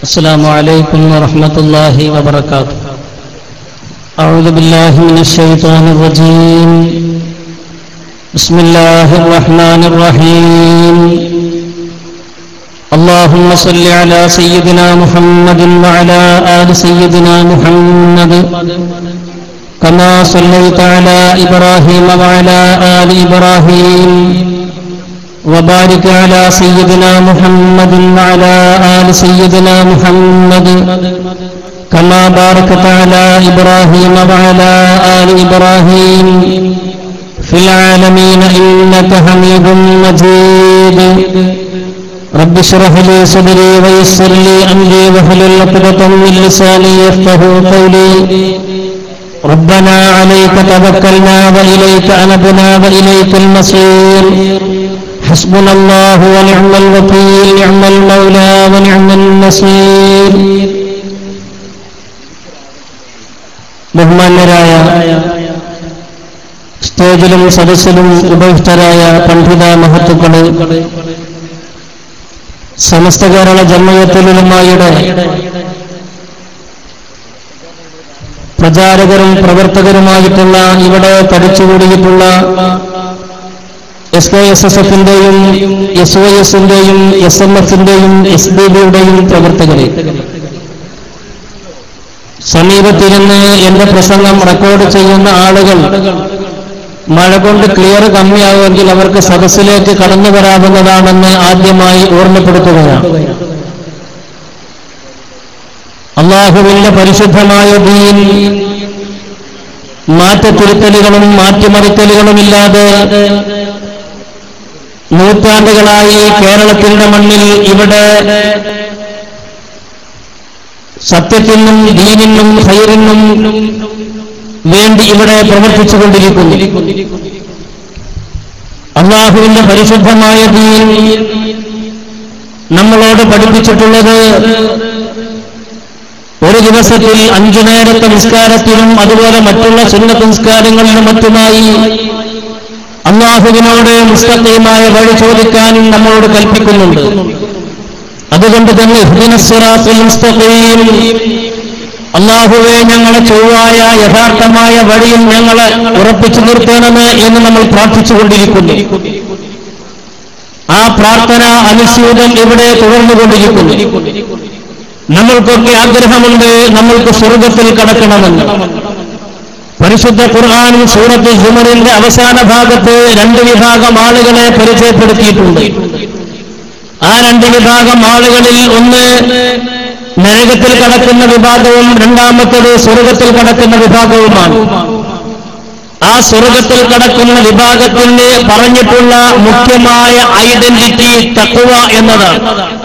السلام عليكم ورحمة الله وبركاته. أعوذ بالله من الشيطان الرجيم. بسم الله الرحمن الرحيم. اللهم صل على سيدنا محمد وعلى آل سيدنا محمد. كما صليت على إبراهيم وعلى آل إبراهيم. وبارك على سيدنا محمد وعلى آل سيدنا محمد كما باركت على إبراهيم وعلى آل إبراهيم في العالمين إنك حميد مجيد. رب اشرح لي صدري ويسر لي أمري واحلل عقدة من لساني يفقه قولي. ربنا عليك توكلنا وإليك أنبنا وإليك المصير. حسبنا الله ونعم الوكيل نعم المولى ونعم النصير ബഹുമാന്യരായ സ്റ്റേജിലും സദസ്സിലും ഉപവിഷ്ടരായ പണ്ഡിത മഹത്തുക്കള് സമസ്ത കേരള ജന്മയത്തിലുമായുടെ പ്രചാരകരും പ്രവർത്തകരുമായിട്ടുള്ള ഇവിടെ പഠിച്ചുകൂടിയിട്ടുള്ള എസ് കെ എസ് എസ് എഫിന്റെയും എസ് ഒ എസിന്റെയും എസ് എം എഫിന്റെയും എസ് ബി ബിയുടെയും പ്രവർത്തകരെ. സമീപത്തിരുന്ന് എന്റെ പ്രസംഗം റെക്കോർഡ് ചെയ്യുന്ന ആളുകൾ മഴ കൊണ്ട് ക്ലിയർ കമ്മിയാവുമെങ്കിൽ അവർക്ക് സദസ്സിലേക്ക് കടന്നു വരാവുന്നതാണെന്ന് ആദ്യമായി ഓർമ്മപ്പെടുത്തുകയാണ്. അള്ളാഹുവിന്റെ പരിശുദ്ധമായ ദീൻ മാറ്റത്തിരുത്തലുകളും മാറ്റിമറിക്കലുകളുമില്ലാതെ നൂറ്റാണ്ടുകളായി കേരളത്തിന്റെ മണ്ണിൽ ഇവിടെ സത്യത്തിനും ദീനിനും ഹൈറിനും വേണ്ടി ഇവിടെ പ്രവർത്തിച്ചുകൊണ്ടിരിക്കുന്നു. അള്ളാഹുവിന്റെ പരിശുദ്ധമായ ദീൻ നമ്മളോട് പഠിപ്പിച്ചിട്ടുള്ളത് ഒരു ദിവസത്തിൽ അഞ്ചു നേരത്തെ നിസ്കാരത്തിലും അതുപോലെ മറ്റുള്ള സുന്നത്ത് നിസ്കാരങ്ങളിലും മറ്റുമായി അള്ളാഹുവിനോട് മുസ്തഖീമായ വഴി ചോദിക്കാനും നമ്മളോട് കൽപ്പിക്കുന്നുണ്ട്. അതുകൊണ്ട് തന്നെ മുസ്തഖീം അള്ളാഹുവെ ഞങ്ങളെ ചൊവ്വായ യഥാർത്ഥമായ വഴിയിൽ ഞങ്ങളെ ഉറപ്പിച്ചു നിർത്തണമേ എന്ന് നമ്മൾ പ്രാർത്ഥിച്ചുകൊണ്ടിരിക്കുന്നു. ആ പ്രാർത്ഥന അനുസ്യൂതം ഇവിടെ തുടർന്നുകൊണ്ടിരിക്കുന്നു. നമ്മൾക്കൊക്കെ ആഗ്രഹമുണ്ട് നമ്മൾക്ക് സ്വർഗത്തിൽ കടക്കണമെന്ന്. പരിശുദ്ധ ഖുർആാനിൽ സൂറത്ത് ഹുമറിന്റെ അവസാന ഭാഗത്ത് രണ്ട് വിഭാഗം ആളുകളെ പരിചയപ്പെടുത്തിയിട്ടുണ്ട്. ആ രണ്ട് വിഭാഗം ആളുകളിൽ ഒന്ന് നരകത്തിൽ കടക്കുന്ന വിഭാഗവും രണ്ടാമത്തത് സ്വർഗത്തിൽ കടക്കുന്ന വിഭാഗവുമാണ്. ആ സ്വർഗത്തിൽ കടക്കുന്ന വിഭാഗത്തിന് പറഞ്ഞിട്ടുള്ള മുഖ്യമായ ഐഡന്റിറ്റി തക്കുവ എന്നതാണ്.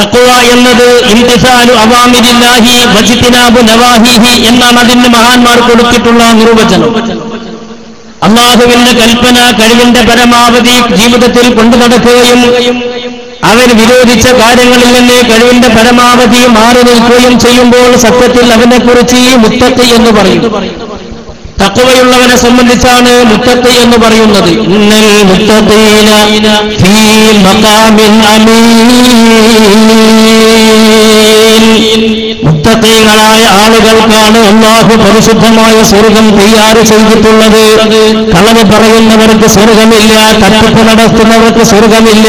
തക്കുവ എന്നത് ഇംതിസാലു അവാമിരില്ലാഹി വജിത്തിനാബു നവാഹിഹി എന്നാണ് അതിന് മഹാന്മാർ കൊടുത്തിട്ടുള്ള നിർവചനം. അള്ളാഹുവിന്റെ കൽപ്പന കഴിവിന്റെ പരമാവധി ജീവിതത്തിൽ കൊണ്ടു നടക്കുകയും വിരോധിച്ച കാര്യങ്ങളിൽ നിന്ന് കഴിവിന്റെ പരമാവധി മാറി നിൽക്കുകയും ചെയ്യുമ്പോൾ സത്യത്തിൽ അവനെക്കുറിച്ച് മുത്തത്ത് എന്ന് പറയും തക്കവയുള്ളവനെ സംബന്ധിച്ചാണ് മുത്തത്ത് എന്ന് പറയുന്നത്. ഇന്നൽ മുത്തീന ഫീ മഖാമിൻ അമീൻ. മുത്തക്കീകളായ ആളുകൾക്കാണ് അള്ളാഹു പരിശുദ്ധമായ സ്വർഗം തയ്യാറ് ചെയ്തിട്ടുള്ളത്. കളവ് പറയുന്നവർക്ക് സ്വർഗമില്ല തട്ടിപ്പ് നടത്തുന്നവർക്ക് സ്വർഗമില്ല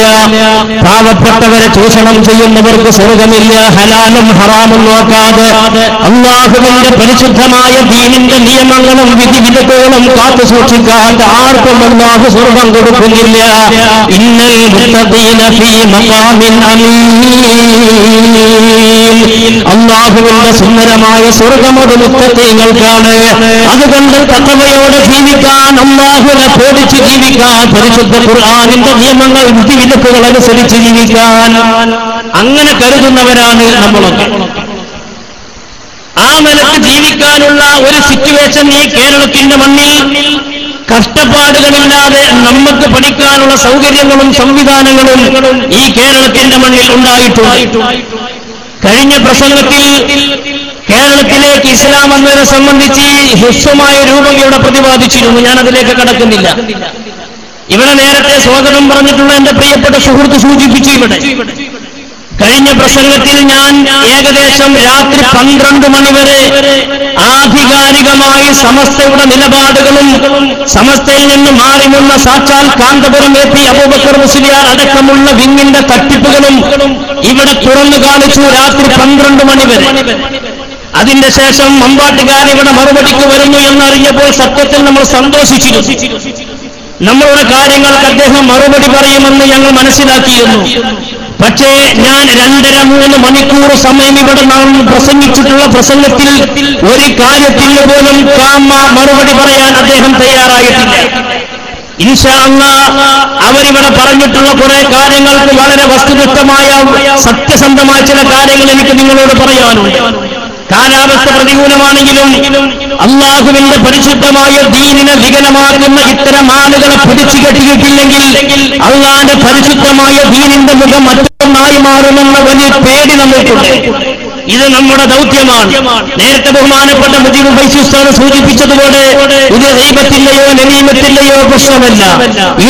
പാവപ്പെട്ടവരെ ചൂഷണം ചെയ്യുന്നവർക്ക് സ്വർഗമില്ല ഹലാലും ഹറാമും നോക്കാതെ അള്ളാഹുവിന്റെ പരിശുദ്ധമായ ദീനിന്റെ നിയമങ്ങളും വിധിവിധത്തോളം കാത്തു സൂക്ഷിക്കാതെ ആർക്കും അള്ളാഹു സ്വർഗം കൊടുക്കുന്നില്ല. ഇന്നൽ മുത്തഖീന ഫീ മഖാമിൻ അമീൻ. അള്ളാഹുവിന്റെ സുന്ദരമായ സ്വർഗമത് നിങ്ങൾക്കാണ് അതുകൊണ്ട് തക്കവയോടെ ജീവിക്കാൻ അള്ളാഹുവിനെ പേടിച്ച് ജീവിക്കാൻ പരിശുദ്ധ ഖുർആാനിന്റെ നിയമങ്ങൾ വിധിവിലക്കുകൾ അനുസരിച്ച് ജീവിക്കാൻ. അങ്ങനെ കരുതുന്നവരാണ് നമ്മളൊക്കെ. ആ നിലയ്ക്ക് ജീവിക്കാനുള്ള ഒരു സിറ്റുവേഷൻ ഈ കേരളത്തിന്റെ മണ്ണിൽ കഷ്ടപ്പാടുകളില്ലാതെ നമുക്ക് പഠിക്കാനുള്ള സൗകര്യങ്ങളും സംവിധാനങ്ങളും ഈ കേരളത്തിന്റെ മണ്ണിൽ ഉണ്ടായിട്ടുണ്ട്. കഴിഞ്ഞ പ്രസംഗത്തിൽ കേരളത്തിലേക്ക് ഇസ്ലാം എന്നതിനെ സംബന്ധിച്ച് ഹ്രസ്വമായ രൂപം ഇവിടെ പ്രതിപാദിച്ചിരുന്നു. ഞാൻ അതിലേക്ക് കടക്കുന്നില്ല. ഇവിടെ നേരത്തെ സ്വാഗതം പറഞ്ഞിട്ടുള്ള എന്റെ പ്രിയപ്പെട്ട സുഹൃത്ത് സൂചിപ്പിച്ചു ഇവിടെ. കഴിഞ്ഞ പ്രസംഗത്തിൽ ഞാൻ ഏകദേശം രാത്രി പന്ത്രണ്ട് മണിവരെ ആധികാരികമായി സമസ്തയുടെ നിലപാടുകളും സമസ്തയിൽ നിന്ന് മാറി നിന്ന സാക്ഷാൽ കാന്തപുരം എ പി അബൂബക്കർ മുസ്ലിയാർ അടക്കമുള്ള വിങ്ങിന്റെ തട്ടിപ്പുകളും ഇവിടെ തുറന്നു കാണിച്ചു രാത്രി പന്ത്രണ്ട് മണിവരെ അതിന്റെ ശേഷം മമ്പാട്ടുകാർ ഇവിടെ മറുപടിക്ക് വരുന്നു എന്നറിഞ്ഞപ്പോൾ സത്യത്തിൽ നമ്മൾ സന്തോഷിച്ചിരുന്നു. നമ്മളുടെ കാര്യങ്ങൾക്ക് അദ്ദേഹം മറുപടി പറയുമെന്ന് ഞങ്ങൾ മനസ്സിലാക്കിയിരുന്നു. പക്ഷേ ഞാൻ രണ്ടര മൂന്ന് മണിക്കൂർ സമയം ഇവിടെ നാം പ്രസംഗിച്ചിട്ടുള്ള പ്രസംഗത്തിൽ ഒരു കാര്യത്തിൽ പോലും കാമ മറുപടി പറയാൻ അദ്ദേഹം തയ്യാറായിട്ടില്ല. ഇൻഷാ അല്ലാ അവരിവിടെ പറഞ്ഞിട്ടുള്ള കുറെ കാര്യങ്ങൾക്ക് വളരെ വസ്തുനിഷ്ഠമായ സത്യസന്ധമായ ചില കാര്യങ്ങൾ എനിക്ക് നിങ്ങളോട് പറയാനുണ്ട്. കാലാവസ്ഥ പ്രതികൂലമാണെങ്കിലും അള്ളാഹുവിന്റെ പരിശുദ്ധമായ ദീനിനെ വികലമാക്കുന്ന ഇത്തരം ആളുകളെ പിടിച്ചു കെട്ടിയിട്ടില്ലെങ്കിൽ അള്ളാന്റെ പരിശുദ്ധമായ ദീനിന്റെ മുഖം മറ്റൊന്നായി മാറുമെന്ന വലിയ പേടി നമുക്കുണ്ട് ഇത് നമ്മുടെ ദൗത്യമാണ്. നേരത്തെ ബഹുമാനപ്പെട്ട മുജീബ് ഫൈസുസ്ഥാൻ സൂചിപ്പിച്ചതുപോലെ ഇത് ദൈവത്തിന്റെയോ നനീമത്തിന്റെയോ പ്രശ്നമല്ല.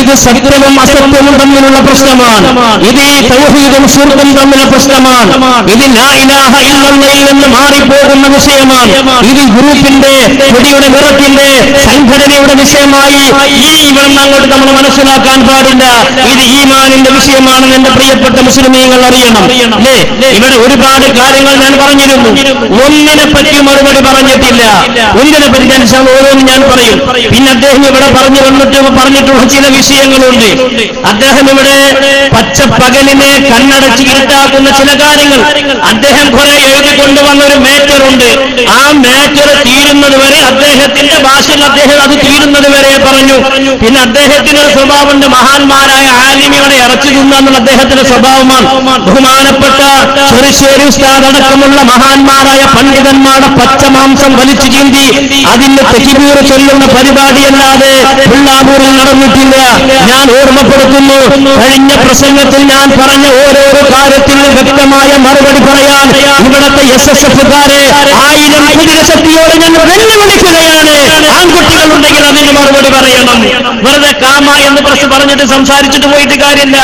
ഇത് സത്യവും അസത്യവും തമ്മിലുള്ള പ്രശ്നമാണ്. ഇത് ഈ സൗഹീദും സുഹൃത്തും തമ്മിലുള്ള പ്രശ്നമാണ്. ഇത് ഇലാഹ നിന്ന് മാറിപ്പോകുന്ന വിഷയമാണ്. ഇത് ഗ്രൂപ്പിന്റെ കൊടിയുടെ നിറത്തിന്റെ സംഘടനയുടെ വിഷയമായി ഈ ഇവിടുന്ന് അങ്ങോട്ട് നമ്മൾ മനസ്സിലാക്കാൻ പാടില്ല. ഇത് ഈമാനിന്റെ വിഷയമാണെന്ന് എന്റെ പ്രിയപ്പെട്ട മുസ്ലിമീങ്ങൾ അറിയണം. അല്ലേ? ഇവിടെ ഒരുപാട് കാര്യങ്ങൾ ഞാൻ പറഞ്ഞിരുന്നു. ഒന്നിനെ പറ്റി മറുപടി പറഞ്ഞിട്ടില്ല. ഒന്നിനെ പറ്റി ഞാൻ ഓരോന്ന് ഞാൻ പറയും. പിന്നെ അദ്ദേഹം ഇവിടെ പറഞ്ഞു വന്നിട്ട് പറഞ്ഞിട്ടുള്ള ചില വിഷയങ്ങളുണ്ട്. അദ്ദേഹം ഇവിടെ പച്ച പകലിനെ കണ്ണടച്ച് ഇരുട്ടാക്കുന്ന ചില കാര്യങ്ങൾ. അദ്ദേഹം കുറെ എഴുതി കൊണ്ടുവന്ന ഒരു മാറ്ററുണ്ട് ആ മാറ്റർ തീരുന്നത് വരെ അദ്ദേഹത്തിന്റെ ഭാഷയിൽ അദ്ദേഹം അത് തീരുന്നത് വരെ പറഞ്ഞു. പിന്നെ അദ്ദേഹത്തിന്റെ ഒരു സ്വഭാവമുണ്ട്. മഹാന്മാരായ ആലിമികളെ ഇറച്ചു തിന്നാന്നുള്ള അദ്ദേഹത്തിന്റെ സ്വഭാവമാണ്. ബഹുമാനപ്പെട്ട ചെറുശ്ശേരി ഉസ്താദ് അടക്കമുള്ള മഹാന്മാരായ പണ്ഡിതന്മാരുടെ പച്ചമാംസം വലിച്ചു ചീന്തി അതിന്റെ തെക്കിബീർ ചൊല്ലുന്ന പരിപാടിയല്ലാതെ പിള്ളാപൂരിൽ നടന്നിട്ടില്ല. ഞാൻ ഓർമ്മപ്പെടുത്തുന്നു കഴിഞ്ഞ പ്രസംഗത്തിൽ ഞാൻ പറഞ്ഞ ഓരോരോ കാര്യത്തിനും വ്യക്തമായ മറുപടി പറയാൻ ഇവിടത്തെ എസ് എസ് എഫുകാരെ ആയിരം ശക്തിയോട് ഞാൻ വെല്ലുവിളിക്കുകയാണ്. ആൺകുട്ടികളുണ്ടെങ്കിൽ അതിന് മറുപടി പറയണം. വെറുതെ കാമ എന്ന് പ്രസ് പറഞ്ഞിട്ട് സംസാരിച്ചിട്ട് പോയിട്ട് കാര്യമില്ല.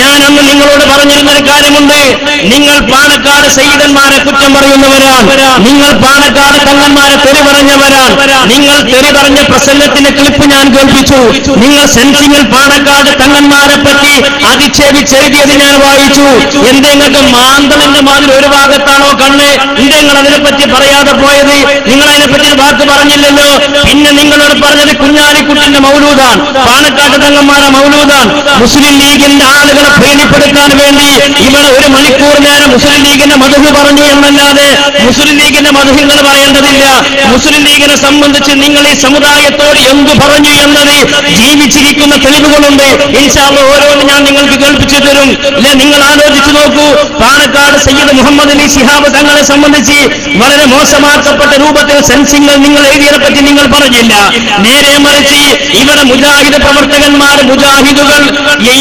ഞാൻ അന്ന് നിങ്ങളോട് പറഞ്ഞിരുന്നൊരു കാര്യമുണ്ട്. നിങ്ങൾ പാണക്കാട് സയ്യിദന്മാരെ കുറ്റം പറയുന്നവരാണ്. നിങ്ങൾ പാണക്കാട് തങ്ങന്മാരെ തെറി പറഞ്ഞവരാണ് നിങ്ങൾ തെറി പറഞ്ഞ പ്രസംഗത്തിന്റെ ക്ലിപ്പ് ഞാൻ കേൾപ്പിച്ചു. നിങ്ങൾ സെൻസിങ്ങിൽ പാണക്കാട് തങ്ങന്മാരെ പറ്റി അധിക്ഷേപിച്ചെഴുതിയത് ഞാൻ വായിച്ചു. എന്തെങ്കിലും മാന്തളിന്റെ മാതിരി ഒരു ഭാഗത്താണോ കണ്ണ്? നിങ്ങൾ അതിനെപ്പറ്റി പറയാതെ പോയത്? നിങ്ങൾ അതിനെപ്പറ്റി ഒരു വാക്ക് പറഞ്ഞില്ലല്ലോ? പിന്നെ നിങ്ങളോട് പറഞ്ഞത് കുഞ്ഞാലിക്കുട്ടിന്റെ മൗലൂദാണ്. പാണക്കാട് തങ്ങന്മാരെ മൗലൂദാണ്. മുസ്ലിം ലീഗിന്റെ ആളുകളെ പ്രീണിപ്പെടുത്താൻ വേണ്ടി ഇവിടെ ഒരു മണിക്കൂർ നേരം മുസ്ലിം ലീഗിന്റെ മധു പറഞ്ഞു എന്നല്ലാതെ മുസ്ലിം ലീഗിന്റെ മതഹിങ്ങൾ പറയേണ്ടതില്ല. മുസ്ലിം ലീഗിനെ സംബന്ധിച്ച് നിങ്ങൾ ഈ സമുദായത്തോട് എന്തു പറഞ്ഞു എന്നത് ജീവിച്ചിരിക്കുന്ന തെളിവുകളുണ്ട്. ഇൻഷാൽ ഓരോന്ന് ഞാൻ നിങ്ങൾക്ക് കേൾപ്പിച്ചു തരും. അല്ലെ നിങ്ങൾ ആലോചിച്ചു നോക്കൂ. പാലക്കാട് സയ്യിദ് മുഹമ്മദ് അലി ശിഹാബ് തങ്ങളെ സംബന്ധിച്ച് വളരെ മോശമാക്കപ്പെട്ട രൂപത്തിൽ സെൻസിങ്ങൾ നിങ്ങൾ എഴുതിയതിനെ പറ്റി നിങ്ങൾ പറഞ്ഞില്ല. നേരെ മറിച്ച് ഇവിടെ മുജാഹിദ് പ്രവർത്തകന്മാർ മുജാഹിദുകൾ ഈ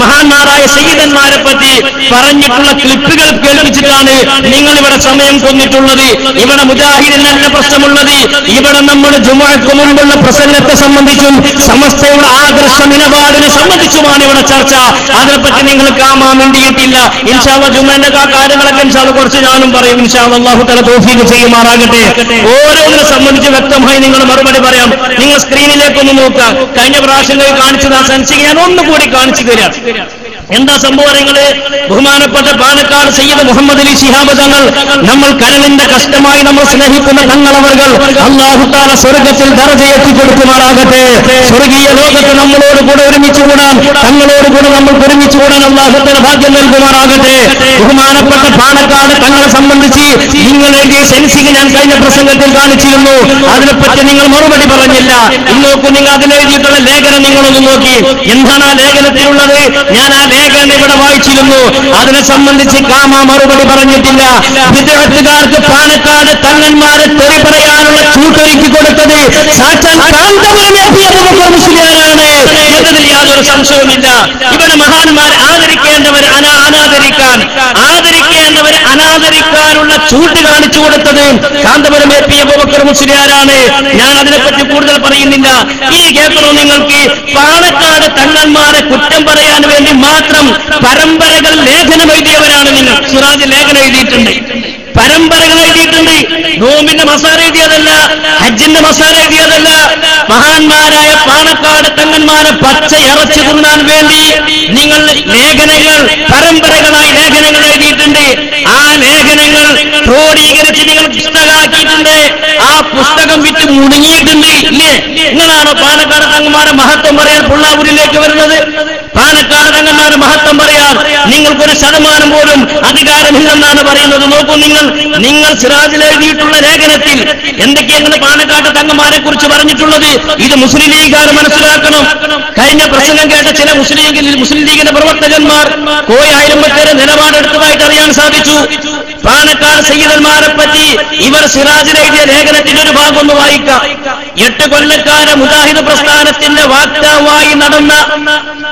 മഹാന്മാരായ സയ്യിദന്മാരെ പറ്റി പറഞ്ഞിട്ടുള്ള ക്ലിപ്പുകൾ കേൾപ്പിച്ചിട്ടാണ് നിങ്ങൾ ഇവിടെ സമയം കൊന്നിട്ടുള്ളത്. ഇവിടെ മുജാഹിദിനല്ല പ്രശ്നമുള്ളത്. ഇവിടെ നമ്മുടെ ജുമാക്ക് മുമ്പുള്ള പ്രസംഗത്തെ സംബന്ധിച്ചും സമസ്തയുടെ ആദർശ നിലപാടിനെ സംബന്ധിച്ചുമാണ് ഇവിടെ ചർച്ച. അതിനെപ്പറ്റി നിങ്ങൾ കാമാൻ വേണ്ടിയിട്ടില്ല ഇൻഷാവ ജുമന്റെ കാര്യങ്ങളൊക്കെ ഇൻഷാവ് കുറച്ച് ഞാനും പറയും. ഇൻഷാവ് അള്ളാഹു തല തോഫീക്ക് ചെയ്യുമാറാകട്ടെ. ഓരോന്നിനെ സംബന്ധിച്ച് വ്യക്തമായി നിങ്ങൾ മറുപടി പറയാം. നിങ്ങൾ സ്ക്രീനിലേക്കൊന്ന് നോക്കുക കഴിഞ്ഞ പ്രാവശ്യങ്ങളിൽ കാണിച്ചത് ആ സെൻസിങ് ഞാൻ ഒന്നുകൂടി കാണിച്ചു തരാം. എന്താ സംഭവം നിങ്ങൾ ബഹുമാനപ്പെട്ട പാലക്കാട് സയ്യിദ് മുഹമ്മദ് അലി ശിഹാബ് തങ്ങൾ നമ്മൾ കരളിന്റെ കഷ്ടമായി നമ്മൾ സ്നേഹിക്കുന്ന തങ്ങൾ തങ്ങളവകൾ അള്ളാഹുത്താല സ്വർഗത്തിൽ ദർജയെത്തി കൊടുക്കുമാറാകട്ടെ സ്വർഗീയ ലോകത്ത് നമ്മളോട് കൂടെ ഒരുമിച്ച് കൂടാൻ തങ്ങളോട് കൂടെ നമ്മൾ ഒരുമിച്ച് കൂടാൻ അള്ളാഹുത്തല ഭാഗ്യം നൽകുമാറാകട്ടെ. ബഹുമാനപ്പെട്ട പാലക്കാട് തങ്ങളെ സംബന്ധിച്ച് നിങ്ങളെ സെൻസിക്ക് ഞാൻ കഴിഞ്ഞ പ്രസംഗത്തിൽ കാണിച്ചിരുന്നു. അതിനെപ്പറ്റി നിങ്ങൾ മറുപടി പറഞ്ഞില്ല. ഇന്നോക്ക് നിങ്ങൾ അതിനെഴുതിയിട്ടുള്ള ലേഖനം നിങ്ങളൊന്ന് നോക്കി. എന്താണ് ആ ലേഖനത്തിലുള്ളത്? ഞാൻ ആ ലേഖനം ഇവിടെ വായിച്ചിരുന്നു. അതിനെ സംബന്ധിച്ച് കാമ മറുപടി പറഞ്ഞിട്ടില്ല. വിദ്യാർത്ഥികാർക്ക് പാലക്കാട് തങ്ങന്മാരെ തെറി പറയാനുള്ള ചൂട്ടൊരുക്കി കൊടുത്തത് മുസ്ലിയാരാണ്. എന്നതിൽ യാതൊരു സംശയവുമില്ല. ഇവിടെ മഹാന്മാർ ആദരിക്കേണ്ടവർ അനാ അനാദരിക്കാൻ ആദരിക്കേണ്ടവരെ അനാദരിക്കാൻ അനാദരിക്കാനുള്ള ചൂട്ട് കാണിച്ചു കൊടുത്തത് കാന്തപുരം എ പി അബൂബക്കർ മുസ്ലിയാരാണ് ഞാൻ അതിനെപ്പറ്റി കൂടുതൽ പറയുന്നില്ല. ഈ കേൾക്കണോ നിങ്ങൾക്ക്? പാണക്കാട് തങ്ങന്മാരെ കുറ്റം പറയാൻ വേണ്ടി മാത്രം പരമ്പരകൾ ലേഖനം എഴുതിയവരാണ് നിങ്ങൾ. സുറാജ് ലേഖനം എഴുതിയിട്ടുണ്ട്. പരമ്പരകൾ എഴുതിയിട്ടുണ്ട്. നോമ്പിന്റെ മസാല എഴുതിയതല്ല ഹജ്ജിന്റെ മസാല എഴുതിയതല്ല. മഹാന്മാരായ പാണക്കാട് തങ്ങന്മാരെ പച്ച ഇറച്ചി തിന്നാൻ വേണ്ടി നിങ്ങൾ ലേഖനങ്ങൾ പരമ്പരകളായി ലേഖനങ്ങൾ എഴുതിയിട്ടുണ്ട്. ആ ലേഖനങ്ങൾ ക്രോഡീകരിച്ച് നിങ്ങൾ പുസ്തകമാക്കിയിട്ടുണ്ട്. ആ പുസ്തകം വിറ്റ് മുടങ്ങിയിട്ടുണ്ട്. ഇല്ലേ? നിങ്ങളാണ് പാലക്കാട് തങ്ങന്മാരെ മഹത്വം പറയാൻ പുള്ളാവൂരിലേക്ക് വരുന്നത്? പാലക്കാട് തങ്ങന്മാരെ മഹത്വം പറയാൻ നിങ്ങൾക്കൊരു ശതമാനം പോലും അധികാരമില്ലെന്നാണ് പറയുന്നത്. നോക്കൂ നിങ്ങൾ നിങ്ങൾ സിറാജിൽ എഴുതിയിട്ടുള്ള ലേഖനത്തിൽ എന്തൊക്കെയാണ് പാലക്കാട് തങ്ങന്മാരെ കുറിച്ച് പറഞ്ഞിട്ടുള്ളത്? ഇത് മുസ്ലിം ലീഗുകാർ മനസ്സിലാക്കണം. കഴിഞ്ഞ പ്രസംഗം കേട്ട ചില മുസ്ലിം മുസ്ലിം ലീഗിന്റെ പ്രവർത്തകന്മാർ കോയായിരം മറ്റേറെ നിലപാടെടുത്തതായിട്ട് അറിയാൻ സാധിച്ചു. പാലക്കാട് സയ്യിദന്മാരെ പറ്റി ഇവർ സിറാജിൽ എഴുതിയ ലേഖനത്തിന്റെ ഒരു ഭാഗം ഒന്ന് വായിക്കാം. എട്ട് കൊല്ലക്കാല മുജാഹിദ് പ്രസ്ഥാനത്തിന്റെ വാക്താവായി നടന്ന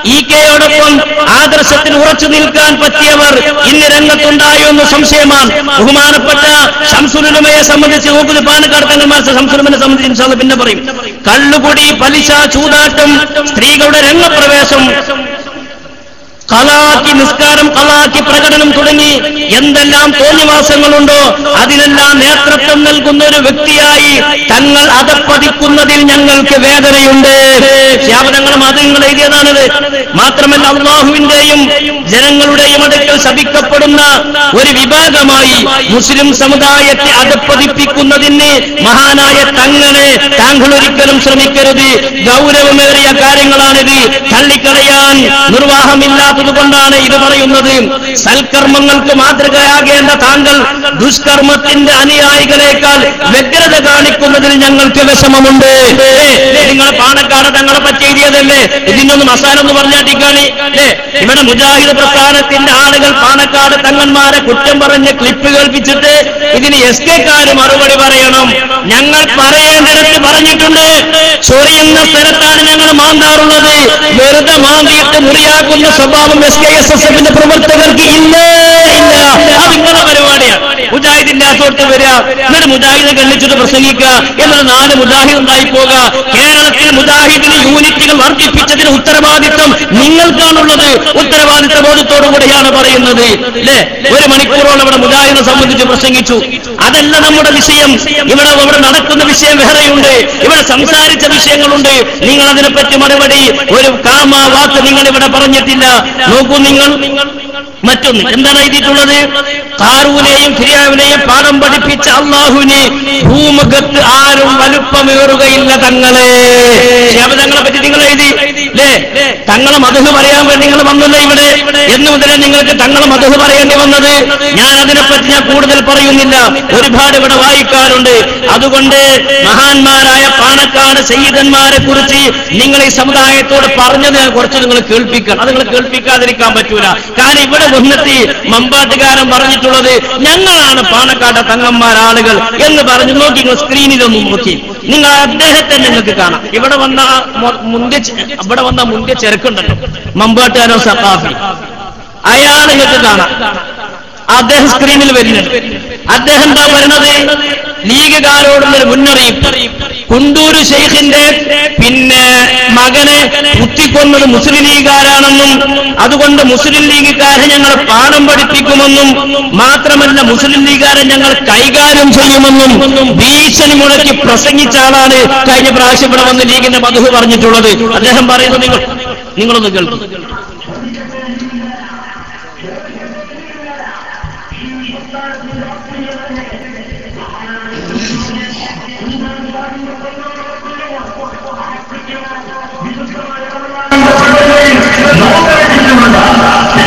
ഇ കെയോടൊപ്പം ആദർശത്തിൽ ഉറച്ചു നിൽക്കാൻ പറ്റിയവർ ഇന്ന് രംഗത്തുണ്ടായോ എന്ന് സംശയമാണ്. ബഹുമാനപ്പെട്ട ശംസുലുമയെ സംബന്ധിച്ച് നോക്കുന്നത് പാലക്കാട് തങ്ങന്മാർ ശംസുലുമനെ സംബന്ധിച്ച് പിന്നെ പറയും. കള്ളുകുടി പലിശ ചൂതാട്ടം സ്ത്രീകളുടെ രംഗപ്രവേശം കലാക്കി നിസ്കാരം കലാക്കി പ്രകടനം തുടങ്ങി എന്തെല്ലാം തോന്നിവാസങ്ങളുണ്ടോ അതിനെല്ലാം നേതൃത്വം നൽകുന്ന ഒരു വ്യക്തിയായി തങ്ങൾ അതപ്പതിക്കുന്നതിൽ ഞങ്ങൾക്ക് വേദനയുണ്ട്. ശ്യാപനങ്ങൾ മതങ്ങൾ എഴുതിയതാണിത്. മാത്രമല്ല അള്ളാഹുവിന്റെയും ജനങ്ങളുടെയും അടുക്കൽ ശപിക്കപ്പെടുന്ന ഒരു വിഭാഗമായി മുസ്ലിം സമുദായത്തെ അതപ്പതിപ്പിക്കുന്നതിന് മഹാനായ തങ്ങളെ താങ്കൾ ഒരിക്കലും ശ്രമിക്കരുത്. ഗൗരവമേറിയ കാര്യങ്ങളാണിത്. തള്ളിക്കളയാൻ നിർവാഹമില്ലാത്തത് കൊണ്ടാണ് ഇത് പറയുന്നത്. സൽക്കർമ്മങ്ങൾക്ക് മാതൃകയാകേണ്ട താങ്കൾ ദുഷ്കർമ്മത്തിന്റെ അനുയായികളെക്കാൾ വ്യഗ്രത കാണിക്കുന്നതിൽ ഞങ്ങൾക്ക് വിഷമമുണ്ട്. നിങ്ങൾ പാണക്കാട് തങ്ങളെ പറ്റി എഴുതിയതല്ലേ? ഇതിനൊന്ന് മസാല എന്ന് പറഞ്ഞാട്ടിക്കാണി അല്ലേ ഇവിടെ മുജാഹിദ് പ്രസ്ഥാനത്തിന്റെ ആളുകൾ പാണക്കാട് തങ്ങന്മാരെ കുറ്റം പറഞ്ഞ് ക്ലിപ്പ് കേൾപ്പിച്ചിട്ട് ഇതിന് എസ് മറുപടി പറയണം. ഞങ്ങൾ പറയേണ്ടിടത്ത് പറഞ്ഞിട്ടുണ്ട്. ചൊറിയുന്ന സ്ഥലത്താണ് ഞങ്ങൾ മാന്താറുള്ളത്. വെറുതെ മാന്തിയിട്ട് മുറിയാക്കുന്ന സ്വഭാവം എസ് കെ എസ് എസ് എഫിന്റെ പ്രവർത്തകർക്ക് ഇല്ലേ ഇല്ല. അതിങ്ങനെ മുജാഹിദിന്റെ അകത്തോട്ട് വരിക എന്നിട്ട് മുജാഹിദിനെ കണ്ണിച്ചിട്ട് പ്രസംഗിക്കുക എന്നിട്ട് നാല് മുജാഹിദ് ഉണ്ടായി പോകുക കേരളത്തിൽ മുജാഹിദിന് യൂണിറ്റുകൾ വർദ്ധിപ്പിച്ചതിന് ഉത്തരവാദിത്വം നിങ്ങൾക്കാണുള്ളത്. ഉത്തരവാദിത്വ ബോധത്തോടു കൂടെയാണ് പറയുന്നത്. അല്ലേ ഒരു മണിക്കൂറോളം ഇവിടെ മുജാഹിദിനെ സംബന്ധിച്ച് പ്രസംഗിച്ചു. അതല്ല നമ്മുടെ വിഷയം. ഇവിടെ ഇവിടെ നടക്കുന്ന വിഷയം വേറെയുണ്ട്. ഇവിടെ സംസാരിച്ച വിഷയങ്ങളുണ്ട്. നിങ്ങൾ അതിനെപ്പറ്റി മറുപടി ഒരു കാമ വാക്ക് നിങ്ങൾ ഇവിടെ പറഞ്ഞിട്ടില്ല. നോക്കൂ നിങ്ങൾ. മറ്റൊന്ന് എന്താണ് എഴുതിയിട്ടുള്ളത്? കാറൂനെയും ഫിരിയാവിനെയും പാഠം പഠിപ്പിച്ച അള്ളാഹുവിനെ ഭൂമുഖത്ത് ആരും വലുപ്പമേറുകയില്ല തങ്ങളെ. തങ്ങളെ പറ്റി നിങ്ങൾ എഴുതി. അല്ലേ തങ്ങളെ മധു പറയാൻ വേണ്ടി നിങ്ങൾ വന്നല്ലോ ഇവിടെ. എന്ന് മുതലേ നിങ്ങൾക്ക് തങ്ങളെ മധു പറയേണ്ടി വന്നത്. ഞാൻ അതിനെപ്പറ്റി ഞാൻ കൂടുതൽ പറയുന്നില്ല. ഒരുപാട് ഇവിടെ വായിക്കാറുണ്ട്. അതുകൊണ്ട് മഹാന്മാരായ പാണക്കാട് സയ്യിദന്മാരെ കുറിച്ച് നിങ്ങൾ ഈ സമുദായത്തോട് പറഞ്ഞത് കുറച്ച് നിങ്ങൾ കേൾപ്പിക്കണം. അത് നിങ്ങൾ കേൾപ്പിക്കാതിരിക്കാൻ പറ്റൂല. കാരണം ഇവിടെ മുന്നത്തി മമ്പാട്ടുകാരൻ പറഞ്ഞിട്ടുള്ളത് ഞങ്ങളാണ് പാണക്കാട് തങ്ങന്മാരാളുകൾ എന്ന് പറഞ്ഞു നോക്കി നിങ്ങൾ സ്ക്രീനിലൊന്നും നോക്കി. നിങ്ങൾ അദ്ദേഹത്തെ നിങ്ങൾക്ക് കാണാം. ഇവിടെ വന്ന മുന്തിയ ഇവിടെ വന്ന മുന്തിയ ചെറുക്കുണ്ടല്ലോ. മമ്പാട്ടുകാരോ സഖാഫി. അയാൾ നിങ്ങൾക്ക് കാണാം. അദ്ദേഹം സ്ക്രീനിൽ വരുന്നുണ്ട്. അദ്ദേഹം എന്താ പറയുന്നത്? ലീഗുകാരോടുള്ളൊരു മുന്നറിയിപ്പ്. കുണ്ടൂര് ഷെയ്ഖിന്റെ പിന്നെ മകനെ കുത്തിക്കൊന്നത് മുസ്ലിം ലീഗുകാരാണെന്നും അതുകൊണ്ട് മുസ്ലിം ലീഗുകാരെ ഞങ്ങൾ പാഠം പഠിപ്പിക്കുമെന്നും മാത്രമല്ല മുസ്ലിം ലീഗുകാരെ ഞങ്ങൾ കൈകാര്യം ചെയ്യുമെന്നും ഭീഷണി മുഴക്കി പ്രസംഗിച്ച ആളാണ് കഴിഞ്ഞ പ്രാവശ്യം ഇവിടെ വന്ന് ലീഗിന്റെ മധു പറഞ്ഞിട്ടുള്ളത്. അദ്ദേഹം പറയുന്നത് നിങ്ങൾ നിങ്ങളൊന്ന് കേൾക്കും.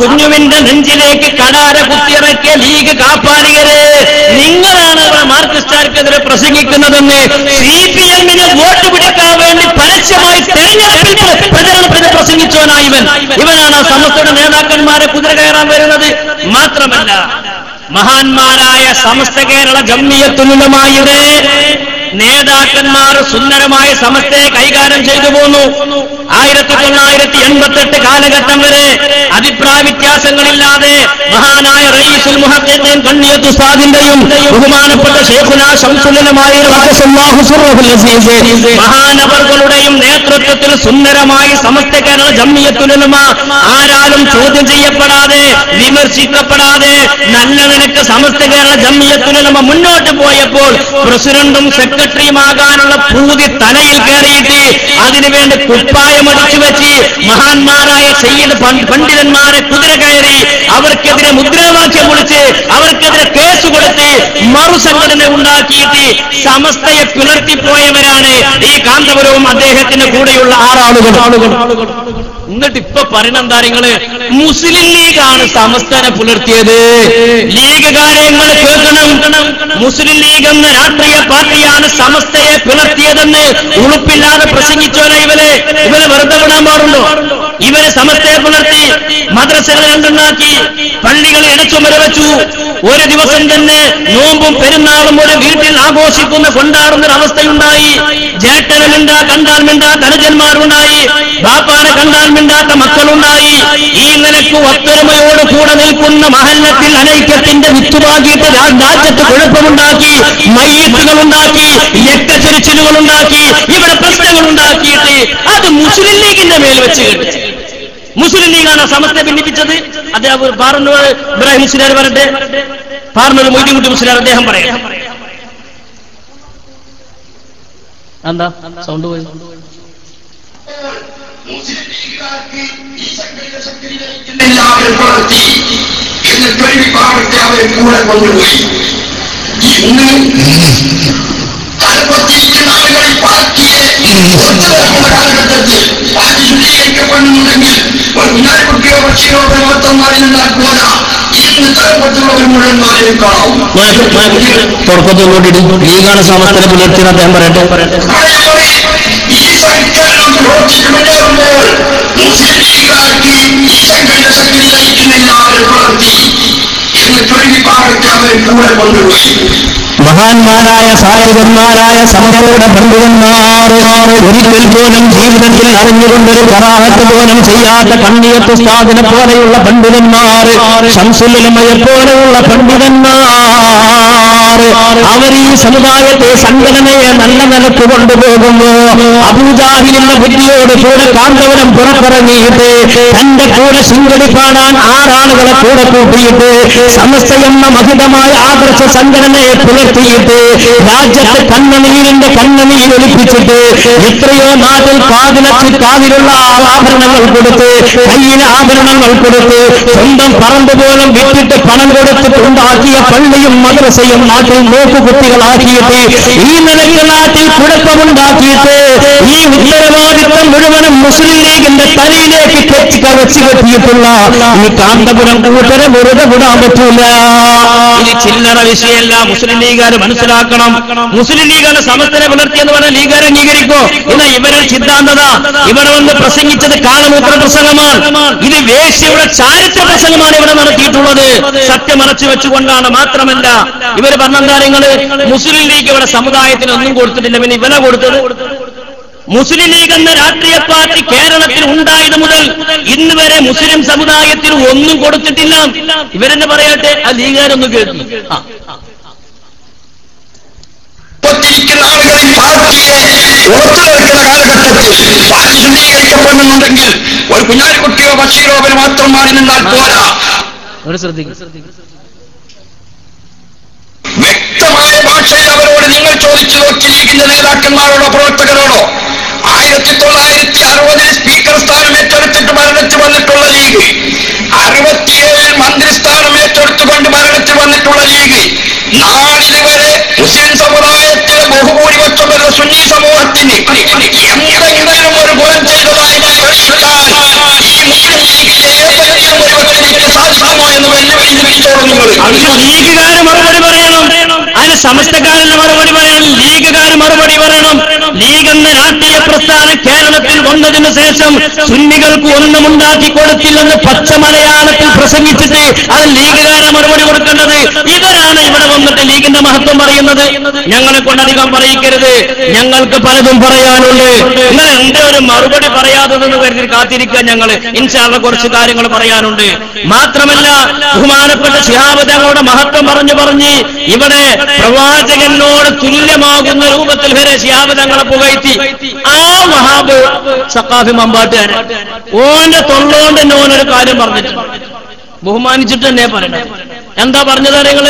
കുഞ്ഞുവിന്റെ നെഞ്ചിലേക്ക് കടാര കുത്തിയിറക്കിയ ലീഗ് കാപ്പാളികരെ നിങ്ങളാണ് ഇവിടെ മാർക്സിസ്റ്റുകാർക്കെതിരെ പ്രസംഗിക്കുന്നതെന്ന് സി പി എമ്മിന് വോട്ട് പിടിക്കാൻ വേണ്ടി പരസ്യമായി തെരഞ്ഞെടുപ്പിൽ പ്രചരണത്തിന് ഇവൻ. ഇവനാണ് സമസ്തയുടെ നേതാക്കന്മാരെ കുതിര കയറാൻ വരുന്നത്. മാത്രമല്ല മഹാന്മാരായ സമസ്ത കേരള ജമ്മിയത്തുലമായുടെ നേതാക്കന്മാർ സുന്ദരമായ സമസ്തയെ കൈകാര്യം ചെയ്തു പോന്നു. ആയിരത്തി തൊള്ളായിരത്തി എൺപത്തെട്ട് കാലഘട്ടം വരെ അഭിപ്രായ വ്യത്യാസങ്ങളില്ലാതെ മഹാനായ റയീസുൽ മുഹദ്ദീൻ കണ്ണിയത്ത് ഉസ്താദിന്റെയും ബഹുമാനപ്പെട്ട ഷേഖുന ശംസുലമായ മഹാനവർകളുടെയും നേതൃത്വത്തിൽ സുന്ദരമായി സമസ്ത കേരള ജമ്മിയത്തുലമ ആരാലും ചോദ്യം ചെയ്യപ്പെടാതെ വിമർശിക്കപ്പെടാതെ നല്ല നിലയ്ക്ക് സമസ്ത കേരള ജമ്മിയത്തുലമ മുന്നോട്ട് പോയപ്പോൾ പ്രസിഡന്റും സെക്രട്ടറിയുമാകാനുള്ള പൂതി തലയിൽ കയറിയിട്ട് അതിനുവേണ്ടി കുപ്പായമടിച്ചു വെച്ച് മഹാന്മാരായ സയ്യിദ് പണ്ഡിതന്മാരെ കുതിര കയറി അവർക്കെതിരെ മുദ്രാവാക്യം വിളിച്ച് അവർക്കെതിരെ കേസ് കൊടുത്ത് മറുസംഘടന ഉണ്ടാക്കിയിട്ട് സമസ്തയെ പുലർത്തിപ്പോയവരാണ് ഈ കാന്തപുരവും അദ്ദേഹത്തിന്റെ കൂടെയുള്ള ആറാളുകൾ. എന്നിട്ട് ഇപ്പൊ പറയണം എന്താ നിങ്ങൾ? മുസ്ലിം ലീഗാണ് സമസ്തനെ പുലർത്തിയത്. ലീഗ് കാര്യങ്ങൾ കേൾക്കണം. മുസ്ലിം ലീഗ് എന്ന രാഷ്ട്രീയ പാർട്ടിയാണ് സമസ്തയെ പുലർത്തിയതെന്ന് ഉളുപ്പില്ലാതെ പ്രസംഗിച്ചോലെ ഇവരെ ഇവരെ വെറുതെ വിടാൻ പാടുണ്ടോ? ഇവർ സമസ്തയെ പുലർത്തി മദ്രസകൾ രണ്ടുണ്ടാക്കി പള്ളികൾ ഇടച്ചുമര വെച്ചു. ഒരു ദിവസം തന്നെ നോമ്പും പെരുന്നാളും ഒരു വീട്ടിൽ ആഘോഷിക്കുന്ന കൊണ്ടാടുന്ന ഒരു അവസ്ഥയുണ്ടായി. കണ്ടാൽ മിണ്ടാത്ത അനുജന്മാരുണ്ടായി ബാപ്പാനെ കണ്ടാൽ മിണ്ടാത്ത മക്കളുണ്ടായി. ഈ നിലയ്ക്ക് ഒത്തൊരുമയോട് കൂടെ നിൽക്കുന്ന മഹല്ലത്തിൽ അനൈക്യത്തിന്റെ വിത്തുപാകിയിട്ട് രാ- രാജ്യത്ത് കുഴപ്പമുണ്ടാക്കി മയ്യത്തുകളുണ്ടാക്കി ഉണ്ടാക്കി ഇവിടെ പ്രശ്നങ്ങളുണ്ടാക്കിയിട്ട് അത് മുസ്ലിം ലീഗിന്റെ മേൽ വെച്ച് മുസ്ലിം ലീഗാണ് സമസ്ത ഭിന്നിപ്പിച്ചത്. അദ്ദേഹം പാർന്നൂർ ഇബ്രാഹിം മുസ്ലിയാർ പറയട്ടെ പാർന്നൂർ മൊയ്തീൻകുട്ടി മുസ്ലിയാർ അദ്ദേഹം പറയാം. എന്താ? സൗണ്ട് പോയി. മുസ്ലിം ലീഗുകാർക്ക് ഈ കാണുന്ന ശക്തിയിലേക്ക് എന്നിട്ട് ഒരു വിഭാഗത്തെ അവർ കൂടെ കൊണ്ടുപോയി. ഇന്ന് ആളുകൾ പാർട്ടിയെ കാലഘട്ടത്തിൽ പാർട്ടി ശുദ്ധീകരിക്കപ്പെടുന്നുണ്ടെങ്കിൽ ഒരു പക്ഷിയോ പ്രവർത്തന്മാരിൽ ലീഗാണ് സമസ്തനെ പുലർത്തിയെന്ന് അദ്ദേഹം പറയട്ടെ. പറയട്ടെ അതേപോലെ ഈ സംഘടന പ്രവർത്തിച്ചു മുന്നേറുമ്പോൾ മുസ്ലിം ലീഗുകാർക്ക് ഈ സംഘടന ശക്തി നയിക്കുന്ന എല്ലാവരും പ്രവർത്തി എന്നിട്ട് ഒരു വിഭാഗത്തെ അവർ കൂടെ കൊണ്ടുപോയി മഹാന്മാരായ സാഹിബന്മാരായ സമയങ്ങളുടെ പണ്ഡിതന്മാർ ഒരിക്കൽ പോലും ജീവിതത്തിൽ അറിഞ്ഞുകൊണ്ടൊരു കറാഹത്ത് പോലും ചെയ്യാത്ത കണ്ണിയത്ത് സ്ഥാപന പോലെയുള്ള പണ്ഡിതന്മാർ ശംസുലമയെ പോലെയുള്ള പണ്ഡിതന്മാർ. അവർ ഈ സമുദായത്തെ സംഘടനയെ നല്ല നിലയ്ക്ക് കൊണ്ടുപോകുമ്പോ അബൂജാഹിലുള്ള ബുദ്ധിയോട് കൂടെ കാന്തവനം പുറത്തിറങ്ങിയിട്ട് തന്റെ കൂടെ ശൃംഖലി കാണാൻ ആറാളുകളെ കൂടെ കൂട്ടിയിട്ട് സമസ്ത എന്ന മഹിതമായ ആദർശ സംഘടനയെ പുലർത്തിയിട്ട് രാജ്യത്തെ കണ്ണനീരിന്റെ കണ്ണനീർ ഒലിപ്പിച്ചിട്ട് എത്രയോ നാട്ടിൽ കാതിലച്ച് കാതിലുള്ള ആഭരണങ്ങൾ കൊടുത്ത് കയ്യിലെ ആഭരണങ്ങൾ കൊടുത്ത് സ്വന്തം പറമ്പ് പോലും വിട്ടിട്ട് പണം കൊടുത്തിട്ട് ഉണ്ടാക്കിയ പള്ളിയും മദ്രസയും നാട്ടിൽ നോക്കുകുട്ടികളാക്കിയിട്ട് ഈ നിലയ്ക്ക് നാട്ടിൽ കുഴപ്പമുണ്ടാക്കിയിട്ട് ഈ ഉത്തരവാദിത്വം മുഴുവനും മുസ്ലിം ലീഗിന്റെ തലയിലേക്ക് തെറ്റി കവച്ചു കെട്ടിയിട്ടുള്ള ഈ കാന്തപുരം കൂട്ടരെ വെറുതെ വിടാൻ പറ്റൂല. ഇത് ചില്ലറ വിഷയമല്ല മുസ്ലിം ലീഗുകാർ മനസ്സിലാക്കണം. മുസ്ലിം ലീഗാണ് സമസ്തനെ പുലർത്തിയെന്ന് പറഞ്ഞ ലീഗാരെ അംഗീകരിക്കോ? എന്നാ ഇവരുടെ സിദ്ധാന്തത. ഇവിടെ വന്ന് പ്രസംഗിച്ചത് കാലമൂത്ര പ്രസംഗമാണ്. ഇത് വേശ്യയുടെ ചാരിത്ര പ്രസംഗമാണ് ഇവിടെ നടത്തിയിട്ടുള്ളത്. സത്യമറച്ചു വെച്ചുകൊണ്ടാണ് മാത്രമല്ല ഇവർ പറഞ്ഞ കാര്യങ്ങൾ മുസ്ലിം ലീഗ് ഇവിടെ സമുദായത്തിന് ഒന്നും കൊടുത്തിട്ടില്ല. പിന്നെ ഇവനെ കൊടുത്തത്? മുസ്ലിം ലീഗ് എന്ന രാഷ്ട്രീയ പാർട്ടി കേരളത്തിൽ ഉണ്ടായത് മുതൽ ഇന്ന് വരെ മുസ്ലിം സമുദായത്തിന് ഒന്നും കൊടുത്തിട്ടില്ല. ഇവരെന്നെ പറയട്ടെ ആ ലീഗുകാരൊന്നും കേട്ടു ഒത്തിരിക്കുന്ന ആളുകളിൽ പാർട്ടിയെ ഓർത്തുവെക്കുന്ന കാലഘട്ടത്തിൽ പാർട്ടി ശുദ്ധീകരിക്കപ്പെടുന്നുണ്ടെങ്കിൽ ഒരു കുഞ്ഞാലിക്കുട്ടിയോ ബഷീറോ അവർ മാത്രം മാറി നിന്നാൽ പോരാ. വ്യക്തമായ ഭാഷയിൽ അവരോട് നിങ്ങൾ ചോദിച്ചു നോക്കി ലീഗിന്റെ നേതാക്കന്മാരോടോ പ്രവർത്തകരോടോ ആയിരത്തി തൊള്ളായിരത്തി അറുപതിൽ സ്പീക്കർ സ്ഥാനം ഏറ്റെടുത്തിട്ട് മരണത്തിൽ വന്നിട്ടുള്ള ലീഗ്. അറുപത്തിയേഴിൽ മന്ത്രിസ്ഥാനം ഏറ്റെടുത്തുകൊണ്ട് മരണത്തിൽ വന്നിട്ടുള്ള ലീഗ്. നാളിതുവരെ മുസ്ലിം സമുദായത്തിലെ ബഹുഭൂരിപക്ഷം വരുന്ന സുന്നി സമൂഹത്തിന് എന്തെങ്കിലും ഒരു ഗുണം ചെയ്തതായി ഞാൻ ഈ ലീഗുകാര് മറുപടി പറയണം. അതിന് സമസ്തക്കാരന് മറുപടി പറയണം. ലീഗുകാര് മറുപടി പറയണം. ലീഗ് എന്ന രാഷ്ട്രീയ പ്രസ്ഥാനം കേരളത്തിൽ വന്നതിന് ശേഷം സുന്നികൾക്ക് ഒന്നും ഉണ്ടാക്കി കൊടുത്തില്ലെന്ന് പച്ച മലയാളത്തിൽ പ്രസംഗിച്ചിട്ട് അത് ലീഗുകാരെ മറുപടി കൊടുക്കേണ്ടത് ഇവരാണ് ഇവിടെ വന്നിട്ട് ലീഗിന്റെ മഹത്വം പറയുന്നത്. ഞങ്ങളെ കൊണ്ടധികം പറയിക്കരുത്. ഞങ്ങൾക്ക് പലതും പറയാനുണ്ട്. നിങ്ങൾ എന്റെ മറുപടി പറയാത്തതെന്ന് കരുതി കാത്തിരിക്കാൻ ഞങ്ങൾ ഇൻഷാള്ള കുറച്ച് കാര്യങ്ങൾ പറയാനുണ്ട്. മാത്രമല്ല ബഹുമാനപ്പെട്ട ശിഹാബ് തങ്ങളുടെ മഹത്വം പറഞ്ഞു പറഞ്ഞ് ഇവിടെ പ്രവാചകനോട് തുല്യമാകുന്ന രൂപത്തിൽ വരെ ശിഹാബ് തങ്ങളെ പുകഴ്ത്തി. ആ മഹാബ് സക്കാഫി മമ്പാട്ടുകാരൻ. ഓന്റെ തൊള്ളോണ്ട് തന്നെ ഓനൊരു കാര്യം പറഞ്ഞിട്ടുണ്ട്. ബഹുമാനിച്ചിട്ട് തന്നെ പറയണം എന്താ പറഞ്ഞത് നിങ്ങൾ?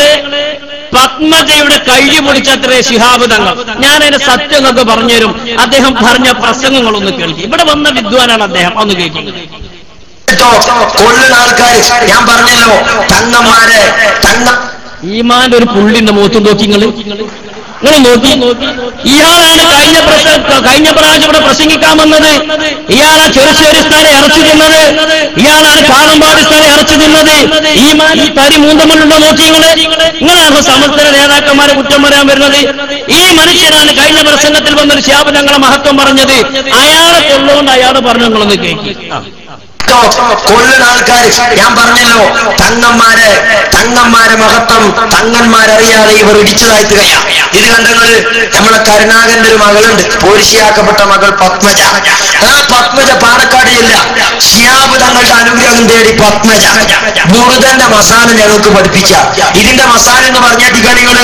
പത്മജയുടെ കൈ മുടിച്ചത്രേ ശിഹാബ് തങ്ങൾ. ഞാൻ അതിന്റെ സത്യം എന്നൊക്കെ പറഞ്ഞുതരും. അദ്ദേഹം പറഞ്ഞ പ്രസംഗങ്ങളൊന്ന് കേൾക്കി. ഇവിടെ വന്ന വിദ്വാനാണ് അദ്ദേഹം. ഒന്ന് കേൾക്കുന്നത് കൊള്ളുന്ന ഞാൻ പറഞ്ഞല്ലോ. തങ്ങന്മാരെ തങ്ങ ഈമാന്റെ ഒരു പുള്ളിന്റെ മുഖത്തും നോക്കി നിങ്ങൾ നോക്കി. ഇയാളാണ് കഴിഞ്ഞ കഴിഞ്ഞ പ്രാവശ്യം ഇവിടെ പ്രസംഗിക്കാൻ വന്നത്. ഇയാളാ ചെറുശ്ശേരി സ്ഥാനം ഇറച്ചു തിന്നത്. ഇയാളാണ് കാളമ്പാടി സ്ഥാനം ഇറച്ചു തിന്നത്. ഈ തരി മൂന്തമുണ്ടോ നോക്കി നിങ്ങൾ? നിങ്ങളാണ് സമസ്ത നേതാക്കന്മാരെ കുറ്റം പറയാൻ വരുന്നത്? ഈ മനുഷ്യനാണ് കഴിഞ്ഞ പ്രസംഗത്തിൽ വന്നൊരു ശാപ ഞങ്ങളെ മഹത്വം പറഞ്ഞത്. അയാളെ കൊള്ളുകൊണ്ട് അയാൾ പറഞ്ഞു നിങ്ങളൊന്ന് കേൾക്കി. കേട്ടോ കൊള്ളുന്ന ആൾക്കാർ ഞാൻ പറഞ്ഞല്ലോ തങ്ങന്മാരെ തങ്ങന്മാരെ മഹത്വം തങ്ങന്മാരറിയാതെ ഇവർ ഇടിച്ചതായിട്ടുകയാ ഇത് കണ്ടങ്ങൾ നമ്മളെ കരുണാകരന്റെ ഒരു മകളുണ്ട്. പോരിശിയാക്കപ്പെട്ട മകൾ പത്മജ. ആ പത്മജ പാണക്കാട് ജില്ല ഷിയാബ് തങ്ങളുടെ അനുഗ്രഹം തേടി പത്മജ. ബുറുദന്റെ മസാല ഞങ്ങൾക്ക് പഠിപ്പിച്ച. ഇതിന്റെ മസാല എന്ന് പറഞ്ഞ ടികളികൾ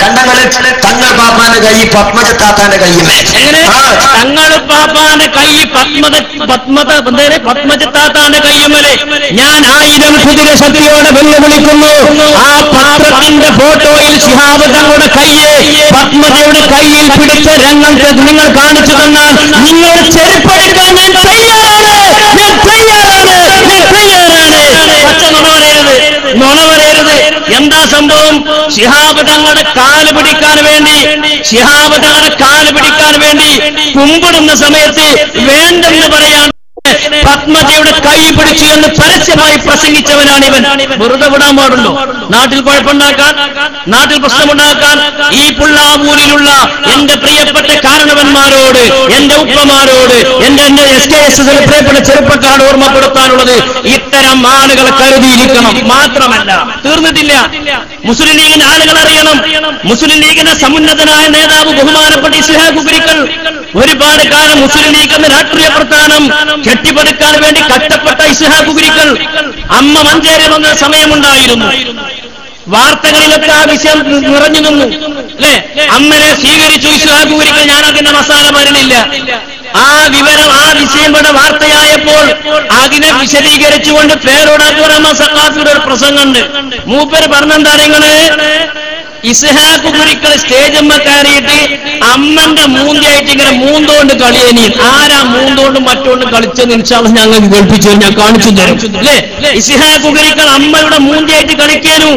കണ്ടങ്ങൾ തങ്ങൾ പാപ്പാന്റെ കൈ പത്മജ താത്താന്റെ ആ തങ്ങൾ പാപ്പാന്റെ കൈ പത്മജ പത്മജ എന്തേരെ പത്മജത്താത്താന്റെ കയ്യുമലെ ഞാൻ ആയിരം കുതിര ശക്തിയോടെ വെല്ലുവിളിക്കുന്നു. ആ പാത്രത്തിന്റെ ഫോട്ടോയിൽ ശിഹാബ് തങ്ങളുടെ കയ്യെ പത്മജയുടെ കയ്യിൽ പിടിച്ച രംഗം നിങ്ങൾ കാണിച്ചു തന്നാൽ നിങ്ങൾ ചെരുപ്പെടുക്കാൻ ഞാൻ തയ്യാറാണ്. ഞാൻ തയ്യാറാണ്. ഞാൻ തയ്യാറാണ്. നുണ പറയരുത്. എന്താ സംഭവം? ശിഹാബ് തങ്ങളുടെ കാൽ പിടിക്കാൻ വേണ്ടി ശിഹാബ് തങ്ങളുടെ കാൽ പിടിക്കാൻ വേണ്ടി കുമ്പിടുന്ന സമയത്ത് വേണ്ടെന്ന് പറയാൻ പത്മജയുടെ കൈ പിടിച്ചു എന്ന് പരസ്യമായി പ്രസംഗിച്ചവനാണ് ഇവൻ. വെറുതെ വിടാൻ പാടുള്ളൂ. നാട്ടിൽ കുഴപ്പമുണ്ടാക്കാൻ നാട്ടിൽ പ്രശ്നമുണ്ടാക്കാൻ ഈ പുള്ളാവൂരിലുള്ള എന്റെ പ്രിയപ്പെട്ട കാരണവന്മാരോട് എന്റെ ഉപ്പമാരോട് എന്റെ എന്റെ എസ് കെ എസ് പ്രിയപ്പെട്ട ചെറുപ്പക്കാരോട് ഓർമ്മപ്പെടുത്താനുള്ളത് ഇത്തരം ആളുകളെ കരുതിയിരിക്കണം. മാത്രമല്ല തീർന്നിട്ടില്ല. മുസ്ലിം ലീഗിന് ആളുകൾ അറിയണം. മുസ്ലിം ലീഗിന്റെ സമുന്നതനായ നേതാവ് ബഹുമാനപ്പെട്ട ഇസ്ലാഹ് കുബരിക്കൽ ഒരുപാട് കാലം മുസ്ലിം ലീഗ് എന്ന രാഷ്ട്രീയ പ്രസ്ഥാനം കെട്ടിപ്പടുക്കാൻ വേണ്ടി കഷ്ടപ്പെട്ട ഇസ്ഹാഖുഗുരിക്കൾ അമ്മ മഞ്ചേരി വന്ന സമയമുണ്ടായിരുന്നു. വാർത്തകളിലൊക്കെ ആ വിഷയം നിറഞ്ഞു നിന്നു. അല്ലെ? അമ്മനെ സ്വീകരിച്ചു ഇസ്ഹാഖുഗുരിക്കൽ ഞാൻ അതിന്റെ മസാല മരണില്ല ആ വിവരം ആ വിഷയം ഇവിടെ വാർത്തയായപ്പോൾ അതിനെ വിശദീകരിച്ചുകൊണ്ട് പേരോട് അമ്മ സഖാഫിയുടെ ഒരു പ്രസംഗമുണ്ട്. മൂപ്പര് പറഞ്ഞെന്താ നിങ്ങൾ? ഇസ്ഹാഖ് കുരിക്കൾ സ്റ്റേജമ്മ കയറിയിട്ട് അമ്മന്റെ മൂന്തിയായിട്ട് ഇങ്ങനെ മൂന്തോണ്ട് കളിയനി. ആരാ മൂന്തോണ്ടും മറ്റോണ്ടും കളിച്ചെന്ന് ഇൻഷാൽ ഞങ്ങൾ കേൾപ്പിച്ചു ഞാൻ കാണിച്ചു തരും. അല്ലേ ഇസ്ഹാഖ് കുരിക്കൾ അമ്മയുടെ മൂന്തിയായിട്ട് കളിക്കാനു.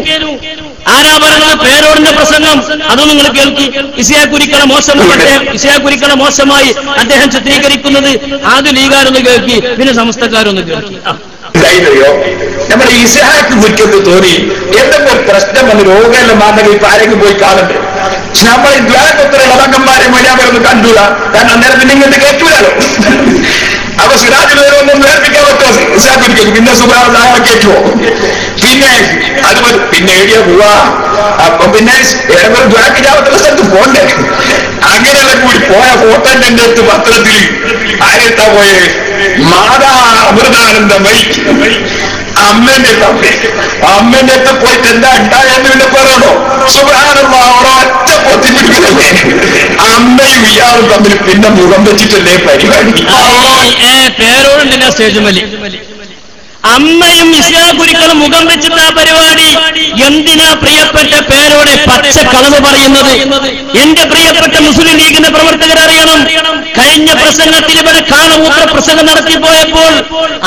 ആരാ പറയുന്നത് പേരോടിന്റെ പ്രസംഗം. അതും നിങ്ങൾ കേൾക്കി. ഇസിയാ കുരിക്കണ അദ്ദേഹം ഇസിയാ കുരിക്കണ മോശമായി അദ്ദേഹം ചിത്രീകരിക്കുന്നത് ആദ്യ ലീഗാരൊന്ന് കേൾക്കി പിന്നെ സമസ്തക്കാരൊന്ന് കേൾക്കി. ആ. ഉണ്ടായില്ലയോ നമ്മുടെ ഇസഹാക്ക് മുറ്റത്ത് തോന്നി. എന്തെങ്കിലും പ്രശ്നം വന്ന് രോഗമല്ല മാറണമെങ്കിൽ ഇപ്പൊ ആരെങ്കിലും പോയി കാണണ്ടേ പക്ഷെ നമ്മൾ ഈ ദ്വാരപുത്ര മതക്കന്മാരെ മര്യാദ കണ്ടൂല കാരണം അന്നേരം പിന്നെ ഇങ്ങോട്ട് കേട്ടൂലോ അപ്പൊ സിറാജിൽ ഒന്നും നേർപ്പിക്കാൻ പറ്റുമോ ഇസാഖിരിക്കും പിന്നെ സുഖാവെ കേട്ടുവോ പിന്നെ അത് പിന്നെ എഴുതിയ പോവാ. അപ്പൊ പിന്നെ ഏതെങ്കിലും ദ്വാരക്കിരാമത്തുള്ള സ്ഥലത്ത് പോണ്ടേ? അങ്ങനെയുള്ള കൂടി പോയ ഫോട്ടോ എന്റെ അടുത്ത് പത്രത്തിൽ ആരെത്താ പോയെ? മാതാ അമൃതാനന്ദമയി അമ്മന്റെ തമ്മി അമ്മന്റെ അടുത്ത് പോയിട്ട് എന്താ ഉണ്ടായെന്ന് പിന്നെ പറയണോ? സുഖാനുള്ള ഒരൊറ്റ പൊത്തിപ്പിടിക്കുന്നല്ലേ അമ്മയും ഇയാളും തമ്മിൽ പിന്നെ മുഖം വെച്ചിട്ടല്ലേ പരിപാടി? ഏ പേരോടുണ്ടില്ല സ്റ്റേജ് മലി. അമ്മയും ഇസ്ലാകുരിക്കളും മുഖം വെച്ചിട്ട് ആ പരിപാടി. എന്തിനാ പ്രിയപ്പെട്ട പേരോടെ പച്ച കളവ് പറയുന്നത്? എന്റെ പ്രിയപ്പെട്ട മുസ്ലിം ലീഗിന്റെ പ്രവർത്തകർ അറിയണം. കഴിഞ്ഞ പ്രസംഗത്തിൽ ഇവർ കാളമൂത്ര പ്രസംഗം നടത്തിപ്പോയപ്പോൾ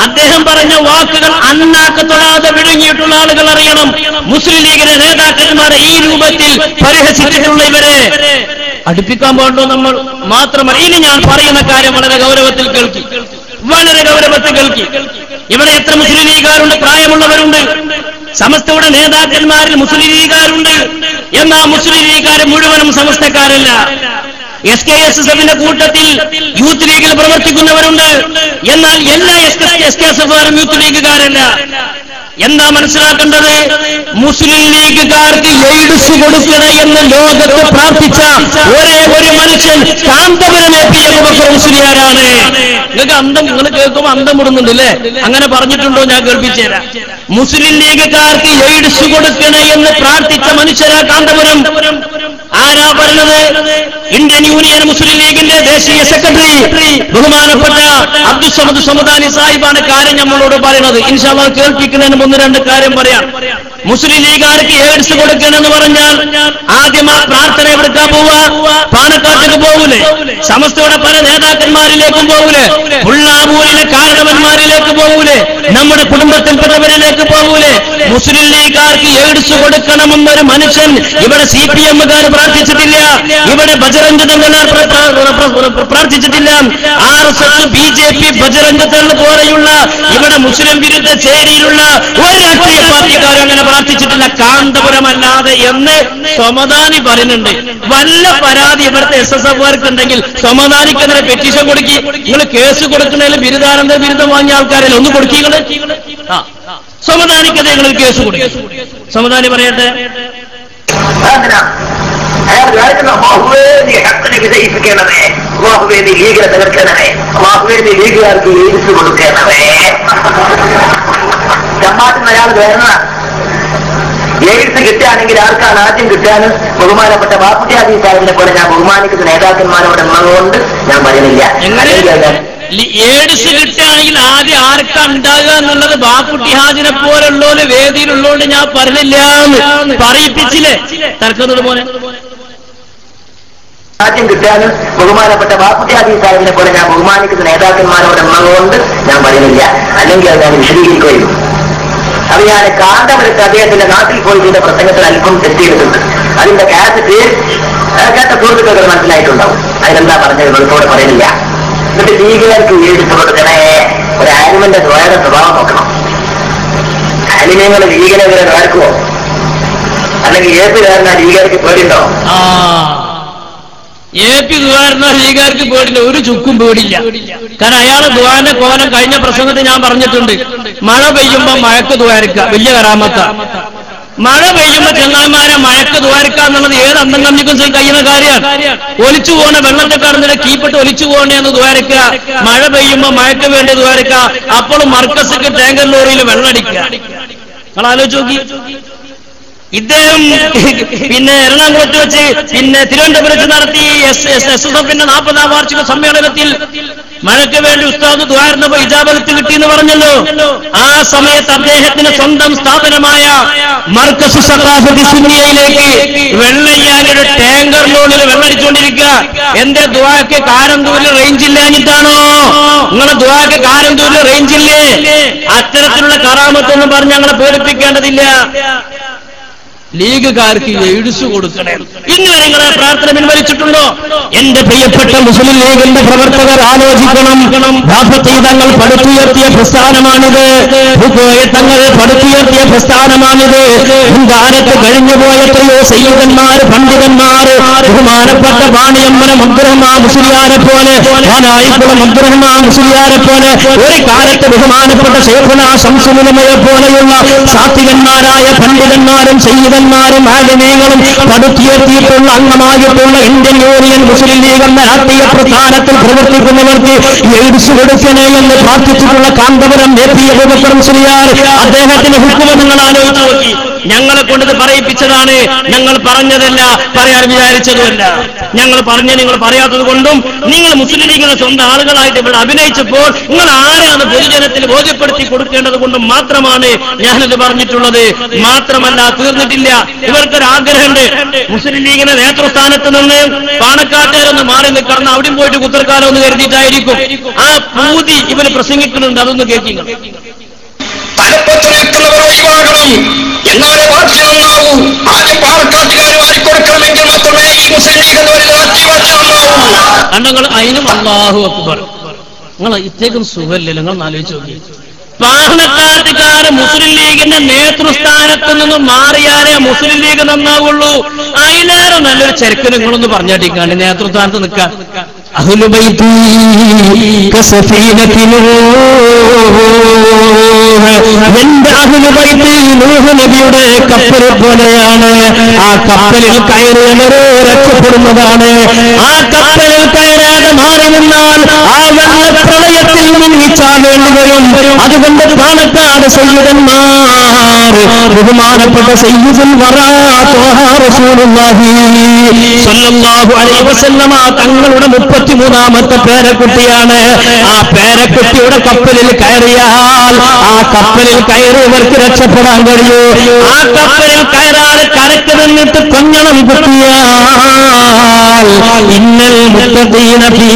അദ്ദേഹം പറഞ്ഞ വാക്കുകൾ അന്നാക്ക് തൊടാതെ വിഴുങ്ങിയിട്ടുള്ള ആളുകൾ അറിയണം. മുസ്ലിം ലീഗിലെ നേതാക്കന്മാരെ ഈ രൂപത്തിൽ പരിഹസിച്ചിട്ടുള്ള ഇവരെ. അടുപ്പിക്കാൻ പാടോ നമ്മൾ? മാത്രമല്ല ഇനി ഞാൻ പറയുന്ന കാര്യം വളരെ ഗൗരവത്തിൽ കേൾക്കി. വളരെ ഗൗരവത്തിൽ കേൾക്കി. ഇവിടെ എത്ര മുസ്ലിം ലീഗുകാരുണ്ട്? പ്രായമുള്ളവരുണ്ട്. സമസ്തയുടെ നേതാക്കന്മാരിൽ മുസ്ലിം ലീഗുകാരുണ്ട്. എന്നാ മുസ്ലിം ലീഗുകാർ മുഴുവനും സമസ്തക്കാരല്ല. എസ് കെ എസ് എസ് എഫിന്റെ കൂട്ടത്തിൽ യൂത്ത് ലീഗിൽ പ്രവർത്തിക്കുന്നവരുണ്ട്. എന്നാൽ എല്ലാ S K S F youth ലീഗുകാരല്ല എന്താ മനസ്സിലാക്കേണ്ടത്? മുസ്ലിം ലീഗുകാർക്ക് എയ്ഡ്സ് കൊടുക്കണേ എന്ന് ലോകത്ത് പ്രാർത്ഥിച്ച ഒരേ ഒരു മനുഷ്യൻ കാന്തപുരം എ മുസ്ലിയാരാണ് നിങ്ങൾക്ക് അന്തം നിങ്ങൾ കേൾക്കുമ്പോൾ അന്തം വിടുന്നുണ്ട് അല്ലേ? അങ്ങനെ പറഞ്ഞിട്ടുണ്ടോ? ഞാൻ കേൾപ്പിച്ചേരാം. മുസ്ലിം ലീഗുകാർക്ക് എയ്ഡ്സ് കൊടുക്കണേ എന്ന് പ്രാർത്ഥിച്ച മനുഷ്യരാ കാന്തപുരം. ആരാ പറഞ്ഞത്? ഇന്ത്യൻ യൂണിയൻ മുസ്ലിം ലീഗിന്റെ ദേശീയ സെക്രട്ടറി. ബഹുമാനപ്പെട്ട അബ്ദുസമദ് സമദാനി സാഹിബാണ് കാര്യം നമ്മളോട് പറയുന്നത് ഇൻഷാല്ല കേൾപ്പിക്കുന്നതിന് ഒന്ന് രണ്ട് കാര്യം പറയാം. മുസ്ലിം ലീഗുകാർക്ക് എയ്ഡ്സ് കൊടുക്കണമെന്ന് പറഞ്ഞാൽ ആദ്യം ആ പ്രാർത്ഥന എവിടുക്കാൻ പോവുക? പാണക്കാട്ടേക്ക് പോകൂലേ സമസ്തയുടെ പല നേതാക്കന്മാരിലേക്കും പോകൂലേ പുള്ളാവൂരിലെ കാരണവന്മാരിലേക്ക് പോകൂലേ നമ്മുടെ കുടുംബത്തിൽപ്പെട്ടവരിലേക്ക് പോകൂലേ മുസ്ലിം ലീഗുകാർക്ക് എയ്ഡ്സ് കൊടുക്കണമെന്നൊരു മനുഷ്യൻ ഇവിടെ സി പി എമ്മുകാർ പ്രാർത്ഥിച്ചിട്ടില്ല. ഇവിടെ ബജരംഗ പ്ര- പ്രാർത്ഥിച്ചിട്ടില്ല R S S B J P Bajrang Thangal പോലെയുള്ള ഇവിടെ മുസ്ലിം വിരുദ്ധ ചേരിയിലുള്ള ഒരു രാഷ്ട്രീയ പാർട്ടിക്കാരും അങ്ങനെ പ്രാർത്ഥിച്ചിട്ടില്ല. കാന്തപുരമല്ലാതെ എന്ന് സമദാനി പറയുന്നുണ്ട്. വല്ല പരാതി ഇവിടുത്തെ എസ് എസ് എഫുകാർക്ക് ഉണ്ടെങ്കിൽ സൊമദാനിക്കെതിരെ പെറ്റീഷൻ കൊടുക്കി. നിങ്ങൾ കേസ് കൊടുക്കുന്നതിൽ ബിരുദാനന്ദ ബിരുദം വാങ്ങിയ ആൾക്കാരെ ഒന്ന് കൊടുക്കികൾ സൊമദാനിക്കെതിരെ നിങ്ങൾ കേസ് കൊടുക്കും. സമദാനി പറയട്ടെ. അയാൾ വിചാരിക്കുന്ന അള്ളാഹുവേ നീ ഹക്കിനെ വിജയിപ്പിക്കണമേ. അള്ളാഹുവേ നീ ലീഗിനെ തകർക്കണമേ. അള്ളാഹുവേ നീ ലീഗുകാർക്ക് എഴുതിച്ചു കൊടുക്കണമേ. ജമാത്തിന് അയാൾ വരുന്ന എയ്ഡ്സ് കിട്ടുകയാണെങ്കിൽ ആർക്കാണ് ആദ്യം കിട്ടാനും ബഹുമാനപ്പെട്ട ബാപ്പുജാതി സാഹിബിനെ പോലെ ഞാൻ ബഹുമാനിക്കുന്ന നേതാക്കന്മാരോട് എന്നതുകൊണ്ട് ഞാൻ പറയുന്നില്ല. എയ്ഡ്സ് കിട്ടുകയാണെങ്കിൽ ആദ്യം ആർക്കാ ഉണ്ടാകുക എന്നുള്ളത് ബാപ്പുട്ടി ഹാജിനെ പോലുള്ളോര് വേദിയിലുള്ളതുകൊണ്ട് ഞാൻ പറഞ്ഞില്ല പറയിപ്പിച്ചില്ലേ? തർക്കം പോലെ ആദ്യം കിട്ടാനും ബഹുമാനപ്പെട്ട ബാപ്പുജാതി സാഹിബിനെ പോലെ ഞാൻ ബഹുമാനിക്കുന്ന നേതാക്കന്മാരോട് എന്നതുകൊണ്ട് ഞാൻ പറയുന്നില്ല. അല്ലെങ്കിൽ അത് ഞാൻ വിശദീകരിക്കുകയും. അത് ഞാൻ കാന്തമെടുത്ത് അദ്ദേഹത്തിന്റെ നാട്ടിൽ പോയി ചെയ്ത പ്രസംഗത്തിൽ അല്പം എത്തിയിട്ടുണ്ട് അതിന്റെ കാസറ്റ് കേട്ട സുഹൃത്തുക്കൾ മനസ്സിലായിട്ടുണ്ടാവും. അതിനെന്താ പറഞ്ഞത് വെളുത്തോടെ പറയുന്നില്ല. എന്നിട്ട് ലീഗുകാർക്ക് എഴുതി കൊടുക്കണേ ഒരു ആനിമന്റെ ദ്വയുടെ സ്വഭാവം നോക്കണം. ആനിമയങ്ങൾ വരെ നോക്കുമോ അല്ലെങ്കിൽ ഏത് കാരണം ലീഗുകാർക്ക് പേടിയുണ്ടോ? എ പി ദുവാരന ലീഗുകാർക്ക് പേടില്ല. ഒരു ചുക്കും പേടില്ല. കാരണം അയാളെ ദുവാന്റെ കോലം കഴിഞ്ഞ പ്രസംഗത്തിൽ ഞാൻ പറഞ്ഞിട്ടുണ്ട്. മഴ പെയ്യുമ്പോ മഴക്ക് ദുവാരിക്ക വലിയ കറാമത്ത മഴ പെയ്യുമ്പോ ചെങ്ങാന്മാരെ മഴക്ക് ദുവാരിക്ക എന്നുള്ളത് ഏത് അന്തം കമ്മിക്കും കഴിയുന്ന കാര്യമാണ് ഒലിച്ചു പോണ വെള്ളത്തെ കടന്നിട്ട് കീപ്പിട്ട് ഒലിച്ചു പോകണേന്ന് ദ്വാരക്ക മഴ പെയ്യുമ്പോ മഴക്ക് വേണ്ടി ദ്വാരക്ക അപ്പോഴും മർക്കസിക്ക് ടാങ്കർ ലോറിയിൽ വെള്ളടിക്കുക നിങ്ങൾ ആലോചിച്ച് നോക്കി. ഇദ്ദേഹം പിന്നെ എറണാകുളത്ത് വെച്ച് പിന്നെ തിരുവനന്തപുരത്ത് നടത്തി എസ് എസ് എസ് എസ് എഫിന്റെ നാൽപ്പതാം വാർഷിക സമ്മേളനത്തിൽ മഴയ്ക്ക് വേണ്ടി ഉസ്താദ് ദ്വാരുന്നപ്പോ ഇജാബത്ത് കിട്ടിയെന്ന് പറഞ്ഞല്ലോ. ആ സമയത്ത് അദ്ദേഹത്തിന് സ്വന്തം സ്ഥാപനമായ മർക്കസ് വെള്ളയ്യാനൊരു സുന്നിയയിലേക്ക് വെള്ളയ്യാലൊരു ടാങ്കർ ലോണിൽ വെള്ളടിച്ചുകൊണ്ടിരിക്കുക എന്റെ ദ്വാക്ക് കാരന്തൂരിൽ റേഞ്ച് ഇല്ലാഞ്ഞിട്ടാണോ നിങ്ങളെ ദ്വാക്ക് കാരന്തൂരിൽ റേഞ്ച് ഇല്ലേ അത്തരത്തിലുള്ള കറാമത്തൊന്നും പറഞ്ഞ് ഞങ്ങളെ പേടിപ്പിക്കേണ്ടതില്ല. ലീഗുകാർക്ക് എഴുസ് കൊടുക്കണേ. ഇന്ന് നിങ്ങളെ പ്രാർത്ഥന പിൻവലിച്ചിട്ടുണ്ടോ? എന്റെ പ്രിയപ്പെട്ട മുസ്ലിം ലീഗിന്റെ പ്രവർത്തകർ ആലോചിക്കണം. തങ്ങൾ പടുത്തുയർത്തിയ പ്രസ്ഥാനമാണിത്. തങ്ങൾ പടുത്തുയർത്തിയ പ്രസ്ഥാനമാണിത്. മുൻകാലത്ത് കഴിഞ്ഞുപോയ എത്രയോ സയ്യിദന്മാർ പണ്ഡിതന്മാർ ബഹുമാനപ്പെട്ട പാണിയമ്മനം അബ്ദുറഹ്മാ മുസ്ലിയാരെ പോലെ വാനായിക്കുളം അബ്ദുറഹ്മാ മുസ്ലിയാരെ പോലെ ഒരു കാലത്ത് ബഹുമാനപ്പെട്ട ശേഖന ശംസുലമയെ പോലെയുള്ള സാത്വികന്മാരായ പണ്ഡിതന്മാരും സയ്യിദന്മാരും ആലിമീങ്ങളും പടുത്തിയെത്തിയിട്ടുള്ള അംഗമായിട്ടുള്ള ഇന്ത്യൻ യൂണിയൻ മുസ്ലിം ലീഗ് എന്ന രാഷ്ട്രീയ പ്രസ്ഥാനത്തിൽ പ്രവർത്തിക്കുന്നവർക്ക് എയ്ഡ്സ് കൊടുക്കണേ എന്ന് പ്രാർത്ഥിച്ചിട്ടുള്ള കാന്തപുരം എ പി മുസ്ലിയാർ അദ്ദേഹത്തിന്റെ ഹുക്കുമ നിങ്ങൾ ആലോചിച്ച് നോക്കി ഞങ്ങളെ കൊണ്ടത് പറയിപ്പിച്ചതാണ്. ഞങ്ങൾ പറഞ്ഞതല്ല പറയാൻ വിചാരിച്ചതുമല്ല. ഞങ്ങൾ പറഞ്ഞ് നിങ്ങൾ പറയാത്തത് കൊണ്ടും നിങ്ങൾ മുസ്ലിം ലീഗിന്റെ സ്വന്തം ആളുകളായിട്ട് ഇവിടെ അഭിനയിച്ചപ്പോൾ നിങ്ങൾ ആരാണ് പൊതുജനത്തിന് ബോധ്യപ്പെടുത്തി കൊടുക്കേണ്ടത് കൊണ്ടും മാത്രമാണ് ഞാനിത് പറഞ്ഞിട്ടുള്ളത്. മാത്രമല്ല തീർന്നിട്ടില്ല. ഇവർക്കൊരു ആഗ്രഹമുണ്ട് മുസ്ലിം ലീഗിന്റെ നേതൃസ്ഥാനത്ത് നിന്ന് പാണക്കാട്ടുകാരൊന്ന് മാറി നിൽക്കണം. അവിടെയും പോയിട്ട് കുത്തർക്കാലം ഒന്ന് കരുതിയിട്ടായിരിക്കും. ആ പൂതി ഇവർ പ്രസംഗിക്കുന്നുണ്ട്. അതൊന്ന് കേൾക്കുക നിൽക്കുന്നവർ ഒഴിവാകണം. എന്നാലേ ഭാഷ നന്നാവൂ ആദ്യം പാലക്കാട്ടുകാർ മാറിക്കൊടുക്കണമെങ്കിൽ മാത്രമേ ഈ മുസ്ലിം ലീഗ് എന്ന് പറയുന്ന രാഷ്ട്രീയ ഭാഷ നന്നാവൂ അതിനും അള്ളാഹു അക്ബർ. നിങ്ങൾ ഇത്തേക്കും സുഖമില്ലല്ലോ നിങ്ങൾ ആലോചിച്ച് നോക്കി. പാണക്കാട്ടുകാര് മുസ്ലിം ലീഗിന്റെ നേതൃസ്ഥാനത്ത് നിന്ന് മാറിയാലേ മുസ്ലിം ലീഗ് നന്നാവുള്ളൂ. അതിലേറെ നല്ലൊരു ചരക്ക് നിങ്ങളൊന്ന് പറഞ്ഞാട്ടിക്കാണ്ട് നേതൃസ്ഥാനത്ത് നിൽക്കാൻ അഹുലുബൈ കസഫീനത്തിനോ എന്റെ അഹ്ലുബൈത്തി നൂഹ് നബിയുടെ കപ്പൽ പോലെയാണ്. ആ കപ്പലിൽ കയറിയവരെ രക്ഷപ്പെടുന്നതാണ്. ആ കപ്പലിൽ കയറാതെ മാറി നിന്നാൽ ആ വെള്ളപ്രളയത്തിൽ മുങ്ങിച്ചാവേണ്ടി വരും അതുകൊണ്ട് പാണക്കാട് സയ്യിദന്മാർ ബഹുമാനപ്പെട്ട സയ്യിദുൽ തങ്ങളുടെ മുപ്പത്തിമൂന്നാമത്തെ പേരക്കുട്ടിയാണ്. ആ പേരക്കുട്ടിയുടെ കപ്പലിൽ കയറിയാൽ ആ കപ്പലിൽ കയറി ഇവർക്ക് രക്ഷപ്പെടാൻ കഴിയൂ. ആ കപ്പലിൽ കയറാതെ കരക്ക് നിന്നിട്ട് കൊഞ്ഞണം കുത്തിയാൽ ഇന്നൽ മുത്തദീന ഫീ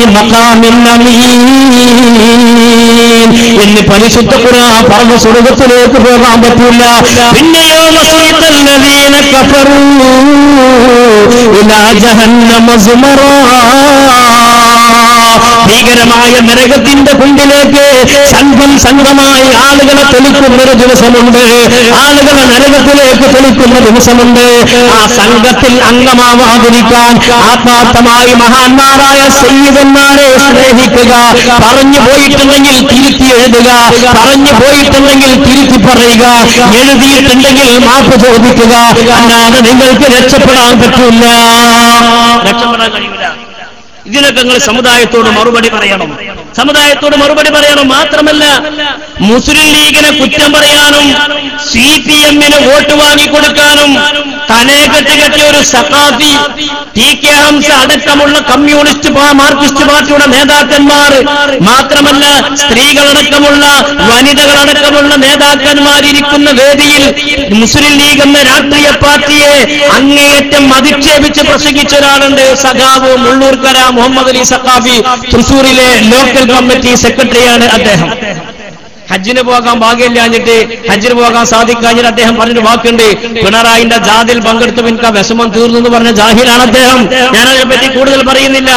എന്ന് പരിശുദ്ധ ഖുർആൻ പറഞ്ഞ സ്വർഗത്തിലേക്ക് പോകാൻ പറ്റില്ല. പിന്നെയോ വസീതല്ലദീന കഫറൂ. ഇലാ ജഹന്നമ സുമറാ. ഭീകരമായ നരകത്തിന്റെ കുണ്ടിലേക്ക് സംഘം സംഘമായി ആളുകളെ തെളിക്കുന്ന ഒരു ദിവസമുണ്ട്. ആളുകളെ നരകത്തിലേക്ക് തെളിക്കുന്ന ദിവസമുണ്ട്. ആ സംഘത്തിൽ അംഗമാവാതിരിക്കാൻ ആത്മാർത്ഥമായി മഹാന്മാരായ സൈനികന്മാരെ സ്നേഹിക്കുക. പറഞ്ഞു പോയിട്ടുണ്ടെങ്കിൽ തിരുത്തി എഴുതുക പറഞ്ഞു പോയിട്ടുണ്ടെങ്കിൽ തിരുത്തി പറയുക എഴുതിയിട്ടുണ്ടെങ്കിൽ മാപ്പ് ചോദിക്കുക. അല്ലാതെ നിങ്ങൾക്ക് രക്ഷപ്പെടാൻ പറ്റില്ല. രക്ഷപ്പെടാൻ കഴിയില്ല. ഇതിനൊക്കെ നിങ്ങൾ സമുദായത്തോട് മറുപടി പറയണം. സമുദായത്തോട് മറുപടി പറയണം മാത്രമല്ല മുസ്ലിം ലീഗിനെ കുറ്റം പറയാനും സി പി എമ്മിന് വോട്ട് വാങ്ങിക്കൊടുക്കാനും കെട്ടി കെട്ടിയ ഒരു സഖാഫി ടി കെ ഹംസ അടക്കമുള്ള കമ്മ്യൂണിസ്റ്റ് മാർക്സിസ്റ്റ് പാർട്ടിയുടെ നേതാക്കന്മാർ മാത്രമല്ല സ്ത്രീകളടക്കമുള്ള വനിതകളടക്കമുള്ള നേതാക്കന്മാരിരിക്കുന്ന വേദിയിൽ മുസ്ലിം ലീഗ് എന്ന രാഷ്ട്രീയ പാർട്ടിയെ അങ്ങേയറ്റം അധിക്ഷേപിച്ച് പ്രസംഗിച്ച ഒരാളുണ്ട് സഖാവ് മുള്ളൂർക്കര മുഹമ്മദ് അലി സഖാഫി തൃശൂരിലെ കമ്മിറ്റി സെക്രട്ടറിയാണ് അദ്ദേഹം. ഹജ്ജിന് പോകാൻ ഭാഗ്യമില്ലാഞ്ഞിട്ട് ഹജ്ജിന് പോകാൻ സാധിക്കാഞ്ഞിട്ട് അദ്ദേഹം പറഞ്ഞൊരു വാക്കുണ്ട്. പിണറായിന്റെ ജാതിൽ പങ്കെടുത്തു എനിക്ക് വിഷമം തീർന്നു എന്ന് പറഞ്ഞ ജാഹിലാണ് അദ്ദേഹം. ഞാൻ അതിനെപ്പറ്റി കൂടുതൽ പറയുന്നില്ല.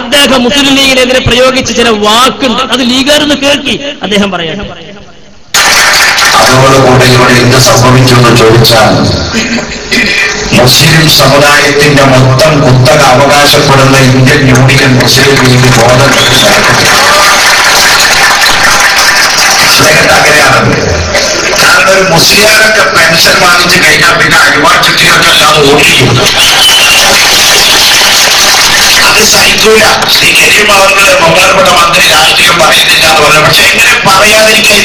അദ്ദേഹം മുസ്ലിം ലീഗിനെതിരെ പ്രയോഗിച്ച ചില വാക്കുണ്ട്. അത് ലീഗാരെന്ന് കേൾക്കി അദ്ദേഹം പറയാം അതോടുകൂടി ഇവിടെ എന്ത് സംഭവിച്ചു എന്ന് ചോദിച്ചാൽ മുസ്ലിം സമുദായത്തിന്റെ മൊത്തം കുത്തക അവകാശപ്പെടുന്ന ഇന്ത്യൻ യൂണിയൻ മുസ്ലിം ലീഗ് ബോധത്തിൽ അദ്ദേഹത്തെ അങ്ങനെയാണത് കാരണം ഒരു മുസ്ലിയാരൊക്കെ പെൻഷൻ വാങ്ങിച്ചു കഴിഞ്ഞാൽ പിന്നെ അഴിവാചുറ്റിയൊക്കെ അല്ലാതെ ഓടിക്കും അത് സഹിക്കൂല. ശ്രീ കരീം അവർക്ക് ബഹുമാനപ്പെട്ട മന്ത്രി രാഷ്ട്രീയം പറയുന്നില്ല എന്ന് പറഞ്ഞു പക്ഷെ എങ്ങനെ പറയാതിരിക്കുക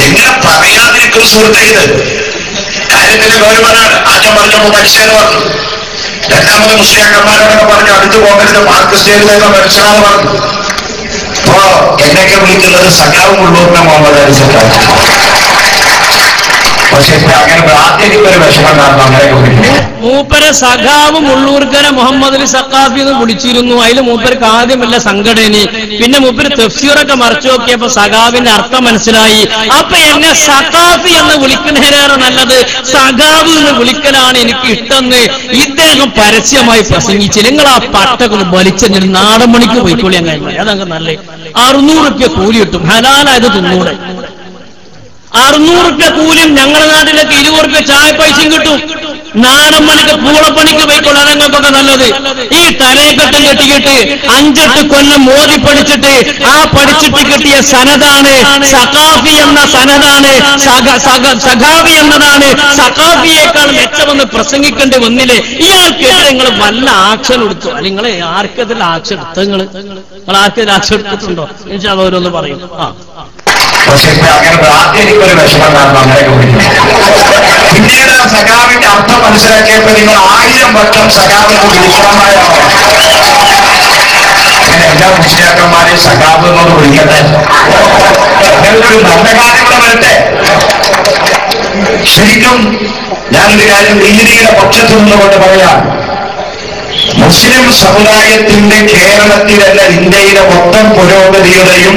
എങ്ങനെ പറയാതിരിക്കും സുഹൃത്തെ ഇത് കാര്യത്തിന്റെ ഗൗരവനാണ് ആദ്യം പറഞ്ഞപ്പോ മനുഷ്യന് പറഞ്ഞു രണ്ടാമത് മുസ്ലിയാക്കന്മാരോടൊക്കെ പറഞ്ഞു അടുത്ത് പോകരുത് മാർക്സിസ്റ്റ് മനുഷ്യനാന്ന് പറഞ്ഞു. അപ്പോ എന്നെയൊക്കെ വിളിക്കുന്നത് സഖാവും ഉള്ളൂരിനെ മുഹമ്മദ് അലി സഖാവ് പക്ഷെ അങ്ങനെ ഒരു മൂപ്പര സഖാവ് മുള്ളൂർക്കര മുഹമ്മദ് അലി സഖാഫി എന്ന് വിളിച്ചിരുന്നു. അതിൽ മൂപ്പർക്ക് ആദ്യമല്ല സംഘടനി പിന്നെ മൂപ്പര് തഫ്സീറൊക്കെ മറച്ചു നോക്കിയപ്പോ സഖാവിന്റെ അർത്ഥം മനസ്സിലായി. അപ്പൊ എന്നെ സഖാഫി എന്ന് വിളിക്കുന്നതിനേറെ നല്ലത് സഖാവ് എന്ന് വിളിക്കലാണ് എനിക്ക് ഇട്ടെന്ന് ഇദ്ദേഹം പരസ്യമായി പ്രസംഗിച്ച് നിങ്ങൾ ആ പട്ടൊക്കെ വലിച്ചെങ്കിൽ നാടൻ മണിക്ക് പോയിക്കോളി അങ്ങനെ അതങ്ങ് നല്ല അറുന്നൂറ് റുപ്യ കൂലി കിട്ടും. ഹലാലായത് തിന്നൂടെ. അറുന്നൂറ് റുപ്യ കൂലിയും ഞങ്ങളുടെ നാട്ടിലേക്ക് ഇരുപത് റുപ്യ ചായ പൈസയും കിട്ടും. നാടൻ പണിക്ക് പൂളപ്പണിക്ക് പോയിക്കൊള്ളാൻ അതങ്ങൾക്കൊക്കെ നല്ലത്. ഈ തലയെക്കെട്ടും കെട്ടിക്കിട്ട് അഞ്ചെട്ട് കൊല്ലം മോദി പഠിച്ചിട്ട് ആ പഠിച്ചിട്ട് കിട്ടിയ സനതാണ്. സഖാഫി എന്ന സനതാണ്. സഖ- സഖ- സഖാഫി എന്നതാണ്. സഖാഫിയേക്കാൾ മെച്ചമെന്ന് പ്രസംഗിക്കേണ്ടി വന്നില്ലേ? ഇയാൾക്കെതിരെ നിങ്ങൾ വല്ല ആക്ഷൻ എടുത്തു? നിങ്ങൾ ആർക്കെതിരെ ആക്ഷൻ എടുത്തു നിങ്ങൾ നിങ്ങൾ ആർക്കെതിരെ ആക്ഷൻ എടുത്തിട്ടുണ്ടോ? എനിക്ക് അതോരോന്ന് പറയും. ആ. പക്ഷെ അങ്ങനെ ആദ്യം എനിക്കൊരു വിഷമം കാരണം നമ്മളെ വിളിക്കുന്നു പിന്നീട് സഖാവിന്റെ അർത്ഥം മനസ്സിലാക്കിയപ്പോ നിങ്ങൾ ആയിരം വട്ടം സഖാവിന് വിളിക്കണമായോ? അങ്ങനെ എല്ലാ മുസ്ലിയാക്കന്മാരെയും സഖാവ് എന്നോട് വിളിക്കട്ടെ? ഒരു നല്ല കാര്യങ്ങൾ വരട്ടെ? ശരിക്കും ഞാനൊരു കാര്യം ഇന്ത്യയുടെ പക്ഷത്തു നിന്നുകൊണ്ട് പറയാം. മുസ്ലിം സമുദായത്തിന്റെ കേരളത്തിലല്ല ഇന്ത്യയിലെ മൊത്തം പുരോഗതിയുടെയും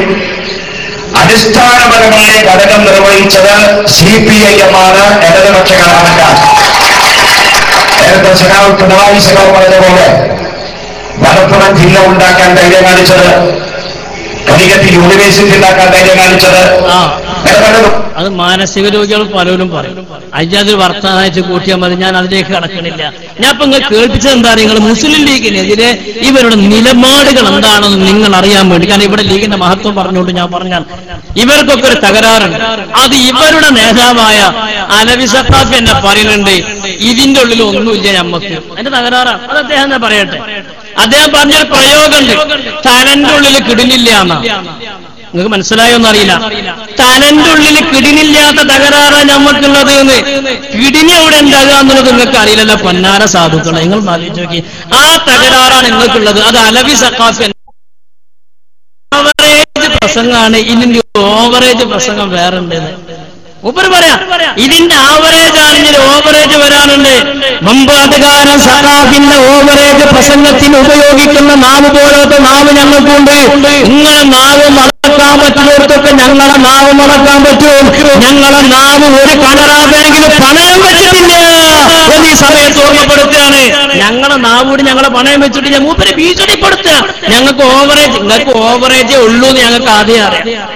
അടിസ്ഥാനപരമായ ഘടകം നിർവഹിച്ചത് സി പി ഐ എം ആണ്. ഇടതുപക്ഷ സഖാവ് പിണറായി സഖാവ് പറഞ്ഞതുപോലെ മലപ്പുറം ജില്ല ഉണ്ടാക്കാൻ ധൈര്യം കാണിച്ചത് പണിക്കത്ത് യൂണിവേഴ്സിറ്റി ഉണ്ടാക്കാൻ ധൈര്യം കാണിച്ചത് അത് മാനസിക രോഗികൾ പലരും പറയും. അജാതിൽ വർത്തമാനിച്ച് കൂട്ടിയാൽ മതി ഞാൻ അതിലേക്ക് കടക്കണില്ല. ഞാൻ ഇപ്പൊ നിങ്ങൾ കേൾപ്പിച്ചത് എന്താ നിങ്ങൾ മുസ്ലിം ലീഗിനെതിരെ ഇവരുടെ നിലപാടുകൾ എന്താണെന്ന് നിങ്ങൾ അറിയാൻ വേണ്ടി. കാരണം ഇവിടെ ലീഗിന്റെ മഹത്വം പറഞ്ഞുകൊണ്ട് ഞാൻ പറഞ്ഞാൽ ഇവർക്കൊക്കെ ഒരു തകരാറുണ്ട്. അത് ഇവരുടെ നേതാവായ അലവി സത്താഫ് എന്നെ പറയുന്നുണ്ട് ഇതിന്റെ ഉള്ളിൽ ഒന്നുമില്ല ഞമ്മക്ക്. അതിന്റെ തകരാറാണ് അത് അദ്ദേഹം തന്നെ പറയട്ടെ. അദ്ദേഹം പറഞ്ഞൊരു പ്രയോഗമുണ്ട്. തലന്റെ ഉള്ളിൽ കിടിലില്ല നിങ്ങൾക്ക് മനസ്സിലായോന്ന് അറിയില്ല. തലന്റെ ഉള്ളിൽ കിടിനില്ലാത്ത തകരാറാണ് നമുക്കുള്ളത് എന്ന്. കിടിനി എവിടെ ഉണ്ടാകുക എന്നുള്ളത് നിങ്ങൾക്ക് അറിയില്ലല്ലോ. പൊന്നാര സാധുക്കളെ നിങ്ങൾ ആലോചിച്ച് നോക്കി. ആ തകരാറാണ് നിങ്ങൾക്കുള്ളത്. അത് അലവി സക്കാഫ് ഓവറേജ് പ്രസംഗമാണ്. ഇതിന്റെ ഓവറേജ് പ്രസംഗം വേറെ ഉണ്ടെന്ന്. മൂപ്പര് പറയാം ഇതിന്റെ ആവറേജ് ആണെങ്കിൽ ഓവറേജ് വരാനുണ്ട്. മമ്പാട്ടുകാരൻ സഖാഫിന്റെ ഓവറേജ് പ്രസംഗത്തിന് ഉപയോഗിക്കുന്ന നാവ് പോലത്തെ നാവ് ഞങ്ങൾക്കുണ്ട്. നിങ്ങളെ നാവ് മടക്കാൻ പറ്റുന്നവർക്കൊക്കെ ഞങ്ങളെ നാവ് മറക്കാൻ പറ്റും ഞങ്ങളെ നാവ് ഒരു കണറാകണമെങ്കിൽ പണയം വെച്ചിട്ടില്ല. എന്ന് ഈ സമയത്ത് ഓർമ്മപ്പെടുത്തുകയാണ് ഞങ്ങളെ നാവൂടി ഞങ്ങളെ പണയം വെച്ചിട്ട് ഞാൻ മൂപ്പര് ഭീഷണിപ്പെടുത്തുക. ഞങ്ങൾക്ക് ഓവറേജ് നിങ്ങൾക്ക് ഓവറേജേ ഉള്ളൂ എന്ന് ഞങ്ങൾക്ക് ആദ്യം അറിയാം.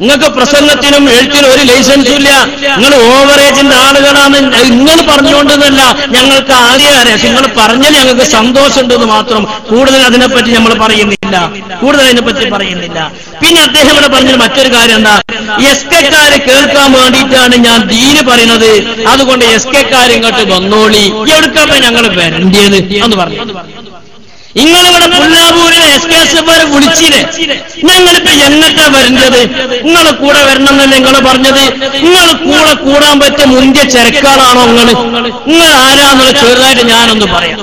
നിങ്ങൾക്ക് പ്രസംഗത്തിനും എഴുത്തിനും ഒരു ലൈസൻസും ഇല്ല. നിങ്ങൾ ഓവറേജിന്റെ ആളുകളാണ്. നിങ്ങൾ പറഞ്ഞുകൊണ്ടെന്നല്ല ഞങ്ങൾക്ക് ആദ്യം നിങ്ങൾ പറഞ്ഞാൽ ഞങ്ങൾക്ക് സന്തോഷമുണ്ടെന്ന് മാത്രം. കൂടുതൽ അതിനെപ്പറ്റി നമ്മൾ പറയുന്നില്ല. കൂടുതൽ അതിനെപ്പറ്റി പറയുന്നില്ല. പിന്നെ അദ്ദേഹം ഇവിടെ പറഞ്ഞ മറ്റൊരു കാര്യം എന്താ? എസ് കെക്കാരെ കേൾക്കാൻ വേണ്ടിയിട്ടാണ് ഞാൻ ദീന് പറയുന്നത്. അതുകൊണ്ട് എസ് കെക്കാർ ഇങ്ങോട്ട് വന്നോളി. എടുക്കാൻ ഞങ്ങൾ വരേണ്ടിയത് എന്ന് പറഞ്ഞു. നിങ്ങളിവിടെ പുല്ലാവൂരിലെ എസ് കെ എസ് എഫ് വിളിച്ചില്ലേ ഞങ്ങളിപ്പോ എങ്ങട്ടാ വരേണ്ടത്? നിങ്ങൾ കൂടെ വരണം എന്നല്ലേ നിങ്ങൾ പറഞ്ഞത്? നിങ്ങൾ കൂടെ കൂടാൻ പറ്റിയ മുന്തിയ ചെരക്കാളാണോ നിങ്ങൾ നിങ്ങൾ ആരാന്നുള്ള ചെറുതായിട്ട് ഞാനൊന്ന് പറയാം.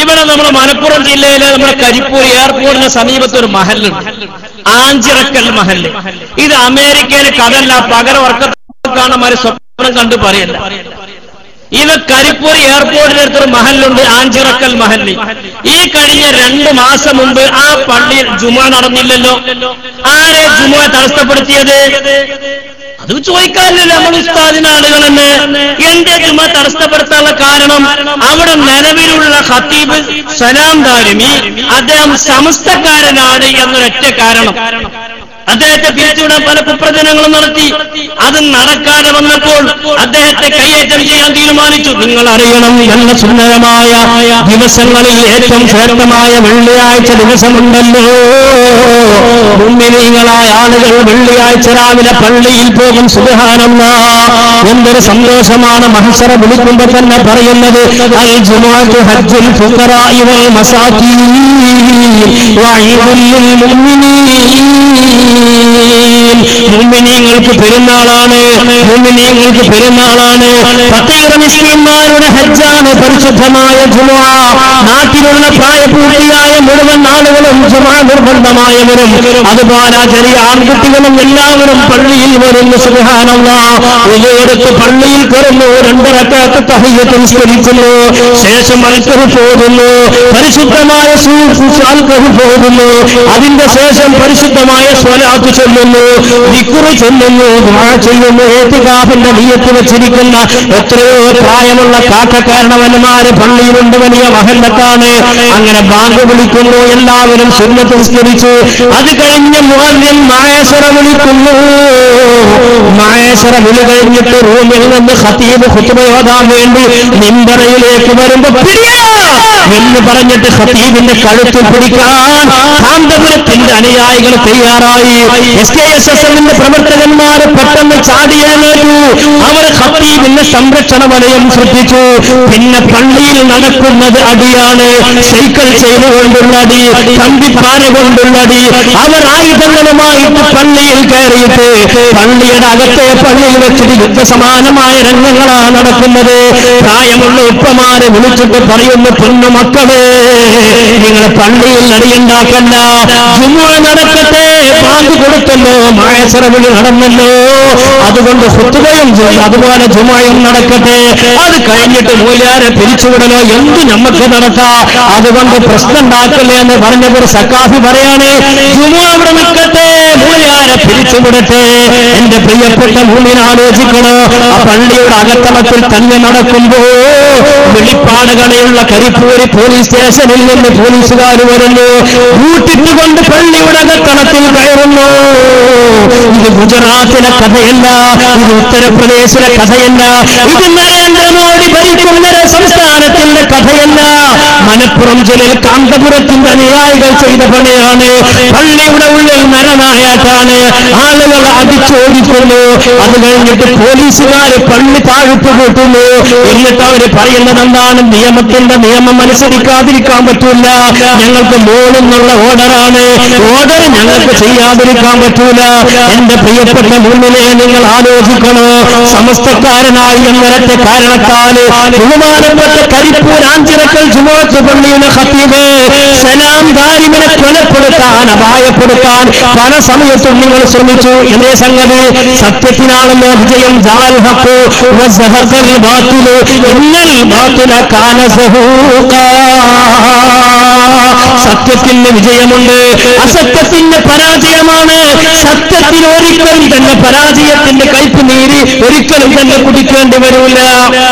ഇവിടെ നമ്മുടെ മലപ്പുറം ജില്ലയിലെ നമ്മുടെ കരിപ്പൂർ എയർപോർട്ടിന് സമീപത്ത് ഒരു മഹലുണ്ട് ആഞ്ചിറക്കൽ മഹൽ ഇത് അമേരിക്കയിലെ കഥല്ല പകരം മാറി സ്വപ്നം കണ്ട് പറയല്ല. ഇത് കരിപ്പൂർ എയർപോർട്ടിന് അടുത്തൊരു മഹലുണ്ട് ആഞ്ചിറക്കൽ മഹല്ലി. ഈ കഴിഞ്ഞ രണ്ട് മാസം മുമ്പ് ആ പള്ളിയിൽ ജുമ നടന്നില്ലല്ലോ. ആരെ ജുമ തടസ്സപ്പെടുത്തിയത്? അത് ചോദിക്കാനില്ല നമ്മൾ ഉസ്താദിന് ആളുകൾ തന്നെ എന്റെ ജുമ തടസ്സപ്പെടുത്താനുള്ള കാരണം അവിടെ നിലവിലുള്ള ഖത്തീബ് സലാം ദാരിമി അദ്ദേഹം സമസ്തക്കാരനാണ് എന്നൊരൊറ്റ കാരണം. അദ്ദേഹത്തെ പിരിച്ചുവിടാൻ പല കുപ്രചനങ്ങളും നടത്തി. അത് നടക്കാതെ വന്നപ്പോൾ അദ്ദേഹത്തെ കൈയേറ്റം ചെയ്യാൻ തീരുമാനിച്ചു. നിങ്ങൾ അറിയണം എന്ന സുന്ദരമായ ദിവസങ്ങളിൽ ഏറ്റവും ശ്രേഷ്ഠമായ വെള്ളിയാഴ്ച ദിവസമുണ്ടല്ലോ. ഉമ്മിനീകളായ ആളുകൾ വെള്ളിയാഴ്ച രാവിലെ പള്ളിയിൽ പോകും. സുഖാനല്ല എന്തൊരു സന്തോഷമാണ് മഹസറ വിളിക്കുമ്പോ തന്നെ പറയുന്നത്. അൽ ഹജ്ജുൽ വഈദുൽ മുഅ്മിനീൻ. الرحيم മുമ്മിനീങ്ങൾക്ക് പെരുന്നാളാണ്. മുമ്മിനീങ്ങൾക്ക് പെരുന്നാളാണ്. പ്രത്യേക മുസ്ലിംമാരുടെ ഹജ്ജാണ് പരിശുദ്ധമായ ജുമാ നാട്ടിലുള്ള പ്രായപൂർത്തിയായ മുഴുവൻ ആളുകളും ജുമാ നിർബന്ധമായവരും. അതുപോലെ ചെറിയ ആൺകുട്ടികളും എല്ലാവരും പള്ളിയിൽ വരുന്നു സുബ്ഹാനല്ലാഹ് എടുത്ത് പള്ളിയിൽ കയറുന്നു രണ്ടരക്കാത്ത തഹയ്യത്തിൽ സ്മരിക്കുന്നു ശേഷം അൽക്കഹ് പോകുന്നു. പരിശുദ്ധമായ അൽക്കഹ് പോകുന്നു. അതിന്റെ ശേഷം പരിശുദ്ധമായ സ്വലാത്ത് ചൊല്ലുന്നു. വിക്കുറ് ചൊല്ലുന്നു ദുആ ചെയ്യുന്നു ഏത്തികാഫിന്റെ നീയത്ത് വെച്ചിരിക്കുന്ന എത്രയോ പ്രായമുള്ള കാക്കക്കാരണവന്മാര് പള്ളിയിലുണ്ട് വലിയ മഹല്ലത്താണ്. അങ്ങനെ ബാങ്ക് വിളിക്കുന്നു എല്ലാവരും സുന്നത്ത് നിസ്കരിച്ചു. അത് കഴിഞ്ഞ് മുഹല്യൻ മായേശ്വര വിളിക്കുന്നു. മായേശ്വര വിളി കഴിഞ്ഞിട്ട് റൂമിൽ നിന്ന് ഖത്തീബ് ഖുത്ബ വേണ്ടി മിമ്പറയിലേക്ക് വരുമ്പോ പിടിയാ എന്ന് പറഞ്ഞിട്ട് ഖത്തീബിന്റെ കഴുത്തിൽ പിടിക്കാൻ കാന്തപുരത്തിന്റെ അനുയായികൾ തയ്യാറായി. എസ് കെ എസ് എസ് എമ്മിന്റെ പ്രവർത്തകന്മാർ പെട്ടെന്ന് ചാടിയേറ്റു അവർ ഹബീബിന്റെ സംരക്ഷണ വലയം ശ്രദ്ധിച്ചു. പിന്നെ പള്ളിയിൽ നടക്കുന്നത് അടിയാണ്. സൈക്കിൾ ചെയ്തുകൊണ്ടുള്ള അടി പാറ കൊണ്ടുള്ള അടി. അവർ ആയുധങ്ങളുമായിട്ട് പള്ളിയിൽ കയറിയിട്ട് പള്ളിയുടെ അകത്തെ പള്ളിയിൽ വെച്ചിട്ട് യുദ്ധസമാനമായ രംഗങ്ങളാണ് നടക്കുന്നത്. പ്രായമുള്ള ഉപ്പമാരെ വിളിച്ചിട്ട് പറയുന്നു പൊന്നു മക്കളെ നിങ്ങൾ പള്ളിയിൽ നടിയുണ്ടാക്കല്ല ജുമുഅ നടക്കട്ടെ പാട്ട് കൊടുത്തല്ലോ. മായസറവിളി നടന്നല്ലോ. അതുകൊണ്ട് ഹുത്തുകയും അതുപോലെ ജുമായും നടക്കട്ടെ. അത് കഴിഞ്ഞിട്ട് മൂല്യാരെ പിരിച്ചുവിടലോ. എന്ത് നമുക്ക് നടക്കാം അതുകൊണ്ട് പ്രശ്നം ഉണ്ടാക്കല്ലേ എന്ന് പറഞ്ഞപ്പോൾ സക്കാഫി പറയാണ് ജുമ നിൽക്കട്ടെ മൂല്യാരെ പിരിച്ചുവിടട്ടെ. എന്റെ പ്രിയപ്പെട്ട ആലോചിക്കണോ. ആ പള്ളിയുടെ അകത്തളത്തിൽ തന്നെ നടക്കുമ്പോ വെളിപ്പാടുകളെയുള്ള കരിപ്പൂരി പോലീസ് സ്റ്റേഷനിൽ നിന്ന് പോലീസുകാർ വരുന്നു. കൂട്ടിട്ടുകൊണ്ട് പള്ളിയുടെ അകത്തളത്തിൽ കയറുന്നു. ഇത് ഗുജറാത്തിലെ കഥയല്ല ഇത് ഉത്തർപ്രദേശിലെ കഥയല്ല ഇത് നരേന്ദ്രമോദി ഭരിക്കുന്ന സംസ്ഥാനത്തിന്റെ കഥയല്ല. മലപ്പുറം ജില്ലയിൽ കാന്തപുരത്തിന്റെ അനുയായികൾ ചെയ്ത പണിയാണ് പള്ളിയുടെ ഉള്ളിൽ നരനായാട്ടാണ്. ആളുകൾ അടിച്ചോടിക്കുന്നു അത് കഴിഞ്ഞിട്ട് പോലീസുകാർ പള്ളി താഴ്ത്തു കൂട്ടുന്നു എന്നിട്ട് അവർ പറയുന്നത് എന്താണ് നിയമത്തിന്റെ നിയമം അനുസരിക്കാതിരിക്കാൻ പറ്റൂല. ഞങ്ങൾക്ക് മോളെന്നുള്ള ഓർഡറാണ്. ഓർഡർ ഞങ്ങൾക്ക് ചെയ്യാതിരിക്കാൻ പറ്റൂല. എന്റെ പ്രിയപ്പെട്ട മുന്നിലെ നിങ്ങൾ ആലോചിക്കണോ. സമസ്തക്കാരനായി എന്നൊരൊറ്റ കാരണത്താൽ ബഹുമാനപ്പെട്ട കരിപ്പൂർ ആഞ്ചിറക്കൽ ജുമാത്ത് പള്ളിയുടെ ഹത്തീബ് സലാം കൊലപ്പെടുത്താൻ അപായപ്പെടുത്താൻ പല സമയത്തും നിങ്ങൾ ശ്രമിച്ചു. എന്നേ സംഗതി സത്യത്തിനാണല്ലോ വിജയം. ജാൽ ഹക്കു വസഹഖൽ ബാത്തിലു സത്യത്തിന് വിജയമുണ്ട്. അസത്യത്തിന് പരാജയമാണ്. സത്യത്തിന് ഒരിക്കലും തന്നെ പരാജയത്തിന്റെ കയ്പ് നീരി ഒരിക്കലും തന്നെ കുടിക്കേണ്ടി വരൂല.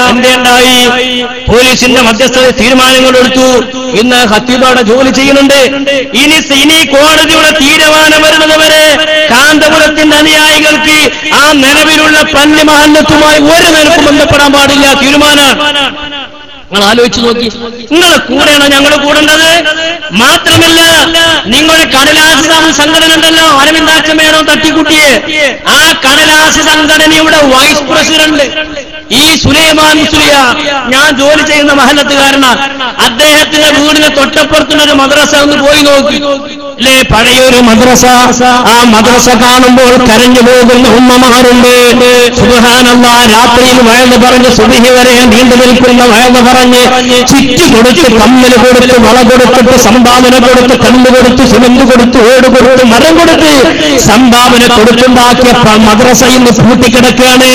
എന്തേണ്ടായി? പോലീസിന്റെ മധ്യസ്ഥത തീരുമാനങ്ങൾ എടുത്തു. ഇന്ന് ഹത്തീബാടെ ജോലി ചെയ്യുന്നുണ്ട്. ഇനി ഇനി കോടതിയുടെ തീരുമാനം വരുന്നതുവരെ കാന്തപുരത്തിന്റെ അനുയായികൾക്ക് ആ നിലവിലുള്ള പന്നി മഹന്നത്തുമായി ഒരു നിലക്കും ബന്ധപ്പെടാൻ പാടില്ല. തീരുമാനം. നിങ്ങൾ ആലോചിച്ചു നോക്കി. നിങ്ങളെ കൂടെയാണോ ഞങ്ങൾ കൂടേണ്ടത്? മാത്രമല്ല നിങ്ങളുടെ കടലാസി സംഘടന ഉണ്ടല്ലോ അരവിന്ദാച്ചമേനോ തട്ടിക്കുട്ടിയെ? ആ കടലാസി സംഘടനയുടെ വൈസ് പ്രസിഡന്റ് ഈ സുലൈമാൻ മുസ്ലിയ. ഞാൻ ജോലി ചെയ്യുന്ന മഹലത്തുകാരനാണ് അദ്ദേഹത്തിന്റെ വീടിന് തൊട്ടപ്പുറത്തുള്ള ഒരു മദ്രസ ഒന്ന് പോയി നോക്കി. അല്ലേ പഴയൊരു മദ്രസ? ആ മദ്രസ കാണുമ്പോൾ കരഞ്ഞു പോകുന്ന ഉമ്മമാരുണ്ട്. സുബഹാനല്ല രാത്രിയിൽ വയന്ന് പറഞ്ഞ് സുബിഹി വരെ നീണ്ടു നിൽക്കുന്ന വയന്ന് പറഞ്ഞ് ചുറ്റി കൊടുത്ത് കമ്മിൽ കൊടുത്ത് വള കൊടുത്തിട്ട് സംഭാവന കൊടുത്ത് കല്ല് കൊടുത്ത് സിമെന്റ് കൊടുത്ത് ഓട് കൊടുത്ത് മരം കൊടുത്ത് സംഭാവന കൊടുത്തുണ്ടാക്കിയ മദ്രസ ഇന്ന് പൂട്ടിക്കിടക്കുകയാണ്.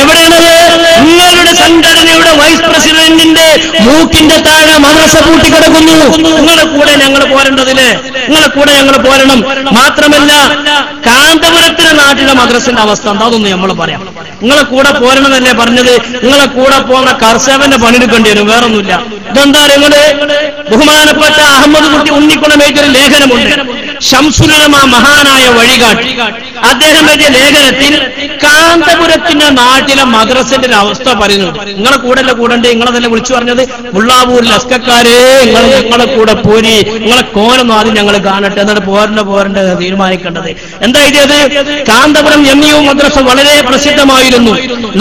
എവിടെയാണത്? നിങ്ങളുടെ സംഘടനയുടെ വൈസ് പ്രസിഡന്റിന്റെ മൂക്കിന്റെ താഴെ മദ്രസ പൂട്ടിക്കിടക്കുന്നു. നിങ്ങളുടെ കൂടെ ഞങ്ങൾ പോരേണ്ടതില്ലേ? നിങ്ങളെ കൂടെ ഞങ്ങൾ പോരണം. മാത്രമല്ല കാന്തപുരത്തിലെ നാട്ടിലെ മദ്രസിന്റെ അവസ്ഥ എന്താ അതൊന്ന് നമ്മൾ പറയാം. നിങ്ങളെ കൂടെ പോരണമെന്നല്ലേ പറഞ്ഞത്? നിങ്ങളെ കൂടെ പോകുന്ന കർഷകന്റെ പണിയെടുക്കേണ്ടി വരും. വേറൊന്നുമില്ല. ഇതെന്താ നിങ്ങൾ? ബഹുമാനപ്പെട്ട അഹമ്മദ് കുട്ടി ഉണ്ണിക്കുണമേറ്റൊരു ലേഖനമുണ്ട്. ഷംസുലമ മഹാനായ വഴികാട്ടി. അദ്ദേഹം എഴുതിയ ലേഖനത്തിൽ കാന്തപുരത്തിന്റെ നാട്ടിലെ മദ്രസന്റെ ഒരു അവസ്ഥ പറയുന്നു. നിങ്ങളെ കൂടെ കൂടണ്ടേ? നിങ്ങളെ തന്നെ വിളിച്ചു പറഞ്ഞത് മുള്ളാവൂർ ലസ്കക്കാരെ നിങ്ങൾ ഞങ്ങളെ കൂടെ പോരി. നിങ്ങളെ കോലൊന്നും ആദ്യം ഞങ്ങൾ കാണട്ടെ. എന്നിട്ട് പോരണ്ട പോരണ്ട തീരുമാനിക്കേണ്ടത്. എന്താ എഴുതിയത്? കാന്തപുരം എം യു മദ്രസ വളരെ പ്രസിദ്ധമായിരുന്നു.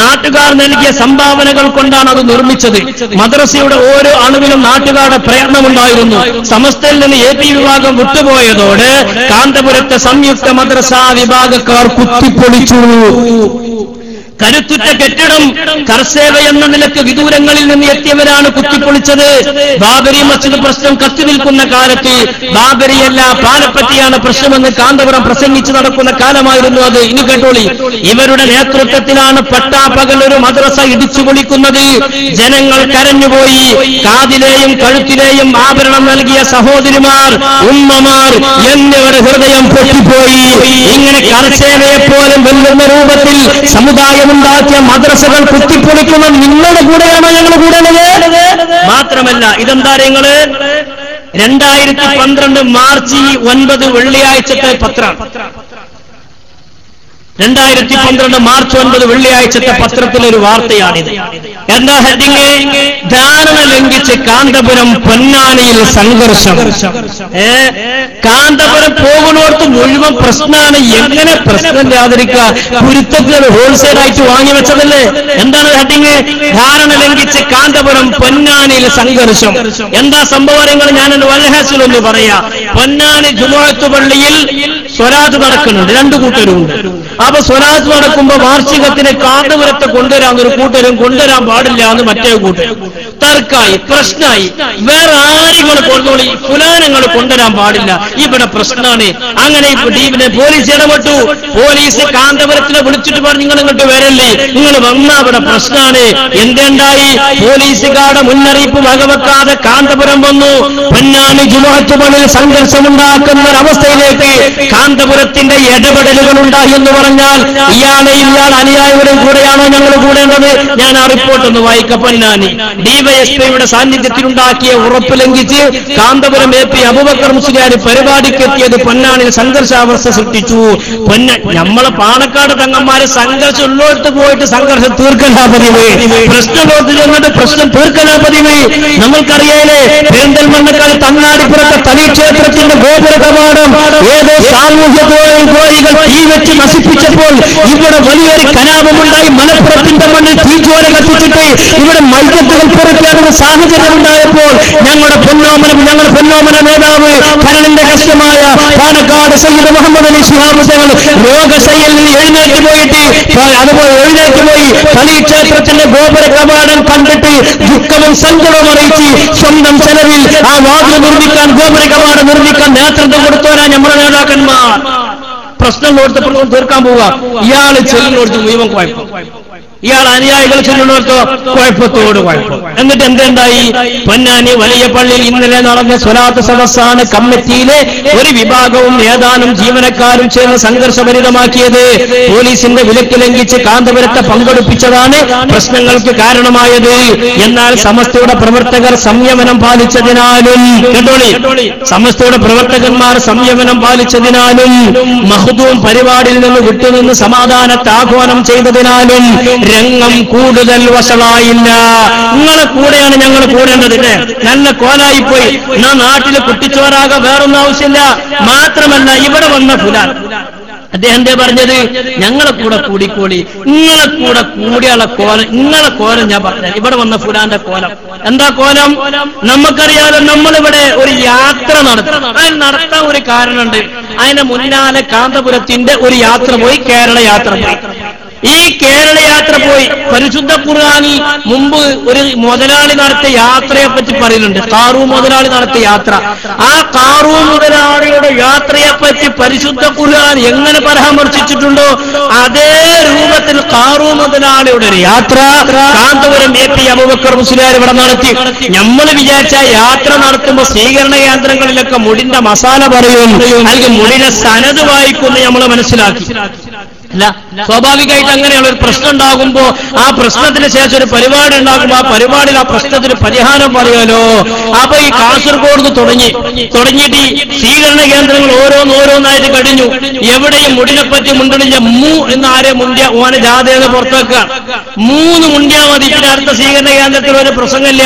നാട്ടുകാർ നൽകിയ സംഭാവനകൾ കൊണ്ടാണ് അത് നിർമ്മിച്ചത്. മദ്രസയുടെ ഓരോ അണുവിലും നാട്ടുകാരുടെ പ്രയത്നമുണ്ടായിരുന്നു സമസ്തയിൽ നിന്ന് എ പി വിഭാഗം വിട്ടുപോയതോടെ കാന്തപുരത്തെ സംയുക്ത മദ്രസാ വിഭാഗക്കാർ കുത്തിപ്പൊളിച്ചു. കരുത്തുറ്റ കെട്ടിടം കർസേവ എന്ന നിലയ്ക്ക് വിദൂരങ്ങളിൽ നിന്ന് എത്തിയവരാണ് കുത്തിപ്പൊളിച്ചത്. ബാബരി മസ്ജിദ് പ്രശ്നം കത്തി നിൽക്കുന്ന കാലത്ത് ബാബരിയല്ല പാലപ്പറ്റിയാണ് പ്രശ്നമെന്ന് കാന്തപുരം പ്രസംഗിച്ചു നടക്കുന്ന കാലമായിരുന്നു അത്. ഇനി കേട്ടോളി. ഇവരുടെ നേതൃത്വത്തിലാണ് പട്ടാപ്പകൽ ഒരു മദ്രസ ഇടിച്ചു പൊളിക്കുന്നത്. ജനങ്ങൾ കരഞ്ഞുപോയി. കാതിലെയും കഴുത്തിലെയും ആഭരണം നൽകിയ സഹോദരിമാർ ഉമ്മമാർ എന്നിവരുടെ ഹൃദയം പൊട്ടിപ്പോയി. ഇങ്ങനെ കർസേവയെ പോലും വെല്ലുന്ന രൂപത്തിൽ സമുദായമുണ്ടാക്കിയ മദ്രസകൾ കുത്തിപ്പൊളിക്കുന്ന നിങ്ങളുടെ കൂടെയാണ് ഞങ്ങൾ കൂടെയുള്ളത് മാത്രമല്ല ഇതെന്താ നിങ്ങൾ? രണ്ടായിരത്തി പന്ത്രണ്ട് മാർച്ച് ഒൻപത് വെള്ളിയാഴ്ചത്തെ പത്രം രണ്ടായിരത്തി പന്ത്രണ്ട് മാർച്ച് ഒൻപത് വെള്ളിയാഴ്ചത്തെ പത്രത്തിലൊരു വാർത്തയാണിത്. എന്താ ഹെഡിങ് ധാരണ ലംഘിച്ച് കാന്തപുരം പൊന്നാനിയിൽ സംഘർഷം. കാന്തപുരം പോകുന്നോർത്ത് മുഴുവൻ പ്രശ്നമാണ് എങ്ങനെ പ്രശ്നം ആദരിക്കുക ഹോൾസെയിൽ ആയിട്ട് വാങ്ങി വെച്ചതല്ലേ? എന്താണ് ഹെഡിങ് ധാരണ ലംഘിച്ച് കാന്തപുരം പൊന്നാനിയിൽ സംഘർഷം. എന്താ സംഭവങ്ങൾ ഞാൻ എന്റെ വലഹാസിലൊന്ന് പറയാ. പൊന്നാനി ജുമാഅത്ത് പള്ളിയിൽ സ്വരാജ് നടക്കുന്നുണ്ട്. രണ്ടു കൂട്ടരുമുണ്ട് അപ്പൊ സ്വരാജ് നടക്കുമ്പോ വാർഷികത്തിന് കാന്തപുരത്തെ കൊണ്ടുവരാൻ ഒരു കൂട്ടരും കൊണ്ടുവരാൻ പാടില്ല എന്ന് മറ്റേ കൂട്ടരും തർക്കായി പ്രശ്നമായി വേറെ ആരെങ്ങൾ കൊണ്ടോളി പുലാനങ്ങൾ കൊണ്ടുവരാൻ പാടില്ല. ഇവിടെ പ്രശ്നമാണ് അങ്ങനെ ടീമിനെ പോലീസ് ഇടപെട്ടു. പോലീസ് കാന്തപുരത്തിനെ വിളിച്ചിട്ട് പറഞ്ഞു നിങ്ങൾ ഇങ്ങോട്ട് വരല്ലേ? നിങ്ങൾ വന്ന ഇവിടെ പ്രശ്നമാണ് എന്തുണ്ടായി? പോലീസുകാരുടെ മുന്നറിയിപ്പ് വകവെക്കാതെ കാന്തപുരം വന്നു. പൊന്നാനി ജുമാറ്റുകളിൽ സംഘർഷമുണ്ടാക്കുന്ന ഒരവസ്ഥയിലേക്ക് കാന്തപുരത്തിന്റെ ഇടപെടലുകൾ ഉണ്ടായി എന്ന് പറഞ്ഞാൽ ഇയാളെ ഇയാൾ അനുയായവരും കൂടെയാണോ ഞങ്ങൾ കൂടേണ്ടത്? ഞാൻ ആ റിപ്പോർട്ട് ഒന്ന് വായിക്ക. പൊന്നാനി ഡിവൈ ഡിവൈഎസ്പിയുടെ സാന്നിധ്യത്തിലുണ്ടാക്കിയ ഉറപ്പ് ലംഘിച്ച് കാന്തപുരം എ പി അബുബക്കർ മുസ്ലിയാർ പരിപാടിക്ക് എത്തിയത് പൊന്നാണിൽ സംഘർഷാവസ്ഥ സൃഷ്ടിച്ചു. പൊന്ന നമ്മളെ പാണക്കാട് തങ്ങന്മാര് സംഘർഷം ഉള്ളോട്ട് പോയിട്ട് സംഘർഷം തീർക്കലാ പതിവ്. പ്രശ്നലോട്ട് ചെന്നിട്ട് പ്രശ്നം തീർക്കലാ പതിവ്. നമ്മൾക്കറിയാലേ പെരിന്തൽമണ്ണക്കാട് തങ്ങാടിപ്പുറത്തെ തലീക്ഷേത്രത്തിന്റെ ഗോപുര കവാടം. ഏതോ ദ്രോഹികൾ തീ വെച്ച് നശിപ്പിച്ചപ്പോൾ ഇവിടെ വലിയൊരു കലാപമുണ്ടായി. മലപ്പുറത്തിന്റെ മണ്ണിൽ തീജ്വാല കത്തിച്ചിട്ട് ഇവിടെ മൈക്കത്തുകൾ പുറത്തിറങ്ങുന്ന സാഹചര്യം ഉണ്ടായപ്പോൾ ഞങ്ങളുടെ പൊന്നോമനം ഞങ്ങളുടെ പൊന്നോമന നേതാവ് ഭരണന്റെ കഷ്ടമായ പാലക്കാട് സയ്യിദ് മുഹമ്മദ് അലി ശിഹാബ് തങ്ങൾ രോഗശൈലിൽ നിന്ന് എഴുന്നേറ്റ് പോയിട്ട് അതുപോലെ എഴുന്നേറ്റ് പോയി കളീക്ഷേത്രത്തിന്റെ ഗോപുര കവാടം കണ്ടിട്ട് ദുഃഖവും സങ്കടവും അറിയിച്ച് സ്വന്തം ചെലവിൽ ആ വാതിൽ നിർമ്മിക്കാൻ ഗോപുര കവാടം നിർമ്മിക്കാൻ നേതൃത്വം കൊടുത്തോരാ നമ്മുടെ നേതാക്കന്മാർ. പ്രശ്നം കൊടുത്തപ്പോൾ തീർക്കാൻ പോവുക. ഇയാൾ ചെല്ലിനോടത്ത് മുഴുവൻ കുഴപ്പം. ഇയാൾ അനുയായികൾ ചെല്ലുന്നിടത്തോ കുഴപ്പത്തോട് കുഴപ്പം. എന്നിട്ട് എന്തുണ്ടായി പൊന്നാനി വലിയ പള്ളിയിൽ ഇന്നലെ നടന്ന സ്വലാത്ത് സദസ്സാണ് കമ്മിറ്റിയിലെ ഒരു വിഭാഗവും ഏതാനും ജീവനക്കാരും ചേർന്ന് സംഘർഷഭരിതമാക്കിയത്. പോലീസിന്റെ വിലക്ക് ലംഘിച്ച് കാന്തപുരത്തെ പങ്കെടുപ്പിച്ചതാണ് പ്രശ്നങ്ങൾക്ക് കാരണമായത്. എന്നാൽ സമസ്തയുടെ പ്രവർത്തകർ സംയമനം പാലിച്ചതിനാലും കേട്ടോളി സമസ്തയുടെ പ്രവർത്തകന്മാർ സംയമനം പാലിച്ചതിനാലും മഹദൂം പരിപാടിയിൽ നിന്ന് വിട്ടുനിന്ന് സമാധാനത്തെ ആഹ്വാനം ചെയ്തതിനാലും രംഗം കൂടുതൽ വഷളായില്ല. നിങ്ങളെ കൂടെയാണ് ഞങ്ങൾ കൂടേണ്ടത് അല്ലേ നല്ല കോലായി പോയി എന്നാ നാട്ടിൽ കുട്ടിച്ചോറാകെ വേറൊന്നും ആവശ്യമില്ല. മാത്രമല്ല ഇവിടെ വന്ന ഫുലാൻ അദ്ദേഹം എന്താ പറഞ്ഞത് ഞങ്ങളെ കൂടെ കൂടിക്കോളി. നിങ്ങളെ കൂടെ കൂടിയുള്ള കോലം നിങ്ങളെ കോലം ഞാൻ പറഞ്ഞ ഇവിടെ വന്ന ഫുലാന്റെ കോലം. എന്താ കോലം? നമുക്കറിയാലോ നമ്മളിവിടെ ഒരു യാത്ര നടത്തും. അത് നടത്താൻ ഒരു കാരണമുണ്ട്. അതിന് മുന്നാലെ കാന്തപുരത്തിന്റെ ഒരു യാത്ര പോയി കേരള യാത്ര പോയി. ഈ കേരള യാത്ര പോയി പരിശുദ്ധ ഖുർആാനിൽ മുമ്പ് ഒരു മുതലാളി നടത്തിയ യാത്രയെ പറ്റി പറയുന്നുണ്ട്. കാറു മുതലാളി നടത്തിയ യാത്ര. ആ കാറു മുതലാളിയുടെ യാത്രയെ പറ്റി പരിശുദ്ധ ഖുർആൻ എങ്ങനെ പരാമർശിച്ചിട്ടുണ്ടോ അതേ രൂപത്തിൽ കാറു മുതലാളിയുടെ ഒരു യാത്ര കാന്തപുരം എ പി അബുബക്കർ മുസ്ലിയാർ ഇവിടെ നടത്തി. നമ്മൾ വിചാരിച്ച യാത്ര നടത്തുമ്പോൾ സ്വീകരണ കേന്ദ്രങ്ങളിലൊക്കെ മുടിന്റെ മസാല പറയും അല്ലെങ്കിൽ മുടിന്റെ സനത് വായിക്കുമെന്ന് നമ്മൾ മനസ്സിലാക്കി. അല്ല സ്വാഭാവികമായിട്ട് അങ്ങനെയുള്ള ഒരു പ്രശ്നം ഉണ്ടാകുമ്പോ ആ പ്രശ്നത്തിന് ശേഷം ഒരു പരിപാടി ഉണ്ടാകുമ്പോ ആ പരിപാടിയിൽ ആ പ്രശ്നത്തിന് പരിഹാരം പറയാലോ. അപ്പൊ ഈ കാസർഗോഡ് തുടങ്ങി. തുടങ്ങിയിട്ട് ഈ സ്വീകരണ കേന്ദ്രങ്ങൾ ഓരോന്നോരോന്നായിട്ട് കഴിഞ്ഞു. എവിടെയും മുടിനെ പറ്റി മുണ്ടണില്ല മൂ എന്ന് ആരെ മുണ്ടിയ ഓനെ ജാതേന്ന് പുറത്തേക്കുക. മൂന്ന് മുണ്ടിയാ മതി. പിന്നെ അടുത്ത സ്വീകരണ കേന്ദ്രത്തിൽ ഒരു പ്രസംഗമില്ല.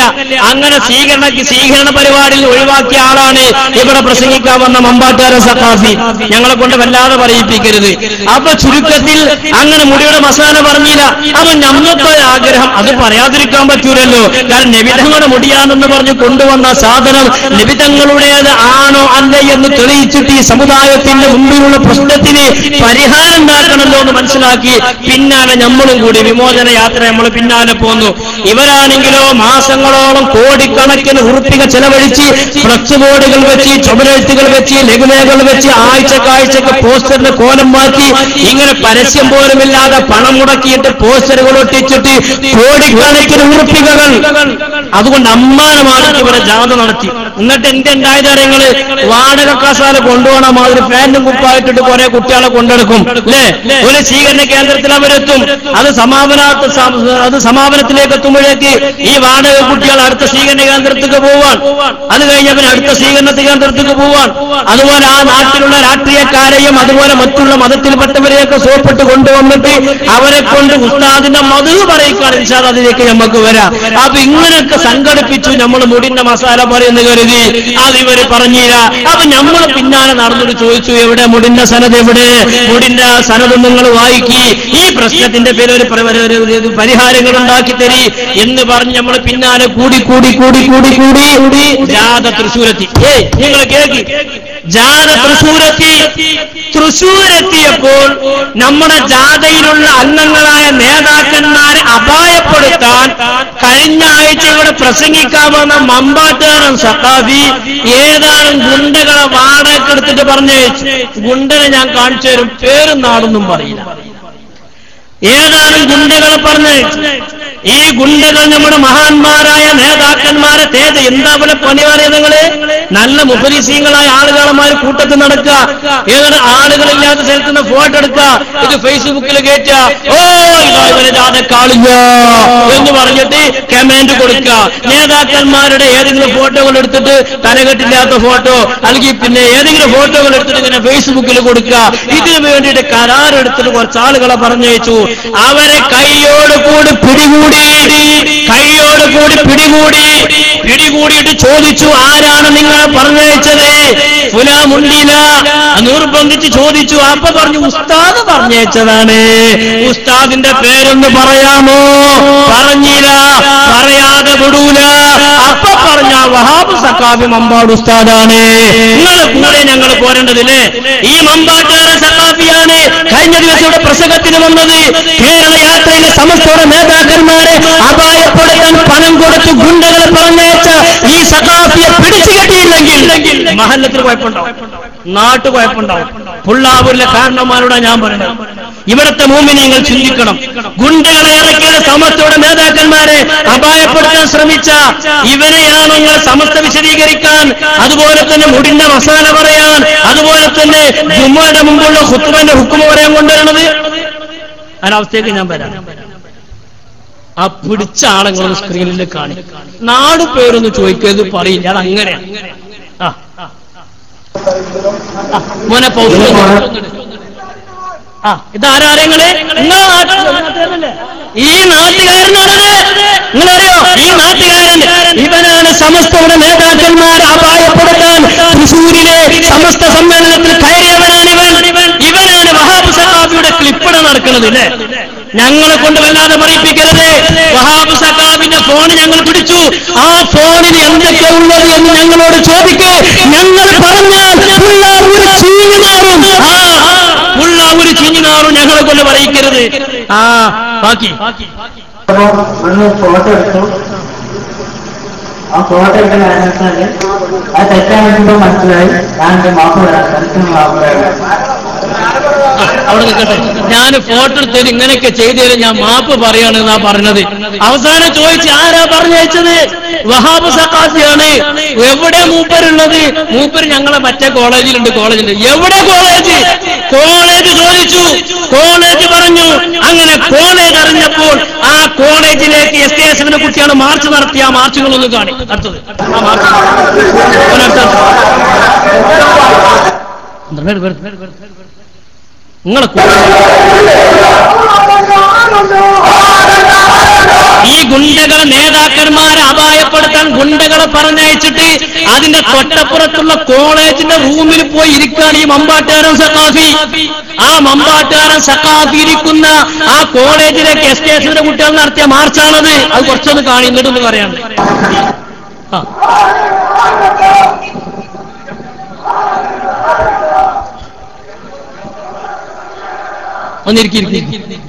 അങ്ങനെ സ്വീകരണ സ്വീകരണ പരിപാടിയിൽ ഒഴിവാക്കിയ ആളാണ് ഇവിടെ പ്രസംഗിക്കാൻ വന്ന മമ്പാട്ടാര സഖാഫി. ഞങ്ങളെ കൊണ്ട് വല്ലാതെ പറയിപ്പിക്കരുത്. അപ്പൊ ചുരുക്കത്തിൽ അങ്ങനെ മുടിയുടെ മസാല പറഞ്ഞില്ല. അത് ഞങ്ങൾക്ക് ആഗ്രഹം അത് പറയാതിരിക്കാൻ പറ്റൂലല്ലോ. കാരണം നിബിധങ്ങളുടെ മുടിയാണെന്ന് പറഞ്ഞ് കൊണ്ടുവന്ന സാധനം നിബിധങ്ങളുടേത് ആണോ അല്ലേ എന്ന് തെളിയിച്ചിട്ട് ഈ സമുദായത്തിന്റെ മുമ്പിലുള്ള പ്രശ്നത്തിന് പരിഹാരം ഉണ്ടാക്കണമല്ലോ എന്ന് മനസ്സിലാക്കി പിന്നാലെ നമ്മളും കൂടി വിമോചന യാത്ര നമ്മൾ പിന്നാലെ പോന്നു. ഇവരാണെങ്കിലോ മാസങ്ങളോളം കോടിക്കണക്കിന് ഉറുപ്പിക ചെലവഴിച്ച് ഫ്ലക്സ് ബോർഡുകൾ വെച്ച് ചുമരെഴുത്തുകൾ വെച്ച് ലഘുലേഖകൾ വെച്ച് ആഴ്ചക്കാഴ്ചക്ക് പോസ്റ്ററിന് കോലം മാറ്റി ഇങ്ങനെ പരസ്യം പോലുമില്ലാതെ പണം മുടക്കിയിട്ട് പോസ്റ്ററുകൾ ഒട്ടിച്ചിട്ട് കോടിക്കണക്കിന് ഉറുപ്പികകൾ. അതുകൊണ്ട് അമ്മാനമാണ് ഇവരെ ജാഥ നടത്തി. എന്നിട്ട് എന്ത് ഉണ്ടായത് അറിയങ്ങൾ? വാടക കസാല കൊണ്ടുപോകണ. മാതിരി ഫാനും കുപ്പായിട്ടിട്ട് കുറെ കുട്ടികളെ കൊണ്ടെടുക്കും. അല്ലേ? ഒരു സ്വീകരണ കേന്ദ്രത്തിൽ അവരെത്തും. അത് സമാപന അത് സമാപനത്തിലേക്ക് എത്തുമ്പോഴേക്ക് ഈ വാടക കുട്ടികൾ അടുത്ത സ്വീകരണ കേന്ദ്രത്തേക്ക് പോവാൻ. അത് കഴിഞ്ഞ പിന്നെ അടുത്ത സ്വീകരണ കേന്ദ്രത്തേക്ക് പോവാൻ. അതുപോലെ ആ നാട്ടിലുള്ള രാഷ്ട്രീയക്കാരെയും അതുപോലെ മറ്റുള്ള മതത്തിൽപ്പെട്ടവരെയൊക്കെ സോപ്പിട്ട് കൊണ്ടുവന്നിട്ട് അവരെ കൊണ്ട് ഉസ്താദിന്റെ മധു പറയിക്കാണ് ഇൻഷാദ് അതിലേക്ക് നമുക്ക് വരാം അപ്പൊ ഇങ്ങനെയൊക്കെ സംഘടിപ്പിച്ചു നമ്മൾ മുടിന്റെ മസാല പറയുന്ന കരുതി അത് ഇവർ പറഞ്ഞില്ല അപ്പൊ നമ്മൾ പിന്നാലെ നടന്നിട്ട് ചോദിച്ചു എവിടെ മുടിന്റെ സനത് എവിടെ മുടിന്റെ സനത് നിങ്ങൾ വായിക്കി ഈ പ്രശ്നത്തിന്റെ പേര് ഒരു പരി- ഒരു- ഒരു- ഒരു പരിഹാരങ്ങൾ ഉണ്ടാക്കി തരി എന്ന് പറഞ്ഞ് നമ്മൾ പിന്നാലെ കൂടി കൂടി കൂടി കൂടി കൂടി ജാഥ ഏയ് നിങ്ങൾ കേൾക്കി ജാഥ തൃശൂരെത്തിയപ്പോൾ നമ്മുടെ ജാഥയിലുള്ള അംഗങ്ങളായ നേതാക്കന്മാരെ അപായപ്പെടുത്താൻ കഴിഞ്ഞ ആഴ്ച ഇവിടെ പ്രസംഗിക്കാൻ വന്ന മമ്പാട്ടുകാരൻ സഖാബി ഏതാനും ഗുണ്ടകളെ വാടകെടുത്തിട്ട് പറഞ്ഞു ഗുണ്ടനെ ഞാൻ കാണിച്ചു തരും പേരും നാടൊന്നും പറയില്ല. ഏതാനും ഗുണ്ടകളെ പറഞ്ഞയച്ചു ഈ ഗുണ്ടകൾ നമ്മുടെ മഹാന്മാരായ നേതാക്കന്മാരെ തേത് എന്താ പോലെ പണി പറയുന്നത് നിങ്ങൾ? നല്ല മുഖരിസീങ്ങളായ ആളുകളമാർ കൂട്ടത്തിൽ നടക്കുക. ഏതാണ് ആളുകളില്ലാത്ത സ്ഥലത്ത് നിന്ന് ഫോട്ടോ എടുക്കുക. ഇത് ഫേസ്ബുക്കിൽ കയറ്റുക. ഓ ഇതാ ജാഥക്കാളില്ല എന്ന് പറഞ്ഞിട്ട് കമന്റ് കൊടുക്കുക. നേതാക്കന്മാരുടെ ഏതെങ്കിലും ഫോട്ടോകൾ എടുത്തിട്ട് തലകെട്ടില്ലാത്ത ഫോട്ടോ അല്ലെങ്കിൽ പിന്നെ ഏതെങ്കിലും ഫോട്ടോകൾ എടുത്തിട്ട് ഇങ്ങനെ ഫേസ്ബുക്കിൽ കൊടുക്കുക. ഇതിനു വേണ്ടിയിട്ട് കരാറെടുത്തിട്ട് കുറച്ച് ആളുകളെ പറഞ്ഞയച്ചു. അവരെ കൈയോട് കൂടി പിടികൂടി കൂടി പിടികൂടി പിടികൂടിയിട്ട് ചോദിച്ചു ആരാണ് നിങ്ങൾ പറഞ്ഞയച്ചത്? ഫുലാ മുണ്ടീല നിർബന്ധിച്ച് ചോദിച്ചു. അപ്പൊ പറഞ്ഞു ഉസ്താദ് പറഞ്ഞയച്ചതാണ്. ഉസ്താദിന്റെ പേരൊന്ന് പറയാമോ? പറഞ്ഞില്ല പറയാതെ വിടൂല. അപ്പൊ പറഞ്ഞ വഹാബ് സക്കാബി മമ്പാട് ഉസ്താദാണ്. നിങ്ങൾ കൂടെ ഞങ്ങൾ പോരേണ്ടതില്ലേ ഈ മമ്പാട്ടുകാരൻ സക്കാബിയാണ് കഴിഞ്ഞ ദിവസം ഇവിടെ പ്രസംഗത്തിന് വന്നത്. കേരള യാത്രയിലെ സമസ്തയുടെ നേതാക്കന്മാരെ അപായപ്പെടുത്താൻ പണം കൊടുത്ത് ഗുണ്ടകളെ പറഞ്ഞയച്ച ഈ സഖാഫിയെ പിടിച്ചു കെട്ടിയില്ലെങ്കിൽ മഹല്ലത്തിൽ കുഴപ്പമുണ്ടാവും. നാട്ടു കുഴപ്പമുണ്ടാവും. പുള്ളാവൂരിലെ കാരണന്മാരോടാ ഞാൻ പറഞ്ഞത് ഇവിടുത്തെ മൂമിനിങ്ങൾ ചിന്തിക്കണം. ഗുണ്ടകളെ ഇറക്കിയ സമസ്തയുടെ നേതാക്കന്മാരെ അപായപ്പെടുത്താൻ ശ്രമിച്ച ഇവരെയാണ് നിങ്ങൾ സമസ്ത വിശദീകരിക്കാൻ അതുപോലെ തന്നെ മുടിന്റെ മസാല പറയാൻ അതുപോലെ തന്നെ ജുമ്മയുടെ മുമ്പുള്ള ഹുത്തുമന്റെ ഹുക്കുമ പറയാൻ കൊണ്ടുവരണത്? ഒരവസ്ഥയ്ക്ക് ഞാൻ വരാം. ആ പിടിച്ച ആളുകൾ സ്ക്രീനിൽ കാണി. നാട് പേരൊന്ന് ചോദിക്കരുത് പറയില്ല. അത് അങ്ങനെയാണ് ആ. മോനെ ആ ഇതാരാരങ്ങൾ ഈ നാട്ടുകാരനാണത് നിങ്ങളറിയോ? ഈ നാട്ടുകാരൻ ഇവനാണ് സമസ്തയുടെ നേതാക്കന്മാർ. അപായപ്പെടുത്താൻ തൃശൂരിലെ സമസ്ത സമ്മേളനത്തിൽ കയറിയവനാണ് ഇവൻ ഇവനാണ് വഹാബ് സഹാബിയുടെ നടക്കുന്നത് അല്ലേ? ഞങ്ങളെ കൊണ്ട് വല്ലാതെ പറയിപ്പിക്കരുത് വഹാബ് സഖാബിന്റെ ഫോൺ ഞങ്ങൾ പിടിച്ചു. ആ ഫോണിൽ എന്തൊക്കെ ഉള്ളത് എന്ന് ഞങ്ങളോട് ചോദിക്ക്. ഞങ്ങൾ പറഞ്ഞാൽ ഒരു ചീഞ്ഞു നാറും ആ ഒരു ഞങ്ങളെ കൊണ്ട് പറയിക്കരുത്. ആ ബാക്കി. ആ ഫോട്ടോ എടുത്തു ആ ഫോട്ടോ എടുത്ത മനസ്സിലായി. ഞാൻ മാപ്പ് വരാം മാപ്പ് വരാം അവിടെ നിൽക്കട്ടെ. ഞാൻ ഫോട്ടോ എടുത്തതിൽ ഇങ്ങനെയൊക്കെ ചെയ്തതിൽ ഞാൻ മാപ്പ് പറയാണ് എന്നാ പറഞ്ഞത്. അവസാനം ചോദിച്ച് ആരാ പറഞ്ഞയച്ചത്? വഹാബ് സഖാഫിയാണ്. എവിടെ മൂപ്പരുള്ളത്? മൂപ്പര് ഞങ്ങളെ മറ്റേ കോളേജിലുണ്ട് കോളേജിലുണ്ട്. എവിടെ കോളേജ്? കോളേജ് ചോദിച്ചു. കോളേജ് പറഞ്ഞു. അങ്ങനെ കോളേജ് അറിഞ്ഞപ്പോൾ ആ കോളേജിലേക്ക് എസ് കെ എസ് കുട്ടിയാണ് മാർച്ച് നടത്തിയ. ആ മാർച്ചുകളൊന്നും കാണി. അടുത്തത്. ആ മാർച്ച്. നിങ്ങളെ ഈ ഗുണ്ടകളെ നേതാക്കന്മാരെ അപായപ്പെടുത്താൻ ഗുണ്ടകളെ പറഞ്ഞയച്ചിട്ട് അതിന്റെ തൊട്ടപ്പുറത്തുള്ള കോളേജിന്റെ റൂമിൽ പോയി ഇരിക്കുകയാണ് ഈ മമ്പാട്ടുകാരൻ സക്കാഫി ആ മമ്പാട്ടുകാരൻ സക്കാഫി ഇരിക്കുന്ന ആ കോളേജിലേക്ക് എസ് കുട്ടികൾ നടത്തിയ മാർച്ചാണത്. അത് കുറച്ചൊന്ന് കാണി പറയാണ്ട് ഒന്നിരിക്കും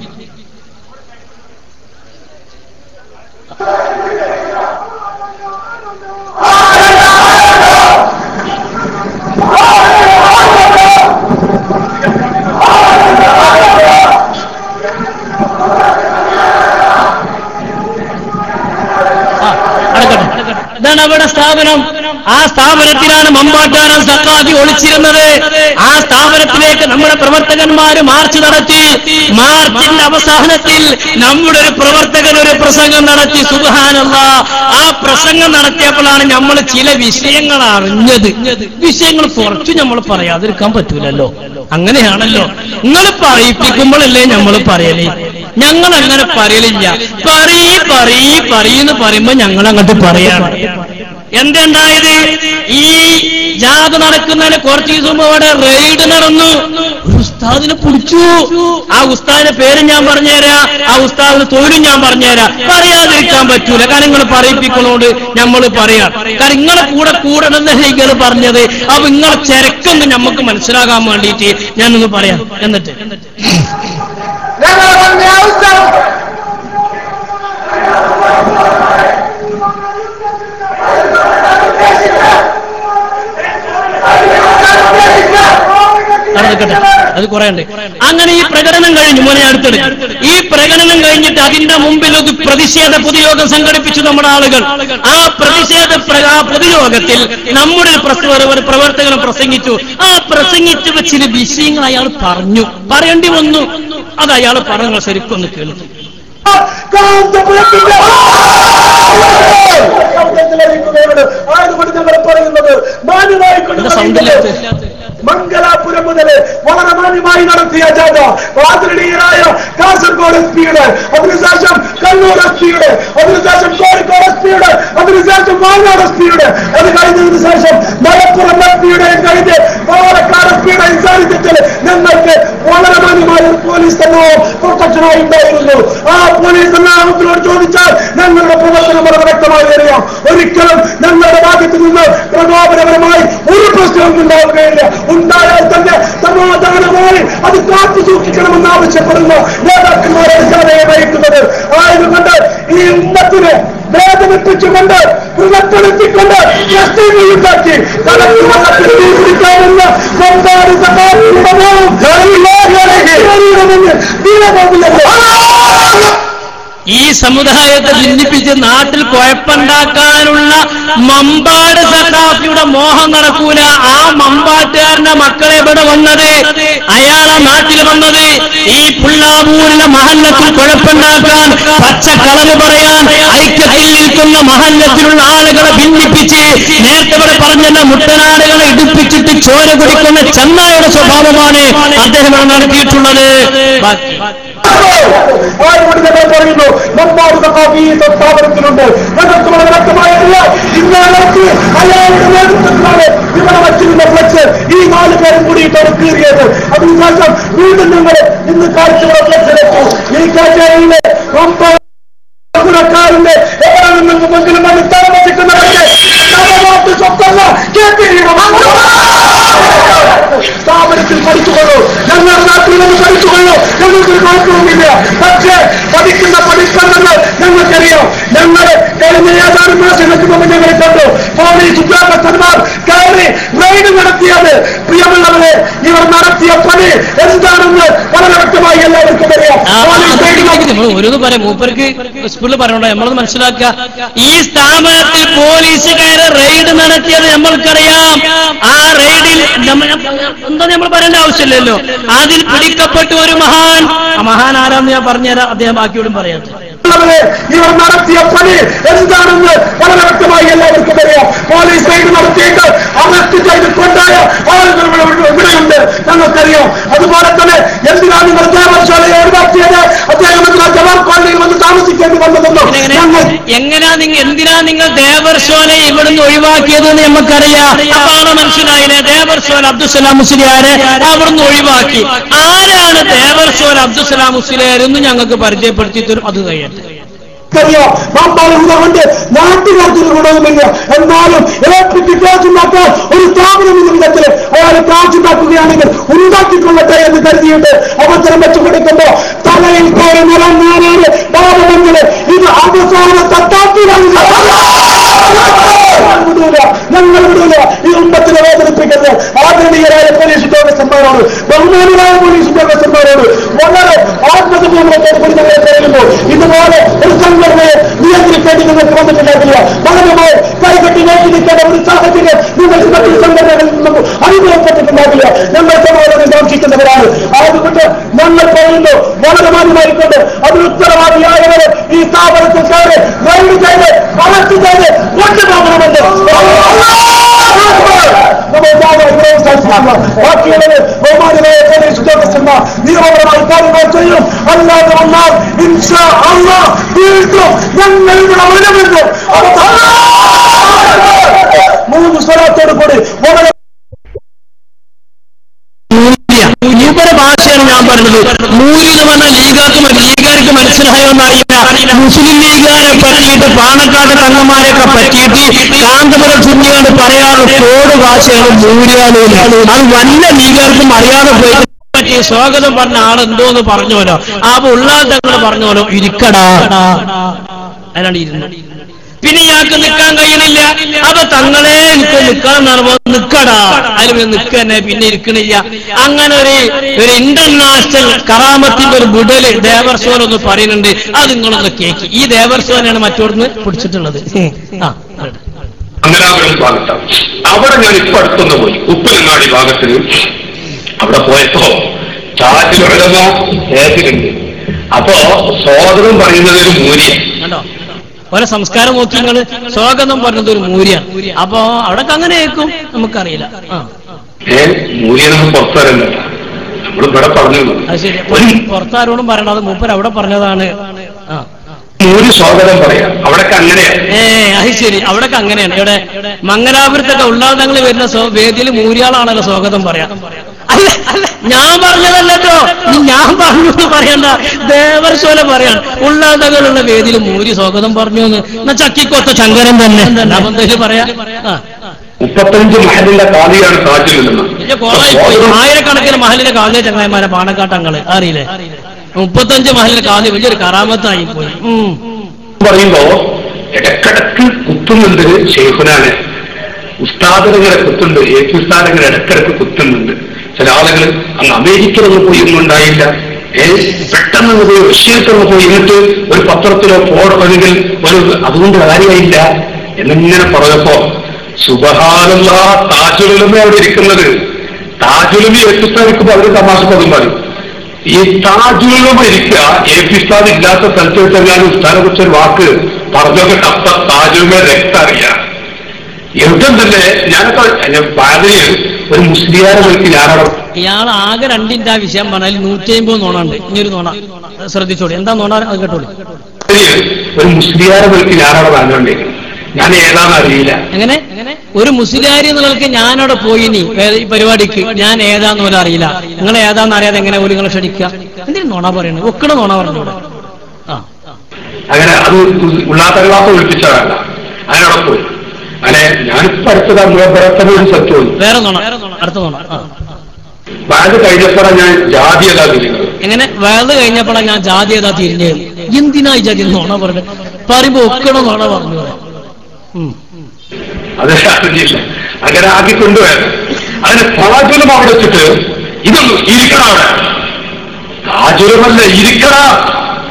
അവിടെ സ്ഥാപനം. ആ സ്ഥാപനത്തിലാണ് മമ്പാട്ടാനം സക്കാഫി ഒളിച്ചിരുന്നത്. ആ സ്ഥാപനത്തിലേക്ക് നമ്മുടെ പ്രവർത്തകന്മാർ മാർച്ച് നടത്തി. മാർച്ചിന്റെ അവസാനത്തിൽ നമ്മുടെ ഒരു പ്രവർത്തകൻ ഒരു പ്രസംഗം നടത്തി. സുഖാനല്ല ആ പ്രസംഗം നടത്തിയപ്പോഴാണ് നമ്മൾ ചില വിഷയങ്ങൾ അറിഞ്ഞത്. വിഷയങ്ങൾ കുറച്ച് നമ്മൾ പറയാതിരിക്കാൻ പറ്റൂലല്ലോ. അങ്ങനെയാണല്ലോ. നിങ്ങൾ പറയിപ്പിക്കുമ്പോഴല്ലേ നമ്മൾ പറയലേ? ഞങ്ങൾ അങ്ങനെ പറയലില്ല. പറയ് പറയ് പറയുന്ന് പറയുമ്പോ ഞങ്ങൾ അങ്ങോട്ട് പറയാണ്. എന്തുണ്ടായത്? ഈ ജാഥ നടക്കുന്നതിന് കുറച്ച് ദിവസം മുമ്പ് അവിടെ റെയ്ഡ് നടന്നു. ഉസ്താദിനെ പിടിച്ചു. ആ ഉസ്താദിന്റെ പേര് ഞാൻ പറഞ്ഞുതരാം. ആ ഉസ്താദിന് തൊഴിലും ഞാൻ പറഞ്ഞുതരാം. പറയാതിരിക്കാൻ പറ്റൂല. കാരണം നിങ്ങൾ പറയിപ്പിക്കുന്നതുകൊണ്ട് നമ്മൾ പറയാം. കാരണം നിങ്ങളെ കൂടെ കൂടണമെന്ന് നിങ്ങൾ പറഞ്ഞത്? അപ്പൊ നിങ്ങളെ ചരക്കെന്ന് നമുക്ക് മനസ്സിലാകാൻ വേണ്ടിയിട്ട് ഞാനൊന്ന് പറയാം. എന്നിട്ട്. അവിടെ അത് കുറെ അങ്ങനെ ഈ പ്രകടനം കഴിഞ്ഞു മോനെ അടുത്തിടെ ഈ പ്രകടനം കഴിഞ്ഞിട്ട് അതിന്റെ മുമ്പിൽ ഒരു പ്രതിഷേധ പൊതുയോഗം സംഘടിപ്പിച്ചു നമ്മുടെ ആളുകൾ. ആ പ്രതിഷേധ പൊതുയോഗത്തിൽ നമ്മുടെ ഒരു പ്രവർത്തകനും പ്രസംഗിച്ചു. ആ പ്രസംഗിച്ചു ചില വിഷയങ്ങൾ അയാൾ പറഞ്ഞു. പറയേണ്ടി വന്നു. അത് അയാൾ പറഞ്ഞു ശരിക്കൊന്ന് കേൾക്കും. ആയതുകൊണ്ട് ഞങ്ങൾ പറയുന്നത് മാന്യമായിക്കൊണ്ട്? മംഗലാപുരം മുതൽ വളരെ മാന്യമായി നടത്തിയ ജാഥ. കാസർഗോഡ് എസ് പിയുടെ അതിനുശേഷം കണ്ണൂർ എസ് പിയുടെ അതിനുശേഷം കോഴിക്കോട് എസ് പിയുടെ അതിനുശേഷം വയനാട് എസ് പിയുടെ. അത് കഴിഞ്ഞതിന് ശേഷം മലപ്പുറം എസ് പിയുടെ കഴിഞ്ഞ് പാലക്കാട് എസ് പിയുടെ സാന്നിധ്യത്തിൽ ഞങ്ങൾക്ക് വളരെ മാന്യമായ ഒരു പോലീസ് സംഘവും പ്രൊട്ടക്ഷനായി ഉണ്ടായിരുന്നു. ആ പോലീസ് സംഘത്തിനോട് ചോദിച്ചാൽ ഞങ്ങളുടെ പ്രവർത്തനം വളരെ വ്യക്തമായി അറിയാം. ഒരിക്കലും ഞങ്ങളുടെ ഭാഗത്ത് നിന്ന് പ്രകോപനപരമായി ഒരു പ്രശ്നവും ഉണ്ടാവുകയില്ല. ഉണ്ടായാൽ തന്നെ സമാധാനമായി അത് കാത്തു സൂക്ഷിക്കണമെന്ന് ആവശ്യപ്പെടുന്ന. നേതാക്കന്മാരെ വഹിക്കുന്നത് നയിക്കുന്നത് ആയതുകൊണ്ട് ഈ ഉമ്മത്തിനെ വേദനിപ്പിച്ചുകൊണ്ട് പുറപ്പെടുത്തിക്കൊണ്ട് ഉണ്ടാക്കി. കടൽവെള്ളത്തിൽ തീപിടിക്കാവുന്ന കൊമ്പാട് സഹാബിയുടമവും ഈ സമുദായത്തെ ഭിന്നിപ്പിച്ച് നാട്ടിൽ കുഴപ്പമുണ്ടാക്കാനുള്ള മമ്പാട് സഖാഫിയുടെ മോഹം നടക്കൂല. ആ മമ്പാട്ടുകാരന്റെ മക്കളെ ഇവിടെ വന്നത്? അയാളെ നാട്ടിൽ വന്നത് ഈ പുള്ളാവൂരിലെ മഹല്ലത്തിൽ കുഴപ്പമുണ്ടാക്കാൻ പച്ച കളവ് പറയാൻ ഐക്യത്തിൽ നിൽക്കുന്ന മഹല്ലത്തിലുള്ള ആളുകളെ ഭിന്നിപ്പിച്ച് നേരത്തെ ഇവിടെ പറഞ്ഞ മുട്ടനാടുകളെ ഇടിപ്പിച്ചിട്ട് ചോര കുടിക്കുന്ന ചെന്നായുടെ സ്വഭാവമാണ് അദ്ദേഹം നടത്തിയിട്ടുള്ളത്. പറയുന്നു? നമ്മോട് ഈ സ്ഥാപനത്തിലുണ്ട്. ഞങ്ങൾക്ക് വളരെ വ്യക്തമായിട്ടില്ല ഇന്നലേക്ക് അയാളുടെ നേതൃത്വത്തിലാണ് ഇവിടെ വച്ചിരുന്ന ഫ്ലക്സ് ഈ നാല് പേരും കൂടിയിട്ടാണ് കീറിയത്. അതിനുശേഷം വീണ്ടും ഞങ്ങൾ ഇന്ന് കാഴ്ചയുടെ ഫ്ലക്സ് വെച്ചു ഈ കാഴ്ചയിലെ ഗുണക്കാരന്റെ എവിടെ നിന്നെങ്കിലും അത് താമസിക്കുന്നവർക്ക് സമവാട്ട് സ്വത്തല്ല സ്ഥാപനത്തിൽ പഠിച്ചുകൊള്ളൂ. ഞങ്ങളുടെ നാട്ടിൽ നിന്ന് പഠിച്ചുകൊള്ളൂ. ഞങ്ങൾക്ക് ഒരു കുഴപ്പവുമില്ല. പക്ഷേ പഠിക്കുന്ന പഠിക്കുന്നത് ഞങ്ങൾക്കറിയാം. ഞങ്ങൾ കഴിഞ്ഞ ഏതാനും മാസങ്ങൾക്ക് മുമ്പ് ഞങ്ങൾ കണ്ടു. പോലീസ് ഉദ്യോഗസ്ഥന്മാർ കയറി റെയ്ഡ് നടത്തിയത്. പ്രിയമുള്ളവരെ ഇവർ നടത്തിയ പണി എന്താണെന്ന് വളരെ വ്യക്തമായി എല്ലാവർക്കും അറിയാം. നമ്മൾ ഓരോന്ന് പറയാം. മൂപ്പർക്ക് സ്കൂളിൽ പറഞ്ഞോട്ടെ നമ്മളത് മനസ്സിലാക്കുക. ഈ സ്ഥാപനത്തിൽ പോലീസുകാര് റെയ്ഡ് നടത്തിയത് നമ്മൾക്കറിയാം. ആ റെയ്ഡിൽ എന്താ നമ്മൾ പറയേണ്ട ആവശ്യമില്ലല്ലോ? അതിൽ പിടിക്കപ്പെട്ട ഒരു മഹാൻ. ആ മഹാൻ ആരാന്ന് ഞാൻ പറഞ്ഞുതരാം അദ്ദേഹം ബാക്കിയോടും പറയാം. ഉള്ളവരെ ഇവർ നടത്തിയ പണി എന്താണെന്ന് വളരെ വ്യക്തമായി എല്ലാവർക്കും അറിയാം. പോലീസ് റെയ്ഡ് നടത്തിയിട്ട് അറസ്റ്റ് ചെയ്ത് കൊണ്ടായ ആളുകൾ ഇവിടെയുണ്ട് ഞങ്ങൾക്കറിയാം. അതുപോലെ തന്നെ എന്തിനാണ് നിങ്ങൾ ദേവശാലയെ ഒഴിവാക്കിയത്? അദ്ദേഹം എന്തിനാ ജവാൻ കോളനിയിൽ വന്ന് താമസിക്കേണ്ടി വന്നതെന്നോ എങ്ങനെയാ നിങ്ങൾ എന്തിനാ നിങ്ങൾ ദേവർശോനെ ഇവിടുന്ന് ഒഴിവാക്കിയത് എന്ന് നമുക്കറിയാം അപ്പാണ് മനസ്സിലായില്ലേ ദേവർശോൻ അബ്ദുസലാം മുസ്ലിയാരെ അവിടുന്ന് ഒഴിവാക്കി. ആരാണ് ദേവർശോൻ അബ്ദുസലാം മുസ്ലിയാരെന്ന് ഞങ്ങൾക്ക് പരിചയപ്പെടുത്തി തരും അത് കഴിയട്ടെ അറിയാം പാമ്പാളുന്ന കൊണ്ട് നാട്ടുകാർക്കൊരു ഗുണവുമില്ല എന്നാലും ഇലക്ട്രിക് കാശുണ്ടാക്കാൻ ഒരു സ്ഥാപനം എന്ന വിധത്തിൽ അയാൾ കാശുണ്ടാക്കുകയാണെങ്കിൽ ഉണ്ടാക്കിക്കൊള്ളട്ടെ എന്ന് കരുതിയിട്ട് അവസരം വെച്ചു കൊടുക്കുമ്പോ തലയിൽ കയറി നിറം നാരാണ് പാപമങ്ങൾ ഇത് അവസാന വിടൂല ഞങ്ങൾ വിടൂല ഈ ഉമ്മത്തിനെ വേദനിപ്പിക്കരുത്. ആദരണീയരായ പോലീസ് ഉദ്യോഗസ്ഥന്മാരോട് ബഹുമാനരായ പോലീസ് ഉദ്യോഗസ്ഥന്മാരോട് വളരെ ആത്മസമൂഹത്തോട് കൂടി ഞങ്ങളെ പറയുന്നു ഇതുപോലെ ഒരു സംഘടനയെ നിയന്ത്രിക്കേണ്ടി നിങ്ങൾക്ക് വന്നിട്ടുണ്ടാകില്ല. പകരമായി കൈകെട്ടി നോക്കി ഒരു സാഹചര്യം നിങ്ങൾക്ക് മറ്റൊരു സംഘടനകളിൽ നിന്നും അനുഭവപ്പെട്ടിട്ടുണ്ടാകില്ല. ഞങ്ങൾ സമാധാനം കാക്ഷിക്കുന്നവരാണ് അതുകൊണ്ട് ഞങ്ങൾ പറയുന്നു വളരെ മാന്യമായിക്കൊണ്ട് അതിന് ഉത്തരവാദിയായവരെ ഈ സ്ഥാപനത്തിൽ കയറി ഗൈഡ് ചെയ്ത് അറസ്റ്റ് ചെയ്ത് കൊണ്ടുപോകണമെന്ന് ബാക്കിയുള്ളത് ബഹുമാനമായ പോലീസ് ഉദ്യോഗസ്ഥന്മാർ നിയമപരമായി കാര്യങ്ങൾ ചെയ്യും അല്ലാതെ വന്നാൽ ഇൻഷാ അള്ളാഹ് വീണ്ടും ഞങ്ങൾ ഇവിടെ വരുമെന്ന് മൂന്ന് സ്വലത്തോടു കൂടി വളരെ മൂപ്പര ഭാഷയാണ് ഞാൻ പറഞ്ഞത്. മൂരി വന്ന പറഞ്ഞാൽ ലീഗാർക്ക് ലീഗാർക്ക് മനസ്സിലായോ എന്നറിയില്ല. മുസ്ലിം ലീഗുകാരെ പറ്റിയിട്ട് പാണക്കാട് തങ്ങന്മാരെയൊക്കെ പറ്റിയിട്ട് കാന്തപുരം ചുഞ്ഞുകൊണ്ട് പറയാനുള്ള കോട് ഭാഷയാണ് മൂലിയാലും അത് വല്ല ലീഗുകാർക്കും അറിയാതെ പോയി സ്വാഗതം പറഞ്ഞ ആൾ എന്തോന്ന് പറഞ്ഞോലോ ആ ഉള്ളാത്തങ്ങൾ പറഞ്ഞോലോ ഇരിക്കടാ. അതിനാണ് ഇരുന്നത്. പിന്നെ ഇയാൾക്ക് നിൽക്കാൻ കഴിയണില്ല അപ്പൊ തങ്ങളെ എനിക്ക് നിൽക്കാൻ നടന്നപ്പോ നിൽക്കടാ അതിൽ പിന്നെ നിൽക്ക പിന്നെ ഇരിക്കണില്ല അങ്ങനെ ഒരു ഒരു ഇന്റർനാഷണൽ കറാമത്തിന്റെ ഒരു വിടൽ ദേവർസോൻ ഒന്ന് പറയുന്നുണ്ട് അത് നിങ്ങളൊന്ന് കേക്ക് ഈ ദേവർസോനാണ് മറ്റോടുന്ന് പിടിച്ചിട്ടുള്ളത് ആ ഭാഗത്താണ് അവിടെ ഞാൻ ഇപ്പൊ അടുത്തൊന്ന് പോയി ഉപ്പിലങ്ങാടി ഭാഗത്തിന് അവിടെ പോയപ്പോ ചാറ്റിലുള്ളതോ കേട്ടിട്ടുണ്ട് അപ്പോ സോദരം പറയുന്നത് ഒരു മൂല്യം കണ്ടോ ഓരോ സംസ്കാരം നിങ്ങൾ സ്വാഗതം പറഞ്ഞത് ഒരു മൂര്യാണ്. അപ്പൊ അവിടെ അങ്ങനെ ആയിരിക്കും നമുക്കറിയില്ല. ആ. അത് ശരി. പുറത്താരോടും പറയണത് മൂപ്പർ അവിടെ പറഞ്ഞതാണ്. ആ. സ്വാഗതം പറയാം. അങ്ങനെയാണ് ഏ അത് ശരി. അവിടൊക്കെ അങ്ങനെയാണ്. ഇവിടെ മംഗലാപുരത്തൊക്കെ ഉള്ളാതങ്ങൾ വരുന്ന വേദിയിൽ മൂര്യാളാണല്ലോ സ്വാഗതം പറയാം. അല്ല അല്ല, ഞാൻ പറഞ്ഞതല്ലോ ഞാൻ പറഞ്ഞു എന്ന് പറയണ്ട. ദേവർശോല പറയാണ് ഉള്ളാതകളുള്ള വേദിയിൽ മൂരി സ്വാഗതം പറഞ്ഞു എന്ന്. എന്നാ ചക്കിക്കൊത്ത ശങ്കരൻ തന്നെ. പറയാ? മുപ്പത്തഞ്ച് മഹലിന്റെ കാലിയാണ് പോയി. ആയിരക്കണക്കിന് മഹലിന്റെ കാലിലെ ചങ്ങായിമാരെ പാണക്കാട്ടങ്ങൾ. അറിയില്ലേ? മുപ്പത്തഞ്ച് മഹലിന്റെ കാലി വലിയൊരു കറാമത്തായി പോയി. പറയുമ്പോ ഇടക്കിടക്ക് കുത്തുന്നുണ്ട് ഷെയ്ഖുനാനെ ഉസ്താദനങ്ങളെ കുത്തുണ്ട് ഉസ്താദരങ്ങൾ ഇടക്കിടക്ക് കുത്തുന്നുണ്ട്. ചില ആളുകൾ അങ്ങ് അമേരിക്കയിലൊന്നും പോയി ഒന്നും ഉണ്ടായില്ല. പെട്ടെന്ന് പോയി ഒന്ന് പോയി. എന്നിട്ട് ഒരു പത്രത്തിലോ ഫോൺ അല്ലെങ്കിൽ ഒരു അതുകൊണ്ട് കാര്യമായില്ല. എന്നിങ്ങനെ പറഞ്ഞപ്പോ സുബഹാനുള്ള താജുലമേ അവിടെ ഇരിക്കുന്നത്. താജുലമി എത്തിസ്ഥാനിക്കുമ്പോ അവർ തമാശ പറയും ഈ താജുലമ ഇരിക്കുക എ ഇല്ലാത്ത സ്ഥലത്ത് വെച്ചാൽ ഉസ്താനെ കുറിച്ച് ഒരു വാക്ക് പറഞ്ഞൊക്കെ കത്ത താജുലമ രക്തം അറിയാം. യുദ്ധം തന്നെ ഞാനൊക്കെ ഭാര്യയിൽ ഒരു മുസ്ലിയാരെ വിളിക്ക് ഞാനവിടെ ഇയാൾ ആകെ രണ്ടിന്റെ ആ വിഷയം പറഞ്ഞാൽ നൂറ്റി അമ്പത് നോണുണ്ട് ഇനിയൊരു നോണ. ശ്രദ്ധിച്ചോളൂ. എന്താ നോണ അത് കേട്ടോളൂ. ഒരു മുസ്ലിയാരെ ഞാൻ അറിയില്ല. എങ്ങനെ? ഒരു മുസ്ലിയാരി എന്നുള്ളവർക്ക് ഞാനവിടെ പോയി നീ ഈ പരിപാടിക്ക്. ഞാൻ ഏതാന്ന് പോലും അറിയില്ല. നിങ്ങൾ ഏതാന്ന് അറിയാതെ എങ്ങനെ ഒരു നിങ്ങളെ ക്ഷണിക്കുക എന്തിനു നോണ പറയുന്നത് ഒക്കണ നോണ പറഞ്ഞു ആ. അങ്ങനെ അത് ഉള്ളാത്ത ക്ലാസ് ഒഴിപ്പിച്ചതല്ല അതിനവിടെ പോയി. അങ്ങനെ ഞാനിപ്പോ അടുത്തത് വേറെ നോണ. അടുത്ത നോണ. ബാഗ് കഴിഞ്ഞപ്പോഴാണ് ഞാൻ ജാതി അല്ല തിരിക്കുന്നത് എങ്ങനെ? വേറെ കഴിഞ്ഞപ്പോഴാണ് ഞാൻ ജാതി ഏതാ തിരിഞ്ഞത്. എന്തിനാ ഈ ജാതി നോണ പറഞ്ഞത്? പറയുമ്പോ ഒക്കണ നോണ പറഞ്ഞു. അത് അറിഞ്ഞില്ല അങ്ങനെ ആക്കി കൊണ്ടുപോയത് അതിന് താജുലം അവിടെ വെച്ചിട്ട് ഇതൊന്നും ഇരിക്കണം അവിടെ താജുലമല്ല ഇരിക്കണ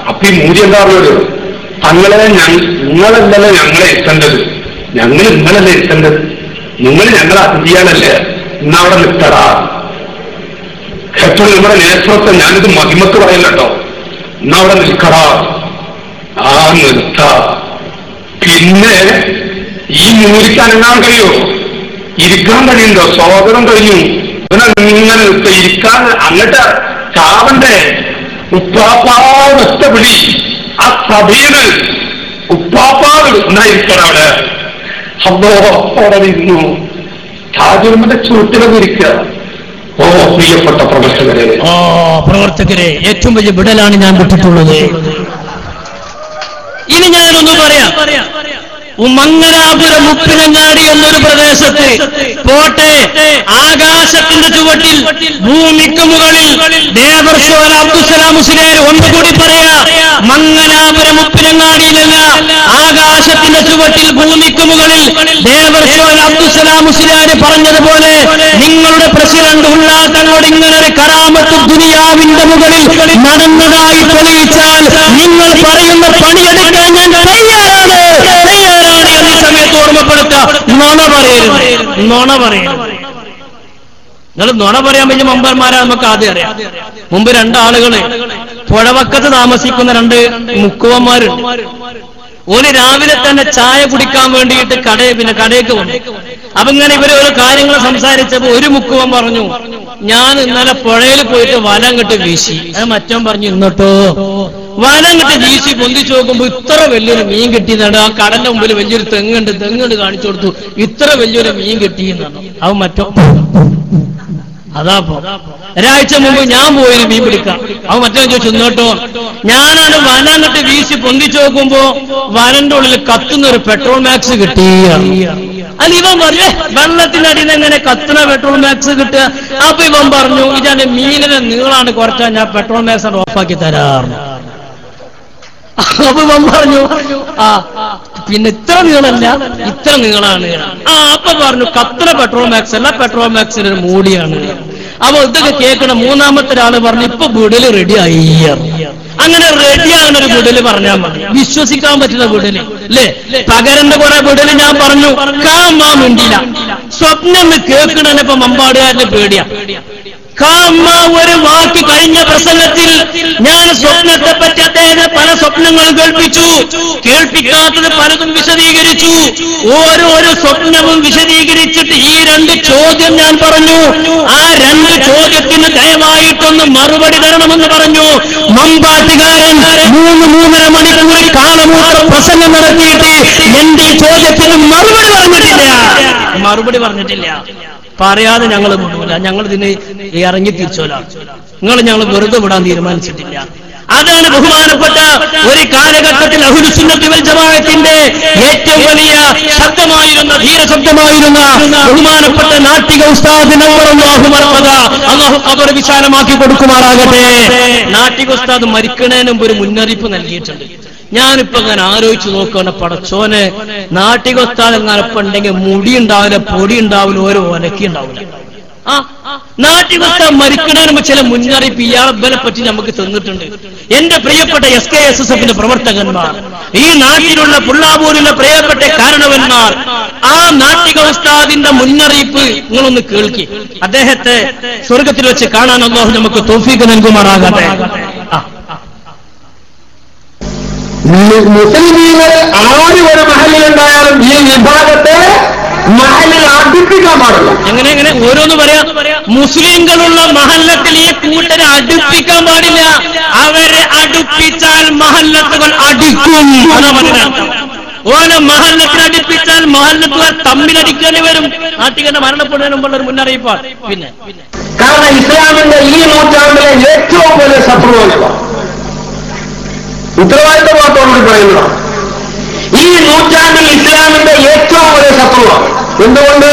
അപ്പൊ ഈ മൂല്യം എന്താ പറയുന്നത് തങ്ങളെ ഞാൻ നിങ്ങളല്ലല്ലോ ഞങ്ങളെ എത്തേണ്ടത്? ഞങ്ങൾ നിങ്ങളല്ലേ എത്തേണ്ടത്? നിങ്ങൾ ഞങ്ങളെ അതിഥിയാണല്ലേ? ഇന്നവിടെ നിൽക്കടാ. എപ്പോഴും നമ്മുടെ നേത്രത്തെ ഞാനിത് മഹിമത്ത് പറയല്ലോ അവിടെ നിൽക്കട. ആ നിർത്ത. പിന്നെ ഈ മൂലിക്ക് അനങ്ങാൻ കഴിയോ? ഇരിക്കാൻ കഴിയുണ്ടോ? സ്വാഗതം കഴിഞ്ഞു. ഇവനെ ഇങ്ങനെ നിർത്ത. ഇരിക്കാൻ അങ്ങട്ട് ചാവണ്ടേ. ഉപ്പാപ്പാവസ്ഥ പിടി ആ സഭയിൽ ഉപ്പാപ്പാവ് എന്നായിരിക്കണം അവിടെ. അവിടെ ഇരുന്നു താജുമന്റെ ചുരുട്ടിലൊന്നിരിക്കുക ഓ പ്രിയപ്പെട്ട പ്രവർത്തകരെ. ഓ പ്രവർത്തകരെ ഏറ്റവും വലിയ വിടലാണ് ഞാൻ വിട്ടിട്ടുള്ളത്. ഇനി ഞാനൊന്ന് പറയാം. മംഗലാപുരം ഉപ്പിനങ്ങാടി എന്നൊരു പ്രദേശത്ത് പോട്ടെ ആകാശത്തിന്റെ ചുവട്ടിൽ ഭൂമിക്ക് മുകളിൽ ദേവർഷോല അബ്ദുസലാം മുസ്ലിയാർ ഒന്നുകൂടി പറയാ മംഗലാപുരം ഉപ്പിനങ്ങാടിയിലല്ല ആകാശത്തിന്റെ ചുവട്ടിൽ ഭൂമിക്ക് മുകളിൽ ദേവർഷോല അബ്ദുസലാം മുസ്ലിയാർ പറഞ്ഞതുപോലെ നിങ്ങളുടെ പ്രസിഡന്റ് ഉള്ളാട്ടങ്ങളോട് ഇങ്ങനെ ഒരു കറാമത്ത് ദുനിയാവിന്റെ മുകളിൽ നടന്നതായി തെളിയിച്ചാൽ നിങ്ങൾ പറയുന്ന പണിയെടുക്കാൻ ഞാൻ തയ്യാറാണ്. ഓർമ്മപ്പെടുത്തുക. നുണ പറയരുത്. നുണ പറയരുത്. നിങ്ങൾ നുണ പറയാൻ വലിയ മമ്പന്മാരാ നമുക്ക് ആദ്യം അറിയാം. മുമ്പ് രണ്ടാളുകൾ പുഴവക്കത്ത് താമസിക്കുന്ന രണ്ട് മുക്കുവന്മാരുണ്ട്. ഒരു രാവിലെ തന്നെ ചായ കുടിക്കാൻ വേണ്ടിയിട്ട് കടയെ പിന്നെ കടയ്ക്ക് വന്നു. അപ്പൊ ഇങ്ങനെ ഇവർ ഓരോ കാര്യങ്ങൾ സംസാരിച്ചപ്പോ ഒരു മുക്കുവൻ പറഞ്ഞു ഞാൻ ഇന്നലെ പുഴയിൽ പോയിട്ട് വലം കെട്ട് വീശി. അത് മറ്റവൻ പറഞ്ഞു ഇന്നട്ടോ വലം കെട്ട് വീശി പൊന്തിച്ചു നോക്കുമ്പോ ഇത്ര വലിയൊരു മീൻ കിട്ടിയെന്നാണ്. ആ കടന്റെ മുമ്പിൽ വലിയൊരു തെങ്ങുണ്ട്. തെങ്ങുണ്ട് കാണിച്ചു കൊടുത്തു. ഇത്ര വലിയൊരു മീൻ കിട്ടി എന്നാണ് അവൻ മറ്റോ? അതാ ഒരാഴ്ച മുമ്പ് ഞാൻ പോയി മീൻ പിടിക്കാം അവൻ മറ്റേ ചോദിച്ചു ഇന്നോട്ടോ ഞാനാണ് വന എന്നിട്ട് വീശി പൊന്തിച്ചു നോക്കുമ്പോ വനന്റെ ഉള്ളിൽ കത്തുന്ന ഒരു പെട്രോൾ മാക്സ് കിട്ടി. അല്ല ഇവൻ പറഞ്ഞു വെള്ളത്തിനടിയിൽ എങ്ങനെ കത്തുന്ന പെട്രോൾ മാക്സ് കിട്ടുക? അപ്പൊ ഇവൻ പറഞ്ഞു ഇതാണ് മീനിനെ നീളാണ് കുറച്ചാൽ ഞാൻ പെട്രോൾ മാക്സ് ഓഫാക്കി തരാറുണ്ട് അപ്പൊ പറഞ്ഞു ആ പിന്നെ ഇത്ര നീളല്ല ഇത്ര നീളാണ്. ആ അപ്പൊ പറഞ്ഞു കത്ര പെട്രോൾ മാക്സ് അല്ല പെട്രോൾ മാക്സിന് ഒരു മൂടിയാണ്. അപ്പൊ ഇതൊക്കെ കേൾക്കണ മൂന്നാമത്തെ ഒരാൾ പറഞ്ഞു ഇപ്പൊ വീടിൽ റെഡി ആയി. അങ്ങനെ റെഡിയാകുന്ന ഒരു വീടിൽ പറഞ്ഞാൽ മതി. വിശ്വസിക്കാൻ പറ്റുന്ന വീടിൽ. അല്ലേ പകരന്റെ കുറെ വീടിൽ ഞാൻ പറഞ്ഞു. കാമാ മിണ്ടില്ല. സ്വപ്നം കേൾക്കണപ്പോ മമ്പാടുകാരന് പേടിയാ. കാമ്മ ഒരു വാക്ക് കഴിഞ്ഞ പ്രസംഗത്തിൽ ഞാൻ സ്വപ്നത്തെ പറ്റി അദ്ദേഹത്തെ പല സ്വപ്നങ്ങൾ കേൾപ്പിച്ചു. കേൾപ്പിക്കാത്തത് പലതും വിശദീകരിച്ചു. ഓരോരോ സ്വപ്നവും വിശദീകരിച്ചിട്ട് ഈ രണ്ട് ചോദ്യം ഞാൻ പറഞ്ഞു. ആ രണ്ട് ചോദ്യത്തിന് ദയവായിട്ടൊന്ന് മറുപടി തരണമെന്ന് പറഞ്ഞു. മമ്പാട്ടുകാരൻ മൂന്ന് മൂന്നര മണിക്കൂർ കാലമൂത്ര പ്രസംഗം നടത്തിയിട്ട് എന്റെ ചോദ്യത്തിന് മറുപടി പറഞ്ഞിട്ടില്ല. മറുപടി പറഞ്ഞിട്ടില്ല. പറയാതെ ഞങ്ങൾ വിടൂല ഞങ്ങൾ ഇതിന് ഇറങ്ങി തിരിച്ചോല. നിങ്ങൾ ഞങ്ങൾ വെറുതെ വിടാൻ തീരുമാനിച്ചിട്ടില്ല. അതാണ് ബഹുമാനപ്പെട്ട ഒരു കാലഘട്ടത്തിൽ ജമാഅത്തിന്റെ ഏറ്റവും വലിയ ശബ്ദമായിരുന്ന ധീരശബ്ദമായിരുന്ന ബഹുമാനപ്പെട്ട നാട്ടിക ഉസ്താദ് അള്ളാഹു അവർ വിശാലമാക്കി കൊടുക്കുമാറാകട്ടെ. നാട്ടിക ഉസ്താദ് മരിക്കണേന് ഒരു മുന്നറിയിപ്പ് നൽകിയിട്ടുണ്ട്. ഞാനിപ്പോ അങ്ങനെ ആലോചിച്ച് നോക്കുന്ന പടച്ചോനെ നാട്ടികൊത്താൽ എങ്ങാനപ്പം ഉണ്ടെങ്കിൽ മുടി ഉണ്ടാവില്ല പൊടി ഉണ്ടാവില്ല ഓരോ ഒലക്കി ഉണ്ടാവില്ല. ആ നാട്ടികൊത്ത മരിക്കണതിന് മുമ്പ് ചില മുന്നറിയിപ്പ് ഇയാളെ പറ്റി നമുക്ക് തന്നിട്ടുണ്ട്. എന്റെ പ്രിയപ്പെട്ട എസ് കെ എസ് എസ് എഫിന്റെ പ്രവർത്തകന്മാർ ഈ നാട്ടിലുള്ള പുള്ളാപൂരിലെ പ്രിയപ്പെട്ട കാരണവന്മാർ ആ നാട്ടിക ഉസ്താദിന്റെ മുന്നറിയിപ്പ് നിങ്ങളൊന്ന് കേൾക്കി. അദ്ദേഹത്തെ സ്വർഗത്തിൽ വെച്ച് കാണാൻ അള്ളാഹു നമുക്ക് തോഫീക്ക് നൽകുമാറാകട്ടെ. മുസ്ലിമീങ്ങൾ ആര് ഒരു മഹലിലുണ്ടായാലും ഈ വിഭാഗത്തെ മഹലിൽ അടുപ്പിക്കാൻ പാടില്ല. എങ്ങനെ എങ്ങനെ? ഓരോന്ന് പറയാ. മുസ്ലിങ്ങളുള്ള മഹല്ലത്തിൽ ഈ കൂട്ടരെ അടുപ്പിക്കാൻ പാടില്ല. അവരെ അടുപ്പിച്ചാൽ മഹല്ലത്തുകൾ അടിക്കും. ഓരോ മഹല്ലത്തിൽ അടുപ്പിച്ചാൽ മഹല്ലത്തുകൾ തമ്മിലടിക്കേണ്ടി വരും. നാട്ടികന്റെ മരണപ്പെടുന്നതിനും മുമ്പുള്ള ഒരു മുന്നറിയിപ്പാണ് പിന്നെ. കാരണം ഇസ്ലാമിന്റെ ഈ നൂറ്റാണ്ടിലെ ഏറ്റവും വലിയ ശത്രുവാണ് ഉത്തരവാദിത്തമാത്തോടുകൂടി പറയുന്നതാണ് ഈ നൂറ്റാണ്ടിൽ ഇസ്ലാമിന്റെ ഏറ്റവും വലിയ ശത്രുവാണ് എന്തുകൊണ്ട്?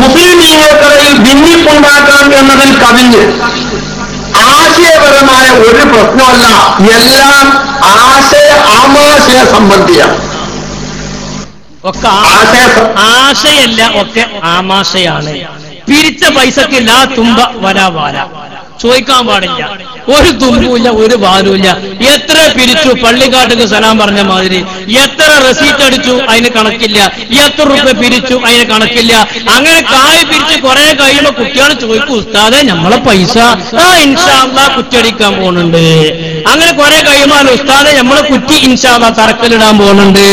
മുസ്ലിം ലീഗർക്കിടയിൽ ഭിന്നിപ്പുണ്ടാക്കാം എന്നതിൽ കവിഞ്ഞ് ആശയപരമായ ഒരു പ്രശ്നമല്ല എല്ലാം ആശയ ആമാശയ സംബന്ധിയാണ്. ഒക്കെ ആശയ ആശയല്ല ഒക്കെ ആമാശയാണ്. പിരിച്ച പൈസക്ക് ലാ തുമ്പ വരാ വാല ചോദിക്കാൻ പാടില്ല. ഒരു തുമ്പുമില്ല ഒരു വാലുമില്ല. എത്ര പിരിച്ചു? പള്ളിക്കാട്ടുക്ക് സലാം പറഞ്ഞ മാതിരി. എത്ര റെസീറ്റ് അടിച്ചു? അതിന് കണക്കില്ല. എത്ര റുപ്യ പിരിച്ചു? അതിന് കണക്കില്ല. അങ്ങനെ കായ് പിരിച്ച് കുറെ കഴിയുമ്പോ കുട്ടികൾ ചോദിക്കും ഉസ്താദെ നമ്മളെ പൈസ. ആ ഇൻഷാല്ല കുറ്റടിക്കാൻ പോകുന്നുണ്ട് അങ്ങനെ കുറെ കഴിയുമ്പോൾ ഉസ്താദ് നമ്മളെ കുറ്റി ഇൻഷാദ തറക്കലിടാൻ പോകുന്നുണ്ട്.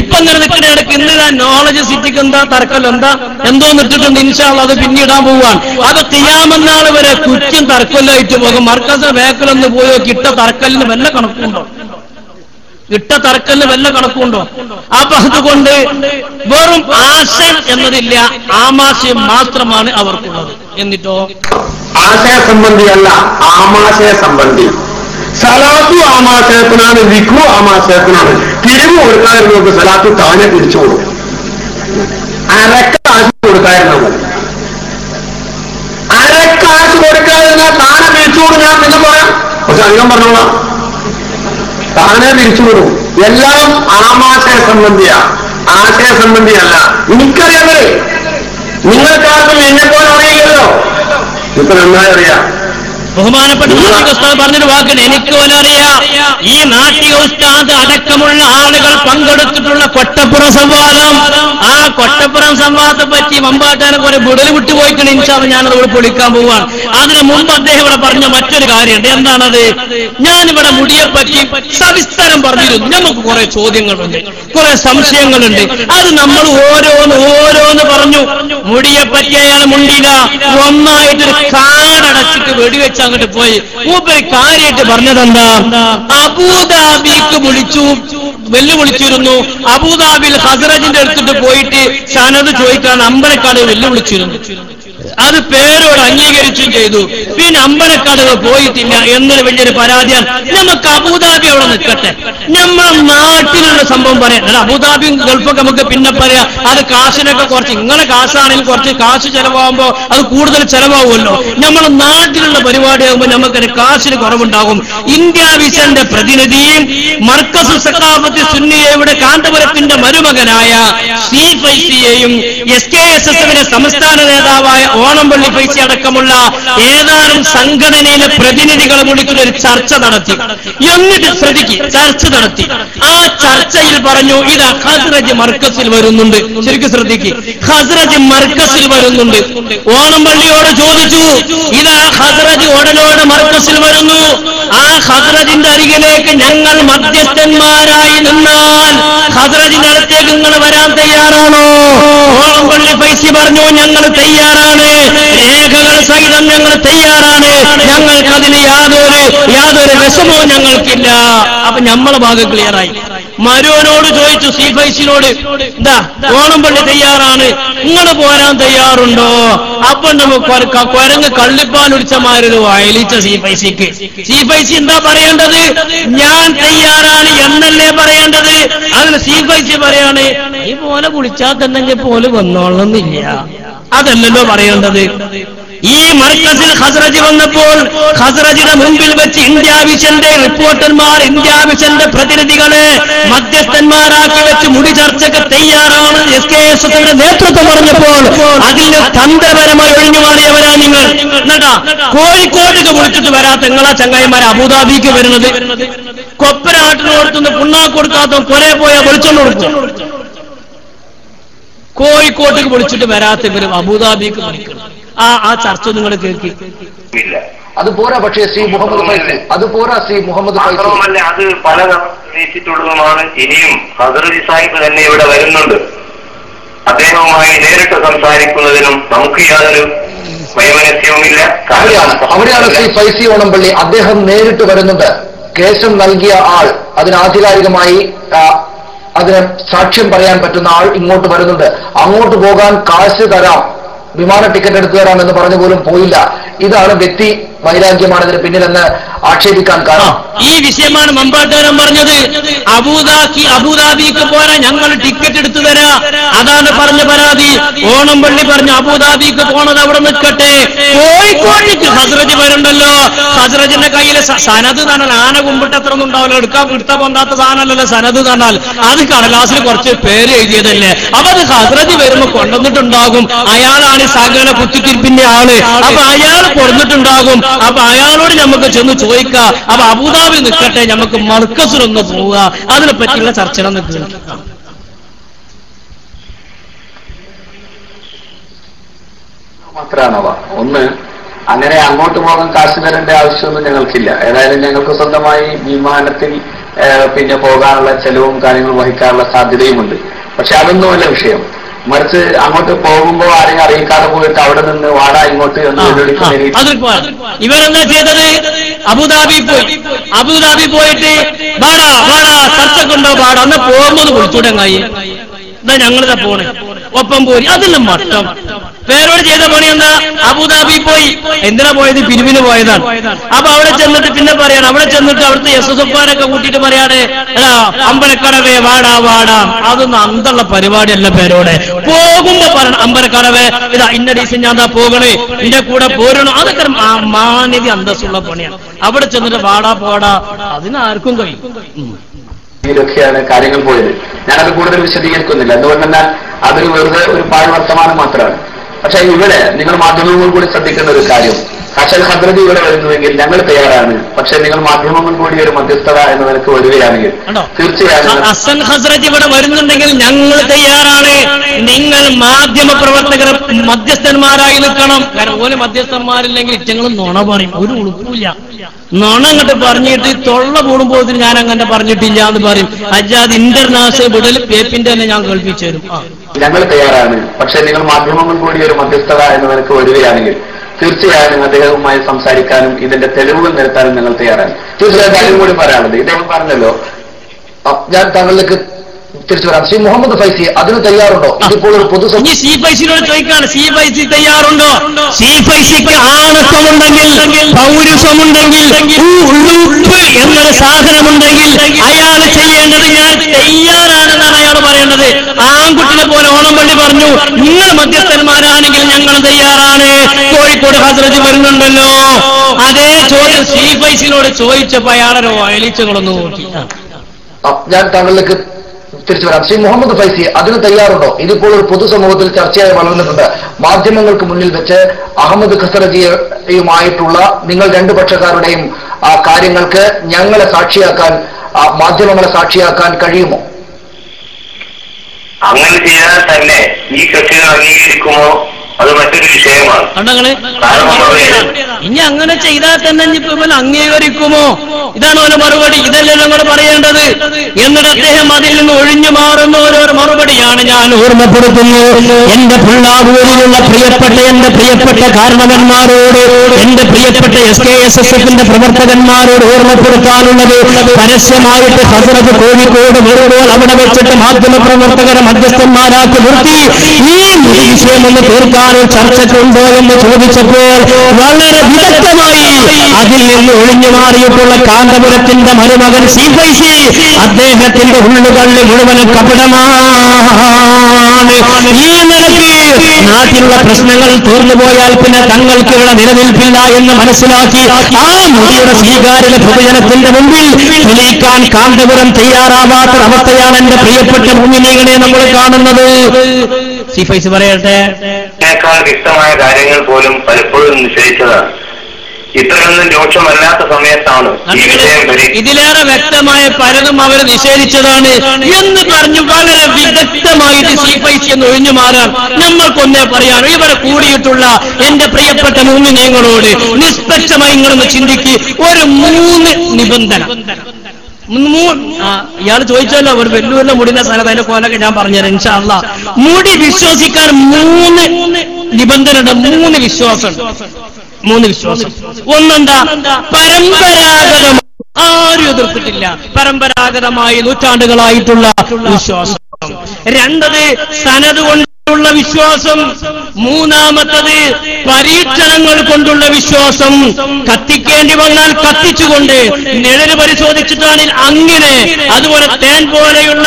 ഇപ്പൊ ഇങ്ങനെ നിൽക്കുന്ന ഇന്ന് നോളജ് സിറ്റിക്ക് എന്താ തറക്കൽ എന്താ? എന്തോ നിട്ടിട്ടുണ്ട് ഇൻഷാള്ള അത് പിന്നിടാൻ പോവാൻ അത് തിയാമെന്നാൾ വരെ കുറ്റും തറക്കല്ലായിട്ട് പോകും. മർക്കസ വേക്കലൊന്ന് പോയോ കിട്ട തറക്കലിന് വല്ല കണക്കുണ്ടോ? ഇട്ട തറക്കലിന് വല്ല കണക്കുണ്ടോ? അപ്പൊ അതുകൊണ്ട് വെറും ആശയം എന്നതില്ല ആമാശയം മാത്രമാണ് അവർക്കുള്ളത്. എന്നിട്ടോ? ആശയ സംബന്ധിയല്ല ആമാശയ സംബന്ധി. സലാത്തു ആമാശയത്തിനാണ് വിഖു ആമാശയത്തിനാണ് തിരിവ് കൊടുക്കാതിരുന്നവർക്ക് സലാത്ത് താനെ കൊടുക്കും അരക്കാശ് കൊടുക്കാതിരുന്നാൽ മതി അരക്കാശ് കൊടുക്കാതിരുന്നാൽ താനെ തിരിച്ചു ഞാൻ പിന്നെ പറയാം. പക്ഷെ അധികം പറഞ്ഞോളാം. താനെ തിരിച്ചു കൊടുക്കും എല്ലാം ആമാശയ സംബന്ധിയാ. ആശയ സംബന്ധിയല്ല. എനിക്കറിയാമേ നിങ്ങൾക്കാർക്കും എന്നെ പോലെ അറിയില്ലല്ലോ. ഇപ്പൊ നന്നായി അറിയാം. ബഹുമാനപ്പെട്ട നാട്ടിക ഉസ്താദ് പറഞ്ഞൊരു വാക്കിന് എനിക്ക് പോലറിയാം ഈ നാട്ടിക ഉസ്താദ് അടക്കമുള്ള ആളുകൾ പങ്കെടുത്തിട്ടുള്ള കൊട്ടപ്പുറം സംവാദം. ആ കൊട്ടപ്പുറം സംവാദത്തെ പറ്റി മമ്പാട്ടാനെ കുറെ വിടൽ വിട്ടുപോയിക്കണം ഇൻഷാൽ ഞാനത് ഇവിടെ പൊളിക്കാൻ പോവാണ്. അതിനു മുമ്പ് അദ്ദേഹം ഇവിടെ പറഞ്ഞ മറ്റൊരു കാര്യമുണ്ട്. എന്താണത്? ഞാനിവിടെ മുടിയെ പറ്റി സവിസ്തരം പറഞ്ഞിരുന്നു. നമുക്ക് കുറെ ചോദ്യങ്ങളുണ്ട്. കുറെ സംശയങ്ങളുണ്ട്. അത് നമ്മൾ ഓരോന്ന് ഓരോന്ന് പറഞ്ഞു. മുടിയെ പറ്റി അയാൾ മുണ്ടില്ല ഒന്നായിട്ടൊരു കാടടച്ചിട്ട് വെടിവെച്ച് അങ്ങോട്ട് പോയി. മൂപ്പര് കാര്യമായിട്ട് പറഞ്ഞതെന്താ? അബൂദാബിക്ക് വിളിച്ചു വെല്ലു വിളിച്ചിരുന്നു അബൂദാബിൽ ഹസ്രജിന്റെ അടുത്തിട്ട് പോയിട്ട് സനത് ചോദിക്കാൻ അമ്പലക്കാട് വെല്ലുവിളിച്ചിരുന്നു. അത് പേരോട് അംഗീകരിച്ചും ചെയ്തു. പിന്നെ അമ്പലക്കടവ് പോയിട്ടില്ല. എന്നൊരു വലിയൊരു പരാതിയാണ്. നമുക്ക് അബുദാബി അവിടെ നിൽക്കട്ടെ. നമ്മളെ നാട്ടിലുള്ള സംഭവം പറയാം. അബുദാബി ഗൾഫൊക്കെ നമുക്ക് പിന്നെ പറയാം. അത് കാശിനൊക്കെ കുറച്ച് ഇങ്ങനെ കാശാണെങ്കിൽ കുറച്ച് കാശ് ചെലവാകുമ്പോ അത് കൂടുതൽ ചെലവാകുമല്ലോ. നമ്മളെ നാട്ടിലുള്ള പരിപാടിയാകുമ്പോൾ നമുക്കൊരു കാശിന് കുറവുണ്ടാകും. ഇന്ത്യ വിഷന്റെ പ്രതിനിധിയും മർക്കസ് സഖാഫത്ത് സുന്നിയയുടെ കാന്തപുരത്തിന്റെ മരുമകനായ സി ഫൈസിയെയും എസ് കെ എസ് എസ് എഫിന്റെ സംസ്ഥാന നേതാവായ ഓണംപള്ളി ഫൈസി അടക്കമുള്ള ഏതാനും ഏതാനും സംഘടനയിലെ പ്രതിനിധികളെ വിളിക്കുന്ന ഒരു ചർച്ച നടത്തി. എന്നിട്ട് ശ്രദ്ധിക്കുക ചർച്ച നടത്തി. ആ ചർച്ചയിൽ പറഞ്ഞു ഇത് ഹസ്രജ് മർക്കസിൽ വരുന്നുണ്ട്. ശരിക്കും ശ്രദ്ധിക്കുക ഹസ്രജ് മർക്കസിൽ വരുന്നുണ്ട്. ഓണംപള്ളിയോട് ചോദിച്ചു ഇതാ ഹസ്രജ് ഉടനോട് മർക്കസിൽ വരുന്നു. ആ ഹസ്രജിന്റെ അരികിലേക്ക് ഞങ്ങൾ മധ്യസ്ഥന്മാരായി നിന്നാൽ ഹസ്രജിന്റെ അടുത്തേക്ക് നിങ്ങൾ വരാൻ തയ്യാറാണോ? ഓണംപള്ളി പൈസ പറഞ്ഞു ഞങ്ങൾ തയ്യാറാണ്. രേഖകൾ സഹിതം ഞങ്ങൾ തയ്യാറാണ്. ഞങ്ങൾക്ക് അതിന് യാതൊരു യാതൊരു വിഷമവും ഞങ്ങൾക്കില്ല. അപ്പൊ നമ്മളെ ഭാഗം ക്ലിയറായി മരുവനോട് ചോദിച്ചു സി ഫൈസിനോട് എന്താ ഓണം പള്ളി തയ്യാറാണ്? നിങ്ങൾ പോരാൻ തയ്യാറുണ്ടോ? അപ്പൊ നമുക്ക് കൊര- കള്ളിപ്പാൻ ഉടിച്ചമാരൊരു വയലിച്ച സി ഫൈസിക്ക്. സി ഫൈസി എന്താ പറയേണ്ടത്? ഞാൻ തയ്യാറാണ് എന്നല്ലേ പറയേണ്ടത്? അതിന് സി ഫൈസി പറയാണ് ഈ പോലെ കുളിച്ചാൽ തന്നെ പോലെ വന്നോളന്നില്ല. അതല്ലല്ലോ പറയേണ്ടത്. ഈ മർക്കസിൽ ഹസ്രജ് വന്നപ്പോൾ ഹസ്രജിന്റെ മുമ്പിൽ വെച്ച് ഇന്ത്യ വിഷന്റെ റിപ്പോർട്ടർമാർ ഇന്ത്യ വിഷന്റെ പ്രതിനിധികളെ മധ്യസ്ഥന്മാരാക്കി വെച്ച് മുടി ചർച്ചയ്ക്ക് തയ്യാറാണ്. എസ് കെ എസ് എഫിന്റെ നേതൃത്വം പറഞ്ഞപ്പോൾ അതിന് തന്ത്രപരമായി ഒഴിഞ്ഞു മാറിയവരാ നിങ്ങൾ. കോഴിക്കോട്ടേക്ക് വിളിച്ചിട്ട് വരാത്ത നിങ്ങളാ ചങ്ങായിമാരെ അബുദാബിക്ക് വരുന്നത്. കൊപ്പനാട്ടിനോടത്തുനിന്ന് പുണ്ണാക്ക് കൊടുക്കാത്ത കൊല പോയ കൊടുക്കും. കോഴിക്കോട്ടേക്ക് വിളിച്ചിട്ട് വരാത്ത ഇവരും അബുദാബിക്ക് വിളിക്കണം. ആ ആ ചർച്ച നിങ്ങൾ കേൾക്കി. ഇല്ല. അത് പോരാ പക്ഷേ ശ്രീ മുഹമ്മദ് ഫൈസൽ അത് പോരാ ശ്രീ മുഹമ്മദ് ഫൈസൽ അത് പല ഉദ്ദേശിച്ചിട്ടുള്ളതുമാണ് ഇനിയും ഹസറജി സാഹിബ് തന്നെ ഇവിടെ വരുന്നുണ്ട്. അദ്ദേഹവുമായി നേരിട്ട് സംസാരിക്കുന്നതിനും നമുക്ക് യാതൊരു വൈമനസ്യവുമില്ല അവിടെയാണ് അവിടെയാണ് ശ്രീ ഫൈസി ഓണംപള്ളി അദ്ദേഹം നേരിട്ട് വരുന്നുണ്ട്. കേശം നൽകിയ ആൾ അതിന് ആധികാരികമായി അതിന് സാക്ഷ്യം പറയാൻ പറ്റുന്ന ആൾ ഇങ്ങോട്ട് വരുന്നുണ്ട്. അങ്ങോട്ട് പോകാൻ കാശ് തരാം. വിമാന ടിക്കറ്റ് എടുത്തു തരാം എന്ന് പറഞ്ഞു പോലും പോയില്ല. ഇതാണ് വ്യക്തി വൈരാഗ്യമാണ് ഇതിന് പിന്നിലെന്ന് ആക്ഷേപിക്കാൻ കാരണം. ഈ വിഷയമാണ് മമ്പാട്ടുകാരൻ പറഞ്ഞത്. അബുദാബി അബുദാബിക്ക് പോരാ ഞങ്ങൾ ടിക്കറ്റ് എടുത്തു തരാ. അതാണ് പറഞ്ഞ പരാതി. ഓണം പള്ളി പറഞ്ഞു അബുദാബിക്ക് പോണത് അവിടെ നിൽക്കട്ടെ. കോഴിക്കോട്ടേക്ക് ഹസ്രജ് വരണ്ടല്ലോ. ഹസ്രജിന്റെ കയ്യിൽ സനത് തന്നാൽ ആന കുമ്പിട്ട് അത്ര ഒന്നും ഉണ്ടാവില്ല. എടുക്കാൻ എടുത്ത പൊന്താത്ത സാധനമല്ലല്ലോ സനത് തന്നാൽ അത് കടലാസിൽ കുറച്ച് പേര് എഴുതിയതല്ലേ. അപ്പൊ അത് ഹസ്രജ് വരുമ്പോ കൊണ്ടുവന്നിട്ടുണ്ടാകും. അയാളാണ് സകല കുത്തിത്തിരിപ്പിന്റെ ആൾ. അപ്പൊ അയാൾ പൊറന്നിട്ടുണ്ടാകും അപ്പൊ അയാളോട് നമുക്ക് ചെന്ന് ചോദിക്കുക അപ്പൊ അബുദാബി നിൽക്കട്ടെ നമുക്ക് മർക്കസിലൊന്ന് പോവുക. അതിനെ പറ്റിയുള്ള ചർച്ചകൾ നിൽക്കുക മാത്രമാണവ ഒന്ന് അങ്ങനെ അങ്ങോട്ട് പോകാൻ കാശ് തരേണ്ട ആവശ്യമൊന്നും ഞങ്ങൾക്കില്ല. ഏതായാലും ഞങ്ങൾക്ക് സ്വന്തമായി വിമാനത്തിൽ പിന്നെ പോകാനുള്ള ചെലവും കാര്യങ്ങളും വഹിക്കാനുള്ള സാധ്യതയുമുണ്ട്. പക്ഷെ അതൊന്നുമല്ല വിഷയം. മറിച്ച് അങ്ങോട്ട് പോകുമ്പോ ആരെയും അറിയിക്കാതെ പോയിട്ട് അവിടെ നിന്ന് വാടാ ഇങ്ങോട്ട് എന്ന് വെല്ലുവിളിക്കുന്ന ഇവരെന്താ ചെയ്തത്? അബുദാബി പോയി. അബുദാബി പോയിട്ട് വാടാ വാടാ ചർച്ചക്കുണ്ടോ വാടാ. അന്ന് പോകുമ്പോൾ എന്നാ ഞങ്ങളിതാ പോണേ. ഒപ്പം പോരി. അതെല്ലാം മട്ടം പേരോട് ചെയ്ത പണി എന്താ? അബുദാബി പോയി. എന്തിനാ പോയത്? പിരിവിന് പോയതാണ്. അപ്പൊ അവിടെ ചെന്നിട്ട് പിന്നെ പറയാണ്. അവിടെ ചെന്നിട്ട് അവിടുത്തെ എസ് എസ് എഫ്കാരൊക്കെ കൂട്ടിയിട്ട് പറയാണ് അമ്പലക്കടവേ വാടാ വാടാ. അതൊന്നും അന്തള്ള പരിപാടിയല്ല പേരോടെ. പോകുമ്പോ പറയണം അമ്പലക്കടവേ ഇതാ ഇന്ന ഡീസൻ ഞാൻ പോകണേ. നിന്റെ കൂടെ പോരണോ. അതൊക്കെ മാന്യത അന്തസ്സുള്ള പണിയാണ്. അവിടെ ചെന്നിട്ട് വാടാ പോടാ. അതിനാർക്കും കഴിയും. ഇതൊക്കെയാണ് കാര്യങ്ങൾ പോയത്. ഞാനത് കൂടുതൽ വിശദീകരിക്കുന്നില്ല. എന്തുകൊണ്ടെന്നാൽ അതൊരു വെറുതെ ഒരു പാഴ് വർത്തമാനം മാത്രമാണ്. പക്ഷെ ഇവിടെ നിങ്ങൾ മാധ്യമങ്ങൾ കൂടി ശ്രദ്ധിക്കേണ്ട ഒരു കാര്യം. കഷൽ ഹദ്രതി ഇവിടെ വരുന്നുവെങ്കിൽ ഞങ്ങൾ തയ്യാറാണ്. പക്ഷെ നിങ്ങൾ മാധ്യമങ്ങൾ കൂടി ഒരു മധ്യസ്ഥത എന്ന നിലയ്ക്ക് വരികയാണെങ്കിൽ തീർച്ചയായും ഹസൻ ഹസ്രജ് ഇവിടെ വരുന്നുണ്ടെങ്കിൽ ഞങ്ങൾ തയ്യാറാണ്. നിങ്ങൾ മാധ്യമ പ്രവർത്തകർ മധ്യസ്ഥന്മാരായി നിൽക്കണം. കാരണം ഓരോ മധ്യസ്ഥന്മാരില്ലെങ്കിൽ ഇറ്റങ്ങൾ നുണ പറയും. ഒരു ഉളുപ്പില്ല നുണ അങ്ങോട്ട് പറഞ്ഞിട്ട് തൊള്ള കൂടുമ്പോൾ ഞാൻ അങ്ങനെ പറഞ്ഞിട്ടില്ല എന്ന് പറയും അജാദ് ഇന്റർനാഷണൽ വിടൽ പേപ്പിന്റെ തന്നെ ഞാൻ കേൾപ്പിച്ചു തരും. ഞങ്ങൾ തയ്യാറാണ്. പക്ഷെ നിങ്ങൾ മാധ്യമങ്ങൾ കൂടി ഒരു മധ്യസ്ഥത എന്ന് നിനക്ക് വരികയാണെങ്കിൽ തീർച്ചയായും അദ്ദേഹവുമായി സംസാരിക്കാനും ഇതിന്റെ തെളിവുകൾ നിരത്താനും നിങ്ങൾ തയ്യാറാണ്. തീർച്ചയായും കൂടി പറയാനുള്ളത്. ഇദ്ദേഹം പറഞ്ഞല്ലോ ഞാൻ താങ്കളിലേക്ക് തിരിച്ചു വരാം. ശ്രീ മുഹമ്മദ് ഫൈസി അതിന് തയ്യാറുണ്ടോ? ഇതിപ്പോൾ ഒരു പൊതു സി ഫൈസിനോട് ചോദിക്കാണ് സി ഫൈസി തയ്യാറുണ്ടോ? സി ഫൈസിക്ക് ആണത്വമുണ്ടെങ്കിൽ പൗരുഷമുണ്ടെങ്കിൽ എന്നൊരു സാധനമുണ്ടെങ്കിൽ അയാൾ ചെയ്യേണ്ടത് ഞാൻ തയ്യാറാണെന്നാണ് അയാൾ പറയേണ്ടത്. ആൺകുട്ടിനെ പോലെ ഓണംപള്ളി പറഞ്ഞു നിങ്ങൾ മധ്യസ്ഥന്മാരാണെങ്കിൽ ഞങ്ങൾ തയ്യാറാണ്. കോഴിക്കോട് ഹസ്രജ് വരുന്നുണ്ടല്ലോ. അതേ ചോദ്യം സി ഫൈസിനോട് ചോദിച്ചപ്പോ അയാളൊരു വയലിച്ചകളൊന്ന് നോക്കി. ഞാൻ താങ്കളിലേക്ക് തിരിച്ചു വരാം. ശ്രീ മുഹമ്മദ് ഫൈസി അതിന് തയ്യാറുണ്ടോ? ഇതിപ്പോൾ ഒരു പൊതുസമൂഹത്തിൽ ചർച്ചയായി വളർന്നിട്ടുണ്ട്. മാധ്യമങ്ങൾക്ക് മുന്നിൽ വെച്ച് അഹമ്മദ് ഖസറജിയുമായിട്ടുള്ള നിങ്ങൾ രണ്ടു പക്ഷക്കാരുടെയും കാര്യങ്ങൾക്ക് ഞങ്ങളെ സാക്ഷിയാക്കാൻ മാധ്യമങ്ങളെ സാക്ഷിയാക്കാൻ കഴിയുമോ? അങ്ങനെ ചെയ്താൽ തന്നെ ഈ കക്ഷികൾ അംഗീകരിക്കുമോ? അത് മറ്റൊരു വിഷയമാണ്. ഇനി അങ്ങനെ ചെയ്താൽ തന്നെ ഇപ്പൊ ഇവൻ അംഗീകരിക്കുമോ? ഇതാണ് ഒരു മറുപടി. ഇതല്ലേ നമ്മൾ പറയേണ്ടത്? എന്നിട്ട് അദ്ദേഹം അതിൽ നിന്ന് ഒഴിഞ്ഞു മാറുന്ന ഓരോ മറുപടിയാണ് ഞാൻ ഓർമ്മപ്പെടുത്തുന്നു എന്റെ പുള്ളാവൂരിലുള്ള പ്രിയപ്പെട്ട എന്റെ പ്രിയപ്പെട്ട കാരണവന്മാരോട് എന്റെ പ്രിയപ്പെട്ട എസ് കെ എസ് എസ് എഫിന്റെ പ്രവർത്തകന്മാരോട് ഓർമ്മപ്പെടുത്താനുള്ളത് പരസ്യമായിട്ട് ഹസരത്ത് കോഴിക്കോട് വരുമ്പോൾ അവിടെ വെച്ചിട്ട് മാധ്യമ പ്രവർത്തകരെ മധ്യസ്ഥന്മാരാക്കി നിർത്തി. ഈ വിഷയം ഒന്ന് തീർക്കാനും ചർച്ചയ്ക്കുണ്ടോ എന്ന് ചോദിച്ചപ്പോൾ വളരെ വിദഗ്ധമായി അതിൽ നിന്ന് ഒഴിഞ്ഞു മാറിയിട്ടുള്ള കാന്തപുരത്തിന്റെ മരുമകൻ സി പൈസി അദ്ദേഹത്തിന്റെ ഉള്ളുകളിൽ മുഴുവൻ കപടമാണ്. ഈ നിലയ്ക്ക് നാട്ടിലുള്ള പ്രശ്നങ്ങൾ തീർന്നുപോയാൽ പിന്നെ തങ്ങൾക്ക് നിലനിൽപ്പില്ല എന്ന് മനസ്സിലാക്കി ആ മുടിയുടെ സ്വീകാര്യത പൊതുജനത്തിന്റെ മുമ്പിൽ തെളിയിക്കാൻ കാന്തപുരം തയ്യാറാവാത്ത അവസ്ഥയാണ് എന്റെ പ്രിയപ്പെട്ട ഭൂമിനീകളെ നമ്മൾ കാണുന്നത്. സി ഫൈസ് പറയട്ടെ. ഇതിനേക്കാൾ വ്യക്തമായ കാര്യങ്ങൾ പോലും പലപ്പോഴും നിശ്ചയിച്ചതാണ് ഇത്രയൊന്നും രൂക്ഷമല്ലാത്ത സമയത്താണ് ഈ വിഷയം ഇതിലേറെ വ്യക്തമായ പലതും അവർ നിഷേധിച്ചതാണ് എന്ന് പറഞ്ഞു വളരെ വിദഗ്ധമായിട്ട് സി പൈസ എന്ന് ഒഴിഞ്ഞു മാറാൻ നമ്മൾക്കൊന്നേ പറയാൻ ഇവരെ കൂടിയിട്ടുള്ള എന്റെ പ്രിയപ്പെട്ട മൂന്ന് നിങ്ങളോട് നിഷ്പക്ഷമായി നിങ്ങളൊന്ന് ചിന്തിക്ക്. ഒരു മൂന്ന് നിബന്ധന. ഇയാൾ ചോദിച്ചല്ലോ ഒരു വെല്ലുവിളിന്റെ മുടിന്റെ സ്ഥലത്ത് അതിന്റെ കോലൊക്കെ ഞാൻ പറഞ്ഞുതരാം ഇൻഷാല്ല മുടി വിശ്വസിക്കാൻ മൂന്ന് നിബന്ധന മൂന്ന് വിശ്വാസം മൂന്ന് വിശ്വാസം. ഒന്നെന്താ? പരമ്പരാഗതം ആരും എതിർത്തിട്ടില്ല. പരമ്പരാഗതമായി നൂറ്റാണ്ടുകളായിട്ടുള്ള വിശ്വാസം. രണ്ടത് സനത് കൊണ്ടുള്ള വിശ്വാസം മൂന്നാമത്തത് പരീക്ഷണങ്ങൾ കൊണ്ടുള്ള വിശ്വാസം. കത്തിക്കേണ്ടി വന്നാൽ കത്തിച്ചുകൊണ്ട് നിഴൽ പരിശോധിച്ചിട്ടാണ് അങ്ങനെ അതുപോലെ തേൻ പോലെയുള്ള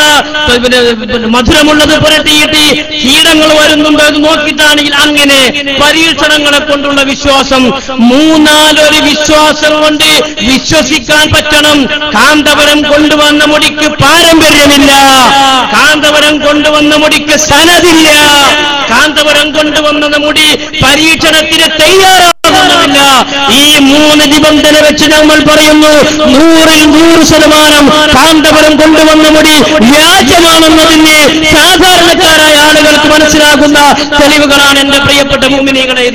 മധുരമുള്ളത് പുരട്ടിയിട്ട് കീടങ്ങൾ വരുന്നുണ്ടോ എന്ന് നോക്കിയിട്ടാണെങ്കിൽ അങ്ങനെ പരീക്ഷണങ്ങളെ കൊണ്ടുള്ള വിശ്വാസം. മൂന്നാലൊരു വിശ്വാസം കൊണ്ട് വിശ്വസിക്കാൻ പറ്റണം. കാന്തപുരം കൊണ്ടുവന്ന മുടിക്ക് പാരമ്പര്യമില്ല. കാന്തപുരം കൊണ്ടുവന്ന മുടിക്ക് സനതില്ല. കാന്തപുരം കൊണ്ടുവന്ന മുടി പരീക്ഷണത്തിന് തയ്യാറാകുന്നില്ല ഈ മൂന്ന് നിബന്ധന വെച്ച് നമ്മൾ പറയുന്നു നൂറിൽ നൂറ് ശതമാനം കാന്തപുരം കൊണ്ടുവന്ന മുടി വ്യാജമാണെന്നതിന് സാധാരണക്കാരായ ആളുകൾക്ക് മനസ്സിലാകുന്ന തെളിവുകളാണ് എന്റെ പ്രിയപ്പെട്ട മുമിനികളെ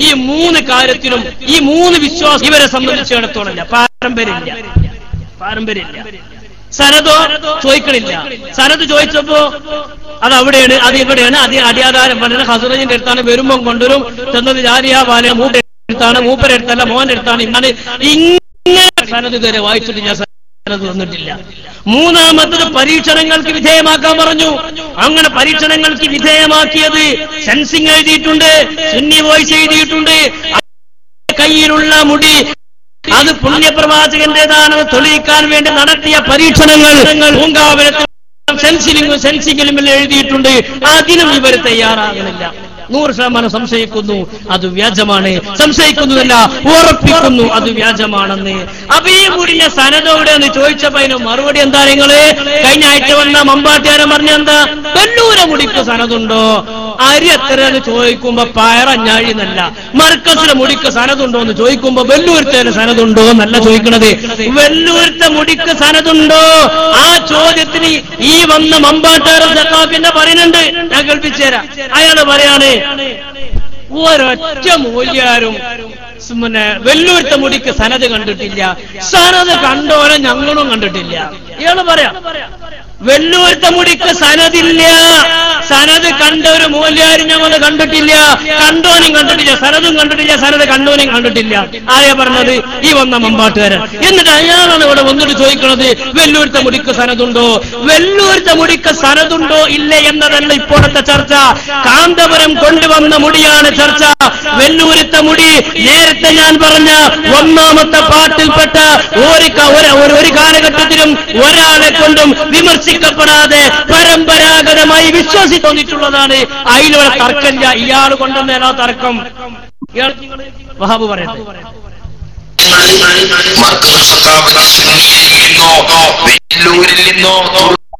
ഈ മൂന്ന് കാര്യത്തിലും ഈ മൂന്ന് വിശ്വാസം ഇവരെ സംബന്ധിച്ചിടത്തോളം പാരമ്പര്യം പാരമ്പര്യമില്ല. പാരമ്പര്യമില്ല. സനതോ ചോദിക്കണില്ല. സനത് ചോദിച്ചപ്പോ അത് അവിടെയാണ് അത് ഇവിടെയാണ് അത് അടിയാധാരം. പറഞ്ഞത് ഹസുറജിന്റെ അടുത്താണ് വരുമ്പം കൊണ്ടുവരും. ചെന്നത് ജാരിയ പാല മൂപ്പ അടുത്താണ് മൂപ്പര അടുത്തല്ല മോന്റെ അടുത്താണ്. ഇന്നാണ് ഇങ്ങനെ സനത് ഇതുവരെ വായിച്ചിട്ട് ഞാൻ സനത് വന്നിട്ടില്ല മൂന്നാമത്തത് പരീക്ഷണങ്ങൾക്ക് വിധേയമാക്കാൻ പറഞ്ഞു. അങ്ങനെ പരീക്ഷണങ്ങൾക്ക് വിധേയമാക്കിയത് സെൻസിങ് എഴുതിയിട്ടുണ്ട് സുന്നി വോയിസ് എഴുതിയിട്ടുണ്ട്. കയ്യിലുള്ള മുടി അത് പുണ്യപ്രവാചകന്റേതാണെന്ന് തെളിയിക്കാൻ വേണ്ടി നടത്തിയ പരീക്ഷണങ്ങൾ പൂങ്കാവനത്തിൽ സെൻസിലും സെൻസിങ്ങിലും എഴുതിയിട്ടുണ്ട്. അതിനും ഇവർ തയ്യാറാകുന്നില്ല. നൂറ് ശതമാനം സംശയിക്കുന്നു അത് വ്യാജമാണ്. സംശയിക്കുന്നുവല്ല ഉറപ്പിക്കുന്നു അത് വ്യാജമാണെന്ന്. അപ്പൊ ഈ മുടിഞ്ഞ സനതോടെ എന്ന് ചോദിച്ചപ്പോ അതിന് മറുപടി എന്താ നിങ്ങൾ? കഴിഞ്ഞ ആഴ്ച വന്ന മമ്പാട്ടുകാരൻ പറഞ്ഞ എന്താ? വെല്ലൂര മുടിക്ക് സനതുണ്ടോ അരി എത്ര എന്ന് ചോദിക്കുമ്പോ പയറഞ്ഞാഴി എന്നല്ല. മർക്കസിലെ മുടിക്ക് സനതുണ്ടോ എന്ന് ചോദിക്കുമ്പോ വെല്ലൂരത്തേന് സനതുണ്ടോ എന്നല്ല ചോദിക്കണത്. വെല്ലൂരത്തെ മുടിക്ക് സനതുണ്ടോ ആ ചോദ്യത്തിന് ഈ വന്ന മമ്പാട്ടാരം സക്കാഫിന്റെ പറയുന്നുണ്ട്. ഞാൻ കേൾപ്പിച്ചുതരാം അയാൾ പറയാണ് ഒരൊറ്റ മൂല്യാരും പിന്നെ വെല്ലൂരുത്ത മുടിക്ക് സനത് കണ്ടിട്ടില്ല. സനത് കണ്ടോനെ ഞങ്ങളും കണ്ടിട്ടില്ല. ഇയാൾ പറയാം വെല്ലൂരത്തെ മുടിക്ക് സനതില്ല സനത് കണ്ട ഒരു മൂല്യാരും ഞങ്ങൾ കണ്ടിട്ടില്ല. കണ്ടോനും കണ്ടിട്ടില്ല. സനതും കണ്ടിട്ടില്ല. സനത് കണ്ടോനും കണ്ടിട്ടില്ല. ആരെ പറഞ്ഞത്? ഈ വന്ന മമ്പാട്ടുകാരൻ. എന്നിട്ട് അയാളാണ് ഇവിടെ വന്നിട്ട് ചോദിക്കുന്നത് വെല്ലൂരത്തെ മുടിക്ക് സനതുണ്ടോ വെല്ലൂരത്തെ മുടിക്ക് സനതുണ്ടോ ഇല്ല എന്നതല്ല ഇപ്പോഴത്തെ ചർച്ച. കാന്തപുരം കൊണ്ടുവന്ന മുടിയാണ് ചർച്ച. വെല്ലൂരത്തെ മുടി നേരത്തെ ഞാൻ പറഞ്ഞ ഒന്നാമത്തെ പാട്ടിൽപ്പെട്ട ഒരു ഒരു- കാലഘട്ടത്തിലും ഒരാളെ കൊണ്ടും വിമർശിക്കപ്പെടാതെ പരമ്പരാഗതമായി വിശ്വസി തോന്നിയിട്ടുള്ളതാണ് അതിലൊരു തർക്കമില്ല ഇയാൾ കൊണ്ടുവന്നേലാ തർക്കം. ഇയാൾ വഹാബ് പറയുന്നു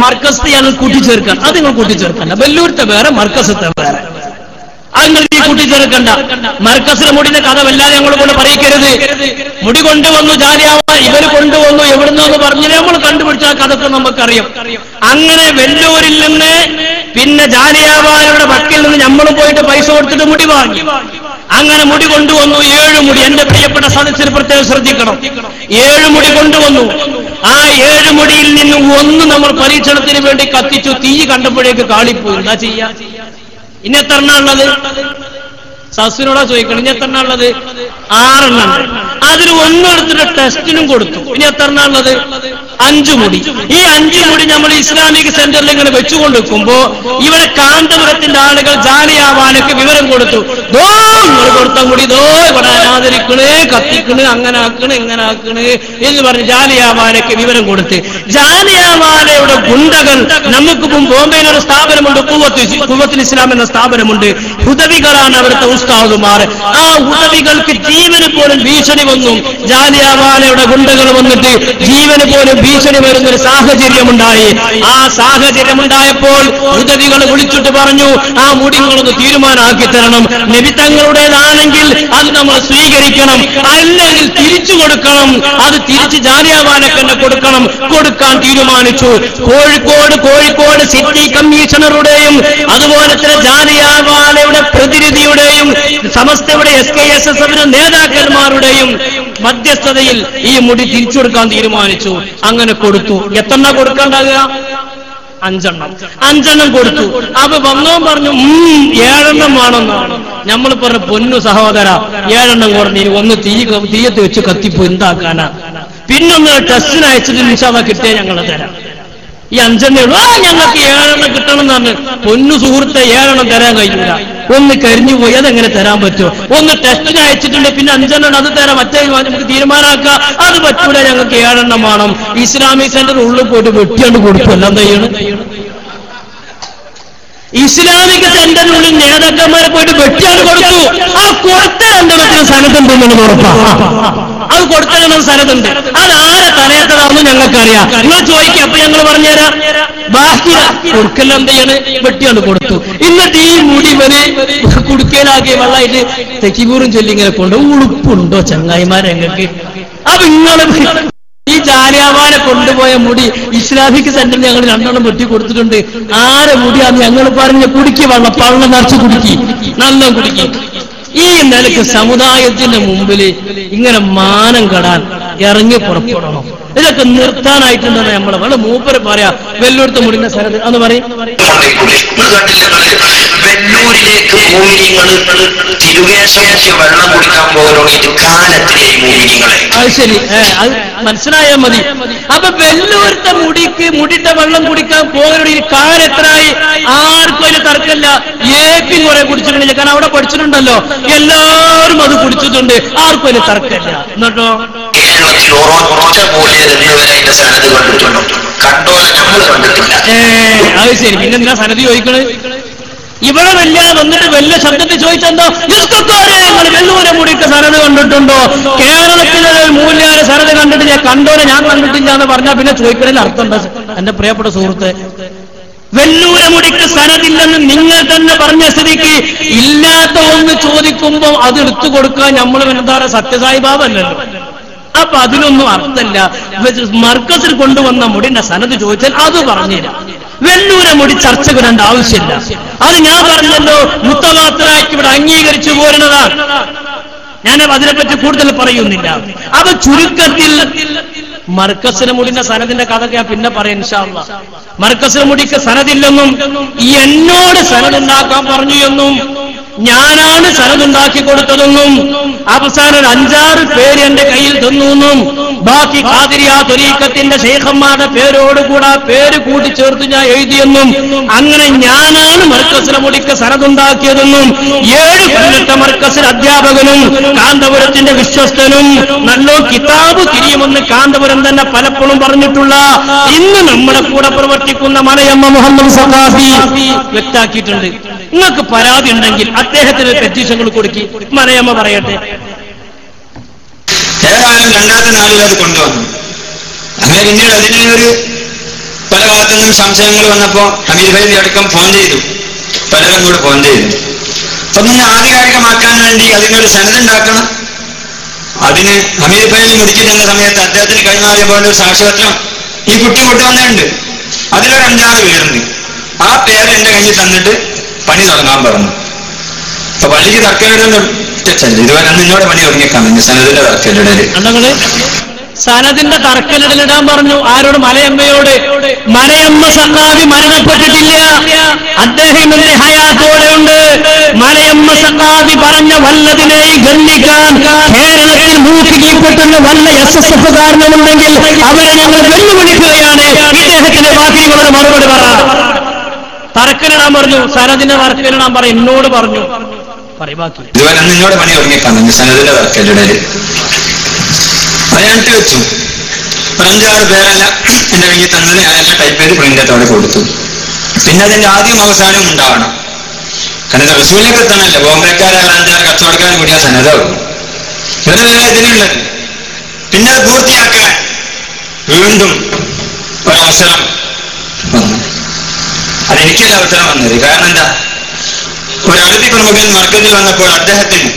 മർക്കസ് ഞങ്ങൾ കൂട്ടിച്ചേർക്കണം അത് നിങ്ങൾ കൂട്ടിച്ചേർക്കാൻ വെല്ലൂരത്തെ വേറെ മർക്കസത്തെ വേറെ. അത് നിങ്ങൾ ഈ കൂട്ടിച്ചേർക്കണ്ട മർക്കസിലെ മുടിന്റെ കഥ വല്ലാതെ ഞങ്ങൾ കൊണ്ട് പറയിക്കരുത്. മുടി കൊണ്ടുവന്നു ജാലിയാവ ഇവർ കൊണ്ടുവന്നു എവിടുന്നെന്ന് പറഞ്ഞു നമ്മൾ കണ്ടുപിടിച്ച ആ കഥക്ക് നമുക്കറിയാം. അങ്ങനെ വെല്ലൂരിൽ നിന്ന് പിന്നെ ജാലിയാവാരുടെ വക്കിൽ നിന്ന് നമ്മളും പോയിട്ട് പൈസ കൊടുത്തിട്ട് മുടി വാങ്ങി. അങ്ങനെ മുടി കൊണ്ടുവന്നു ഏഴ് മുടി. എന്റെ പ്രിയപ്പെട്ട സദസ്സിൽ പ്രത്യേകം ശ്രദ്ധിക്കണം. ഏഴ് മുടി കൊണ്ടുവന്നു. ആ ഏഴ് മുടിയിൽ നിന്നും ഒന്ന് നമ്മൾ പരീക്ഷണത്തിന് വേണ്ടി കത്തിച്ചു തീ കണ്ടപ്പോഴേക്ക് കാളിപ്പോയി. എന്താ ചെയ്യാ? ഇനി എത്ര എണ്ണ ഉള്ളത് സസിനോടാ ചോദിക്കണം ഇനി എത്ര ഉള്ളത് ആറെണ്ണം അതിൽ ഒന്നെടുത്തിട്ട് ടെസ്റ്റിനും കൊടുത്തു. ഇനി എത്ര ഉള്ളത് അഞ്ചു മുടി. ഈ അഞ്ചു മുടി നമ്മൾ ഇസ്ലാമിക് സെന്ററിൽ ഇങ്ങനെ വെച്ചുകൊണ്ട് വെക്കുമ്പോ ഇവിടെ കാന്തപുരത്തിന്റെ ആളുകൾ ജാലിയാവാനൊക്കെ വിവരം കൊടുത്തു. ദോ കൊടുത്ത മുടി ദോ ഇവിടെ അനാദരിക്കണ് കത്തിക്കണ് അങ്ങനെ ആക്കണ് ഇങ്ങനെ ആക്കണ് എന്ന് പറഞ്ഞ് ജാലിയാവാനൊക്കെ വിവരം കൊടുത്ത്. ജാലിയാവാനയുടെ ഗുണ്ടകൾ നമുക്കിപ്പം ബോംബെയിൽ ഒരു സ്ഥാപനമുണ്ട് കുവത്ത് കുവത്തിൽ ഇസ്ലാം എന്ന സ്ഥാപനമുണ്ട്. ഹുദവികളാണ് അവിടുത്തെ ഉസ്താദുമാർ ആ ഉദവികൾക്ക് ജീവന് പോലും ഭീഷണി വന്നു. ജാലിയാവാലയുടെ ഗുണ്ടകൾ വന്നിട്ട് ജീവന് പോലും ഭീഷണി വരുന്ന ഒരു സാഹചര്യമുണ്ടായി. ആ സാഹചര്യമുണ്ടായപ്പോൾ ഉദവികൾ വിളിച്ചിട്ട് പറഞ്ഞു ആ മുടിങ്ങളൊന്ന് തീരുമാനമാക്കി തരണം നബി തങ്ങളുടേതാണെങ്കിൽ അത് നമ്മൾ സ്വീകരിക്കണം. അല്ലെങ്കിൽ തിരിച്ചു കൊടുക്കണം. അത് തിരിച്ച് ജാലിയാവാലെ തന്നെ കൊടുക്കണം. കൊടുക്കാൻ തീരുമാനിച്ചു. കോഴിക്കോട് കോഴിക്കോട് സിറ്റി കമ്മീഷണറുടെയും അതുപോലെ തന്നെ ജാലിയാവാലയുടെ പ്രതിനിധിയുടെയും സമസ്തയുടെ എസ് കെ എസ് എസ് എഫിന്റെ നേതാക്കന്മാരുടെയും മധ്യസ്ഥതയിൽ ഈ മുടി തിരിച്ചു കൊടുക്കാൻ തീരുമാനിച്ചു. അങ്ങനെ കൊടുത്തു. എത്രണ്ണ കൊടുക്കാണ്ടാകുക അഞ്ചെണ്ണം. അഞ്ചെണ്ണം കൊടുത്തു. അപ്പൊ വന്നോ പറഞ്ഞു ഏഴെണ്ണം വേണമെന്നാണ് നമ്മൾ പറഞ്ഞ പൊന്നു സഹോദര ഏഴെണ്ണം കുറഞ്ഞ് ഇനി ഒന്ന് തീ തീയത്ത് വെച്ച് കത്തിപ്പോ എന്താക്കാനാ? പിന്നൊന്ന് ടെസ്റ്റിന് അയച്ചിട്ട് നിശാമ കിട്ടിയ ഞങ്ങൾ തരാം. ഈ അഞ്ചെണ്ണേ ഉള്ളൂ. ആ ഞങ്ങൾക്ക് ഏഴെണ്ണം കിട്ടണം എന്ന് പറഞ്ഞു പൊന്നു സുഹൃത്തെ ഏഴെണ്ണം തരാൻ കഴിയില്ല ഒന്ന് കരിഞ്ഞു പോയി അതെങ്ങനെ തരാൻ പറ്റുമോ ഒന്ന് ടെസ്റ്റിന് അയച്ചിട്ടുണ്ട് പിന്നെ അഞ്ചെണ്ണം അത് തരാം. മറ്റേ നമുക്ക് തീരുമാനമാക്കുക അത് പറ്റൂല ഞങ്ങൾക്ക് ഏഴെണ്ണം വേണം. ഇസ്ലാമിക് സെന്റർ ഉള്ളിൽ പോയിട്ട് വെട്ടിയാണ്ട് കൊടുക്കും എല്ലാം ചെയ്യണം? ഇസ്ലാമിക് സെന്ററിനുള്ളിൽ നേതാക്കന്മാരെ പോയിട്ട് വെട്ടിയാണ് കൊടുത്തു. ആ കൊടുത്ത രണ്ടെണ്ണത്തിന് സ്ഥലത്തുണ്ടെന്നുള്ളത് ഉറപ്പാ. അത് കൊടുത്തതെന്ന സ്ഥലത്തുണ്ട്. അത് ആരെ തലയത്തതാണെന്ന് ഞങ്ങൾക്കറിയാം. നിങ്ങൾ ചോദിക്കുക അപ്പൊ ഞങ്ങൾ പറഞ്ഞുതരാം. ബാക്കി കൊടുക്കെല്ലാം എന്ത് ചെയ്യണേ? വെട്ടിയാണ് കൊടുത്തു. എന്നിട്ട് ഈ മുടി വരെ കുടുക്കയിലാകെ വെള്ളമായിട്ട് തെക്കിപൂറും ചൊല്ലി ഇങ്ങനെ കൊണ്ട് ഉളുപ്പുണ്ടോ ചങ്ങായിമാരെ ഞങ്ങൾക്ക് അപ്പൊ നിങ്ങൾ ജാലിയാവാനെ കൊണ്ടുപോയ മുടി ഇസ്ലാമിക് സെന്ററിൽ ഞങ്ങൾ രണ്ടെണ്ണം വെട്ടി കൊടുത്തിട്ടുണ്ട്. ആരെ മുടിയാന്ന് ഞങ്ങൾ പറഞ്ഞ് കുടുക്കി വെള്ളം പള്ളം നിറച്ച് കുടുക്കി. നല്ല കുടുക്കി. ഈ നിലയ്ക്ക് സമുദായത്തിന്റെ മുമ്പിൽ ഇങ്ങനെ മാനം കടാൻ ഇറങ്ങി പുറപ്പെടണം. ഇതൊക്കെ നിർത്താനായിട്ട് തന്നെ നമ്മൾ വളരെ മൂപ്പര് പറയാ വെല്ലൂർത്ത് മുടിന്റെ സ്ഥലത്ത് അന്ന് പറയും. വെല്ലൂരിലേക്ക് തിരുവേശമൊക്കെ വെള്ളം കുടിക്കാൻ കാലത്തിലെ അത് ശരി. അത് മനസ്സിലായാൽ മതി. അപ്പൊ വെല്ലൂരത്തെ മുടിക്ക് മുടിന്റെ വെള്ളം കുടിക്കാൻ പോകരുടെ ഈ കാലം എത്രയായി? ആർക്കും അതിന് തർക്കമില്ല. ഏപ്പിൻ കുറെ കുടിച്ചിട്ടുണ്ടില്ല കാരണം അവിടെ പഠിച്ചിട്ടുണ്ടല്ലോ. എല്ലാവരും അത് കുടിച്ചിട്ടുണ്ട്. ആർക്കും അതിന് തർക്കമില്ല. എന്നിട്ടോ? കേരളത്തിൽ ഒരൊറ്റ പോലെ എന്നിവരെ അതിന്റെ സനത് കണ്ടിട്ടുണ്ടോ. കണ്ടോലെ നമ്മൾ കണ്ടിട്ടില്ല. അത് പിന്നെ എന്തിനാ സനതി ചോദിക്കണത് ഇവിടെ വല്ല വന്നിട്ട് വല്ല ശബ്ദത്തിൽ ചോദിച്ചെന്തോ ഇതൊക്കെ ഞങ്ങൾ വെല്ലൂരെ മുടിക്ക് കണ്ടിട്ടുണ്ടോ? കേരളത്തിലെ മൂല്യാര സനത് കണ്ടിട്ട് ഞാൻ കണ്ടോരെ ഞാൻ കണ്ടിട്ടില്ല എന്ന് പറഞ്ഞാൽ പിന്നെ ചോദിക്കണതിൽ അർത്ഥം എന്റെ പ്രിയപ്പെട്ട സുഹൃത്ത് വെല്ലൂര മുടിക്ക് സനതില്ലെന്ന് നിങ്ങൾ തന്നെ പറഞ്ഞ സ്ഥിതിക്ക് ഇല്ലാത്ത ഒന്ന് ചോദിക്കുമ്പോൾ അത് എടുത്തു കൊടുക്കാൻ നമ്മൾ എന്താണ് സത്യസായി ബാബല്ലല്ലോ. അപ്പൊ അതിനൊന്നും അർത്ഥമില്ല. മർക്കസിൽ കൊണ്ടുവന്ന മുടിന്റെ സനത് ചോദിച്ചാൽ അത് പറഞ്ഞില്ല വെല്ലൂരെ മുടി ചർച്ച വിടേണ്ട ആവശ്യമില്ല. അത് ഞാൻ പറഞ്ഞല്ലോ മുത്തവാത്തരായിട്ട് ഇവിടെ അംഗീകരിച്ചു പോരുന്നതാണ് ഞാൻ അതിനെപ്പറ്റി കൂടുതൽ പറയുന്നില്ല. അത് ചുരുക്കത്തിൽ മർക്കസിന് മുടിന്റെ സനദിന്റെ കഥ ഞാൻ പിന്നെ പറയാം ഇൻഷാല്ല മർക്കസിന് മുടിക്ക് സനദില്ലെന്നും എന്നോട് സനതുണ്ടാക്കാൻ പറഞ്ഞു എന്നും ഞാനാണ് സനതുണ്ടാക്കി കൊടുത്തതെന്നും അവസാനം ഒരു അഞ്ചാറ് പേര് എന്റെ കയ്യിൽ തന്നു ബാക്കി കാതിരിയ തൊരീക്കത്തിന്റെ ശേഖന്മാരുടെ പേരോടുകൂടെ പേര് കൂട്ടിച്ചേർത്ത് ഞാൻ എഴുതിയെന്നും അങ്ങനെ ഞാനാണ് മർക്കസിലെ മുടിക്ക് സനതുണ്ടാക്കിയതെന്നും ഏഴ് കൊല്ലത്തെ മർക്കസിൽ അധ്യാപകനും കാന്തപുരത്തിന്റെ വിശ്വസ്തനും നല്ല കിതാബ് തിരിയുമെന്ന് കാന്തപുരം തന്നെ പലപ്പോഴും പറഞ്ഞിട്ടുള്ള ഇന്ന് നമ്മുടെ കൂടെ പ്രവർത്തിക്കുന്ന മലയമ്മ മുഹമ്മദ് സഖാഫി വ്യക്താക്കിയിട്ടുണ്ട്. നിങ്ങൾക്ക് പരാതി ഉണ്ടെങ്കിൽ അദ്ദേഹത്തിന് പെറ്റീഷനുകൾ കൊടുക്കി. മലയമ്മ പറയട്ടെ. ഏതായാലും രണ്ടാമത്തെ നാളിൽ അത് കൊണ്ടുവന്നു. അങ്ങനെ പിന്നീട് അതിനെ ഒരു പല ഭാഗത്തുനിന്നും സംശയങ്ങൾ വന്നപ്പോ ഹമീദ് ഭായി അടക്കം ഫോൺ ചെയ്തു. പലരും കൂടെ ഫോൺ ചെയ്തു. അപ്പൊ നിന്നെ ആധികാരികമാക്കാൻ വേണ്ടി അതിനൊരു സനതുണ്ടാക്കണം അതിന് ഹമീദ് ഭായി മുടിക്ക് തന്ന സമയത്ത് അദ്ദേഹത്തിന് കൈമാറിയ പോലെ ഒരു സാക്ഷ്യപത്രം ഈ കുട്ടി കൊണ്ടുവന്നിട്ടുണ്ട്. അതിലൊരു അഞ്ചാറ് പേരുണ്ട്. ആ പേര് എന്റെ കയ്യിൽ തന്നിട്ട് പണി തുടങ്ങാൻ പറഞ്ഞു. അപ്പൊ പള്ളിക്ക് തർക്കമിടുന്ന ഇതുവരെ നിന്നോട് പണി തുടങ്ങിയേക്കാണ് സനതിന്റെ തർക്കലിടൽ സനതിന്റെ തർക്കലിടാൻ പറഞ്ഞു. ആരോട്? മലയമ്മയോട്. മലയമ്മ സഖാവി മരണപ്പെട്ടിട്ടില്ല. അദ്ദേഹം ഇന്ന് ഹയാത്തോടെ ഉണ്ട്. മലയമ്മ സഖാവി പറഞ്ഞ വല്ലതിനെയും ഗണ്ണിക്കാൻ കേരളത്തിൽ മൂക്കിക്കീപ്പെട്ടുന്ന വല്ല എസ് എസ് എഫ് കാരണമുണ്ടെങ്കിൽ അവരെ ഞങ്ങൾ വെല്ലുവിളിക്കുകയാണ്. ഇദ്ദേഹത്തിന്റെ വാക്കിനോട് മറുപടി പറ. തർക്കലിടാൻ പറഞ്ഞു. സനദിന്റെ തർക്കലിടാൻ പറ എന്നോട് പറഞ്ഞു. പറയും ബാക്കി. ഇതുവരെ നിന്നോട് പണി തുടങ്ങിയേക്കാണ് സനദിന്റെ തർക്കമിടൽ അത് ഞാൻ ഇട്ട് വെച്ചു. അഞ്ചാറ് പേരല്ല എന്റെ കയ്യിൽ തന്നത് ഞാൻ എല്ലാം ടൈപ്പ് ചെയ്ത് പ്രിന്റത്തോടെ കൊടുത്തു. പിന്നെ അതിന്റെ ആദ്യം അവസാനം ഉണ്ടാവണം. കാരണം റസൂലിലേക്ക് എത്തണമല്ലോ. ബോംബെക്കാരായ അഞ്ചാറ് കച്ചവടക്കാർ കൂടിയ സന്നദ്ധവും ഇവരല്ല ഇതിനുള്ളത്. പിന്നെ അത് പൂർത്തിയാക്കാൻ വീണ്ടും ഒരവസരം വന്നു. അതെനിക്കല്ല അവസരം വന്നത്. കാരണം എന്താ? ഒരു അറുതി പ്രമുഖൻ മർക്കത്തിൽ വന്നപ്പോൾ അദ്ദേഹത്തിന്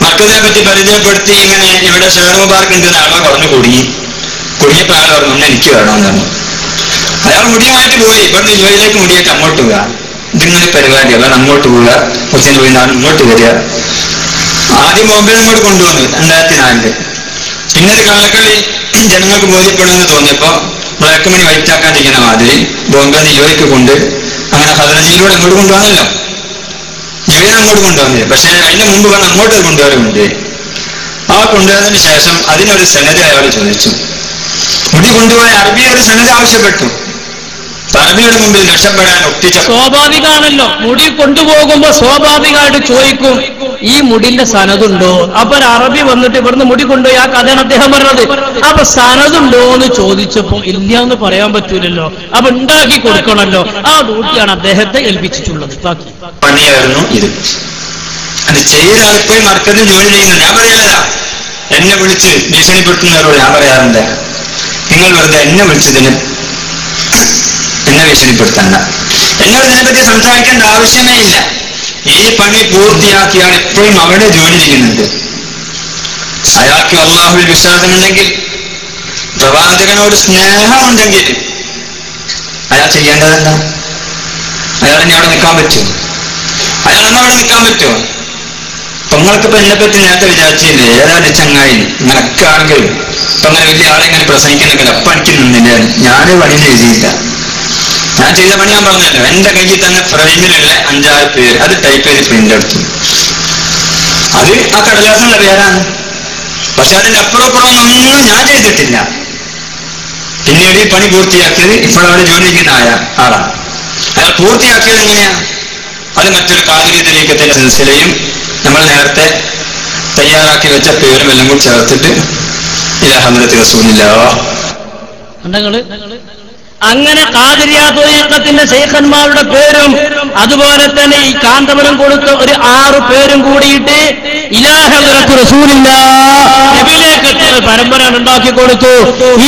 മർക്കതിനെ പറ്റി പരിചയപ്പെടുത്തി ഇങ്ങനെ ഇവിടെ ഷെയർ പാർക്ക് ഉണ്ട് ആളെ കുറഞ്ഞു കുടുങ്ങി കുടുങ്ങിയപ്പോൾ ആൾ പറഞ്ഞു "ഒന്ന് എനിക്ക് വേണമെന്ന് പറഞ്ഞു. അയാൾ മുടിയുമായിട്ട് പോയി. ഇവിടുന്ന് ജോലിയിലേക്ക് മുടിയായിട്ട് അങ്ങോട്ട് പോവുക ഇതിങ്ങനെ പരിപാടി. അല്ല അങ്ങോട്ട് പോവുക. കൊച്ചിന് പോയി നാളെ ഇങ്ങോട്ട് വരിക. ആദ്യം ബോംബെ അങ്ങോട്ട് കൊണ്ടുവന്നു. രണ്ടായിരത്തി നാലിൽ. പിന്നെ ഒരു കള്ളക്കളി ജനങ്ങൾക്ക് ബോധ്യപ്പെടുമെന്ന് തോന്നിയപ്പോ ബ്ലാക്ക് വൈറ്റാക്കാൻ മാതിരി ബോംബെ ജോലിക്ക് കൊണ്ട് അങ്ങനെ ഹദ്രജിയിലൂടെ അങ്ങോട്ട് കൊണ്ടുവന്നല്ലോ ജോലിനെ അങ്ങോട്ട് കൊണ്ടുവന്നില്ല പക്ഷേ അതിന് മുമ്പ് വേണം അങ്ങോട്ട് കൊണ്ടുവരുന്നുണ്ട് ആ കൊണ്ടുവന്നതിന് ശേഷം അതിനൊരു സന്നദ്ധ അയാൾ ചോദിച്ചു. മുടി കൊണ്ടുപോയ അറബി ഒരു സന്നദ്ധ ആവശ്യപ്പെട്ടു. അറബിയുടെ മുമ്പിൽ രക്ഷപ്പെടാൻ ഒപ്പിച്ച സ്വാഭാവികമാണല്ലോ മുടി കൊണ്ടുപോകുമ്പോ സ്വാഭാവികമായിട്ട് ചോദിക്കും. ഈ മുടിന്റെ സനതുണ്ടോ? അപ്പൊ ഒരു അറബി വന്നിട്ട് ഇവിടുന്ന് മുടി കൊണ്ടുപോയി ആ കഥയാണ് അദ്ദേഹം പറഞ്ഞത്. അപ്പൊ സനതുണ്ടോ എന്ന് ചോദിച്ചപ്പോ ഇല്ല എന്ന് പറയാൻ പറ്റൂലല്ലോ. അപ്പൊ ഉണ്ടാക്കി കൊടുക്കണല്ലോ. ആ ഡ്യൂട്ടിയാണ് അദ്ദേഹത്തെ ഏൽപ്പിച്ചിട്ടുള്ളത്. ബാക്കി. പണിയായിരുന്നു ഇത്. അത് ചെയ്ത ആളിപ്പോയി മർക്കത്തിൽ ജോലി ചെയ്യുന്നു. ഞാൻ പറയലതാ എന്നെ വിളിച്ച് ഭീഷണിപ്പെടുത്തുന്നവരോട് ഞാൻ പറയാറുണ്ട്. നിങ്ങൾ വെറുതെ എന്നെ വിളിച്ചതിന് എന്നെ ഭീഷണിപ്പെടുത്തണ്ട. എന്നോട് ഇതിനെപ്പറ്റി സംസാരിക്കേണ്ട ആവശ്യമേ ഇല്ല. ഈ പണി പൂർത്തിയാക്കിയാണ് ഇപ്പോഴും അവിടെ ജോലി ചെയ്യുന്നത്. അയാൾക്ക് അള്ളാഹുവിൽ വിശ്വാസമുണ്ടെങ്കിൽ പ്രവാചകനോട് സ്നേഹമുണ്ടെങ്കിൽ അയാൾ ചെയ്യേണ്ടതെന്താ? അയാൾ ഇനി അവിടെ നിൽക്കാൻ പറ്റുമോ? അയാൾ എന്നാ അവിടെ നിൽക്കാൻ പറ്റുമോ? നിങ്ങൾക്കിപ്പോ എന്നെ പറ്റി നേരത്തെ വിചാരിച്ചില്ലേ? ഏതാണ്ട് ചങ്ങായി? നിനക്കാണെങ്കിൽ ഇപ്പൊ അങ്ങനെ വലിയ ആളെ ഇങ്ങനെ പ്രസംഗിക്കുന്നെങ്കിൽ അപ്പൊ എനിക്ക് നിന്നില്ല. ഞാൻ പണി ചെയ്തില്ല. ഞാൻ ചെയ്ത പണി ഞാൻ പറഞ്ഞല്ലോ. എന്റെ കയ്യിൽ തന്നെ ഫ്രെയിമിലുള്ള അഞ്ചാറ് പേര്. അത് ടൈപ്പ് ചെയ്ത് പ്രിന്റ് എടുത്തു. അത് ആ കടലാസിനുള്ള പേരാണ്. പക്ഷെ അതിന്റെ അപ്പുറം അപ്പുറം ഒന്നും ഞാൻ ചെയ്തിട്ടില്ല. പിന്നീട് ഈ പണി പൂർത്തിയാക്കിയത് ഇപ്പോഴവിടെ ചെയ്യുന്ന ആയ ആളാണ്. അയാൾ പൂർത്തിയാക്കിയത് എങ്ങനെയാ? അത് മറ്റൊരു കാതിരി തെളിയിക്കത്തിന്റെ സിലസിലയും നമ്മൾ നേരത്തെ തയ്യാറാക്കി വെച്ച പേരും എല്ലാം കൂടി ചേർത്തിട്ട് ഇല്ല ഹമദത്ത് റസൂലില്ല അങ്ങനെ കാതിരിയാത്തോയക്കത്തിന്റെ ശേഖന്മാരുടെ പേരും അതുപോലെ തന്നെ ഈ കാന്തപുരം കൊടുത്ത ഒരു ആറ് പേരും കൂടിയിട്ട് ഇലാഹുറക്ക് റസൂലില്ല പരമ്പര ഉണ്ടാക്കി കൊടുത്തു.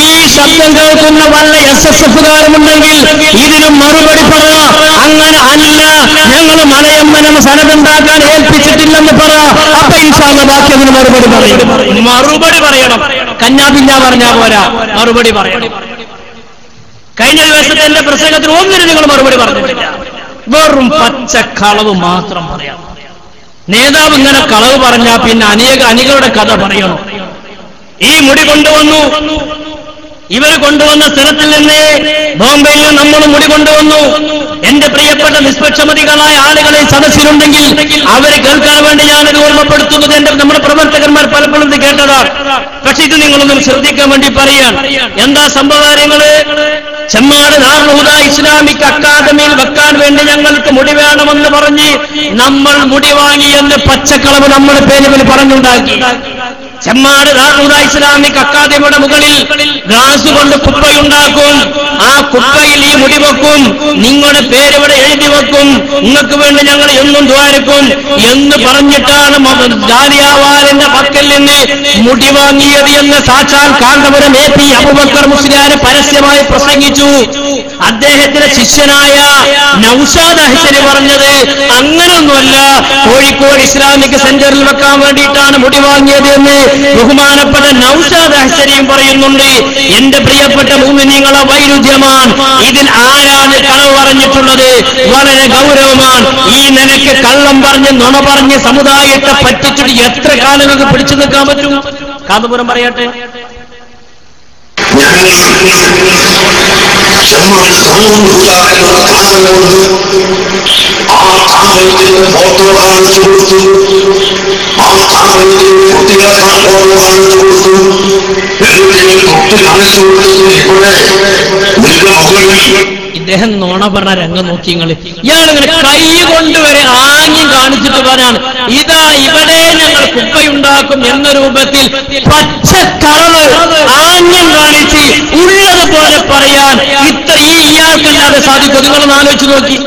ഈ ശബ്ദം കേൾക്കുന്ന വല്ല എസ് എസ് എഫുകാരുമുണ്ടെങ്കിൽ ഇതിന് മറുപടി പറ. അങ്ങനെ അല്ല ഞങ്ങൾ മലയമ്മനം സനതുണ്ടാക്കാൻ ഏൽപ്പിച്ചിട്ടില്ലെന്ന് പറ. അപ്പൊ ഇൻഷാല്ല ബാക്കി അതിന് മറുപടി പറയും. മറുപടി പറയണം. കന്യാബില്ല പറഞ്ഞാ പോരാ. മറുപടി പറയണം. കഴിഞ്ഞ ദിവസത്തെ എന്റെ പ്രസംഗത്തിന് ഒന്നിനും നിങ്ങൾ മറുപടി പറഞ്ഞിട്ടില്ല. വെറും പച്ച കളവ് മാത്രം പറയാം. നേതാവ് ഇങ്ങനെ കളവ് പറഞ്ഞാൽ പിന്നെ അനേക അണികളുടെ കഥ പറയണം. ഈ മുടി കൊണ്ടുവന്നു. ഇവർ കൊണ്ടുവന്ന സ്ഥലത്തിൽ നിന്ന് ബോംബെയിൽ നമ്മൾ മുടി കൊണ്ടുവന്നു. എന്റെ പ്രിയപ്പെട്ട നിഷ്പക്ഷമതികളായ ആളുകളെ സദസ്സിലുണ്ടെങ്കിൽ അവരെ കേൾക്കാൻ വേണ്ടി ഞാനത് ഓർമ്മപ്പെടുത്തുന്നത് എന്റെ നമ്മുടെ പ്രവർത്തകന്മാർ പലപ്പോഴും ഇത് കേട്ടതാണ് പക്ഷെ ഇത് നിങ്ങളൊന്നും ശ്രദ്ധിക്കാൻ വേണ്ടി പറയാൻ. എന്താ സംഭവകാര്യങ്ങൾ? ചെമ്മാട് നാർഹുദ ഇസ്ലാമിക് അക്കാദമിയിൽ വെക്കാൻ വേണ്ടി ഞങ്ങൾക്ക് മുടി വേണമെന്ന് പറഞ്ഞ് നമ്മൾ മുടി വാങ്ങി എന്ന് പച്ചക്കളവ് നമ്മുടെ പേരുവിൽ പറഞ്ഞുണ്ടാക്കി. ചെമ്മാട് ദാറുദ ഇസ്ലാമിക് അക്കാദമിയുടെ മുകളിൽ ഗ്ലാസ് കൊണ്ട് കുപ്പയുണ്ടാക്കും. ആ കുപ്പയിൽ ഈ മുടി വെക്കും. നിങ്ങളുടെ പേര് ഇവിടെ എഴുതി വെക്കും. നിങ്ങൾക്ക് വേണ്ടി ഞങ്ങൾ എന്നും ദ്വാരക്കും. എന്ന് പറഞ്ഞിട്ടാണ് ജാലിയാവാലിന്റെ പക്കൽ നിന്ന് മുടി വാങ്ങിയത് എന്ന് സാക്ഷാൽ കാന്തപുരം എ പി അബുബക്കർ മുസ്ലിയാരെ പരസ്യമായി പ്രസംഗിച്ചു. അദ്ദേഹത്തിന്റെ ശിഷ്യനായ നൌഷാദ് അഹ്സരി പറഞ്ഞത് അങ്ങനൊന്നുമല്ല കോഴിക്കോട് ഇസ്ലാമിക് സെന്ററിൽ വെക്കാൻ വേണ്ടിയിട്ടാണ് മുടി വാങ്ങിയത് എന്ന്. ബഹുമാനപ്പെട്ട നൌഷാദ് അഹ്സരിയും പറയുന്നുണ്ട് എന്റെ പ്രിയപ്പെട്ട മൂമിനിങ്ങളെ വൈരുദ്ധ്യമാൻ ഇതിൽ ആരാണ് കളവ് പറഞ്ഞിട്ടുള്ളത്? വളരെ ഗൗരവമാണ്. ഈ നിലയ്ക്ക് കള്ളം പറഞ്ഞ് നുണ പറഞ്ഞ് സമുദായത്തെ പറ്റിച്ചിട്ട് എത്ര കാലം നിങ്ങൾക്ക് പിടിച്ചു നിൽക്കാൻ പറ്റും? കാന്തപുരം പറയട്ടെ. ചെമ്മാട് സാമൂഹിക താമരമുണ്ട് ആ ഇദ്ദേഹം നോണ പറഞ്ഞ രംഗം നോക്കി നിങ്ങൾ ഇയാളിങ്ങനെ കൈ കൊണ്ടുവരെ ആംഗ്യം കാണിച്ചിട്ട് പറയാണ് ഇതാ ഇവിടെ ഞങ്ങൾ കുപ്പയുണ്ടാക്കും എന്ന രൂപത്തിൽ പച്ചക്കളവ് ആംഗ്യം കാണിച്ച് ഉള്ളതുപോലെ പറയാൻ ഇത്ര ഈ ഇയാൾക്കല്ലാതെ സാധിക്കും? നിങ്ങളൊന്ന് ആലോചിച്ച് നോക്കി.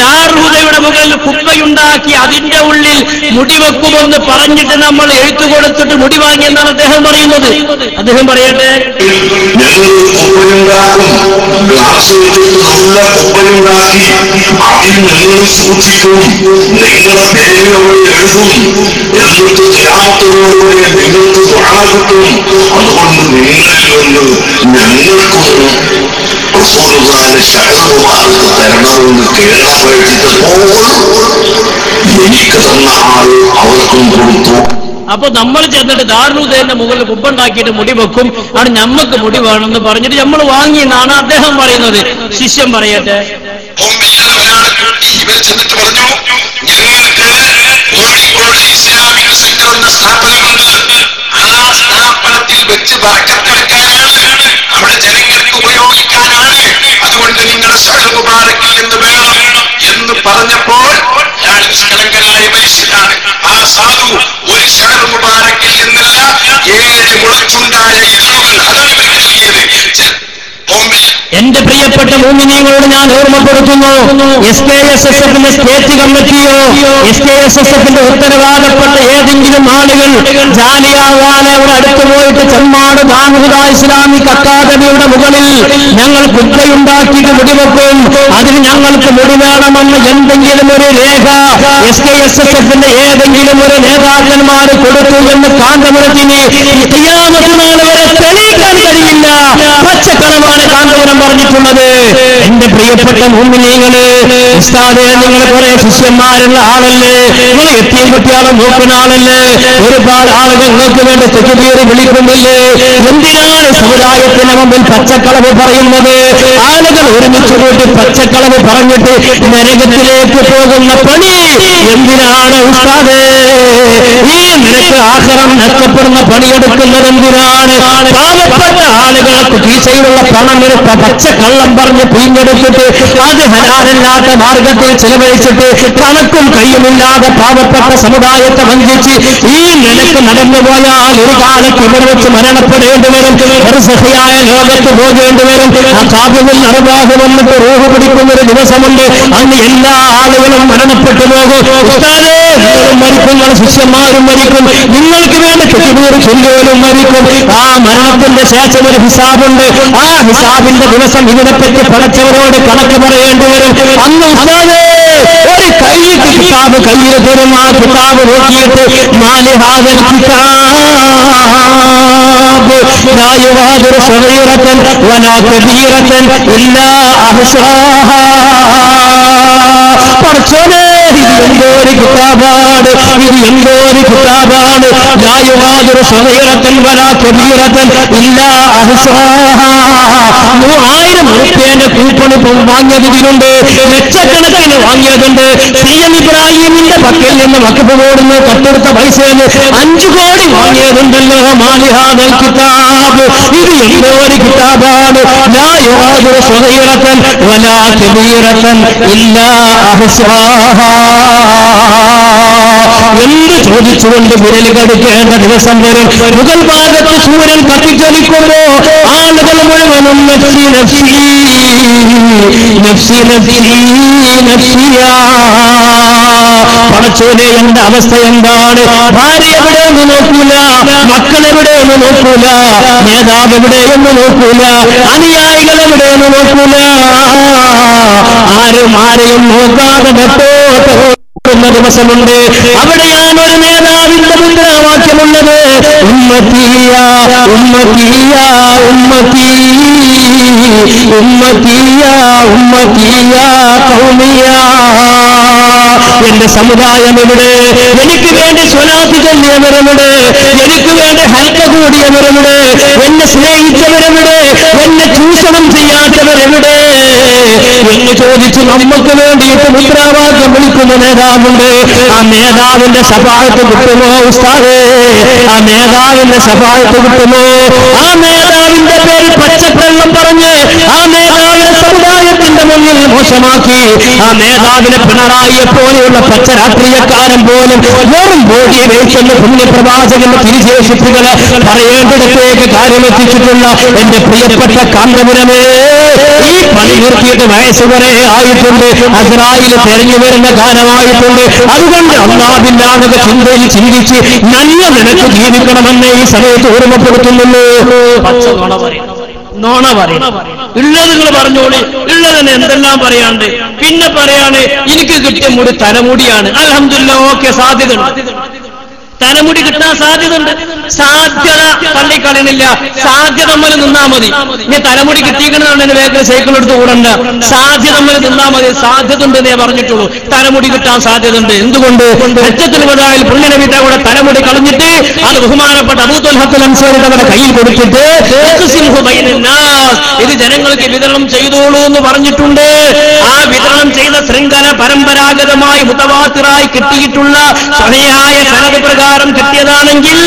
ദാർഹുദയുടെ മുകളിൽ കുപ്പയുണ്ടാക്കി അതിന്റെ ഉള്ളിൽ മുടി വെക്കുമെന്ന് പറഞ്ഞിട്ട് നമ്മൾ എഴുത്തു കൊടുത്തിട്ട് മുടി വാങ്ങിയെന്നാണ് അദ്ദേഹം പറയുന്നത്. അദ്ദേഹം പറയട്ടെ. ഞങ്ങൾ കുപ്പയുണ്ടാക്കും ഗ്ലാസ് വെച്ചിട്ട് നല്ല കുപ്പയുണ്ടാക്കി അതിൽ നിങ്ങൾ സൂക്ഷിക്കും നിങ്ങളുടെ പേരുകൾ എഴുതും എന്നിട്ട് ഗ്രാമത്തോടുകൂടി നിങ്ങൾക്ക് ദ്വാരക്കും അതുകൊണ്ട് നിങ്ങളിൽ നിന്ന് ഞങ്ങൾക്കൊരു റസൂലുള്ളാഹിന്റെ ശരണകുമാർക്ക് തരണമെന്ന് കേരളപ്പെടുത്തിയപ്പോൾ എനിക്ക് തന്ന ആൾ അവർക്കും കൊടുത്തു അപ്പൊ നമ്മൾ ചെന്നിട്ട് ദാരുണുദേന്റെ മുകളിൽ കുപ്പുണ്ടാക്കിയിട്ട് മുടി വെക്കും. ആണ് ഞമ്മക്ക് മുടി വേണമെന്ന് പറഞ്ഞിട്ട് നമ്മൾ വാങ്ങി എന്നാണ് അദ്ദേഹം പറയുന്നത്. ശിഷ്യൻ പറയട്ടെ. പറഞ്ഞു ഞങ്ങൾക്ക് കോഴിക്കോട് ഇസ്ലാമിക് സെന്റർ എന്ന സ്ഥാപനമുണ്ട് വെച്ച് വറക്കത്തെടുക്കാനാണ് അവിടെ ജനങ്ങൾക്ക് ഉപയോഗിക്കാനാണ്. അതുകൊണ്ട് നിങ്ങൾ ഷഹർ മുബാറക്കിൽ നിന്ന് വേണം എന്ന് പറഞ്ഞപ്പോൾ ഞാൻ നിഷ്കളങ്കനായ മനുഷ്യനാണ് ആ സാധു ഒരു ഷഹർ മുബാറക്കിൽ നിന്നല്ല ഏഴ് മുളച്ചുണ്ടായ ഇതളുകൾ അതാണ് ബോംബെ എന്റെ പ്രിയപ്പെട്ട മൂമിനിയങ്ങളോട് ഞാൻ ഓർമ്മപ്പെടുത്തുന്നു. എസ് കെ എസ് എസ് എഫിന്റെ സ്റ്റേറ്റ് കമ്മിറ്റിയോ എസ് കെ എസ് എസ് എഫിന്റെ ഉത്തരവാദപ്പെട്ട ഏതെങ്കിലും ആളുകൾ ജാലിയാവാനെ അവിടെ അടുത്ത് പോയിട്ട് ചെമ്മാട് ദാമുദ ഇസ്ലാമിക് അക്കാദമിയുടെ മുകളിൽ ഞങ്ങൾ കുട്ടയുണ്ടാക്കിയിട്ട് മുടിവെക്കും. അതിന് ഞങ്ങൾക്ക് മുടി വേണമെന്ന് എന്തെങ്കിലും ഒരു രേഖ എസ് കെ എസ് എസ് എഫിന്റെ ഏതെങ്കിലും ഒരു നേതാക്കന്മാർ കൊടുത്തു എന്ന് കാന്തപുരത്തിന് തെളിയിക്കാൻ കഴിയില്ല. പച്ചക്കളമാണ് കാന്തപുരം പറഞ്ഞിട്ടുള്ളത്. എന്റെ പ്രിയപ്പെട്ട മുമ്പിനീങ്ങൾ ഉസ്താദെ നിങ്ങൾ കുറെ ശിഷ്യന്മാരുള്ള ആളല്ലേ? നിങ്ങൾ എത്തിയും കുട്ടിയാളെ നോക്കുന്ന ആളല്ലേ? ഒരുപാട് ആളുകൾ നിങ്ങൾക്ക് വേണ്ടി തെറ്റുപേര് വിളിക്കുന്നില്ലേ? എന്തിനാണ് സമുദായത്തിന് മുമ്പിൽ പച്ചക്കളവ് പറയുന്നത്? ആളുകൾ ഒരുമിച്ച് കൂട്ടി പച്ചക്കളവ് പറഞ്ഞിട്ട് നരകത്തിലേക്ക് പോകുന്ന പണി എന്തിനാണ് ഉസ്താദേ? ഈ നിനക്ക് ആഹാരം നഷ്ടപ്പെടുന്ന പണിയെടുക്കുന്നത് എന്തിനാണ്? പാവപ്പെട്ട ആളുകൾക്ക് കീശയിലുള്ള പണം പച്ച കള്ളം പറഞ്ഞ് പിഞ്ഞെടുത്തിട്ട് അത് ഹരാനല്ലാത്ത മാർഗത്തിൽ ചെലവഴിച്ചിട്ട് കണക്കും കയ്യുമില്ലാതെ പാവപ്പെട്ട സമുദായത്തെ വഞ്ചിച്ച് ഈ നിലയ്ക്ക് നടന്നു പോയാൽ ഒരു കാലത്ത് ഇവിടെ വെച്ച് മരണപ്പെടേണ്ടി വരും. ഒരു സഹിയായ ലോകത്ത് പോകേണ്ടി വരും. ആ കാവ്യമിൽ അറിവാഹ് വന്നിട്ട് പിടിക്കുന്ന ഒരു ദിവസമുണ്ട്. അന്ന് എല്ലാ ആളുകളും മരണപ്പെട്ടു പോകും. മരിക്കും. ശിഷ്യന്മാരും മരിക്കും. നിങ്ങൾക്ക് വേണ്ടി തെറ്റുപേർ ചൊല്ലുകളും മരിക്കും. ആ മരണത്തിന്റെ ശേഷം ഒരു ഹിസാബുണ്ട്. ആ ഹിസാബിന്റെ ദിവസം ഇതിനെപ്പറ്റി പടച്ചവരോട് കണക്ക് പറയേണ്ടി വരും അന്ന് ഉസ്താദേ, ഒരു കൈയ്ക്ക് കിതാബ് കയ്യിൽ തരും ആ കിതാബ് നോക്കിയിട്ട് മാലിഹാദൽ കിതാബ് لا يغادر صغيرة ولا كبيرة إلا أحصاها പറച്ചോനെ ഇത് എന്തോ ഒരു കിതാബാണ് ഇത് എന്തോരി കിതാബാണ് ലായുവാതൊരു സ്വതീറത്തൻ വരാ കബീറത്തൻ ഇല്ല മൂവായിരം റുപ്യന്റെ കൂപ്പണ് വാങ്ങിയത് ഇതിനുണ്ട് ലക്ഷക്കണക്കിന് വാങ്ങിയതുണ്ട്. സി എം ഇബ്രാഹിമിന്റെ പക്കൽ നിന്ന് വക്കപ്പ് ബോർഡിന് കട്ടെടുത്ത പൈസയിൽ അഞ്ചു കോടി വാങ്ങിയതുണ്ടല്ലോ മാലിഹാദൽ കിതാബ്. ഇത് എന്തോരി കിതാബാണ് ലായുവാതൊരു സ്വതീറത്തൻ വലാ കബീറത്തൻ ഇല്ല എന്ത് ചോദിച്ചുകൊണ്ട് മുരൽ കടുക്കേണ്ട ദിവസം വരും മുഗൾ ഭാഗത്ത് സൂര്യൻ കത്തിച്ചൊലിക്കുമ്പോ ആളുകൾ മുഴുവനും നഫ്സി നഫ്സി നഫ്സി പടച്ചോനെ എന്റെ അവസ്ഥ എന്താണ്? ഭാര്യ എവിടെയെന്ന് നോക്കൂല മക്കൾ എവിടെയെന്ന് നോക്കൂല നേതാവ് എവിടെയെന്ന് നോക്കൂല അനുയായികൾ എവിടെയെന്ന് നോക്കൂല. ആരും ആരെയും നോക്കാതെ ദിവസമുണ്ട്. അവിടെയാണ് ഒരു നേതാവിന്റെ മുദ്രാവാക്യമുള്ളത്. ഉമ്മത്തീയ ഉമ്മത്തീയ ഉമ്മത്തീ ഉമ്മത്തീയ കൗമിയ. എന്റെ സമുദായം എവിടെ എനിക്ക് വേണ്ടി സ്വലാത്ത് ചൊല്ലിയവരെവിടെ എനിക്ക് വേണ്ടി ഹൽക്ക കൂടിയവരെവിടെ എന്നെ സ്നേഹിച്ചവരെവിടെ എന്നെ ചൂഷണം ചെയ്യാത്തവരെവിടെ. എന്ന് ചോദിച്ച് നമുക്ക് വേണ്ടിയിട്ട് മുദ്രാവാക്യം വിളിക്കുന്ന നേതാവുണ്ട്. ആ നേതാവിന്റെ സഭായത്ത് കിട്ടുമോ ഉസ്താദേ? ആ നേതാവിന്റെ സഭായത്ത് കിട്ടുമോ? ആ നേതാവിന്റെ പേരിൽ പച്ചക്കള്ളം പറഞ്ഞ് ആ നേതാവിനെ സമുദായത്തിന്റെ മുന്നിൽ മോശമാക്കി. ആ നേതാവിനെ പിണറായിയെ പോലെയുള്ള പച്ച രാഷ്ട്രീയക്കാരൻ പോലും വെറും ബോഡിയെ പുണ്യ പുണ്യപ്രവാചകന്റെ തിരിശേഷിപ്പുകളെ പറയേണ്ടിടത്തേക്ക് കാര്യമെത്തിച്ചിട്ടുള്ള എന്റെ പ്രിയപ്പെട്ട കാന്തപുരമേ ഈ പണി നിർത്തിയിട്ട് വയസ്സ് വരെ ആയിട്ടുണ്ട്. അസ്രായിൽ തെരഞ്ഞു വരുന്ന കാലമായിട്ടുണ്ട് അതുകൊണ്ട് അള്ളാബില്ലാതെ ചിന്തയിൽ ചിന്തിച്ച് നല്ല നിനക്ക് ജീവിക്കണമെന്ന് ഈ സമയത്ത് ഓർമ്മപ്പെടുത്തുന്നുള്ളൂ. നോണ പറയും. ഉള്ളത് നിങ്ങൾ പറഞ്ഞോളി. ഉള്ളതിന് എന്തെല്ലാം പറയാണ്ട്. പിന്നെ പറയാണ് എനിക്ക് കിട്ടിയ മുടി തലമുടിയാണ്. അലഹമില്ല ഓക്കെ സാധ്യത തലമുടി കിട്ടാൻ സാധ്യതയുണ്ട്. സാധ്യത തള്ളിക്കളയണില്ല സാധ്യത നമ്മൾ നിന്നാ മതി. ഇനി തലമുടി കിട്ടിക്കണമെന്ന് വേഗം സൈക്കിൾ എടുത്ത് കൂടണ്ട. സാധ്യത നമ്മൾ നിന്നാ മതി. സാധ്യത ഉണ്ട് എന്നേ പറഞ്ഞിട്ടുള്ളൂ. തലമുടി കിട്ടാൻ സാധ്യതയുണ്ട് എന്തുകൊണ്ട്? വതായിൽ പുണ്യനബിന്റെ കൂടെ തലമുടി കളഞ്ഞിട്ട് അത് ബഹുമാനപ്പെട്ട അബൂത്തുൽ ഹക്കുൽ തങ്ങളുടെ കയ്യിൽ കൊടുത്തിട്ട്. ഇത് ജനങ്ങൾക്ക് വിതരണം ചെയ്തോളൂ എന്ന് പറഞ്ഞിട്ടുണ്ട്. ആ വിതരണം ചെയ്ത ശൃംഖല പരമ്പരാഗതമായി മുതവാത്തിറായി കിട്ടിയിട്ടുള്ള സഹയായ സനത് പ്രകാരം കിട്ടിയതാണെങ്കിൽ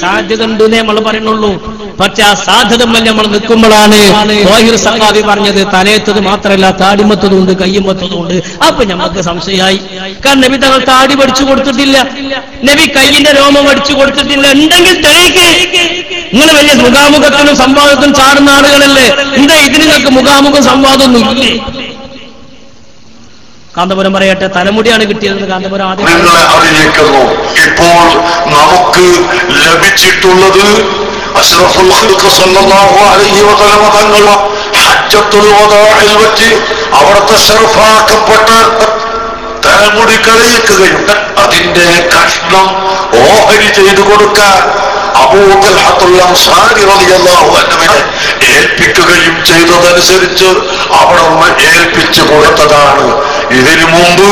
സാധ്യത ഉണ്ട് നമ്മൾ പറയുന്നുള്ളൂ. പക്ഷെ ആ സാധ്യത നമ്മൾ നിൽക്കുമ്പോഴാണ് ഓഹിർ സഖാവി പറഞ്ഞത് തലയത്തത് മാത്രമല്ല താടിമത്തതും ഉണ്ട് കയ്യുമത്തതും ഉണ്ട് അപ്പൊ നമുക്ക് സംശയമായി. കാരണം നബി തങ്ങൾ താടി പഠിച്ചു കൊടുത്തിട്ടില്ല. നബി കയ്യിന്റെ രോമം പഠിച്ചു കൊടുത്തിട്ടില്ല. ഉണ്ടെങ്കിൽ തെളിയിക്ക്. നിങ്ങൾ വലിയ മുഖാമുഖത്തിനും സംവാദത്തിനും ചാടുന്ന ആളുകളല്ലേ? എന്താ ഇതിന് നിങ്ങൾക്ക് മുഖാമുഖം സംവാദമൊന്നും ഇല്ലേ? കാന്തപുരം പറയട്ടെ തലമുടിയാണ് കിട്ടിയതെന്ന് കാന്തപുരം ആദ്യം അറിയിക്കുന്നു. ഇപ്പോൾ നമുക്ക് ലഭിച്ചിട്ടുള്ളത് അഷ്റഫുൽ തങ്ങൾ ഹജ്ജത്തുൽ വെച്ച് അവിടുത്തെ ഷർഫാക്കപ്പെട്ട തലമുടി കളയിക്കുകയും അതിന്റെ കഷ്ണം ഓഹരി ചെയ്തു കൊടുക്കാൻ ഏൽപ്പിക്കുകയും ചെയ്തതനുസരിച്ച് അവിടെ ഏൽപ്പിച്ചു കൊടുത്തതാണ് ഇതിനു മുമ്പ്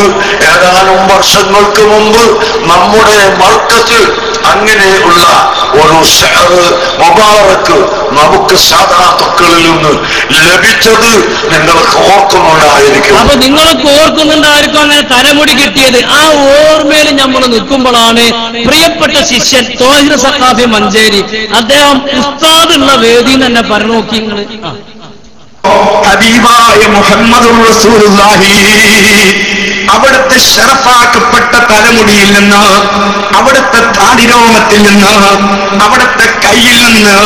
ഏതാനും വർഷങ്ങൾക്ക് മുമ്പ് നമ്മുടെ മർക്കത്തിൽ അങ്ങനെയുള്ള ഒരു മുബാറക്ക് നമുക്ക് സാധാത്തുക്കളിൽ നിന്ന് ലഭിച്ചത് നിങ്ങൾക്ക് ഓർക്കുന്നുണ്ടായിരിക്കും. അപ്പൊ നിങ്ങൾ ഓർക്കുന്നുണ്ടായിരിക്കും അങ്ങനെ തലമുടി കിട്ടിയത്. ആ ഓർമ്മയിൽ നമ്മൾ നിൽക്കുമ്പോഴാണ് പ്രിയപ്പെട്ട ശിഷ്യൻ തോഹിർ സക്കാഫി മഞ്ചേരി. അദ്ദേഹം ഉസ്താദുള്ള വേദി തന്നെ പറഞ്ഞു നോക്കി നിങ്ങൾ ഹബീബായ മുഹമ്മദ് റസൂലുള്ളാഹി. അവിടുത്തെ ഷറഫാക്കപ്പെട്ട തലമുടിയിൽ നിന്ന് അവിടുത്തെ താടിരോമത്തിൽ നിന്ന് അവിടുത്തെ കയ്യിൽ നിന്ന്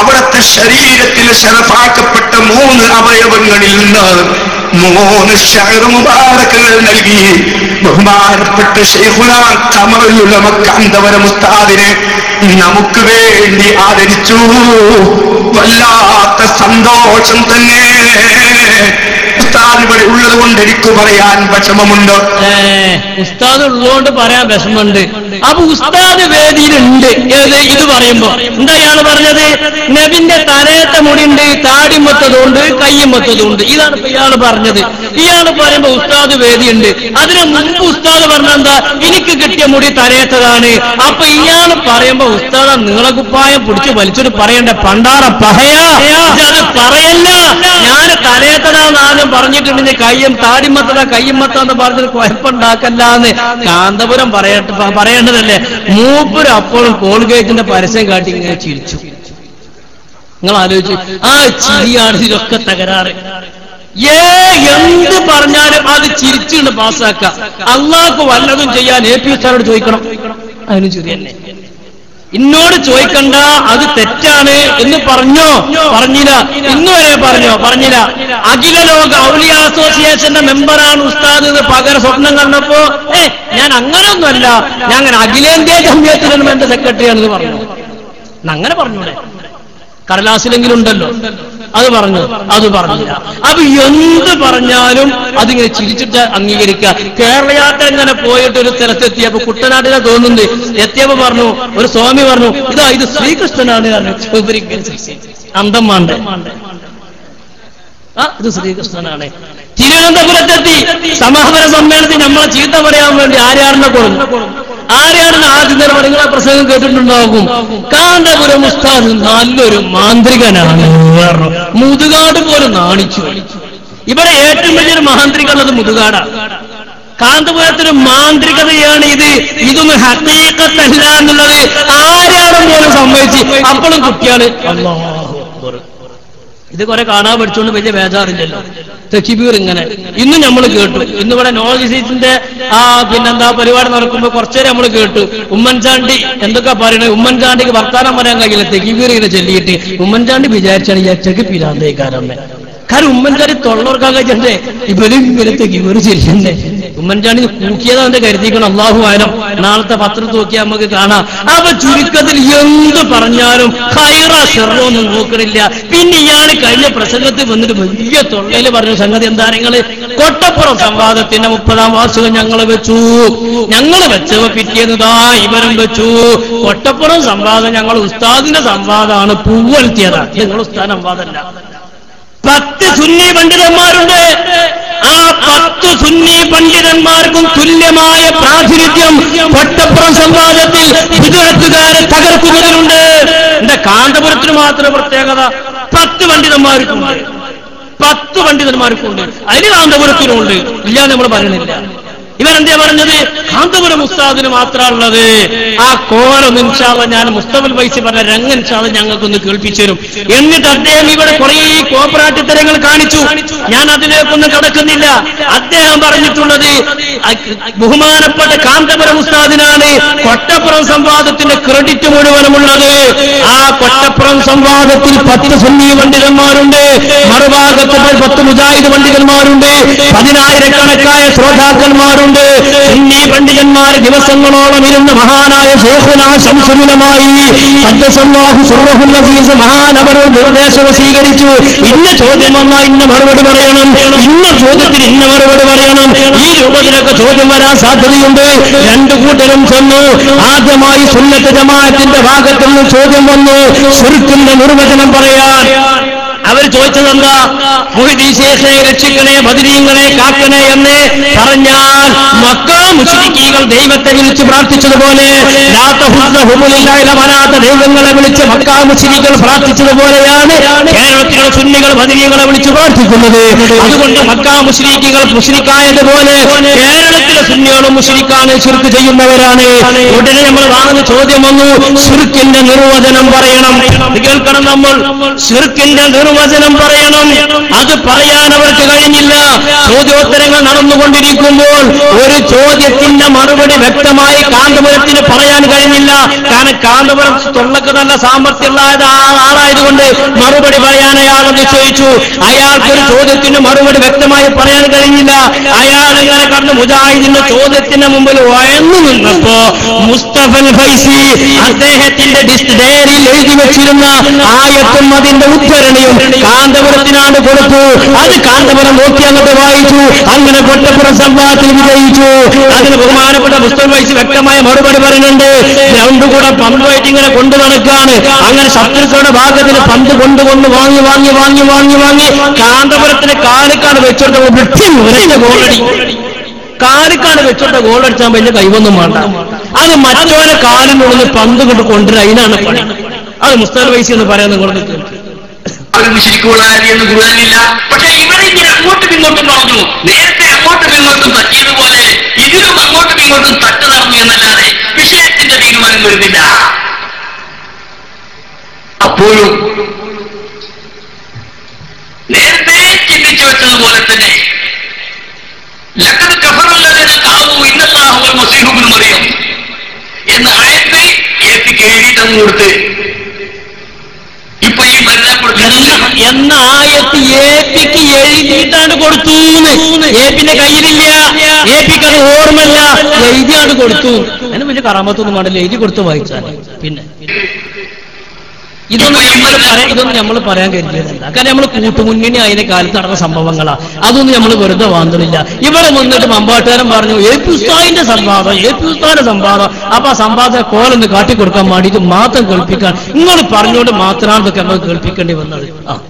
അവിടുത്തെ ശരീരത്തിൽ ഷറഫാക്കപ്പെട്ട മൂന്ന് അവയവങ്ങളിൽ നിന്ന് മൂന്ന് ഷഹർ മുബാറക്കുകൾ നൽകി. ബഹുമാനപ്പെട്ട ഷെയ്ഖുന കമറുലുള്ള കാന്തവര മുസ്താദിനെ നമുക്ക് വേണ്ടി ആദരിച്ചു. വല്ലാത്ത സന്തോഷം തന്നെ. ഉസ്താദ് ഇവിടെ ഉള്ളത് കൊണ്ട് എനിക്ക് പറയാൻ വിഷമമുണ്ട്. ഉസ്താദ് ഉള്ളതുകൊണ്ട് പറയാൻ വിഷമമുണ്ട്. അപ്പൊ ഉസ്താദ് വേദിയിലുണ്ട്. ഏത്? ഇത് പറയുമ്പോ. എന്താ ഇയാൾ പറഞ്ഞത്? നബിന്റെ തലയത്തെ മുടിയുണ്ട് താടിമത്തതുണ്ട് കയ്യുമത്തതുണ്ട് ഇതാണ് ഇപ്പൊ ഇയാൾ പറഞ്ഞത്. ഇയാൾ പറയുമ്പോ ഉസ്താദ് വേദിയുണ്ട്. അതിന് മുമ്പ് ഉസ്താദ് പറഞ്ഞ എന്താ എനിക്ക് കിട്ടിയ മുടി തലയത്തതാണ് അപ്പൊ ഇയാൾ പറയുമ്പോ ഉസ്താദ നീള കുപ്പായം പിടിച്ച് വലിച്ചിട്ട് പറയണ്ട പണ്ടാറ പഹയാ. അത് പറയല്ല. ഞാൻ തലയത്തതാന്ന് ആദ്യം പറഞ്ഞിട്ടുണ്ടെങ്കിൽ കയ്യം കയ്യും കയ്യമ്മത്താന്ന് പറഞ്ഞത് കുഴപ്പമുണ്ടാക്കല്ലാന്ന്. കാന്തപുരം പറയട്ടെ പ- പറയേണ്ടതല്ലേ മൂപ്പര് അപ്പോഴും കോൾഗേറ്റിന്റെ പരസ്യം കാട്ടി ഇങ്ങനെ ചിരിച്ചു. നിങ്ങൾ ആലോചിച്ചു ആ ചിരിയാണ് ഇതിലൊക്കെ തകരാറ്. ഏ എന്ത് പറഞ്ഞാലും അത് ചിരിച്ചുകൊണ്ട് പാസ്സാക്ക അള്ളാഹ്ക്ക് വല്ലതും ചെയ്യാൻ എ പി സാറോട് ചോദിക്കണം. അതിന് തന്നെ. ഇന്നോട് ചോദിക്കണ്ട അത് തെറ്റാണ് എന്ന് പറഞ്ഞോ? പറഞ്ഞില്ല. ഇന്ന് വരെ പറഞ്ഞോ? പറഞ്ഞില്ല. അഖില ലോക ഔലിയ അസോസിയേഷന്റെ മെമ്പറാണ് ഉസ്താദ് എന്ന് പകരം സ്വപ്നം കണ്ടപ്പോ ഏ ഞാൻ അങ്ങനെ ഒന്നുമല്ല ഞാൻ അങ്ങനെ അഖിലേന്ത്യാ ജമ്മിയത്തിലെന്റെ സെക്രട്ടറിയാണെന്ന് പറഞ്ഞു. അങ്ങനെ പറഞ്ഞൂടെ. കടലാസിലെങ്കിലും ഉണ്ടല്ലോ അത് പറഞ്ഞു അത് പറഞ്ഞില്ല. അപ്പൊ എന്ത് പറഞ്ഞാലും അതിങ്ങനെ ചിരിച്ചിട്ട് അംഗീകരിക്കുക. കേരളയാട്ട ഇങ്ങനെ പോയിട്ട് ഒരു സ്ഥലത്തെത്തിയപ്പോ കുട്ടനാട്ടിനെ തോന്നുന്നുണ്ട് എത്തിയപ്പോ പറഞ്ഞു ഒരു സ്വാമി പറഞ്ഞു ഇതാ ഇത് ശ്രീകൃഷ്ണനാണ് പറഞ്ഞു. അന്തം വേണ്ടേ ആ ഇത് ശ്രീകൃഷ്ണനാണ്. തിരുവനന്തപുരത്തെത്തി. സമാപന സമ്മേളനത്തിൽ നമ്മളെ ചീത്ത പറയാൻ വേണ്ടി ആരാറിനെ കൊടുക്കും ആര്യാടിന് ആദ്യം തന്നെ നിങ്ങളെ പ്രസംഗം കേട്ടിട്ടുണ്ടാകും. കാന്തപുരം ഉസ്താദ് നല്ലൊരു മാന്ത്രികനാണ്. മുതുകാട് പോലും നാണിച്ചു. ഇവിടെ ഏറ്റവും വലിയൊരു മാന്ത്രികമുള്ളത് മുതുകാടാണ് കാന്തപുരത്തിന് മാന്ത്രികതയാണ് ഇത്. ഇതൊന്നും ഹക്കീക്കത്തല്ല എന്നുള്ളത് ആര്യാടും പോലും സംഭവിച്ച് അപ്പോഴും കുട്ടിയാണ്. അക്ബർ. ഇത് കുറെ കാണാൻ പഠിച്ചുകൊണ്ട് വലിയ ബേജാറില്ലല്ലോ. തെക്കിബീർ ഇങ്ങനെ. ഇന്ന് നമ്മൾ കേട്ടു. ഇന്ന് ഇവിടെ നോളജിന്റെ ആ പിന്നെന്താ പരിപാടി നടക്കുമ്പോ കുറച്ചേരം നമ്മൾ കേട്ടു. ഉമ്മൻചാണ്ടി എന്തൊക്കെ പറയണേ? ഉമ്മൻചാണ്ടിക്ക് വർത്താനം പറയാൻ കഴിയില്ല. തെക്കിബീർ ഇങ്ങനെ ചൊല്ലിയിട്ട്. ഉമ്മൻചാണ്ടി വിചാരിച്ചാണ് ഈ അച്ചക്ക് പിരാന്തേക്കാരമ്മ കാരണം ഉമ്മൻചാണ്ടി തൊള്ളവർക്കാൻ കഴിച്ചേ ഇവരും ഇങ്ങനെ തെക്കിബീർ ചെല്ലണ്ടേ ഉമ്മൻചാണ്ടി അവന്റെ കരുതിക്കണം അള്ളാഹു ആയാലും നാളത്തെ പത്രം നോക്കിയാൽ നമുക്ക് കാണാം. അപ്പൊ ചുരുക്കത്തിൽ എന്ത് പറഞ്ഞാലും ഹൈറ ഷെറോ ഒന്നും നോക്കണില്ല. പിന്നെ ഇയാൾ കഴിഞ്ഞ പ്രസംഗത്തിൽ വന്നിട്ട് വലിയ തൊള്ളയിൽ പറഞ്ഞ സംഗതി എന്താ നിങ്ങൾ? കൊട്ടപ്പുറം സംവാദത്തിന്റെ മുപ്പതാം വാർഷികം ഞങ്ങൾ വെച്ചു. ഞങ്ങൾ വെച്ചവ പിറ്റേന്നതാ ഇവരും വെച്ചു. കൊട്ടപ്പുറം സംവാദം ഞങ്ങൾ ഉസ്താദിന്റെ സംവാദമാണ് പൂവൽത്തിയതാണ് നിങ്ങൾ ഉസ്താദ് സംവാദമല്ല. പത്ത് സുന്നി പണ്ഡിതന്മാരുണ്ട്. ആ പത്ത് സുന്നി പണ്ഡിതന്മാർക്കും തുല്യമായ പ്രാതിനിധ്യം പൊട്ടപ്പുറം സംവാദത്തിൽ വിദഗ്ധകാരെ തകർക്കുന്നതിനുണ്ട്. എന്റെ കാന്തപുരത്തിന് മാത്രം പ്രത്യേകത. പത്ത് പണ്ഡിതന്മാർക്കുണ്ട്. പത്ത് പണ്ഡിതന്മാർക്കുണ്ട്. അതിന് കാന്തപുരത്തിനുണ്ട്. ഇല്ല നമ്മൾ പറയണില്ല ഇവരെന്താ പറഞ്ഞത്? കാന്തപുരം ഉസ്താദിന് മാത്രമുള്ളത് ആ കോഴ ഇൻഷാള്ള ഞാൻ മുസ്തഫൽ വൈസി പറഞ്ഞ രംഗ ഇൻഷാള്ള ഞങ്ങൾക്കൊന്ന് കേൾപ്പിച്ചു തരും. എന്നിട്ട് അദ്ദേഹം ഇവിടെ കുറെ കോപ്പറാട്ടിത്തരങ്ങൾ തരങ്ങൾ കാണിച്ചു. ഞാൻ അതിലേക്കൊന്നും കടക്കുന്നില്ല. അദ്ദേഹം പറഞ്ഞിട്ടുള്ളത് ബഹുമാനപ്പെട്ട കാന്തപുരം ഉസ്താദിനാണ് കൊട്ടപ്പുറം സംവാദത്തിന്റെ ക്രെഡിറ്റ് മുഴുവനുമുള്ളത്. ആ കൊട്ടപ്പുറം സംവാദത്തിൽ പത്ത് സുന്നി പണ്ഡിതന്മാരുണ്ട്. മറുഭാഗത്ത് പത്ത് മുജാഹിദ് പണ്ഡിതന്മാരുണ്ട്. പതിനായിരക്കണക്കായ ശ്രോതാക്കന്മാരുണ്ട്. സുന്നി പണ്ഡിതന്മാർ ദിവസങ്ങളോളം ഇരുന്ന് മഹാനായ ശംസുലമായി മഹാനവരോട് നിർദ്ദേശം സ്വീകരിച്ചു. ഇന്ന ചോദ്യം വന്നാൽ ഇന്ന മറുപടി പറയണം. ഇന്ന ചോദ്യത്തിന് ഇന്ന മറുപടി പറയണം. ഈ രൂപത്തിലൊക്കെ ചോദ്യം വരാൻ സാധ്യതയുണ്ട്. രണ്ടു കൂട്ടരും ചെന്നു. ആദ്യമായി സുന്നത്ത് ജമാഅത്തിന്റെ ഭാഗത്തു നിന്ന് ചോദ്യം വന്നു. ശുരുക്കിന്റെ നിർവചനം പറയാൻ. അവർ ചോദിച്ചത് എന്താ? മുഹിദീശേഷനെ രക്ഷിക്കണേ ബദിരീങ്ങളെ കാക്കണേ എന്ന് പറഞ്ഞാൽ മക്ക മുസ്ലിക്കീകൾ ദൈവത്തെ വിളിച്ച് പ്രാർത്ഥിച്ചതുപോലെ വരാത്ത ദൈവങ്ങളെ വിളിച്ച് മക്ക മുസ്ലികൾ പ്രാർത്ഥിച്ചതുപോലെയാണ് കേരളത്തിലെ സുന്നികൾ ബദിരീങ്ങളെ വിളിച്ച് പ്രാർത്ഥിക്കുന്നത്. അതുകൊണ്ട് മക്ക മുസ്ലിക്കുകൾ മുസ്ലിക്കായതുപോലെ കേരളത്തിലെ സുന്നികളും മുസ്ലിക്കാണ് ചുരുക്ക് ചെയ്യുന്നവരാണ്. ഉടനെ നമ്മൾ വാങ്ങുന്ന ചോദ്യം വന്നു ചുരുക്കിന്റെ നിർവചനം പറയണം. കേൾക്കണം നമ്മൾ. ചുരുക്കിന്റെ നിർവചനം പറയണം. അത് പറയാൻ അവർക്ക് കഴിഞ്ഞില്ല. ചോദ്യോത്തരങ്ങൾ നടന്നുകൊണ്ടിരിക്കുമ്പോൾ ഒരു ചോദ്യത്തിന്റെ മറുപടി വ്യക്തമായി കാന്തപുരത്തിന് പറയാൻ കഴിഞ്ഞില്ല. കാരണം കാന്തപുരം തൊള്ളക്ക് നല്ല സാമർഥ്യമുള്ള ആളായതുകൊണ്ട് മറുപടി പറയാൻ അയാൾ നിശ്ചയിച്ചു. അയാൾക്ക് ഒരു ചോദ്യത്തിന് മറുപടി വ്യക്തമായി പറയാൻ കഴിഞ്ഞില്ല. അയാൾ ഇങ്ങനെ കണ്ട് മുജാഹിദിന്റെ ചോദ്യത്തിന് മുമ്പിൽ വയന്നു നിന്നപ്പോ മുസ്തഫൽ ഫൈസി അദ്ദേഹത്തിന്റെ ഡയറിയിൽ എഴുതി വെച്ചിരുന്ന ആയത്തും അതിന്റെ ഉദ്ധരണിയും കാന്തപുരത്തിനാണ് കൊടുത്തു അത് കാന്തപുരം നോക്കി അങ്ങോട്ട് വായിച്ചു. അങ്ങനെ പൊട്ടപ്പുറം സംവാദത്തിൽ വിജയിച്ചു. അതിന് ബഹുമാനപ്പെട്ട പുസ്തകം വഹിച്ച് വ്യക്തമായ മറുപടി പറയുന്നുണ്ട് രണ്ടു കൂടെ പന്തുമായിട്ട് ഇങ്ങനെ കൊണ്ടു നടക്കുകയാണ്. അങ്ങനെ ശത്രുക്കളുടെ ഭാഗത്തിന് പന്ത് കൊണ്ടുകൊണ്ട് വാങ്ങി വാങ്ങി വാങ്ങി വാങ്ങി വാങ്ങി കാന്തപുരത്തിന് കാലക്കാട് വെച്ചോട്ട് വൃത്തി ഒരേ ഗോളടി. കാലക്കാട് വെച്ചോട്ട് ഗോളടിച്ചാൽ വലിയ കൈവൊന്നും വേണ്ട. അത് മറ്റോരെ കാലിനുള്ളിൽ പന്ത് കൊണ്ട് കൊണ്ടുവരിക അതിനാണ് പണി. അത് മുസ്തർ വൈസി എന്ന് പറയാൻ നിങ്ങളോട് കേൾക്കും അവർ മുഷിരിക്കുള്ളാരി എന്ന് കുറാനില്ല പക്ഷെ ഇവരിങ്ങനെ അങ്ങോട്ടും ഇങ്ങോട്ടും പറഞ്ഞു നേരത്തെ അങ്ങോട്ടും ഇങ്ങോട്ടും തട്ടിയതുപോലെ ഇതിലും അങ്ങോട്ടും ഇങ്ങോട്ടും തട്ട് നടന്നു എന്നല്ലാതെ വിഷയത്തിന്റെ തീരുമാനം വരുന്നില്ല. അപ്പോഴും നേരത്തെ ചിന്തിച്ചു വെച്ചതുപോലെ തന്നെ ലക്കത് കഫറുള്ളതിന് കാവു ഇന്നല്ലാഹുൽ എന്ന ആയത്ത് എന്ന് എഴുതിയിട്ടങ്ങ് കൊടുത്ത് ഇപ്പൊ ഈ എന്ന ആയത്ത് ഏപ്പിക്ക് എഴുതിയിട്ടാണ് കൊടുത്തു ഏപ്പിന്റെ കയ്യിലില്ല. ഏപ്പിക്ക് അത് ഓർമ്മല്ല എഴുതിയാണ് കൊടുത്തു. അതിന് വലിയ കറാമത്തൊന്നും വേണ്ടല്ലോ. എഴുതി കൊടുത്ത് വായിച്ചാൽ പിന്നെ ഇതൊന്നും നമ്മൾ പറയാൻ ഇതൊന്നും നമ്മൾ പറയാൻ കരുതിയതല്ല കാരണം നമ്മൾ കൂട്ടുമുന്നണി അതിന്റെ കാലത്ത് നടന്ന സംഭവങ്ങളാ. അതൊന്നും നമ്മൾ വെറുതെ വാങ്ങുന്നില്ല. ഇവിടെ വന്നിട്ട് മമ്പാട്ടുകാരൻ പറഞ്ഞു എ പി ഉസ്താദിന്റെ സംവാദം എ പി ഉസ്താദിന്റെ സംവാദം. അപ്പൊ ആ സംവാദം കോലൊന്ന് കാട്ടിക്കൊടുക്കാൻ വേണ്ടിയിട്ട് മാത്രം കേൾപ്പിക്കാൻ. നിങ്ങൾ പറഞ്ഞുകൊണ്ട് മാത്രമാണ് ഇതൊക്കെ നമ്മൾ കേൾപ്പിക്കേണ്ടി വന്നത്. ആ.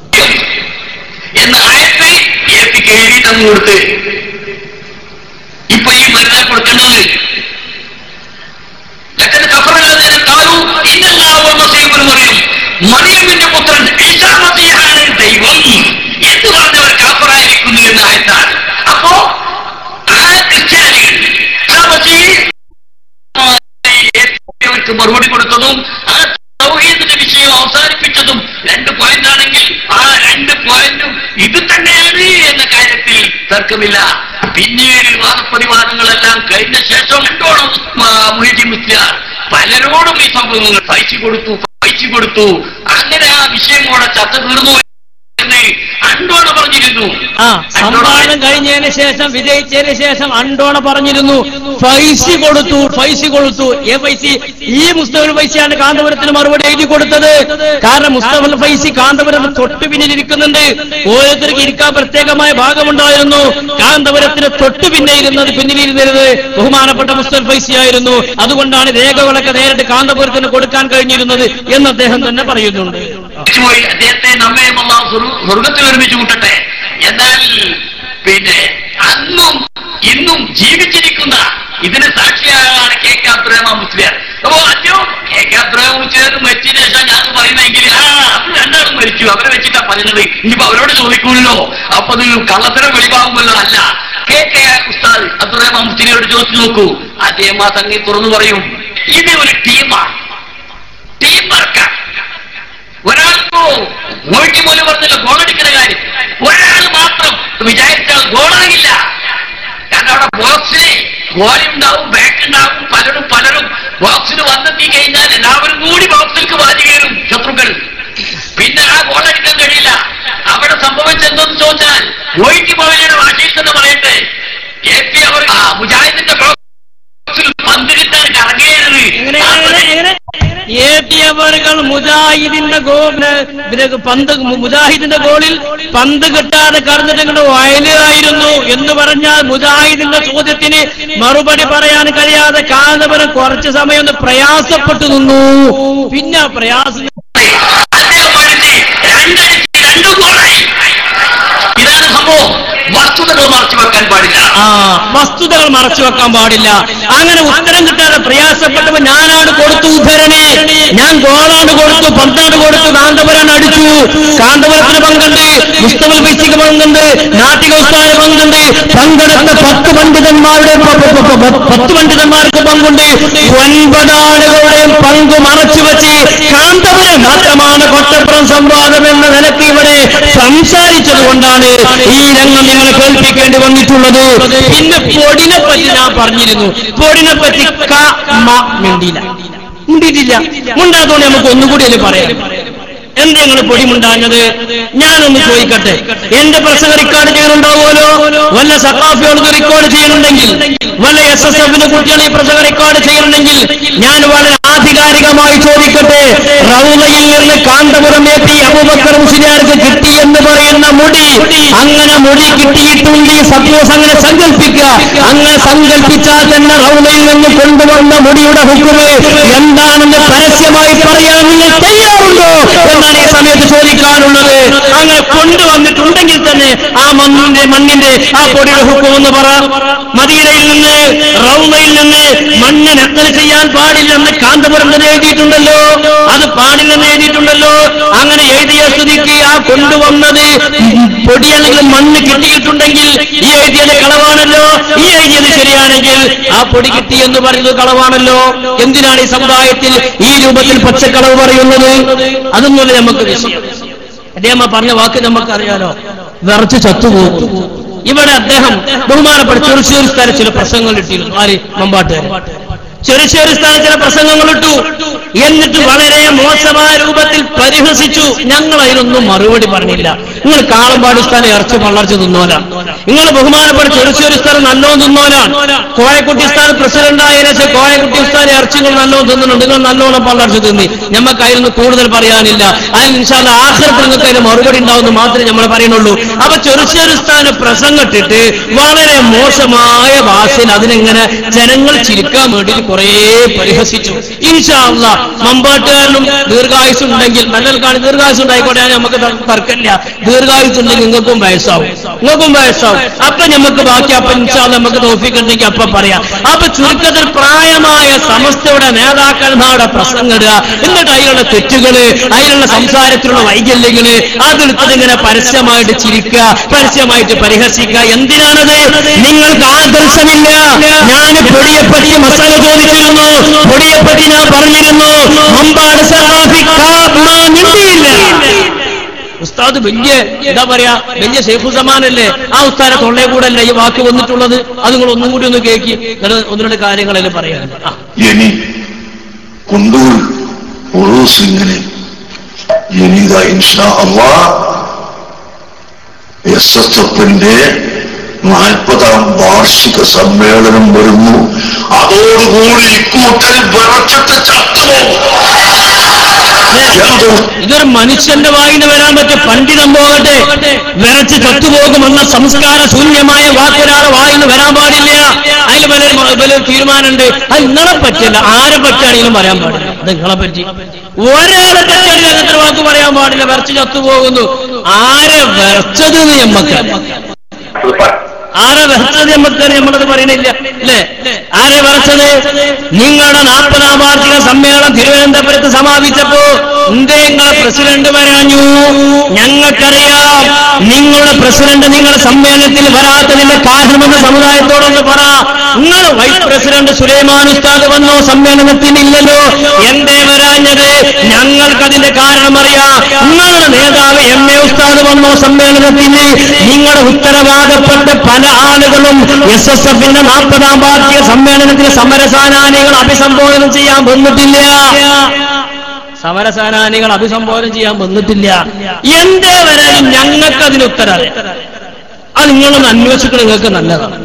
കൊടുത്ത്. ഇപ്പൊ ഈ മരുന്നാൻ കൊടുക്കേണ്ടത്. മറിയമിന്റെ പുത്രൻ ഈശാമസിയാണ് ദൈവം. എന്ന് പറഞ്ഞവർ കാപ്പറായിരിക്കുന്നു എന്ന അപ്പോ ആ ക്രിസ്ത്യാനികൾ മറുപടി കൊടുത്തതും ആ സൗഹീദിന്റെ വിഷയം അവസാനിപ്പിച്ചതും രണ്ട് പോയിന്റ് ആണെങ്കിൽ ആ രണ്ട് പോയിന്റും ഇത് തന്നെയാണ് എന്ന കാര്യത്തിൽ തർക്കമില്ല. പിന്നീട് വാദപ്രതിവാദങ്ങളെല്ലാം കഴിഞ്ഞ ശേഷം എന്തോണം മുഹിജി മുസ്ലിയാർ പലരോടും ഈ സംഭവങ്ങൾ പൈസ കൊടുത്തു. പൈസ കൊടുത്തു അങ്ങനെ ആ വിഷയം കൂടെ ചർച്ച തീർന്നു അണ്ടോട് പറഞ്ഞിരുന്നു. ആ സമ്മാനം കഴിഞ്ഞതിന് ശേഷം വിജയിച്ചതിന് ശേഷം അണ്ടോണ പറഞ്ഞിരുന്നു. ഫൈസി കൊടുത്തു ഫൈസി കൊടുത്തു. ഏ പൈസ? ഈ മുസ്തഫൽ ഫൈസിയാണ് കാന്തപുരത്തിന് മറുപടി എഴുതി കൊടുത്തത്. കാരണം മുസ്തഫൽ ഫൈസി കാന്തപുരം തൊട്ടു പിന്നിലിരിക്കുന്നുണ്ട് ഓരോരുത്തർക്ക് ഇരിക്കാൻ പ്രത്യേകമായ ഭാഗമുണ്ടായിരുന്നു. കാന്തപുരത്തിന് തൊട്ടു പിന്നെ ഇരുന്നത് പിന്നിലിരുന്നത് ബഹുമാനപ്പെട്ട മുസ്തഫൽ പൈസയായിരുന്നു. അതുകൊണ്ടാണ് രേഖകളൊക്കെ നേരിട്ട് കാന്തപുരത്തിന് കൊടുക്കാൻ കഴിഞ്ഞിരുന്നത് എന്ന് അദ്ദേഹം തന്നെ പറയുന്നുണ്ട്. പോയി അദ്ദേഹത്തെ സ്വർഗ- സ്വർഗത്തിൽ ഒരുമിച്ച് കൂട്ടട്ടെ. എന്നാൽ പിന്നെ അന്നും ഇന്നും ജീവിച്ചിരിക്കുന്ന ഇതിന് സാക്ഷിയാണ് കെ കെ അബ്രഹ്മ മുസ്ലിയാർ. അപ്പോ അദ്ദേഹം കെ കെ അബ്രഹ്മ മുസ്ലിയാർ മരിച്ചതിന് ശേഷം ഞാൻ പറയുന്നെങ്കിൽ ആ അത് രണ്ടാളും മരിച്ചു. അവരെ വെച്ചിട്ടാ പറയുന്നത് ഇനിയിപ്പോ അവരോട് ചോദിക്കുമല്ലോ അപ്പൊ അത് കള്ളത്തരം വെളിവാകുമല്ലോ അല്ല. കെ കെ ഉസ്താദ് അബ്ദുറഹ്മാൻ മുസ്ലിയോട് ചോദിച്ചു നോക്കൂ. അദ്ദേഹം ആ സംഗതി തുറന്നു പറയും. ഇത് ഒരു ടീമാണ്. ടീം വർക്കാണ്. ഒരാൾക്കോ മോഴ്ച പോലും പറഞ്ഞില്ല ഗോളടിക്കുന്ന കാര്യം. ഒരാൾ മാത്രം വിചാരിച്ചാൽ ഗോളാകില്ല കാരണം അവിടെ ബോക്സിന് ഗോളുണ്ടാവും ബാക്ക് ഉണ്ടാവും പലരും പലരും ബോക്സിന് വന്നെത്തി കഴിഞ്ഞാൽ എല്ലാവരും കൂടി ബോക്സിലേക്ക് വാരി കയറും ശത്രുക്കൾ. പിന്നെ ആ ഗോളടിക്കാൻ കഴിയില്ല. അവിടെ സംഭവിച്ചെന്തെന്ന് ചോദിച്ചാൽ ഒഴുക്കി പോയയുടെ ഭാഷയിൽ തന്നെ പറയട്ടെ. കെ പി അവർ മുജാഹിദിന്റെ മുജാഹിദിന്റെ ഗോളിന് പന്ത് മുജാഹിദിന്റെ ഗോളിൽ പന്ത് കിട്ടാതെ കടന്നിട്ട് വയലായിരുന്നു എന്ന് പറഞ്ഞാൽ മുജാഹിദിന്റെ ചോദ്യത്തിന് മറുപടി പറയാൻ കഴിയാതെ കാന്തപുരം കുറച്ചു സമയം ഒന്ന് പ്രയാസപ്പെട്ടു നിന്നു. പിന്നെ പ്രയാസം രണ്ടു ഗോളായി വസ്തുതകൾ മറച്ചു വെക്കാൻ പാടില്ല. ആ വസ്തുതകൾ മറച്ചു വെക്കാൻ പാടില്ല. അങ്ങനെ ഉത്തരം കിട്ടാതെ പ്രയാസപ്പെട്ടപ്പോ ഞാനാണ് കൊടുത്തു ഉദ്ധരണി ഞാൻ ഗോളാണ് കൊടുത്തു പന്താണ് കൊടുത്തു കാന്തപുരാൻ അടിച്ചു. കാന്തപുരത്തിന് പങ്കുണ്ട് മുസ്തഫൽ ബിച്ചിക്ക് പങ്കുണ്ട് നാട്ടിക പങ്കുണ്ട്. പങ്കെടുത്ത പത്ത് പണ്ഡിതന്മാരുടെ പത്ത് പണ്ഡിതന്മാർക്ക് പങ്കുണ്ട്. ഒൻപതാളുകളുടെയും പങ്ക് മറച്ചു വെച്ച് കാന്തപുരം മാത്രമാണ് കൊട്ടപ്പുറം സംവാദം എന്ന നിലയ്ക്ക് ഇവിടെ സംസാരിച്ചത് കൊണ്ടാണ് ഈ രംഗം നിങ്ങളെ കേൾപ്പിക്കേണ്ടി വന്നിട്ടുള്ളത്. പിന്നെ പൊടിനെ പറ്റി ഞാൻ പറഞ്ഞിരുന്നു. പൊടിനെ പറ്റി ക മിണ്ടിയില്ല. മിണ്ടിയിട്ടില്ല. മുണ്ടാത്തോണ്ട് നമുക്ക് ഒന്നുകൂടി അതിൽ പറയാം. എന്ത് നിങ്ങൾ പൊടിമുണ്ടാഞ്ഞത് ഞാനൊന്ന് ചോദിക്കട്ടെ? എന്റെ പ്രസംഗ റെക്കോർഡ് ചെയ്യുന്നുണ്ടാവുമല്ലോ വല്ല സഖാഫിയോട് റെക്കോർഡ് ചെയ്യുന്നുണ്ടെങ്കിൽ വല്ല എസ് എസ് എഫിന് കുട്ടികളെ പ്രസംഗ റെക്കോർഡ് ചെയ്യുന്നുണ്ടെങ്കിൽ ഞാൻ വളരെ ആധികാരികമായി ചോദിക്കട്ടെ? റൗലയിൽ നിന്ന് കാന്തപുരം എത്തി അബുബക്കർ മുസ്ലിയാർക്ക് കിട്ടി എന്ന് പറയുന്ന മുടി അങ്ങനെ മുടി കിട്ടിയിട്ടുണ്ട്. സപ്പോസ് അങ്ങനെ സങ്കല്പിക്കുക. അങ്ങനെ സങ്കല്പിച്ചാൽ തന്നെ റൗലയിൽ നിന്ന് കൊണ്ടുവന്ന മുടിയുടെ ഹുക്കുമ് എന്താണെന്ന് പരസ്യമായി പറയാൻ നിങ്ങൾ തയ്യാറുണ്ടോ? എന്നാണ് ഈ സമയത്ത് ചോദിക്കാനുള്ളത്. അങ്ങനെ കൊണ്ടുവന്നിട്ടുണ്ടെങ്കിൽ തന്നെ ആ മണ്ണിന്റെ മണ്ണിന്റെ ആ പൊടിയുടെ ഹുക്കും എന്ന് പറ. മദീനയിൽ നിന്ന് റൗമയിൽ നിന്ന് മണ്ണ് നക്കൽ ചെയ്യാൻ പാടില്ലെന്ന് കാന്തപുരം തന്നെ എഴുതിയിട്ടുണ്ടല്ലോ. അത് പാടില്ലെന്ന് എഴുതിയിട്ടുണ്ടല്ലോ. അങ്ങനെ എഴുതിയ സ്ഥിതിക്ക് ആ കൊണ്ടുവന്നത്. പൊടി അല്ലെങ്കിൽ മണ്ണ് കിട്ടിയിട്ടുണ്ടെങ്കിൽ ഈ എഴുതിയത് കളവാണല്ലോ. ഈ എഴുതിയത് ശരിയാണെങ്കിൽ ആ പൊടി കിട്ടി എന്ന് പറയുന്നത് കളവാണല്ലോ. എന്തിനാണ് ഈ സമുദായത്തിൽ ഈ രൂപത്തിൽ പച്ചക്കളവ് പറയുന്നത്? അതൊന്നുമല്ല നമുക്ക് വിഷയം. അദ്ദേഹം ആ പറഞ്ഞ വാക്ക് നമുക്ക് നമുക്കറിയാലോ. വിറച്ച് ചത്തുപോകും. ഇവിടെ അദ്ദേഹം ബഹുമാനപ്പെട്ട ചെറുശ്ശേരി സ്ഥലം ചില പ്രസംഗങ്ങൾ ഇട്ടിരുന്നു. ആര്? മമ്പാട്ടുകാരൻ. ചെറുശ്ശേരി സ്ഥലം ചില പ്രസംഗങ്ങൾ ഇട്ടു. എന്നിട്ട് വളരെ മോശമായ രൂപത്തിൽ പരിഹസിച്ചു. ഞങ്ങൾ അതിനൊന്നും മറുപടി പറഞ്ഞില്ല. നിങ്ങൾ കാളമ്പാടി സ്ഥലം ഇറച്ചി പള്ളർച്ച് തിന്നോലാണ് നിങ്ങൾ ബഹുമാനപ്പെട്ട ചെറുശ്ശേരി സ്ഥലം നല്ലോ തിന്നോലാണ് കോയക്കുട്ടി സ്ഥാനം കോഴക്കുട്ടി ശേഷം കോയക്കുട്ടി സ്ഥാനം ഇറച്ചികൾ നല്ലോ തിന്നുന്നുണ്ട്. നിങ്ങൾ നല്ലോണം പള്ളർച്ച് തിന്നി. നമുക്ക് അതിനൊന്ന് കൂടുതൽ പറയാനില്ല. അതിന് നിശാല ആഖിറത്തിൽ നിങ്ങൾക്ക് അതിന് മറുപടി ഉണ്ടാവുമെന്ന് മാത്രമേ നമ്മൾ പറയുന്നുള്ളൂ. അപ്പൊ ചെറുശ്ശേരി സ്ഥാനം പ്രസംഗിട്ടിട്ട് വളരെ മോശമായ ഭാഷയിൽ അതിനെങ്ങനെ ജനങ്ങൾ ചിരിക്കാൻ വേണ്ടി കുറെ പരിഹസിച്ചു. ഇൻഷാല്ല മമ്പാട്ടുകാരനും ദീർഘായുസ് ഉണ്ടെങ്കിൽ നല്ല കാണി ദീർഘായുസ് ഉണ്ടായിക്കോട്ടെ നമുക്ക് തർക്കമില്ല. ദീർഘായുസ് ഉണ്ടെങ്കിൽ നിങ്ങൾക്കും വയസ്സാവും. നിങ്ങൾക്കും വയസ്സാവും. അപ്പൊ നമുക്ക് ബാക്കി അപ്പൊ ഇൻഷാല്ല നമുക്ക് തോഫിക്കുണ്ടെങ്കിൽ അപ്പൊ പറയാം. അപ്പൊ ചുരുക്കത്തിൽ പ്രായമായ സമസ്തയുടെ നേതാക്കന്മാരുടെ പ്രസംഗിടുക എന്നിട്ട് അതിലുള്ള തെറ്റുകൾ അതിലുള്ള സംസാരത്തിലുള്ള വൈകല്യങ്ങൾ അതെടുത്തത് ഇങ്ങനെ പരസ്യമായിട്ട് ചിരിക്കുക പരസ്യമായിട്ട് പരിഹസിക്കുക. എന്തിനാണത്? നിങ്ങൾക്ക് ആദർശമില്ല. ഞാൻ പൊടിയെപ്പറ്റി മസാല ചോദിച്ചിരുന്നു. പൊടിയെപ്പറ്റി ഞാൻ പറഞ്ഞിരുന്നു. മിണ്ടിയില്ല. ഉസ്താദ് വലിയ എന്താ പറയാ വലിയ സേഫുസമാനല്ലേ? ആ ഉസ്താനെ തൊള്ളേ കൂടെ അല്ലേ ഈ വാക്ക് വന്നിട്ടുള്ളത്? അത് നിങ്ങൾ ഒന്നും കൂടി ഒന്ന് കേൾക്കി ഒന്ന് രണ്ട് കാര്യങ്ങളല്ലേ പറയാനുണ്ട് ആ. ഇനി കൊണ്ടൂർ ഉറൂസ് ഇങ്ങനെ ഇനിതാ ഇൻഷാ അള്ളാ. എസ് എസ് എഫിന്റെ നാൽപ്പതാം വാർഷിക സമ്മേളനം വരുന്നു. അതോടുകൂടി ഇക്കൂട്ടൽ വിറച്ചിട്ട് ചത്തുപോകും. ഇതൊരു മനുഷ്യന്റെ വായിന് വരാൻ പറ്റിയ പണ്ഡിതം പോകട്ടെ. വിറച്ച് ചത്തുപോകുമെന്ന സംസ്കാര ശൂന്യമായ വാക്കൊരാളെ വായിന് വരാൻ പാടില്ല. അതിൽ വലിയൊരു വലിയൊരു തീരുമാനമുണ്ട്. അത് നിങ്ങളെ പറ്റില്ല ആരെ പറ്റാണെങ്കിലും പറയാൻ പാടില്ല. അത് നിങ്ങളെ പറ്റി. ഒരാളെ പറ്റിയാലും അങ്ങനത്തെ വാക്ക് പറയാൻ പാടില്ല. വിറച്ച് ചത്തുപോകുന്നു. ആരെ വിറച്ചത് എന്ന് ഞമ്മക്ക് അത് പറ- ആരെ വിറച്ചത് നമുക്ക് നമ്മളത് പറയണില്ല. അല്ലേ? ആരെ വിറച്ചത് നിങ്ങളുടെ നാൽപ്പതാം വാർഷിക സമ്മേളനം തിരുവനന്തപുരത്ത് സമാപിച്ചപ്പോ എന്തേ നിങ്ങളെ പ്രസിഡന്റ് വരാഞ്ഞു? ഞങ്ങൾക്കറിയാം നിങ്ങളുടെ പ്രസിഡന്റ് നിങ്ങളുടെ സമ്മേളനത്തിൽ വരാത്തതിന്റെ കാരണമെന്ന് സമുദായത്തോടൊന്ന് പറ. നിങ്ങൾ വൈസ് പ്രസിഡന്റ് സുലൈമാൻ ഉസ്താദ് വന്നോ? സമ്മേളനത്തിൽ ഇല്ലല്ലോ എന്തേ വരാഞ്ഞത്? ഞങ്ങൾക്കതിന്റെ കാരണം അറിയാം നിങ്ങളുടെ നേതാവ് എം എ ഉസ്താദ് വന്നോ സമ്മേളനത്തിന്? നിങ്ങളുടെ ഉത്തരവാദപ്പെട്ട പല ആളുകളും എസ് എസ് എഫിന്റെ നാൽപ്പതാം വാർഷിക സമ്മേളനത്തിൽ സമരസാനാനികൾ അഭിസംബോധന ചെയ്യാൻ വന്നിട്ടില്ല. സമരസാനാനികൾ അഭിസംബോധന ചെയ്യാൻ വന്നിട്ടില്ല. എന്തേ വരാനും ഞങ്ങൾക്ക് അതിന് ഉത്തരം അറിയാം. അത് നിങ്ങളൊന്ന് അന്വേഷിക്കണം നിങ്ങൾക്ക് നല്ലതാണ്.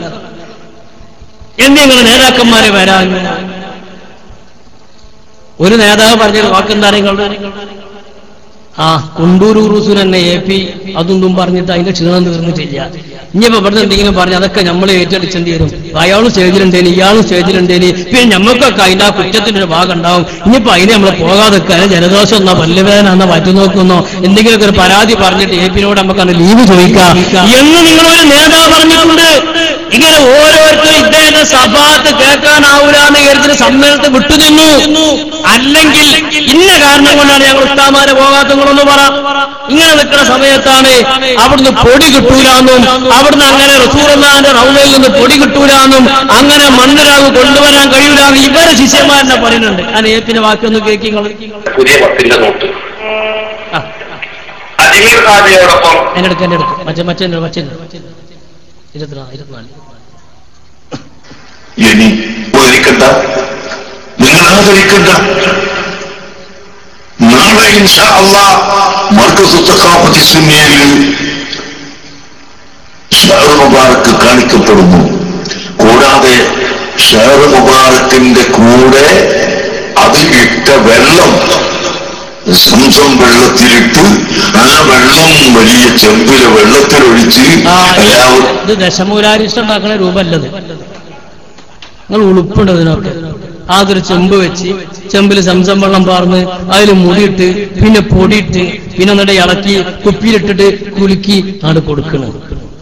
എന്ത് നിങ്ങൾ നേതാക്കന്മാരെ വരാൻ? ഒരു നേതാവ് പറഞ്ഞ വാക്കെന്താ നിങ്ങളുടെ? ആ കുണ്ടൂരു ഉറൂസുൻ എന്നെ എ പി അതൊന്നും പറഞ്ഞിട്ട് അതിന്റെ ക്ഷീണം തീർന്നിട്ടില്ല. ഇനിയിപ്പോ ഇവിടുന്ന് എന്തെങ്കിലും പറഞ്ഞ് അതൊക്കെ നമ്മൾ ഏറ്റെടുക്കേണ്ടി വരും. അയാളും സ്റ്റേജിലുണ്ടേനി ഇയാളും സ്റ്റേജിലുണ്ടേനി പിന്നെ ഞമ്മക്കൊക്കെ അതിന്റെ ആ കുറ്റത്തിന്റെ ഒരു ഭാഗം ഉണ്ടാവും ഇനിയിപ്പോ അതിനെ നമ്മൾ പോകാതെ ജലദോഷം എന്നാ പല്ലുവേദന എന്നാ മാറ്റി നോക്കുന്നോ എന്തെങ്കിലുമൊക്കെ ഒരു പരാതി പറഞ്ഞിട്ട് എ പിന്നോട് നമുക്കാണ് ലീവ് ചോദിക്കാം. എന്ന് നിങ്ങളൊരു നേതാവ് പറഞ്ഞിട്ടുണ്ട്. ഇങ്ങനെ ഓരോരുത്തരും ഇദ്ദേഹത്തെ സഭാത്ത് കേൾക്കാനാവൂല എന്ന കാര്യത്തിന് സമ്മേളനത്തെ വിട്ടുനിന്നു. അല്ലെങ്കിൽ ഇന്ന കാരണം കൊണ്ടാണ് ഞങ്ങൾ ഉസ്താമാരെ പോകാത്തങ്ങളൊന്ന് പറ. ഇങ്ങനെ നിൽക്കുന്ന സമയത്താണ് അവിടുന്ന് പൊടി കിട്ടൂലെന്നും അവിടുന്ന് അങ്ങനെ റസൂറന്നാന്റെ റൗലയിൽ നിന്ന് പൊടി കിട്ടൂലെന്നും അങ്ങനെ മണ്ണുരാവ് കൊണ്ടുവരാൻ കഴിയൂലെന്ന് ഇവരെ ശിഷ്യന്മാരെന്നെ പറയുന്നുണ്ട്. ഞാൻ ഏപ്പിന്റെ വാക്കൊന്ന് കേൾക്കി പുതിയ പത്തിന്റെ നോട്ട്. അജ്മീർ ഹാജിയോടൊപ്പം എന്റെ അടുക്ക് എന്റെ അടുക്ക് മറ്റേ മറ്റേ മറ്റേ ഇരുപത്തിനാല് ഇരുപത്തിനാല്. ഇനി ഒരിക്കണ്ട നിങ്ങൾ ആദരിക്കണ്ട നാളെ ഇൻഷാ അല്ല മർക്കസ് തക്കാപ്പത്തി സുന്നിയയിൽ ഷഹർ മുബാറക്ക് കാണിക്കപ്പെടുന്നു. കൂടാതെ ഷഹർ മുബാറക്കിന്റെ കൂടെ അത് ഇട്ട വെള്ളം സംസം വെള്ളത്തിലിട്ട് ആ വെള്ളം വലിയ ചെമ്പിലെ വെള്ളത്തിലൊഴിച്ച് എല്ലാവരും ഇത് ദശമൂലാരിഷ്ടം ഉണ്ടാക്കുന്ന രൂപല്ലത്. നിങ്ങൾ ഉളുപ്പുണ്ട് ഇതിനൊക്കെ. അതൊരു ചെമ്പ് വെച്ച് ചെമ്പിൽ സംസം വെള്ളം പാർന്ന് അതിൽ മുടിയിട്ട് പിന്നെ പൊടിയിട്ട് പിന്നെ നട ഇളക്കി കുപ്പിയിലിട്ടിട്ട് കുലുക്കി ആണ് കൊടുക്കുന്നത്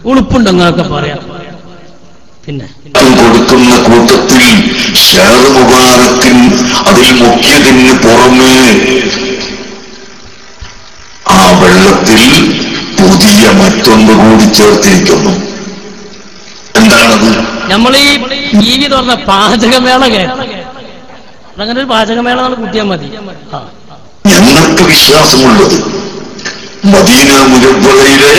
ഉളുപ്പുണ്ട് അങ്ങനൊക്കെ പറയാം. പിന്നെ? കൊടുക്കുന്ന കൂട്ടത്തിൽ മുബാറക്കിൻ അതിൽ മുഖ്യതിന് പുറമേ ആ വെള്ളത്തിൽ പുതിയ മറ്റൊന്ന് കൂടി ചേർത്തിരിക്കുന്നു. എന്താണത്? നമ്മൾ ഈ ടി വി തുറന്ന പാചകമേള കേൾക്കാം അങ്ങനെ ഒരു പാചകമേള നമ്മൾ കൂട്ടിയാൽ മതി. ആ. ഞങ്ങൾക്ക് വിശ്വാസമുള്ളത് മദീന മുരബളയിലെ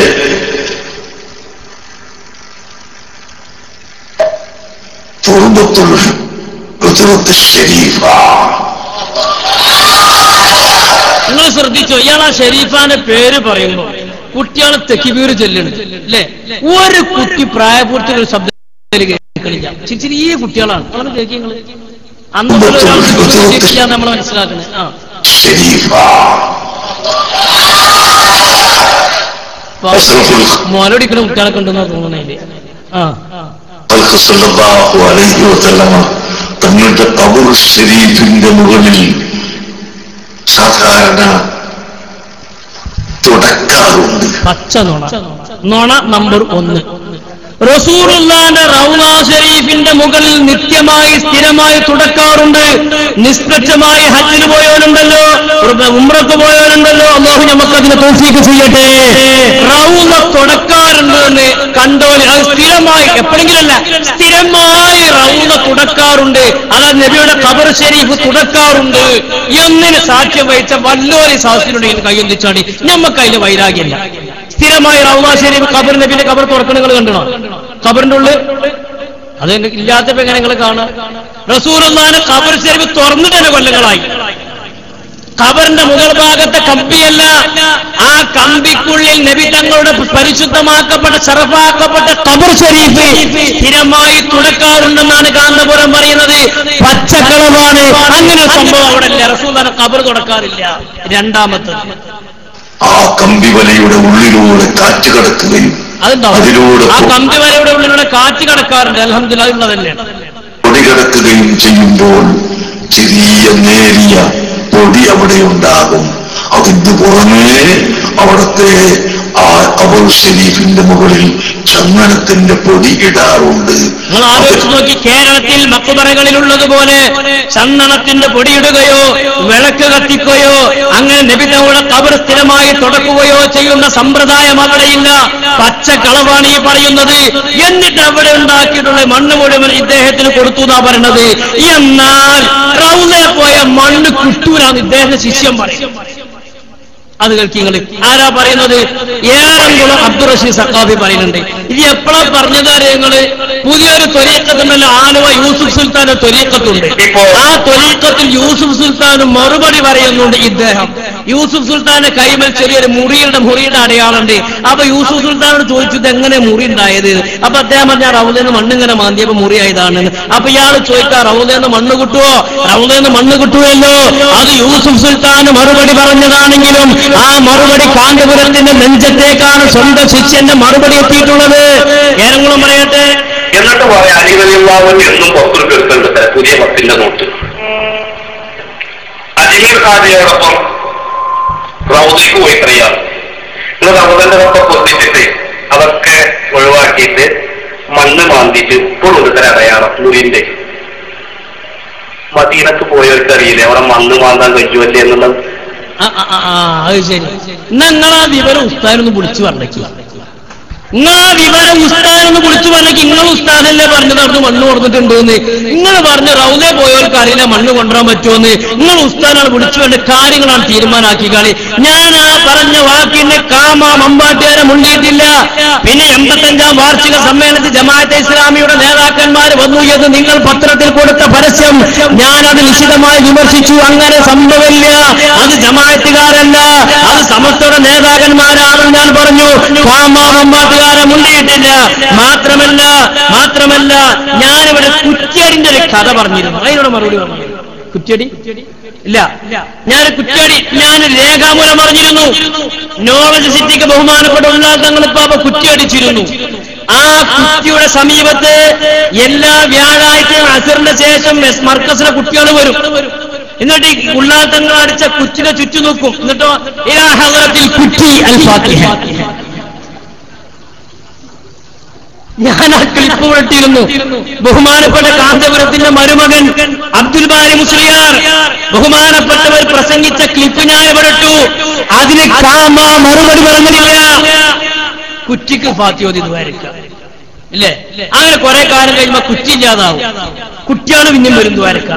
തുറമ്പത്തുള്ള ഋതുവത്ത് ഷരീഫ. നിങ്ങൾ ശ്രദ്ധിച്ചോ ഇയാൾ ആ ഷെരീഫാന്റെ പേര് പറയുമ്പോ കുട്ടികൾ തെക്കിബീർ ചെല്ലണം അല്ലേ ഒരു കുട്ടി പ്രായപൂർത്തി ഒരു ശബ്ദത്തിൽ കേൾക്കണില്ല. ചെറിയ കുട്ടികളാണ്. കേൾക്കുക അന്ന് ഒരാൾ നമ്മൾ മനസ്സിലാക്കുന്നത് ആ. ഷെരീഫ മോലടിക്കുന്ന കുട്ടികളൊക്കെ ഉണ്ടെന്നാ തോന്നുന്നതിൽ ആ. തങ്ങളുടെ കബർ ഷരീഫിന്റെ മുകളിൽ സാധാരണ തുടക്കാറുണ്ട്. പച്ച നുണ. നുണ നമ്പർ ഒന്ന്. റസൂറുല്ലാന്റെ റൗള ഷരീഫിന്റെ മുകളിൽ നിത്യമായി സ്ഥിരമായി തുടക്കാറുണ്ട്. നിഷ്പക്ഷമായി ഹജ്ജിന് പോയവരുണ്ടല്ലോ ഉമ്രക്ക് പോയവരുണ്ടല്ലോ അള്ളാഹു നമുക്ക് അതിനെ തോഫീക്ക് ചെയ്യട്ടെ. റൗള തുടക്കാറുണ്ട് എന്ന് കണ്ടോൽ. അത് സ്ഥിരമായി എപ്പോഴെങ്കിലല്ല സ്ഥിരമായി റൗള തുടക്കാറുണ്ട്. അത് നബിയുടെ ഖബർ ഷരീഫ് തുടക്കാറുണ്ട്. എന്നിന് സാക്ഷ്യം വഹിച്ച വല്ലോരി സാഹസിനുണ്ടെങ്കിൽ കൈയൊന്നിച്ചാണ് നമുക്ക് അതിന് വൈരാഗ്യമില്ല. സ്ഥിരമായി റൗദാ ഷരീഫ് ഖബർ നബിന്റെ ഖബർ തുറക്കണങ്ങൾ കണ്ടണോ? കബറിന്റെ ഉള്ളിൽ അത് ഇല്ലാത്തപ്പോ എങ്ങനെ നിങ്ങൾ കാണാം? റസൂലുള്ളാന്റെ കബർ ഷരീഫ് തുറന്നിട്ട് തന്നെ കൊല്ലങ്ങളായി. കബറിന്റെ മുകൾ ഭാഗത്തെ കമ്പിയല്ല ആ കമ്പിക്കുള്ളിൽ നബി തങ്ങളുടെ പരിശുദ്ധമാക്കപ്പെട്ട ചെറുപ്പാക്കപ്പെട്ട കബർ ഷരീഫ് സ്ഥിരമായി തുടക്കാറുണ്ടെന്നാണ് കാന്തപുരം പറയുന്നത്. പച്ചക്കളവാണ്. അങ്ങനെ സംഭവം അവിടെ ഇല്ല റസൂലാണ് കബർ തുടക്കാറില്ല രണ്ടാമത്തത്. ആ കമ്പിവലയുടെ ഉള്ളിലൂടെ കാറ്റ് കടക്കുകയും അതിലൂടെ ആ ഉള്ളിലൂടെ കാറ്റ് കടക്കാറുണ്ട്. ചെയ്യുമ്പോൾ ചെറിയ നേരിയ പൊടി അവിടെ ഉണ്ടാകും. അതിന് പുറമേ അവിടുത്തെ ആ ഷരീഫിന്റെ മുകളിൽ ചന്ദനത്തിന്റെ പൊടി ഇടാറുണ്ട്. നിങ്ങൾ ആലോചിച്ചു നോക്കി കേരളത്തിൽ മക്കുപറകളിലുള്ളതുപോലെ ചന്ദനത്തിന്റെ പൊടിയിടുകയോ വിളക്ക് കത്തിക്കുകയോ അങ്ങനെ നബിതയുടെ കബർ സ്ഥിരമായി തുടക്കുകയോ ചെയ്യുന്ന സമ്പ്രദായം അവിടെയില്ല പച്ച കളവാണ് ഈ പറയുന്നത്. എന്നിട്ട് അവിടെ ഉണ്ടാക്കിയിട്ടുള്ള മണ്ണ് മുഴുവൻ ഇദ്ദേഹത്തിന് കൊടുത്തു എന്നാ പറയുന്നത് എന്നാൽ റൗലെ പോയ മണ്ണ് കിട്ടൂരാന്ന് ഇദ്ദേഹത്തിന്റെ ശിഷ്യം പറയും. അത് കേൾക്കിങ്ങൾ ആരാ പറയുന്നത്? ഏറെങ്കിലും അബ്ദുൾ റഷീദ് സക്കാബി പറയുന്നുണ്ട്. ഇത് എപ്പോഴാ പറഞ്ഞത് അറിയങ്ങൾ പുതിയൊരു തൊരീക്കത്തുണ്ടല്ലോ ആലുവ യൂസുഫ് സുൽത്താന്റെ തൊലീക്കത്തുണ്ട് ആ തൊലീക്കത്തിൽ യൂസുഫ് സുൽത്താൻ മറുപടി പറയുന്നുണ്ട് ഇദ്ദേഹം. യൂസുഫ് സുൽത്താന്റെ കൈമൽ ചെറിയൊരു മുറിയുടെ മുറിയുടെ അടയാളുണ്ട് അപ്പൊ യൂസുഫ് സുൽത്താനോട് ചോദിച്ചു എങ്ങനെ മുറി ഉണ്ടായത്? അപ്പൊ അദ്ദേഹം പറഞ്ഞ റൗദേന്ന് മണ്ണിങ്ങനെ മാന്തിയപ്പോ മുറിയായതാണ് അപ്പൊ ഇയാൾ ചോദിക്കാ റൗദേന്ന് മണ്ണ് കിട്ടുവോ? റൗദേന്ന് മണ്ണ് കിട്ടുമല്ലോ അത് യൂസുഫ് സുൽത്താൻ മറുപടി പറഞ്ഞതാണെങ്കിലും ആ മറുപടി കാന്തപുരത്തിന്റെ നെഞ്ചത്തേക്കാണ് സ്വന്തം ശിഷ്യന്റെ മറുപടി എത്തിയിട്ടുള്ളത്. ഏതെങ്കിലും പറയട്ടെ. എന്നിട്ട് പറയാം അലിവലിയുള്ളവൻ എന്നും കേൾക്കുന്നുണ്ട് പുതിയ പത്തിന്റെ നോട്ട്. അലിമീർ ഖാദിയോടൊപ്പം റൗദിക്ക് പോയി അറിയാം നിങ്ങൾ റൗദന്റെ ഒപ്പം പൊത്തിച്ചിട്ട് അതൊക്കെ ഒഴിവാക്കിയിട്ട് മണ്ണ് മാന്തിയിട്ട് ഇപ്പോഴും ഒരുത്തരം അടയാളം മുറിന്റെ മദീനക്ക് പോയവർക്ക് അറിയില്ലേ അവിടെ മണ്ണ് മാന്താൻ കഴിയുമല്ലേ എന്നുള്ളത്? ശരി. നിങ്ങളാ വിവരം ഉസ്താനൊന്ന് വിളിച്ചു പറഞ്ഞേക്ക്. നിങ്ങളാ വിവരം ഉസ്താനൊന്ന് വിളിച്ചു പറഞ്ഞെങ്കിൽ നിങ്ങൾ ഉസ്താദല്ലേ പറഞ്ഞത്? അവിടുന്ന് മണ്ണ് കൊടുത്തിട്ടുണ്ട് എന്ന് നിങ്ങൾ പറഞ്ഞ റൗദേ പോയവർക്ക് അറിയില്ല മണ്ണ് കൊണ്ടുവരാൻ പറ്റുമെന്ന് നിങ്ങൾ ഉസ്താദാണ് വിളിച്ചു വേണ്ട കാര്യങ്ങളാണ് തീരുമാനാക്കി കളി. ഞാൻ ആ പറഞ്ഞ വാക്കിന്റെ കാമ മമ്പാട്ടുകാരെ മുണ്ടിയിട്ടില്ല. പിന്നെ എൺപത്തഞ്ചാം വാർഷിക സമ്മേളനത്തിൽ ജമാഅത്തെ ഇസ്ലാമിയുടെ നേതാക്കന്മാർ വന്നു എന്ന് നിങ്ങൾ പത്രത്തിൽ കൊടുത്ത പരസ്യം. ഞാനത് നിശിതമായി വിമർശിച്ചു. അങ്ങനെ സംഭവമില്ല. അത് ജമാഅത്തുകാരല്ല. അത് സമസ്തയുടെ നേതാക്കന്മാരാണെന്ന് ഞാൻ പറഞ്ഞു. കാമാമമ്പാട്ടുകാരെ ഉണ്ടായിട്ടില്ല മാത്രമല്ല മാത്രമല്ല ഞാനിവിടെ കുറ്റിയടിന്റെ ഒരു കഥ പറഞ്ഞിരുന്നു. അതിനോട് മറുപടി പറഞ്ഞു കുറ്റിയടി? ഇല്ല. ഞാൻ കുറ്റിയടി. ഞാൻ രേഖാമൂലം പറഞ്ഞിരുന്നു. നോവൽ സിറ്റിക്ക് ബഹുമാനപ്പെട്ട ഉള്ളാത്തങ്ങൾ ഇപ്പൊ കുറ്റിയടിച്ചിരുന്നു. ആ കുറ്റിയുടെ സമീപത്ത് എല്ലാ വ്യാഴാഴ്ചയും അസറിന്റെ ശേഷം മർക്കസിലെ കുട്ടികൾ വരും. എന്നിട്ട് ഈ ഉള്ളാത്തങ്ങൾ അടിച്ച കുറ്റിനെ ചുറ്റു നോക്കും എന്നിട്ടോ കുറ്റി അൽ ഫാത്തിഹ. ഞാൻ ആ ക്ലിപ്പ് പുരട്ടിയിരുന്നു ബഹുമാനപ്പെട്ട കാന്തപുരത്തിന്റെ മരുമകൻ അബ്ദുൽ ബാരി മുസ്ലിയാർ. ബഹുമാനപ്പെട്ടവർ പ്രസംഗിച്ച ക്ലിപ്പ് ഞാൻ പുരട്ടു അതിന് മറുപടി പറഞ്ഞില്ല കുറ്റിക്ക് ഫാത്തിയോതി ദ്വാരിക്ക ഇല്ലേ? അങ്ങനെ കുറെ കാലം കഴിയുമ്പോ കുറ്റി ഇല്ലാതാവും. കുറ്റിയാണ് പിന്നെയും വരും ദ്വാരക്ക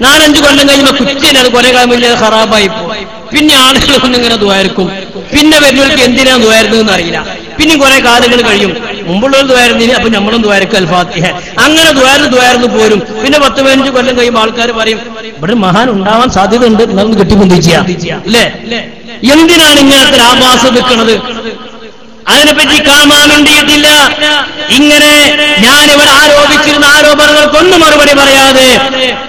നാലഞ്ചു കൊല്ലം കഴിയുമ്പോ കുറ്റിയില്ല അത് കുറെ കാലം ഇല്ലാതെ ഖറാബായി പോകും പിന്നെ ആളുകൾ ഒന്നിങ്ങനെ ദ്വാരക്കും പിന്നെ വരുന്നവർക്ക് എന്തിനാ ദ്വാരുന്നതെന്ന് അറിയില്ല. പിന്നെ കുറെ കാലങ്ങൾ കഴിയും. മുമ്പുള്ളവർ ദ്വാരുന്നില്ല അപ്പൊ നമ്മളും ദ്വാരക്ക് അൽഫാത്തിഹ. അങ്ങനെ ദ്വാരന്ന് ദ്വാരന്ന് പോരും. പിന്നെ പത്ത് പതിനഞ്ച് കൊല്ലം കഴിയുമ്പോൾ ആൾക്കാർ പറയും ഇവിടെ മഹാൻ ഉണ്ടാവാൻ സാധ്യത ഉണ്ട് എന്നൊന്ന് കെട്ടിപ്പൊന്തിച്ച അല്ലേ? എന്തിനാണ് ഇങ്ങനത്തെ ആഭാസം വെക്കുന്നത് അതിനെപ്പറ്റി കാണാനുണ്ടിയിട്ടില്ല. ഇങ്ങനെ ഞാൻ ഇവിടെ ആരോപിച്ചിരുന്ന ആരോപണങ്ങൾക്കൊന്നും മറുപടി പറയാതെ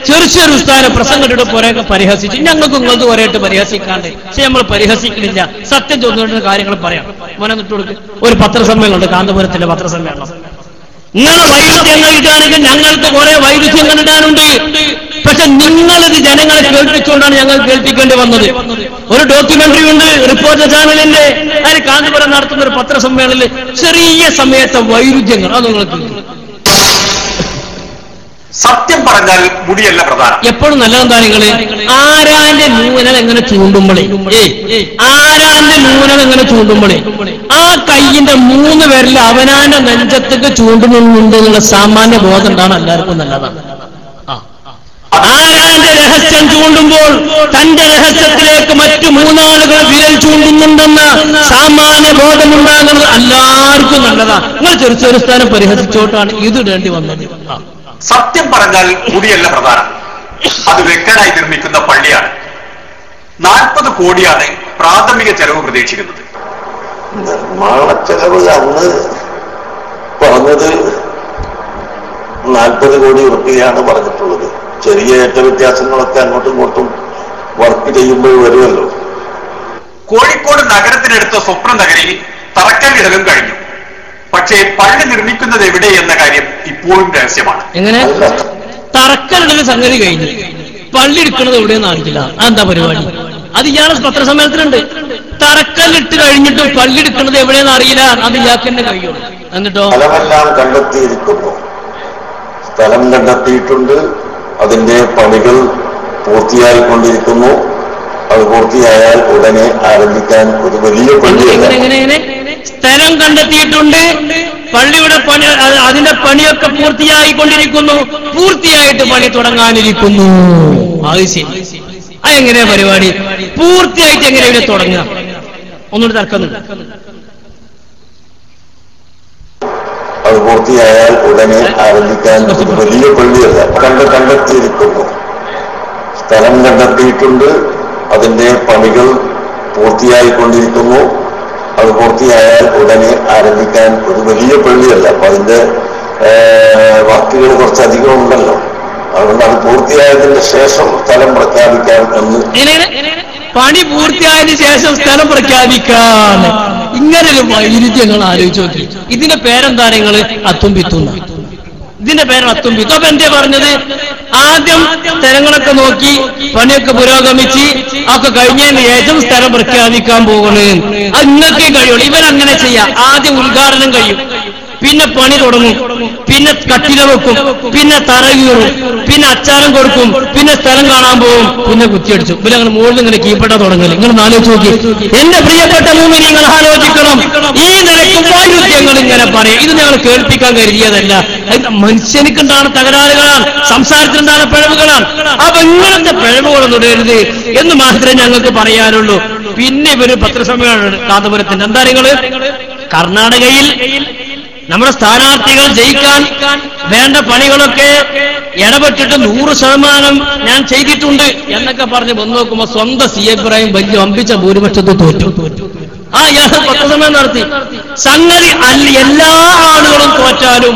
ചെറു ചെറു സ്ഥാനം പ്രസംഗത്തിട്ട് പോരെയൊക്കെ പരിഹസിച്ചു ഞങ്ങൾക്ക് നിങ്ങൾക്ക് പോരായിട്ട് പരിഹസിക്കാണ്ട്. പക്ഷെ നമ്മൾ പരിഹസിക്കുന്നില്ല സത്യം തോന്നുന്ന കാര്യങ്ങൾ പറയാം. മോനെ കൊടുക്ക്. ഒരു പത്രസമ്മേളനമുണ്ട്. കാന്തപുരത്തിലെ പത്രസമ്മേളനം. നിങ്ങളെ വൈരുദ്ധ്യങ്ങൾ ഇടാണെങ്കിൽ ഞങ്ങൾക്ക് കുറെ വൈരുദ്ധ്യങ്ങൾ ഇടാനുണ്ട് പക്ഷെ നിങ്ങളിത് ജനങ്ങളെ കേൾപ്പിച്ചുകൊണ്ടാണ് ഞങ്ങൾ കേൾപ്പിക്കേണ്ടി വന്നത്. ഒരു ഡോക്യുമെന്ററി ഉണ്ട് റിപ്പോർട്ടർ ചാനലിന്റെ അതിന് കാന്തപുരം നടത്തുന്ന ഒരു പത്രസമ്മേളനത്തിൽ ചെറിയ സമയത്തെ വൈരുദ്ധ്യങ്ങൾ. അത് നിങ്ങൾക്ക് സത്യം പറഞ്ഞാൽ മുടിയല്ല പ്രധാനം. എപ്പോഴും നല്ലതെന്താ നിങ്ങൾ? ആരാന്റെ നൂനൽ എങ്ങനെ ചൂണ്ടുമ്പോളേ? ആരാന്റെ നൂനൽ എങ്ങനെ ചൂണ്ടുമ്പോളേ? ആ കയ്യിന്റെ മൂന്ന് പേരിൽ അവനാന്റെ നെഞ്ചത്തേക്ക് ചൂണ്ടുന്നുണ്ട് എന്നുള്ള സാമാന്യ ബോധം ഉണ്ടാണ് എല്ലാവർക്കും നല്ലതാണ്. ആരാന്റെ രഹസ്യം ചൂണ്ടുമ്പോൾ തന്റെ രഹസ്യത്തിലേക്ക് മറ്റു മൂന്നാളുകൾ വിരൽ ചൂണ്ടുന്നുണ്ടെന്ന് സാമാന്യ ബോധമുണ്ടാകുന്നത് എല്ലാവർക്കും നല്ലതാ. നിങ്ങൾ ചെറു ചെറു സ്ഥാനം പരിഹസിച്ചോട്ടാണ് ഇത് വേണ്ടി വന്നത്. ആ. സത്യം പറഞ്ഞാൽ കൂടിയല്ല പ്രധാനം. അത് വ്യക്തനായി നിർമ്മിക്കുന്ന പള്ളിയാണ്. നാൽപ്പത് കോടിയാണ് പ്രാഥമിക ചെലവ് പ്രതീക്ഷിക്കുന്നത്. നിർമ്മാണ ചെലവ് അന്ന് പറഞ്ഞത്. നാൽപ്പത് കോടി ഉറുപ്പികയാണ് പറഞ്ഞിട്ടുള്ളത്. ചെറിയ ഏറ്റ വ്യത്യാസങ്ങളൊക്കെ അങ്ങോട്ടും ഇങ്ങോട്ടും വർക്ക് ചെയ്യുമ്പോൾ വരുമല്ലോ. കോഴിക്കോട് നഗരത്തിനടുത്ത സ്വപ്ന നഗരിയിൽ തറക്കല്ലിടലും കഴിഞ്ഞു. പക്ഷേ പള്ളി നിർമ്മിക്കുന്നത് എവിടെ എന്ന കാര്യം ഇപ്പോഴും രഹസ്യമാണ്. എങ്ങനെ? തറക്കലിടൽ സംഗതി കഴിഞ്ഞു. പള്ളി എടുക്കുന്നത് എവിടെയെന്ന് അറിയില്ല അതെന്താ പരിപാടി? അത് ഇയാളെ പത്രസമ്മേളനത്തിലുണ്ട്. തറക്കല്ലിട്ട് കഴിഞ്ഞിട്ട് പള്ളി എടുക്കുന്നത് എവിടെയെന്ന് അറിയില്ല. അത് ഇയാൾക്ക് തന്നെ കഴിയുള്ളൂ എന്നിട്ടോ? സ്ഥലമെല്ലാം കണ്ടെത്തിയിരിക്കുന്നു. സ്ഥലം കണ്ടെത്തിയിട്ടുണ്ട്. അതിന്റെ പണികൾ പൂർത്തിയായിക്കൊണ്ടിരിക്കുന്നു. അത് പൂർത്തിയായാൽ ഉടനെ ആരംഭിക്കാൻ ഒരു വലിയ പണിയാണ് സ്ഥലം കണ്ടെത്തിയിട്ടുണ്ട്. പള്ളിയുടെ പണി അത് അതിന്റെ പണിയൊക്കെ പൂർത്തിയായിക്കൊണ്ടിരിക്കുന്നു. പൂർത്തിയായിട്ട് പണി തുടങ്ങാനിരിക്കുന്നു. അത് ശരി. അതെങ്ങനെയാ പരിപാടി? പൂർത്തിയായിട്ട് എങ്ങനെ ഇവിടെ തുടങ്ങുക? ഒന്നുകൂടി തർക്കുന്നുണ്ട് അത് പൂർത്തിയായാൽ ഉടനെ ആരംഭിക്കാൻ ഒരു വലിയ പള്ളിയല്ല. കണ്ട് കണ്ടെത്തിയിരിക്കുന്നു. സ്ഥലം കണ്ടെത്തിയിട്ടുണ്ട്. അതിന്റെ പണികൾ പൂർത്തിയായിക്കൊണ്ടിരിക്കുന്നു. അത് പൂർത്തിയായാൽ ഉടനെ ആരംഭിക്കാൻ ഒരു വലിയ പള്ളിയല്ല. അപ്പൊ അതിന്റെ വർക്കുകൾ കുറച്ചധികം ഉണ്ടല്ലോ. അതുകൊണ്ട് അത് പൂർത്തിയായതിന്റെ ശേഷം സ്ഥലം പ്രഖ്യാപിക്കാൻ എന്ന് പണി പൂർത്തിയായതിനു ശേഷം സ്ഥലം പ്രഖ്യാപിക്കാൻ ഇങ്ങനൊരു വൈരുദ്ധ്യങ്ങൾ ആലോചിച്ചു നോക്കി ഇതിന്റെ പേരെന്താ നിങ്ങൾ? അത്തും പിത്തുന്ന ഇതിന്റെ പേര് അത്തും അപ്പൊ എന്തേ പറഞ്ഞത്? ആദ്യം സ്ഥലങ്ങളൊക്കെ നോക്കി പണിയൊക്കെ പുരോഗമിച്ച് ഒക്കെ കഴിഞ്ഞതിന് ശേഷം സ്ഥലം പ്രഖ്യാപിക്കാൻ പോകണേ അത് ഇന്നൊക്കെ കഴിയുള്ളൂ. ഇവരങ്ങനെ ചെയ്യാം. ആദ്യം ഉദ്ഘാടനം കഴിയും. പിന്നെ പണി തുടങ്ങും. പിന്നെ കട്ടില വെക്കും. പിന്നെ തറ കീറും. പിന്നെ അച്ചാരം കൊടുക്കും. പിന്നെ സ്ഥലം കാണാൻ പോകും പിന്നെ കുത്തിയടിച്ചു പിന്നെ അങ്ങനെ മുകളിൽ ഇങ്ങനെ കീപ്പട്ട തുടങ്ങൽ. നിങ്ങൾ ആലോചിച്ച് നോക്കി. എന്റെ പ്രിയപ്പെട്ട മൂന്ന് നിങ്ങൾ ആലോചിക്കണം. ഈ നിലയ്ക്ക് വൈരുദ്ധ്യങ്ങൾ ഇങ്ങനെ പറയും. ഇത് ഞങ്ങൾ കേൾപ്പിക്കാൻ കരുതിയതല്ല. മനുഷ്യനിക്കുണ്ടാണ് തകരാറുകളാണ്. സംസാരത്തിലുണ്ടാണ് പിഴവുകളാണ്. അപ്പൊ ഇങ്ങനത്തെ പിഴവുകളൊന്നും ഇടരുത് എന്ന് മാത്രമേ ഞങ്ങൾക്ക് പറയാനുള്ളൂ. പിന്നെ ഇവർ പത്രസമ്മേളനം കാന്തപുരത്തിന്റെ എന്താ നിങ്ങൾ? കർണാടകയിൽ നമ്മുടെ സ്ഥാനാർത്ഥികൾ ജയിക്കാൻ വേണ്ട പണികളൊക്കെ ഇടപെട്ടിട്ട് നൂറ് ശതമാനം ഞാൻ ചെയ്തിട്ടുണ്ട് എന്നൊക്കെ പറഞ്ഞ് വന്നു നോക്കുമ്പോ സ്വന്തം സി ഇബ്രാഹിം വലിയ അമ്പിച്ച ഭൂരിപക്ഷത്തിൽ തോറ്റു. ആ ഇയാൾ പത്രസമയം നടത്തി. സംഗതി അല്ല എല്ലാ ആളുകളും തോറ്റാലും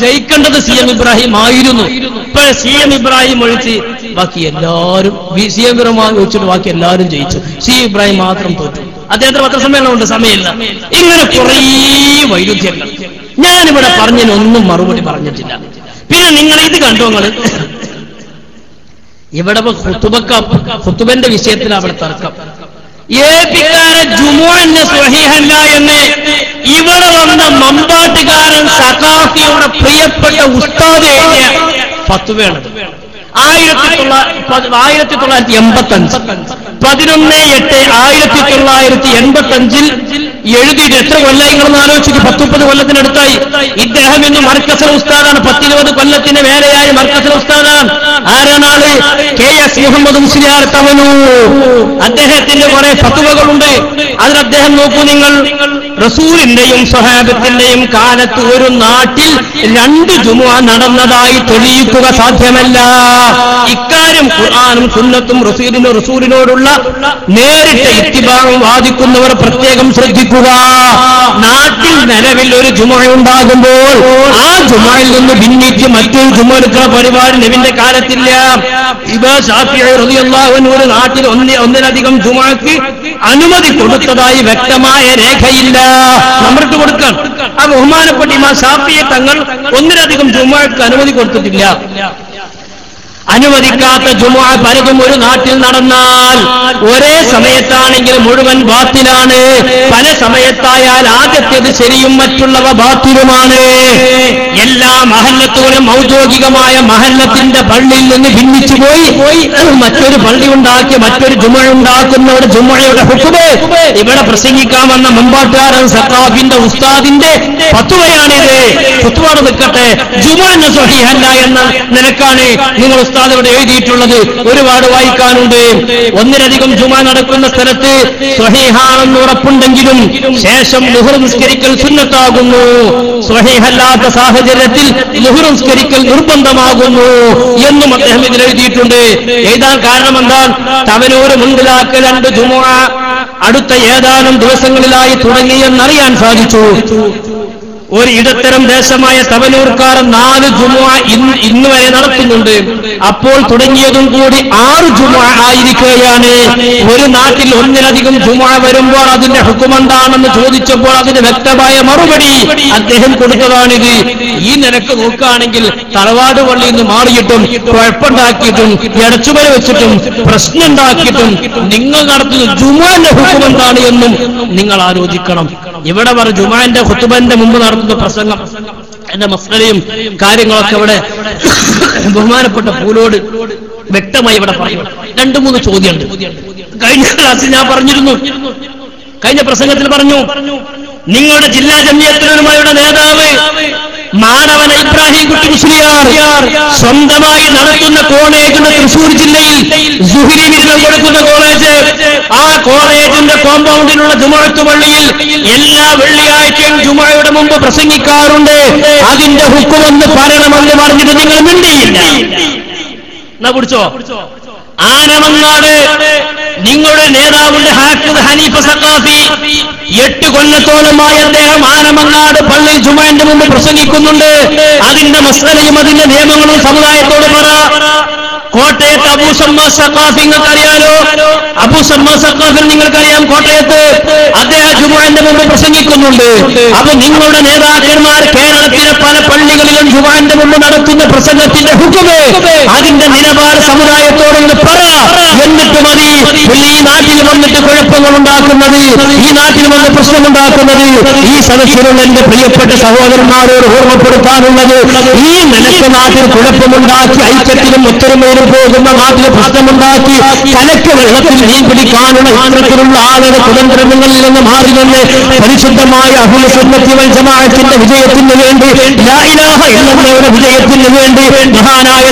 ജയിക്കേണ്ടത് സി എം ഇബ്രാഹിം ആയിരുന്നു. ഇപ്പൊ സി എം ഇബ്രാഹിം ഒഴിച്ച് ബാക്കി എല്ലാവരും സി എം ഇബ്രാഹിം ഒഴിച്ചിട്ട് ബാക്കി എല്ലാവരും ജയിച്ചു. സി ഇബ്രാഹിം മാത്രം തോറ്റു. അദ്ദേഹത്തിന് പത്രസമ്മേളനമുണ്ട് സമയമില്ല. ഇങ്ങനെ കുറേ വൈരുദ്ധ്യങ്ങൾ. ഞാനിവിടെ പറഞ്ഞതിനൊന്നും മറുപടി പറഞ്ഞിട്ടില്ല. പിന്നെ നിങ്ങൾ ഇത് കണ്ടു നിങ്ങൾ ഇവിടെ ഹുത്തുബന്റെ വിഷയത്തിൽ അവിടെ തർക്കം. സ്വഹീഹല്ല എന്ന് ഇവിടെ വന്ന മമ്പാട്ടുകാരൻ സഖാഫിയുടെ പ്രിയപ്പെട്ട ഉസ്താദ് എഴുതിയ ഫത്തുവയാണ് ആയിരത്തി തൊള്ളായിരത്തി തൊള്ളായിരത്തി എൺപത്തി അഞ്ച് പതിനൊന്ന് എട്ട് ആയിരത്തി തൊള്ളായിരത്തി എൺപത്തി അഞ്ചിൽ എഴുതിയിട്ട് എത്ര കൊല്ലം നിങ്ങളൊന്ന് ആലോചിച്ചു പത്തുപ്പത് കൊല്ലത്തിനടുത്തായി. ഇദ്ദേഹം ഇന്ന് മർക്കസൽ ഉസ്താദാണ്. പത്തിരുപത് കൊല്ലത്തിന് മേലെയായി മർക്കസൽ ഉസ്താദാണ്. ആരാണാൾ? കെ എസ് മുഹമ്മദ് മുസ്ലിയാർ തവനു. അദ്ദേഹത്തിന്റെ കുറെ ഫത്തുവകളുണ്ട് അതിൽ അദ്ദേഹം നോക്കൂ നിങ്ങൾ. റസൂലിന്റെയും സ്വഹാബത്തിന്റെയും കാലത്ത് ഒരു നാട്ടിൽ രണ്ട് ജുമുഅ നടന്നതായി തെളിയിക്കുക സാധ്യമല്ല. ഇക്കാര്യം ഖുർആാനും സുന്നത്തും റസൂലിനും റസൂലിനോടുള്ള നേരിട്ട് ഇത്തിഭാഗം വാദിക്കുന്നവർ പ്രത്യേകം ശ്രദ്ധിക്കുക. നാട്ടിൽ നിലവിൽ ഒരു ജുമ ഉണ്ടാകുമ്പോൾ ആ ജുമയിൽ നിന്ന് ഭിന്നിച്ച് മറ്റൊരു ജുമ എടുക്കുന്ന പരിപാടി നബിന്റെ കാലത്തില്ല. ഇവ ഷാഫിഅള്ളാഹുവിന് ഒരു നാട്ടിൽ ഒന്ന് ഒന്നിലധികം ജുമാക്ക് അനുമതി കൊടുത്തതായി വ്യക്തമായ രേഖയില്ല. നമ്മൾക്ക് കൊടുക്കാൻ ആ ബഹുമാനപ്പെട്ട ഇമാ ഷാഫിയെ തങ്ങൾ ഒന്നിലധികം ജുമാക്ക് അനുമതി കൊടുത്തിട്ടില്ല. അനുവദിക്കാത്ത ജുമ പലതും ഒരു നാട്ടിൽ നടന്നാൽ ഒരേ സമയത്താണെങ്കിൽ മുഴുവൻ ബാത്തിലാണ്. പല സമയത്തായാൽ ആദ്യത്തേത് ശരിയും മറ്റുള്ളവ ബാത്തിലുമാണ്. എല്ലാ മഹല്ലത്തോടും ഔദ്യോഗികമായ മഹല്ലത്തിന്റെ പള്ളിയിൽ നിന്ന് ഭിന്നിച്ചു പോയി. മറ്റൊരു പള്ളി ഉണ്ടാക്കി മറ്റൊരു ജുമ ഉണ്ടാക്കുന്നവരുടെ ജുമയുടെ ഹുക്കുബ് ഇവിടെ പ്രസംഗിക്കാൻ വന്ന മുമ്പാട്ടുകാരൻ സത്താഫിന്റെ ഉസ്താദിന്റെ പത്തുവയാണിത് പത്തുവാട് നിൽക്കട്ടെ. ജുമ എന്ന സ്വഹീഹല്ല എന്ന നിലക്കാണ് നിങ്ങൾ ഉസ്താദ് ഇവിടെ എഴുതിയിട്ടുള്ളത് ഒരുപാട് വായിക്കാനുണ്ട്. ഒന്നിലധികം ജുമ നടക്കുന്ന സ്ഥലത്ത് സ്വഹീഹാണെന്ന് ഉറപ്പുണ്ടെങ്കിലും ശേഷം ലുഹർ നിസ്കരിക്കൽ സുന്നത്താകുന്നു. സ്വഹീഹല്ലാത്ത സാഹചര്യത്തിൽ ലുഹർ നിസ്കരിക്കൽ നിർബന്ധമാകുന്നു എന്നും അദ്ദേഹം ഇതിൽ എഴുതിയിട്ടുണ്ട്. എഴുതാൻ കാരണം എന്താ തവനൂര് മുൻപിലാക്കൽ രണ്ട് ജുമ അടുത്ത ഏതാനും ദിവസങ്ങളിലായി തുടങ്ങിയെന്നറിയാൻ സാധിച്ചു. ഒരു ഇടത്തരം ദേശമായ തവനൂർക്കാർ നാല് ജുമ ഇന്ന് ഇന്ന് വരെ നടത്തുന്നുണ്ട്. അപ്പോൾ തുടങ്ങിയതും കൂടി ആറ് ജുമ ആയിരിക്കുകയാണ്. ഒരു നാട്ടിൽ ഒന്നിലധികം ജുമ വരുമ്പോൾ അതിന്റെ ഹുക്കുമെന്താണെന്ന് ചോദിച്ചപ്പോൾ അതിന് വ്യക്തമായ മറുപടി അദ്ദേഹം കൊടുത്തതാണിത്. ഈ നിരക്ക് നോക്കുകയാണെങ്കിൽ തറവാട് പള്ളിയിൽ നിന്ന് മാറിയിട്ടും കുഴപ്പമുണ്ടാക്കിയിട്ടും ഇടച്ചുമല വെച്ചിട്ടും പ്രശ്നം ഉണ്ടാക്കിയിട്ടും നിങ്ങൾ നടത്തുന്ന ജുമാന്റെ ഹുക്കുമെന്താണ് എന്നും നിങ്ങൾ ആലോചിക്കണം. ഇവിടെ പറ ജുമാന്റെ ഹുത്തുബന്റെ മുമ്പ് നടത്തുന്ന പ്രസംഗം എന്റെ മസ്ലയും കാര്യങ്ങളൊക്കെ ഇവിടെ ബഹുമാനപ്പെട്ട പൂലോട് വ്യക്തമായി ഇവിടെ പറയും. രണ്ടു മൂന്ന് ചോദ്യമുണ്ട്. കഴിഞ്ഞ ക്ലാസ്സിൽ ഞാൻ പറഞ്ഞിരുന്നു. കഴിഞ്ഞ പ്രസംഗത്തിൽ പറഞ്ഞു നിങ്ങളുടെ ജില്ലാ ജമ്മിയത്തിനുമായുള്ള നേതാവ് മാനവന ഇബ്രാഹിം കുട്ടി മുസ്ലിയാർ സ്വന്തമായി നടത്തുന്ന കോളേജുണ്ട് തൃശൂർ ജില്ലയിൽ ബിരുദം കൊടുക്കുന്ന കോളേജ്. ആ കോളേജിന്റെ കോമ്പൗണ്ടിലുള്ള ജുമാഴത്ത് പള്ളിയിൽ എല്ലാ വെള്ളിയാഴ്ചയും ജുമായുടെ മുമ്പ് പ്രസംഗിക്കാറുണ്ട്. അതിന്റെ ഹുക്കുമെന്ന് പറയണമെന്ന് പറഞ്ഞിട്ട് നിങ്ങൾ മിണ്ടിയില്ല. പിടിച്ചോ ആനമങ്ങാട് നിങ്ങളുടെ നേതാവുണ്ട് ഹാഫിദ് ഹനീഫ സക്കാഫി എട്ട് കൊല്ലത്തോളമായി അദ്ദേഹം ആനമങ്ങാട് പള്ളി ജുമാന്റെ മുമ്പ് പ്രസംഗിക്കുന്നുണ്ട്. അതിന്റെ മസ്തലയും അതിന്റെ നിയമങ്ങളും സമുദായത്തോട് പറ. കോട്ടയത്ത് അബൂസമ്മ സഖാഫി നിങ്ങൾക്കറിയാലോ? അബൂസമ്മ സഖാഫിൽ നിങ്ങൾക്കറിയാം കോട്ടയത്ത് അദ്ദേഹം ജുമാന്റെ മുമ്പ് പ്രസംഗിക്കുന്നുണ്ട്. അപ്പൊ നിങ്ങളുടെ നേതാക്കന്മാർ കേരളത്തിലെ പല പള്ളികളിലും ജുമാന്റെ മുമ്പ് നടത്തുന്ന പ്രസംഗത്തിന്റെ ഹുക്കുമ് അതിന്റെ നിലപാട് സമുദായത്തോട് ഇന്ന് പറ. എന്നിട്ട് മതി. ഈ നാട്ടിൽ വന്നിട്ട് കുഴപ്പങ്ങൾ ഉണ്ടാക്കുന്നത് ഈ നാട്ടിൽ വന്ന് പ്രശ്നമുണ്ടാക്കുന്നത് ഈ സദസ്സിലുള്ള എന്റെ പ്രിയപ്പെട്ട സഹോദരന്മാരോട് ഓർമ്മപ്പെടുത്താനുള്ളത് ഈ നിലയ്ക്ക് നാട്ടിൽ കുഴപ്പമുണ്ടാക്കി ഐക്യത്തിലും ഒത്തൊരുമയിലും പോകുന്ന നാട്ടിൽ പ്രശ്നമുണ്ടാക്കി കലക്ക് വെള്ളത്തിൽ മീൻ പിടിക്കാനുള്ള ഇത്തരത്തിലുള്ള ആളുടെ കുതന്ത്രങ്ങളിൽ നിന്ന് മാറി നിന്ന് പരിശുദ്ധമായ അഹുലസുന്നത്തി വൽ ജമാഅത്തിന്റെ വിജയത്തിന് വേണ്ടി ലാ ഇലാഹ ഇല്ലല്ലയുടെ വിജയത്തിന് വേണ്ടി മഹാനായ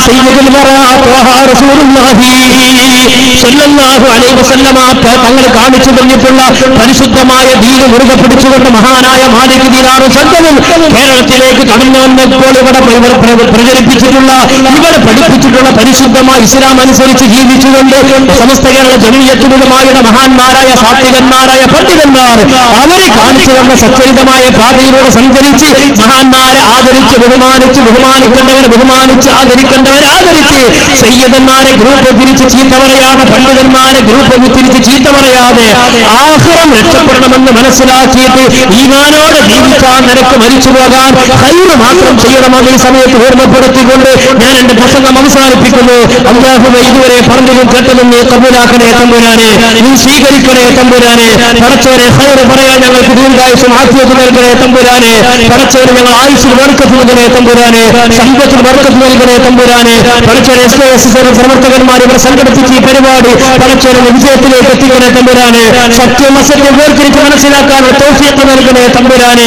വസല്ലമ തങ്ങൾ കാണിച്ചു തന്നിട്ടുള്ള പരിശുദ്ധമായ ദീന് മുറുകെ പിടിച്ചുകൊണ്ട് മഹാനായ മാലിക് ദീനാറും സംഘവും കേരളത്തിലേക്ക് കടന്നു വന്നപ്പോൾ ഇവിടെ പ്രചരിപ്പിച്ചിട്ടുള്ള ഇവർ പഠിപ്പിച്ചിട്ടുള്ള പരിശുദ്ധമായ ഇസ്ലാം അനുസരിച്ച് ജീവിച്ചുകൊണ്ട് സമസ്ത കേരള ജനീയത്തിനുമായുടെ മഹാന്മാരായ സാത്വികന്മാരായ പണ്ഡിതന്മാർ അവരെ കാണിച്ചു തന്ന സച്ചരിതമായ പാതയിലൂടെ സഞ്ചരിച്ച് മഹാന്മാരെ ആദരിച്ച് ബഹുമാനിച്ച് ബഹുമാനിക്കേണ്ടവരെ ബഹുമാനിച്ച് ആദരിക്കേണ്ടവരെ ആദരിച്ച് സയ്യദന്മാരെ ഗ്രൂപ്പ് തിരിച്ച് ചീത്ത പറയാതെ പണ്ഡിതന്മാരെ ഗ്രൂപ്പ് തിരിച്ച് ചീത്ത പറയാതെ ആഹ്റം രക്ഷപ്പെടണമെന്ന് മനസ്സിലാക്കിയിട്ട് ഈമാനോടെ ജീവിക്കാൻ നിനക്ക് മരിച്ചു പോകാൻ കയ്യിൽ മാത്രം ചെയ്യണമെന്ന് ഈ സമയത്ത് ഓർമ്മപ്പെടുത്തിക്കൊണ്ട് ഞാൻ എന്റെ പ്രസംഗം അവസാനിപ്പിക്കുന്നു. അള്ളാഹുവെ ഇതുവരെ പറഞ്ഞതും കേട്ടതും നീ കബൂലാക്കണേ തമ്പുരാനെ. നീ സ്വീകരിക്കണേ തമ്പുരാനെ. പടച്ചവരെ ഹൈറ് പറയാൻ ഞങ്ങൾക്ക് ദീർഘായുസും ആത്മീയത്ത് നൽകണേ തമ്പുരാനെ. പടച്ചവരെ ഞങ്ങൾ ആയുസിൽ വർക്കത്ത് നൽകണേ തമ്പുരാനെ. സമ്പത്തിൽ വർക്കത്ത് നൽകണേ തമ്പുരാനെ. പടച്ചവരെ എസ് എസ് എസ് പ്രവർത്തകന്മാർ ഇവർ സംഘടിപ്പിച്ച ഈ പരിപാടി പടച്ചവരെ വിജയത്തിലേക്ക് എത്തിക്കണേ തമ്പുരാനെ. സത്യം അസത്യം വേർതിരിച്ച് മനസ്സിലാക്കാൻ തോഫിയത്ത് നൽകണേ തമ്പുരാനെ.